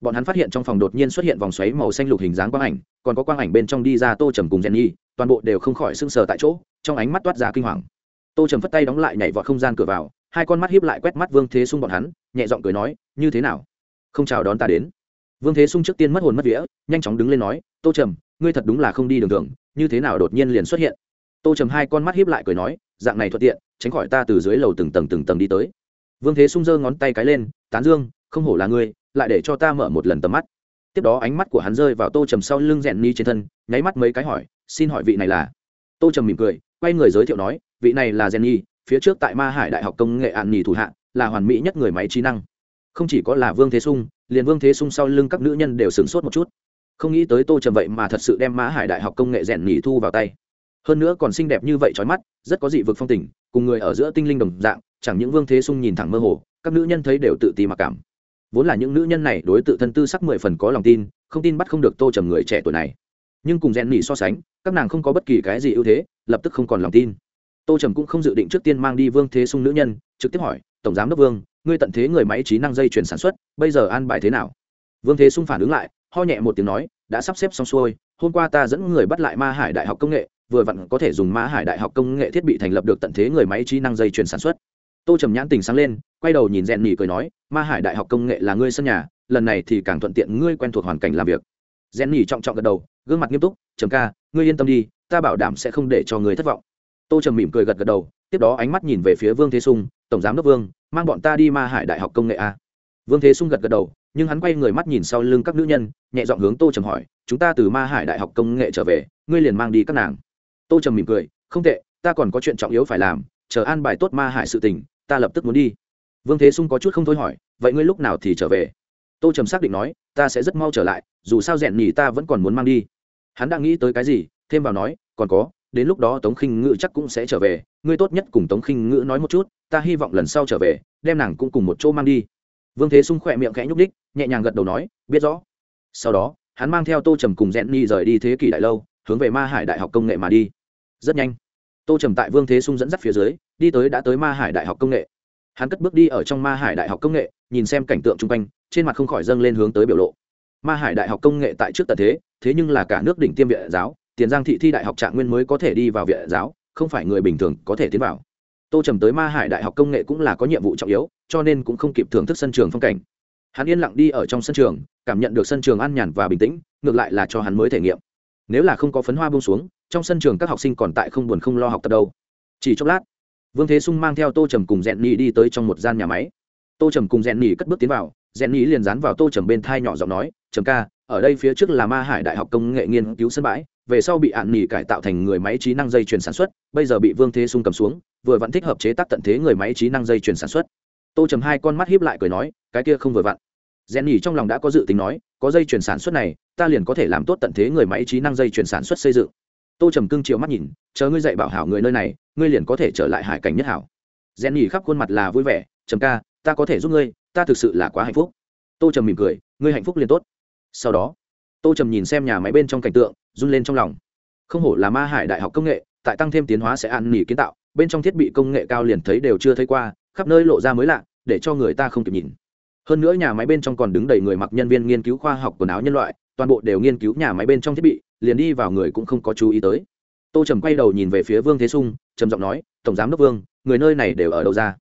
Bọn hắn phát hiện trong phòng đột nhiên xuất hiện vòng xoáy màu xanh lục hình dáng quang ảnh, còn có quang ảnh bên trong đi ra tô trầm cùng rèn nhi, toàn bộ đều không khỏi sưng sờ tại chỗ, trong ánh mắt toát ra kinh hoàng. Tô trầm phất tay đóng lại nhảy vọt không gian cửa vào, hai con mắt hiếp lại quét mắt vương thế sung bọn hắn, nhẹ giọng cười nói, như thế nào? Không chào đón ta đến. Vương thế sung trước tiên mất hồn mất vía, nhanh chóng đứng lên nói, tô trầm, ngươi thật đúng là không đi đường thường, như thế nào đột nhiên liền xuất hiện? Tô trầm hai con mắt hiếp lại cười nói dạng này thuận tiện, tránh khỏi ta từ dưới lầu từng tầng từng tầng đi tới. Vương thế sung giơ ngón tay cái lên, tán dương, không hổ là ngươi, lại để cho ta mở một lần tầm mắt. Tiếp đó ánh mắt của hắn rơi vào tô trầm sau lưng rèn ni trên thân, nháy mắt mấy cái hỏi, xin hỏi vị này là? Tô trầm mỉm cười, quay người giới thiệu nói, vị này là rèn ni, phía trước tại ma hải đại học công nghệ an nhì thủ hạ, là hoàn mỹ nhất người máy trí năng. Không chỉ có là vương thế sung, liền vương thế sung sau lưng các nữ nhân đều sửng sốt một chút. Không nghĩ tới tô trầm vậy mà thật sự đem ma hải đại học công nghệ rèn nhì thu vào tay hơn nữa còn xinh đẹp như vậy trói mắt, rất có dị vực phong tình, cùng người ở giữa tinh linh đồng dạng, chẳng những vương thế sung nhìn thẳng mơ hồ, các nữ nhân thấy đều tự ti mặc cảm. Vốn là những nữ nhân này đối tự thân tư sắc mười phần có lòng tin, không tin bắt không được tô trầm người trẻ tuổi này. Nhưng cùng rèn nỉ so sánh, các nàng không có bất kỳ cái gì ưu thế, lập tức không còn lòng tin. Tô trầm cũng không dự định trước tiên mang đi vương thế sung nữ nhân, trực tiếp hỏi, tổng giám đốc vương, ngươi tận thế người máy trí năng dây chuyển sản xuất, bây giờ an bài thế nào? Vương thế sung phản ứng lại, ho nhẹ một tiếng nói, đã sắp xếp xong xuôi, hôm qua ta dẫn người bắt lại ma hải đại học công nghệ vừa vặn có thể dùng ma hải đại học công nghệ thiết bị thành lập được tận thế người máy trí năng dây chuyển sản xuất. Tô trầm nhãn tình sáng lên, quay đầu nhìn rèn Nỉ cười nói, ma hải đại học công nghệ là ngươi sân nhà, lần này thì càng thuận tiện ngươi quen thuộc hoàn cảnh làm việc. Rèn Nỉ trọng trọng gật đầu, gương mặt nghiêm túc, trầm ca, ngươi yên tâm đi, ta bảo đảm sẽ không để cho ngươi thất vọng. Tô trầm mỉm cười gật gật đầu, tiếp đó ánh mắt nhìn về phía vương thế sung, tổng giám đốc vương, mang bọn ta đi ma hải đại học công nghệ a. Vương thế sung gật gật đầu, nhưng hắn quay người mắt nhìn sau lưng các nữ nhân, nhẹ giọng hướng tô trầm hỏi, chúng ta từ ma hải đại học công nghệ trở về, ngươi liền mang đi các nàng tô trầm mỉm cười, không tệ, ta còn có chuyện trọng yếu phải làm, chờ an bài tốt ma hải sự tình, ta lập tức muốn đi. Vương thế sung có chút không thôi hỏi, vậy ngươi lúc nào thì trở về? Tô trầm xác định nói, ta sẽ rất mau trở lại, dù sao rèn nhỉ ta vẫn còn muốn mang đi. Hắn đang nghĩ tới cái gì, thêm vào nói, còn có, đến lúc đó tống khinh ngữ chắc cũng sẽ trở về, ngươi tốt nhất cùng tống khinh ngữ nói một chút, ta hy vọng lần sau trở về, đem nàng cũng cùng một chỗ mang đi. Vương thế sung khỏe miệng khẽ nhúc đích nhẹ nhàng gật đầu nói, biết rõ. Sau đó, hắn mang theo tô trầm cùng rèn Nhi rời đi thế kỷ đại lâu, hướng về ma hải đại học công nghệ mà đi rất nhanh. Tô trầm tại vương thế sung dẫn dắt phía dưới, đi tới đã tới ma hải đại học công nghệ. Hắn cất bước đi ở trong ma hải đại học công nghệ, nhìn xem cảnh tượng chung quanh, trên mặt không khỏi dâng lên hướng tới biểu lộ. Ma hải đại học công nghệ tại trước tận thế thế nhưng là cả nước đỉnh tiêm viện giáo, tiền giang thị thi đại học trạng nguyên mới có thể đi vào viện giáo, không phải người bình thường có thể tiến vào. Tô trầm tới ma hải đại học công nghệ cũng là có nhiệm vụ trọng yếu, cho nên cũng không kịp thưởng thức sân trường phong cảnh. Hắn yên lặng đi ở trong sân trường, cảm nhận được sân trường an nhàn và bình tĩnh, ngược lại là cho hắn mới thể nghiệm. Nếu là không có phấn hoa bông xuống trong sân trường các học sinh còn tại không buồn không lo học tập đâu. Chỉ chốc lát, vương thế sung mang theo tô trầm cùng rèn nhì đi tới trong một gian nhà máy. Tô trầm cùng rèn nhì cất bước tiến vào, rèn nhì liền dán vào tô trầm bên thai nhỏ giọng nói, trầm ca, ở đây phía trước là ma hải đại học công nghệ nghiên cứu sân bãi, về sau bị ạn nhì cải tạo thành người máy trí năng dây chuyền sản xuất, bây giờ bị vương thế sung cầm xuống, vừa vẫn thích hợp chế tác tận thế người máy trí năng dây chuyền sản xuất. Tô trầm hai con mắt hiếp lại cười nói, cái kia không vừa vặn. Rèn nhì trong lòng đã có dự tính nói, có dây chuyển sản xuất này, ta liền có thể làm tốt tận thế người máy trí năng dây chuyển sản xuất xây dựng tô trầm cưng chiều mắt nhìn, chờ ngươi dạy bảo hảo người nơi này, ngươi liền có thể trở lại hải cảnh nhất hảo. Rèn nhì khắp khuôn mặt là vui vẻ, trầm ca, ta có thể giúp ngươi, ta thực sự là quá hạnh phúc. Tô trầm mỉm cười, ngươi hạnh phúc liền tốt. Sau đó, tô trầm nhìn xem nhà máy bên trong cảnh tượng, run lên trong lòng. Không hổ là ma hải đại học công nghệ, tại tăng thêm tiến hóa sẽ ăn nỉ kiến tạo, bên trong thiết bị công nghệ cao liền thấy đều chưa thấy qua, khắp nơi lộ ra mới lạ, để cho người ta không kịp nhìn. Hơn nữa nhà máy bên trong còn đứng đầy người mặc nhân viên nghiên cứu khoa học quần áo nhân loại, toàn bộ đều nghiên cứu nhà máy bên trong thiết bị liền đi vào người cũng không có chú ý tới. Tô trầm quay đầu nhìn về phía vương thế sung, trầm giọng nói, tổng giám đốc vương, người nơi này đều ở đâu ra?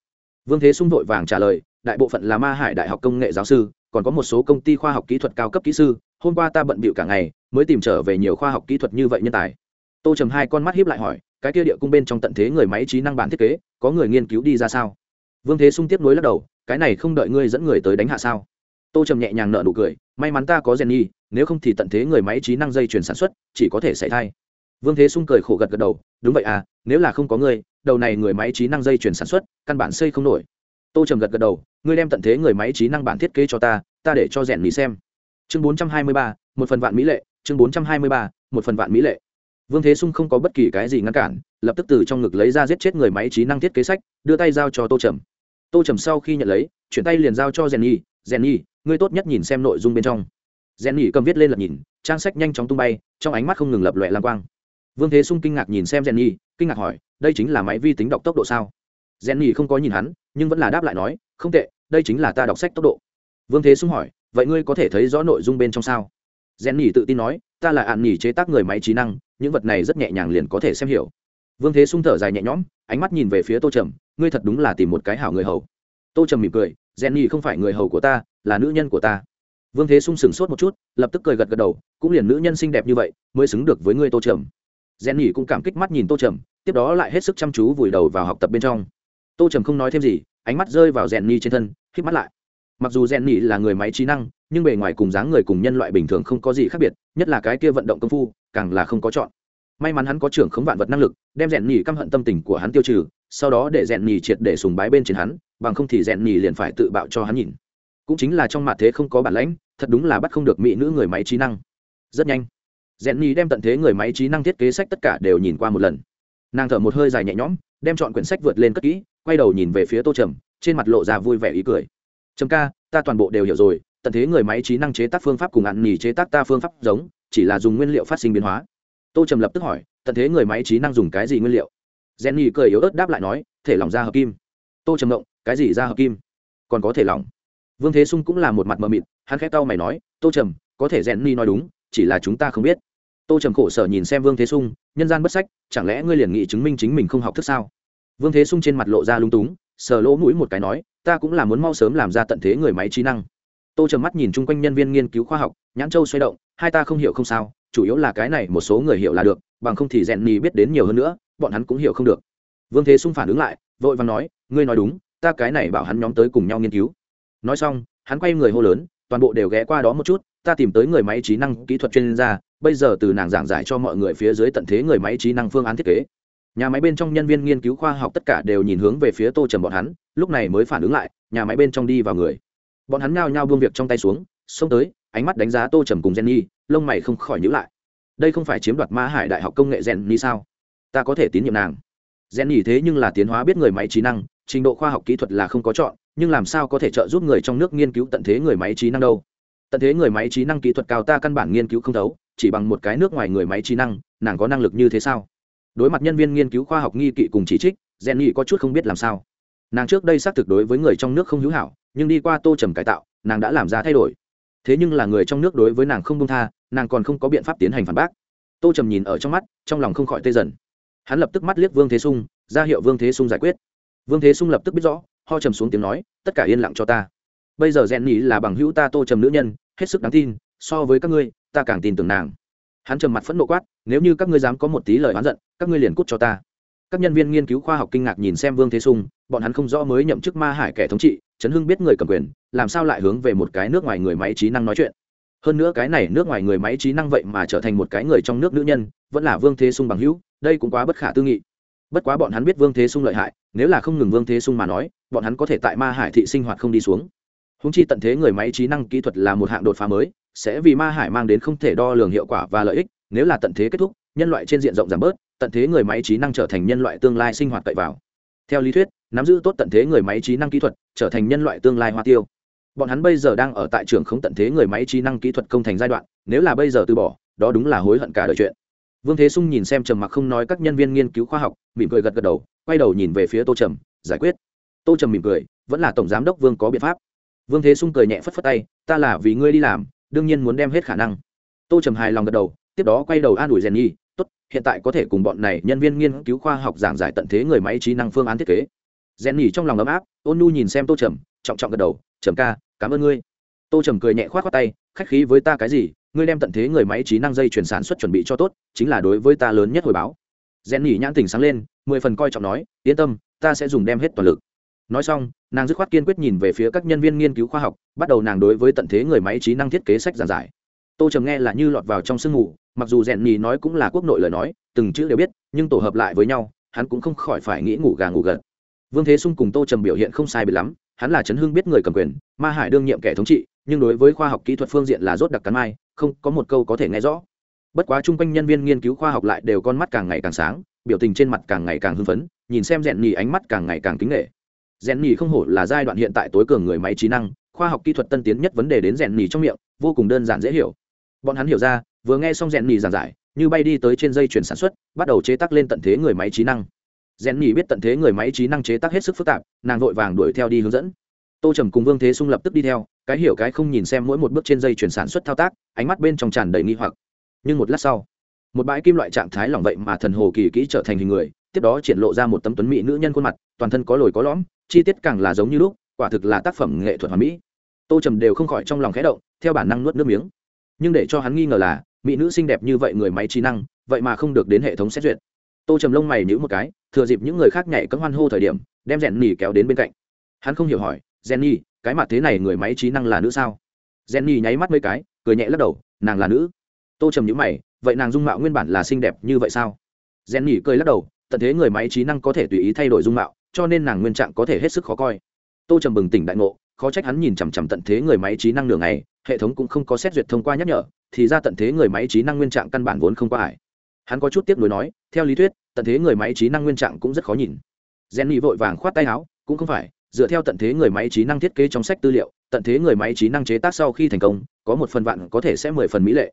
Vương thế sung vội vàng trả lời, đại bộ phận là ma hải đại học công nghệ giáo sư, còn có một số công ty khoa học kỹ thuật cao cấp kỹ sư, hôm qua ta bận bịu cả ngày, mới tìm trở về nhiều khoa học kỹ thuật như vậy nhân tài. Tô trầm hai con mắt hiếp lại hỏi, cái kia địa cung bên trong tận thế người máy trí năng bản thiết kế, có người nghiên cứu đi ra sao? Vương thế sung tiếp nối lắc đầu, cái này không đợi ngươi dẫn người tới đánh hạ sao? Tô trầm nhẹ nhàng nợ nụ cười may mắn ta có Jenny nhi nếu không thì tận thế người máy trí năng dây chuyển sản xuất, chỉ có thể xảy thai. Vương thế sung cười khổ gật gật đầu, đúng vậy à nếu là không có ngươi, đầu này người máy trí năng dây chuyển sản xuất, căn bản xây không nổi. Tô trầm gật gật đầu, ngươi đem tận thế người máy trí năng bản thiết kế cho ta ta để cho rèn mỹ xem. Chương bốn trăm hai mươi ba, một phần vạn mỹ lệ, chương bốn trăm hai mươi ba, một phần vạn mỹ lệ. Vương thế sung không có bất kỳ cái gì ngăn cản, lập tức từ trong ngực lấy ra giết chết người máy trí năng thiết kế sách, đưa tay giao cho tô trầm. Tô trầm sau khi nhận lấy, chuyển tay liền giao cho rèn nhi rèn nhi ngươi tốt nhất nhìn xem nội dung bên trong. Rèn nhi cầm viết lên lật nhìn, trang sách nhanh chóng tung bay, trong ánh mắt không ngừng lập lòe lang quang. Vương thế sung kinh ngạc nhìn xem rèn nhi, kinh ngạc hỏi, đây chính là máy vi tính đọc tốc độ sao? Rèn nhi không có nhìn hắn, nhưng vẫn là đáp lại nói, không tệ, đây chính là ta đọc sách tốc độ. Vương thế sung hỏi, vậy ngươi có thể thấy rõ nội dung bên trong sao? Rèn nhi tự tin nói, ta là ạn nhỉ chế tác người máy trí năng, những vật này rất nhẹ nhàng liền có thể xem hiểu. Vương thế sung thở dài nhẹ nhõm, ánh mắt nhìn về phía tô trầm, ngươi thật đúng là tìm một cái hảo người hầu tô trầm mỉm cười rèn không phải người hầu của ta, là nữ nhân của ta. Vương thế sung sửng sốt một chút, lập tức cười gật gật đầu, cũng liền nữ nhân xinh đẹp như vậy, mới xứng được với ngươi tô trầm. Rèn cũng cảm kích mắt nhìn tô trầm, tiếp đó lại hết sức chăm chú vùi đầu vào học tập bên trong. Tô trầm không nói thêm gì, ánh mắt rơi vào rèn nhì trên thân k mắt lại. Mặc dù rèn nhì là người máy trí năng, nhưng bề ngoài cùng dáng người cùng nhân loại bình thường không có gì khác biệt, nhất là cái kia vận động công phu, càng là không có chọn may mắn hắn có trưởng khống vạn vật năng lực, đem rèn nhì căm hận tâm tình của hắn tiêu trừ, sau đó để rèn nhì triệt để sùng bái bên trên hắn, bằng không thì rèn nhì liền phải tự bạo cho hắn nhìn. Cũng chính là trong mặt thế không có bản lãnh, thật đúng là bắt không được mỹ nữ người máy trí năng. Rất nhanh, rèn nhì đem tận thế người máy trí năng thiết kế sách tất cả đều nhìn qua một lần. Nàng thở một hơi dài nhẹ nhõm, đem chọn quyển sách vượt lên cất kỹ, quay đầu nhìn về phía tô trầm, trên mặt lộ ra vui vẻ ý cười. Trầm ca, ta toàn bộ đều hiểu rồi, tận thế người máy trí năng chế tác phương pháp cùng ăn nhì chế tác ta phương pháp giống, chỉ là dùng nguyên liệu phát sinh biến hóa tô trầm lập tức hỏi, tận thế người máy trí năng dùng cái gì nguyên liệu? Jenny cười yếu ớt đáp lại nói, thể lỏng da hợp kim. Tô trầm động cái gì da hợp kim? Còn có thể lỏng. Vương thế sung cũng là một mặt mờ mịt, hắn khét tao mày nói, tô trầm, có thể jenny nói đúng, chỉ là chúng ta không biết. Tô trầm khổ sở nhìn xem vương thế sung, nhân gian bất sách, chẳng lẽ ngươi liền nghị chứng minh chính mình không học thức sao? Vương thế sung trên mặt lộ ra lung túng, sờ lỗ mũi một cái nói, ta cũng là muốn mau sớm làm ra tận thế người máy trí năng. Tô trầm mắt nhìn chung quanh nhân viên nghiên cứu khoa học, nhãn châu xoay động, hai ta không hiểu không sao chủ yếu là cái này một số người hiểu là được, bằng không thì rèn nhì biết đến nhiều hơn nữa, bọn hắn cũng hiểu không được. Vương thế sung phản ứng lại, vội và nói, ngươi nói đúng, ta cái này bảo hắn nhóm tới cùng nhau nghiên cứu. Nói xong, hắn quay người hô lớn, toàn bộ đều ghé qua đó một chút, ta tìm tới người máy trí năng kỹ thuật chuyên gia, bây giờ từ nàng giảng giải cho mọi người phía dưới tận thế người máy trí năng phương án thiết kế. Nhà máy bên trong nhân viên nghiên cứu khoa học tất cả đều nhìn hướng về phía tô trầm bọn hắn, lúc này mới phản ứng lại, nhà máy bên trong đi vào người. Bọn hắn nhao nhao buông việc trong tay xuống, xông tới, ánh mắt đánh giá tô trầm cùng jenny lông mày không khỏi nhữ lại. Đây không phải chiếm đoạt ma hải đại học công nghệ jenny sao? Ta có thể tín nhiệm nàng. Jenny thế nhưng là tiến hóa biết người máy trí năng, trình độ khoa học kỹ thuật là không có chọn, nhưng làm sao có thể trợ giúp người trong nước nghiên cứu tận thế người máy trí năng đâu? Tận thế người máy trí năng kỹ thuật cao ta căn bản nghiên cứu không thấu, chỉ bằng một cái nước ngoài người máy trí năng, nàng có năng lực như thế sao? Đối mặt nhân viên nghiên cứu khoa học nghi kỵ cùng chỉ trích jenny có chút không biết làm sao. Nàng trước đây xác thực đối với người trong nước không hữu hảo, nhưng đi qua tô trầm cải tạo, nàng đã làm ra thay đổi thế nhưng là người trong nước đối với nàng không đông tha, nàng còn không có biện pháp tiến hành phản bác. Tô trầm nhìn ở trong mắt, trong lòng không khỏi tê dần. Hắn lập tức mắt liếc vương thế sung, ra hiệu vương thế sung giải quyết. Vương thế sung lập tức biết rõ, ho trầm xuống tiếng nói, tất cả yên lặng cho ta. Bây giờ rèn nhỉ là bằng hữu ta tô trầm nữ nhân, hết sức đáng tin, so với các ngươi, ta càng tin tưởng nàng. Hắn trầm mặt phẫn nộ quát, nếu như các ngươi dám có một tí lời oán giận, các ngươi liền cút cho ta. Các nhân viên nghiên cứu khoa học kinh ngạc nhìn xem vương thế sung, bọn hắn không rõ mới nhậm chức ma hải kẻ thống trị trấn hưng biết người cầm quyền, làm sao lại hướng về một cái nước ngoài người máy trí năng nói chuyện? Hơn nữa cái này nước ngoài người máy trí năng vậy mà trở thành một cái người trong nước nữ nhân, vẫn là vương thế sung bằng hữu, đây cũng quá bất khả tư nghị. Bất quá bọn hắn biết vương thế sung lợi hại, nếu là không ngừng vương thế sung mà nói, bọn hắn có thể tại ma hải thị sinh hoạt không đi xuống. Húng chi tận thế người máy trí năng kỹ thuật là một hạng đột phá mới, sẽ vì ma hải mang đến không thể đo lường hiệu quả và lợi ích, nếu là tận thế kết thúc, nhân loại trên diện rộng giảm bớt, tận thế người máy trí năng trở thành nhân loại tương lai sinh hoạt cậy vào. Theo lý thuyết nắm giữ tốt tận thế người máy trí năng kỹ thuật, trở thành nhân loại tương lai hoa tiêu. Bọn hắn bây giờ đang ở tại trường không tận thế người máy trí năng kỹ thuật công thành giai đoạn, nếu là bây giờ từ bỏ, đó đúng là hối hận cả đời chuyện. Vương thế sung nhìn xem trầm mặc không nói các nhân viên nghiên cứu khoa học, mỉm cười gật gật đầu, quay đầu nhìn về phía tô trầm, giải quyết. Tô trầm mỉm cười, vẫn là tổng giám đốc vương có biện pháp. Vương thế sung cười nhẹ phất phất tay, ta là vì ngươi đi làm, đương nhiên muốn đem hết khả năng. Tô trầm hài lòng gật đầu, tiếp đó quay đầu an ủi rèn nhi, tốt, hiện tại có thể cùng bọn này nhân viên nghiên cứu khoa học giảng giải tận thế người máy trí năng phương án thiết kế rèn nhỉ trong lòng ấm áp, ôn nu nhìn xem tô trầm, trọng trọng gật đầu, trầm ca, cảm ơn ngươi. Tô trầm cười nhẹ k h o á t khoác tay, khách khí với ta cái gì, ngươi đem tận thế người máy trí năng dây chuyển sản xuất chuẩn bị cho tốt, chính là đối với ta lớn nhất hồi báo. Rèn nhỉ nhãn tình sáng lên, mười phần coi trọng nói, yên tâm, ta sẽ dùng đem hết toàn lực. Nói xong, nàng dứt khoát kiên quyết nhìn về phía các nhân viên nghiên cứu khoa học, bắt đầu nàng đối với tận thế người máy trí năng thiết kế sách giản giải. Tô trầm nghe là như lọt vào trong sương mù, mặc dù rèn nhì nói cũng là quốc nội lời nói, từng chữ đều biết, nhưng tổ hợp lại với nhau, hắn cũng không khỏi phải nghĩ ngủ gà ngủ gật vương thế sung cùng tô trầm biểu hiện không sai biệt lắm, hắn là chấn hưng biết người cầm quyền, ma hải đương nhiệm kẻ thống trị, nhưng đối với khoa học kỹ thuật phương diện là rốt đặc cắn mai, không, có một câu có thể nghe rõ. Bất quá chung quanh nhân viên nghiên cứu khoa học lại đều con mắt càng ngày càng sáng, biểu tình trên mặt càng ngày càng hưng phấn, nhìn xem rèn nhì ánh mắt càng ngày càng kính nghệ rèn nhì không hổ là giai đoạn hiện tại tối cường người máy trí năng, khoa học kỹ thuật tân tiến nhất vấn đề đến rèn nhì trong miệng, vô cùng đơn giản dễ hiểu. Bọn hắn hiểu ra, vừa nghe xong rèn nhì giảng giải, như bay đi tới trên dây chuyển sản xuất, bắt đầu chế tác lên tận thế người máy trí năng rèn nhỉ biết tận thế người máy trí năng chế tác hết sức phức tạp, nàng vội vàng đuổi theo đi hướng dẫn. Tô trầm cùng vương thế sung lập tức đi theo, cái hiểu cái không nhìn xem mỗi một bước trên dây chuyển sản xuất thao tác, ánh mắt bên trong tràn đầy nghi hoặc. Nhưng một lát sau, một bãi kim loại trạng thái lỏng vậy mà thần hồ kỳ kỹ trở thành hình người, tiếp đó triển lộ ra một tấm tuấn mỹ nữ nhân khuôn mặt, toàn thân có lồi có lõm, chi tiết càng là giống như lúc, quả thực là tác phẩm nghệ thuật hoàn mỹ. Tô trầm đều không khỏi trong lòng khẽ động, theo bản năng nuốt nước miếng. Nhưng để cho hắn nghi ngờ là, mỹ nữ xinh đẹp như vậy người máy trí năng, vậy mà không được đến hệ thống xét duyệt. Tô trầm lông mày nhữ một cái thừa dịp những người khác nhảy cấm hoan hô thời điểm, đem rèn nhì kéo đến bên cạnh. Hắn không hiểu hỏi, jenny, cái mặt thế này người máy trí năng là nữ sao? Jenny nháy mắt mấy cái, cười nhẹ lắc đầu, nàng là nữ. Tô trầm nhữ mày, vậy nàng dung mạo nguyên bản là xinh đẹp như vậy sao? Jenny cười lắc đầu, tận thế người máy trí năng có thể tùy ý thay đổi dung mạo, cho nên nàng nguyên trạng có thể hết sức khó coi. Tô trầm bừng tỉnh đại ngộ, khó trách hắn nhìn chằm chằm tận thế người máy trí năng nửa ngày, hệ thống cũng không có xét duyệt thông qua nhắc nhở, thì ra tận thế người máy trí năng nguyên trạng căn bản vốn không qua ải. Hắn có chút tiếc nuối nói, theo lý thuyết tận thế người máy trí năng nguyên trạng cũng rất khó nhìn. Jenny vội vàng khoát tay áo, cũng không phải, dựa theo tận thế người máy trí năng thiết kế trong sách tư liệu, tận thế người máy trí năng chế tác sau khi thành công, có một phần vạn có thể sẽ mười phần mỹ lệ.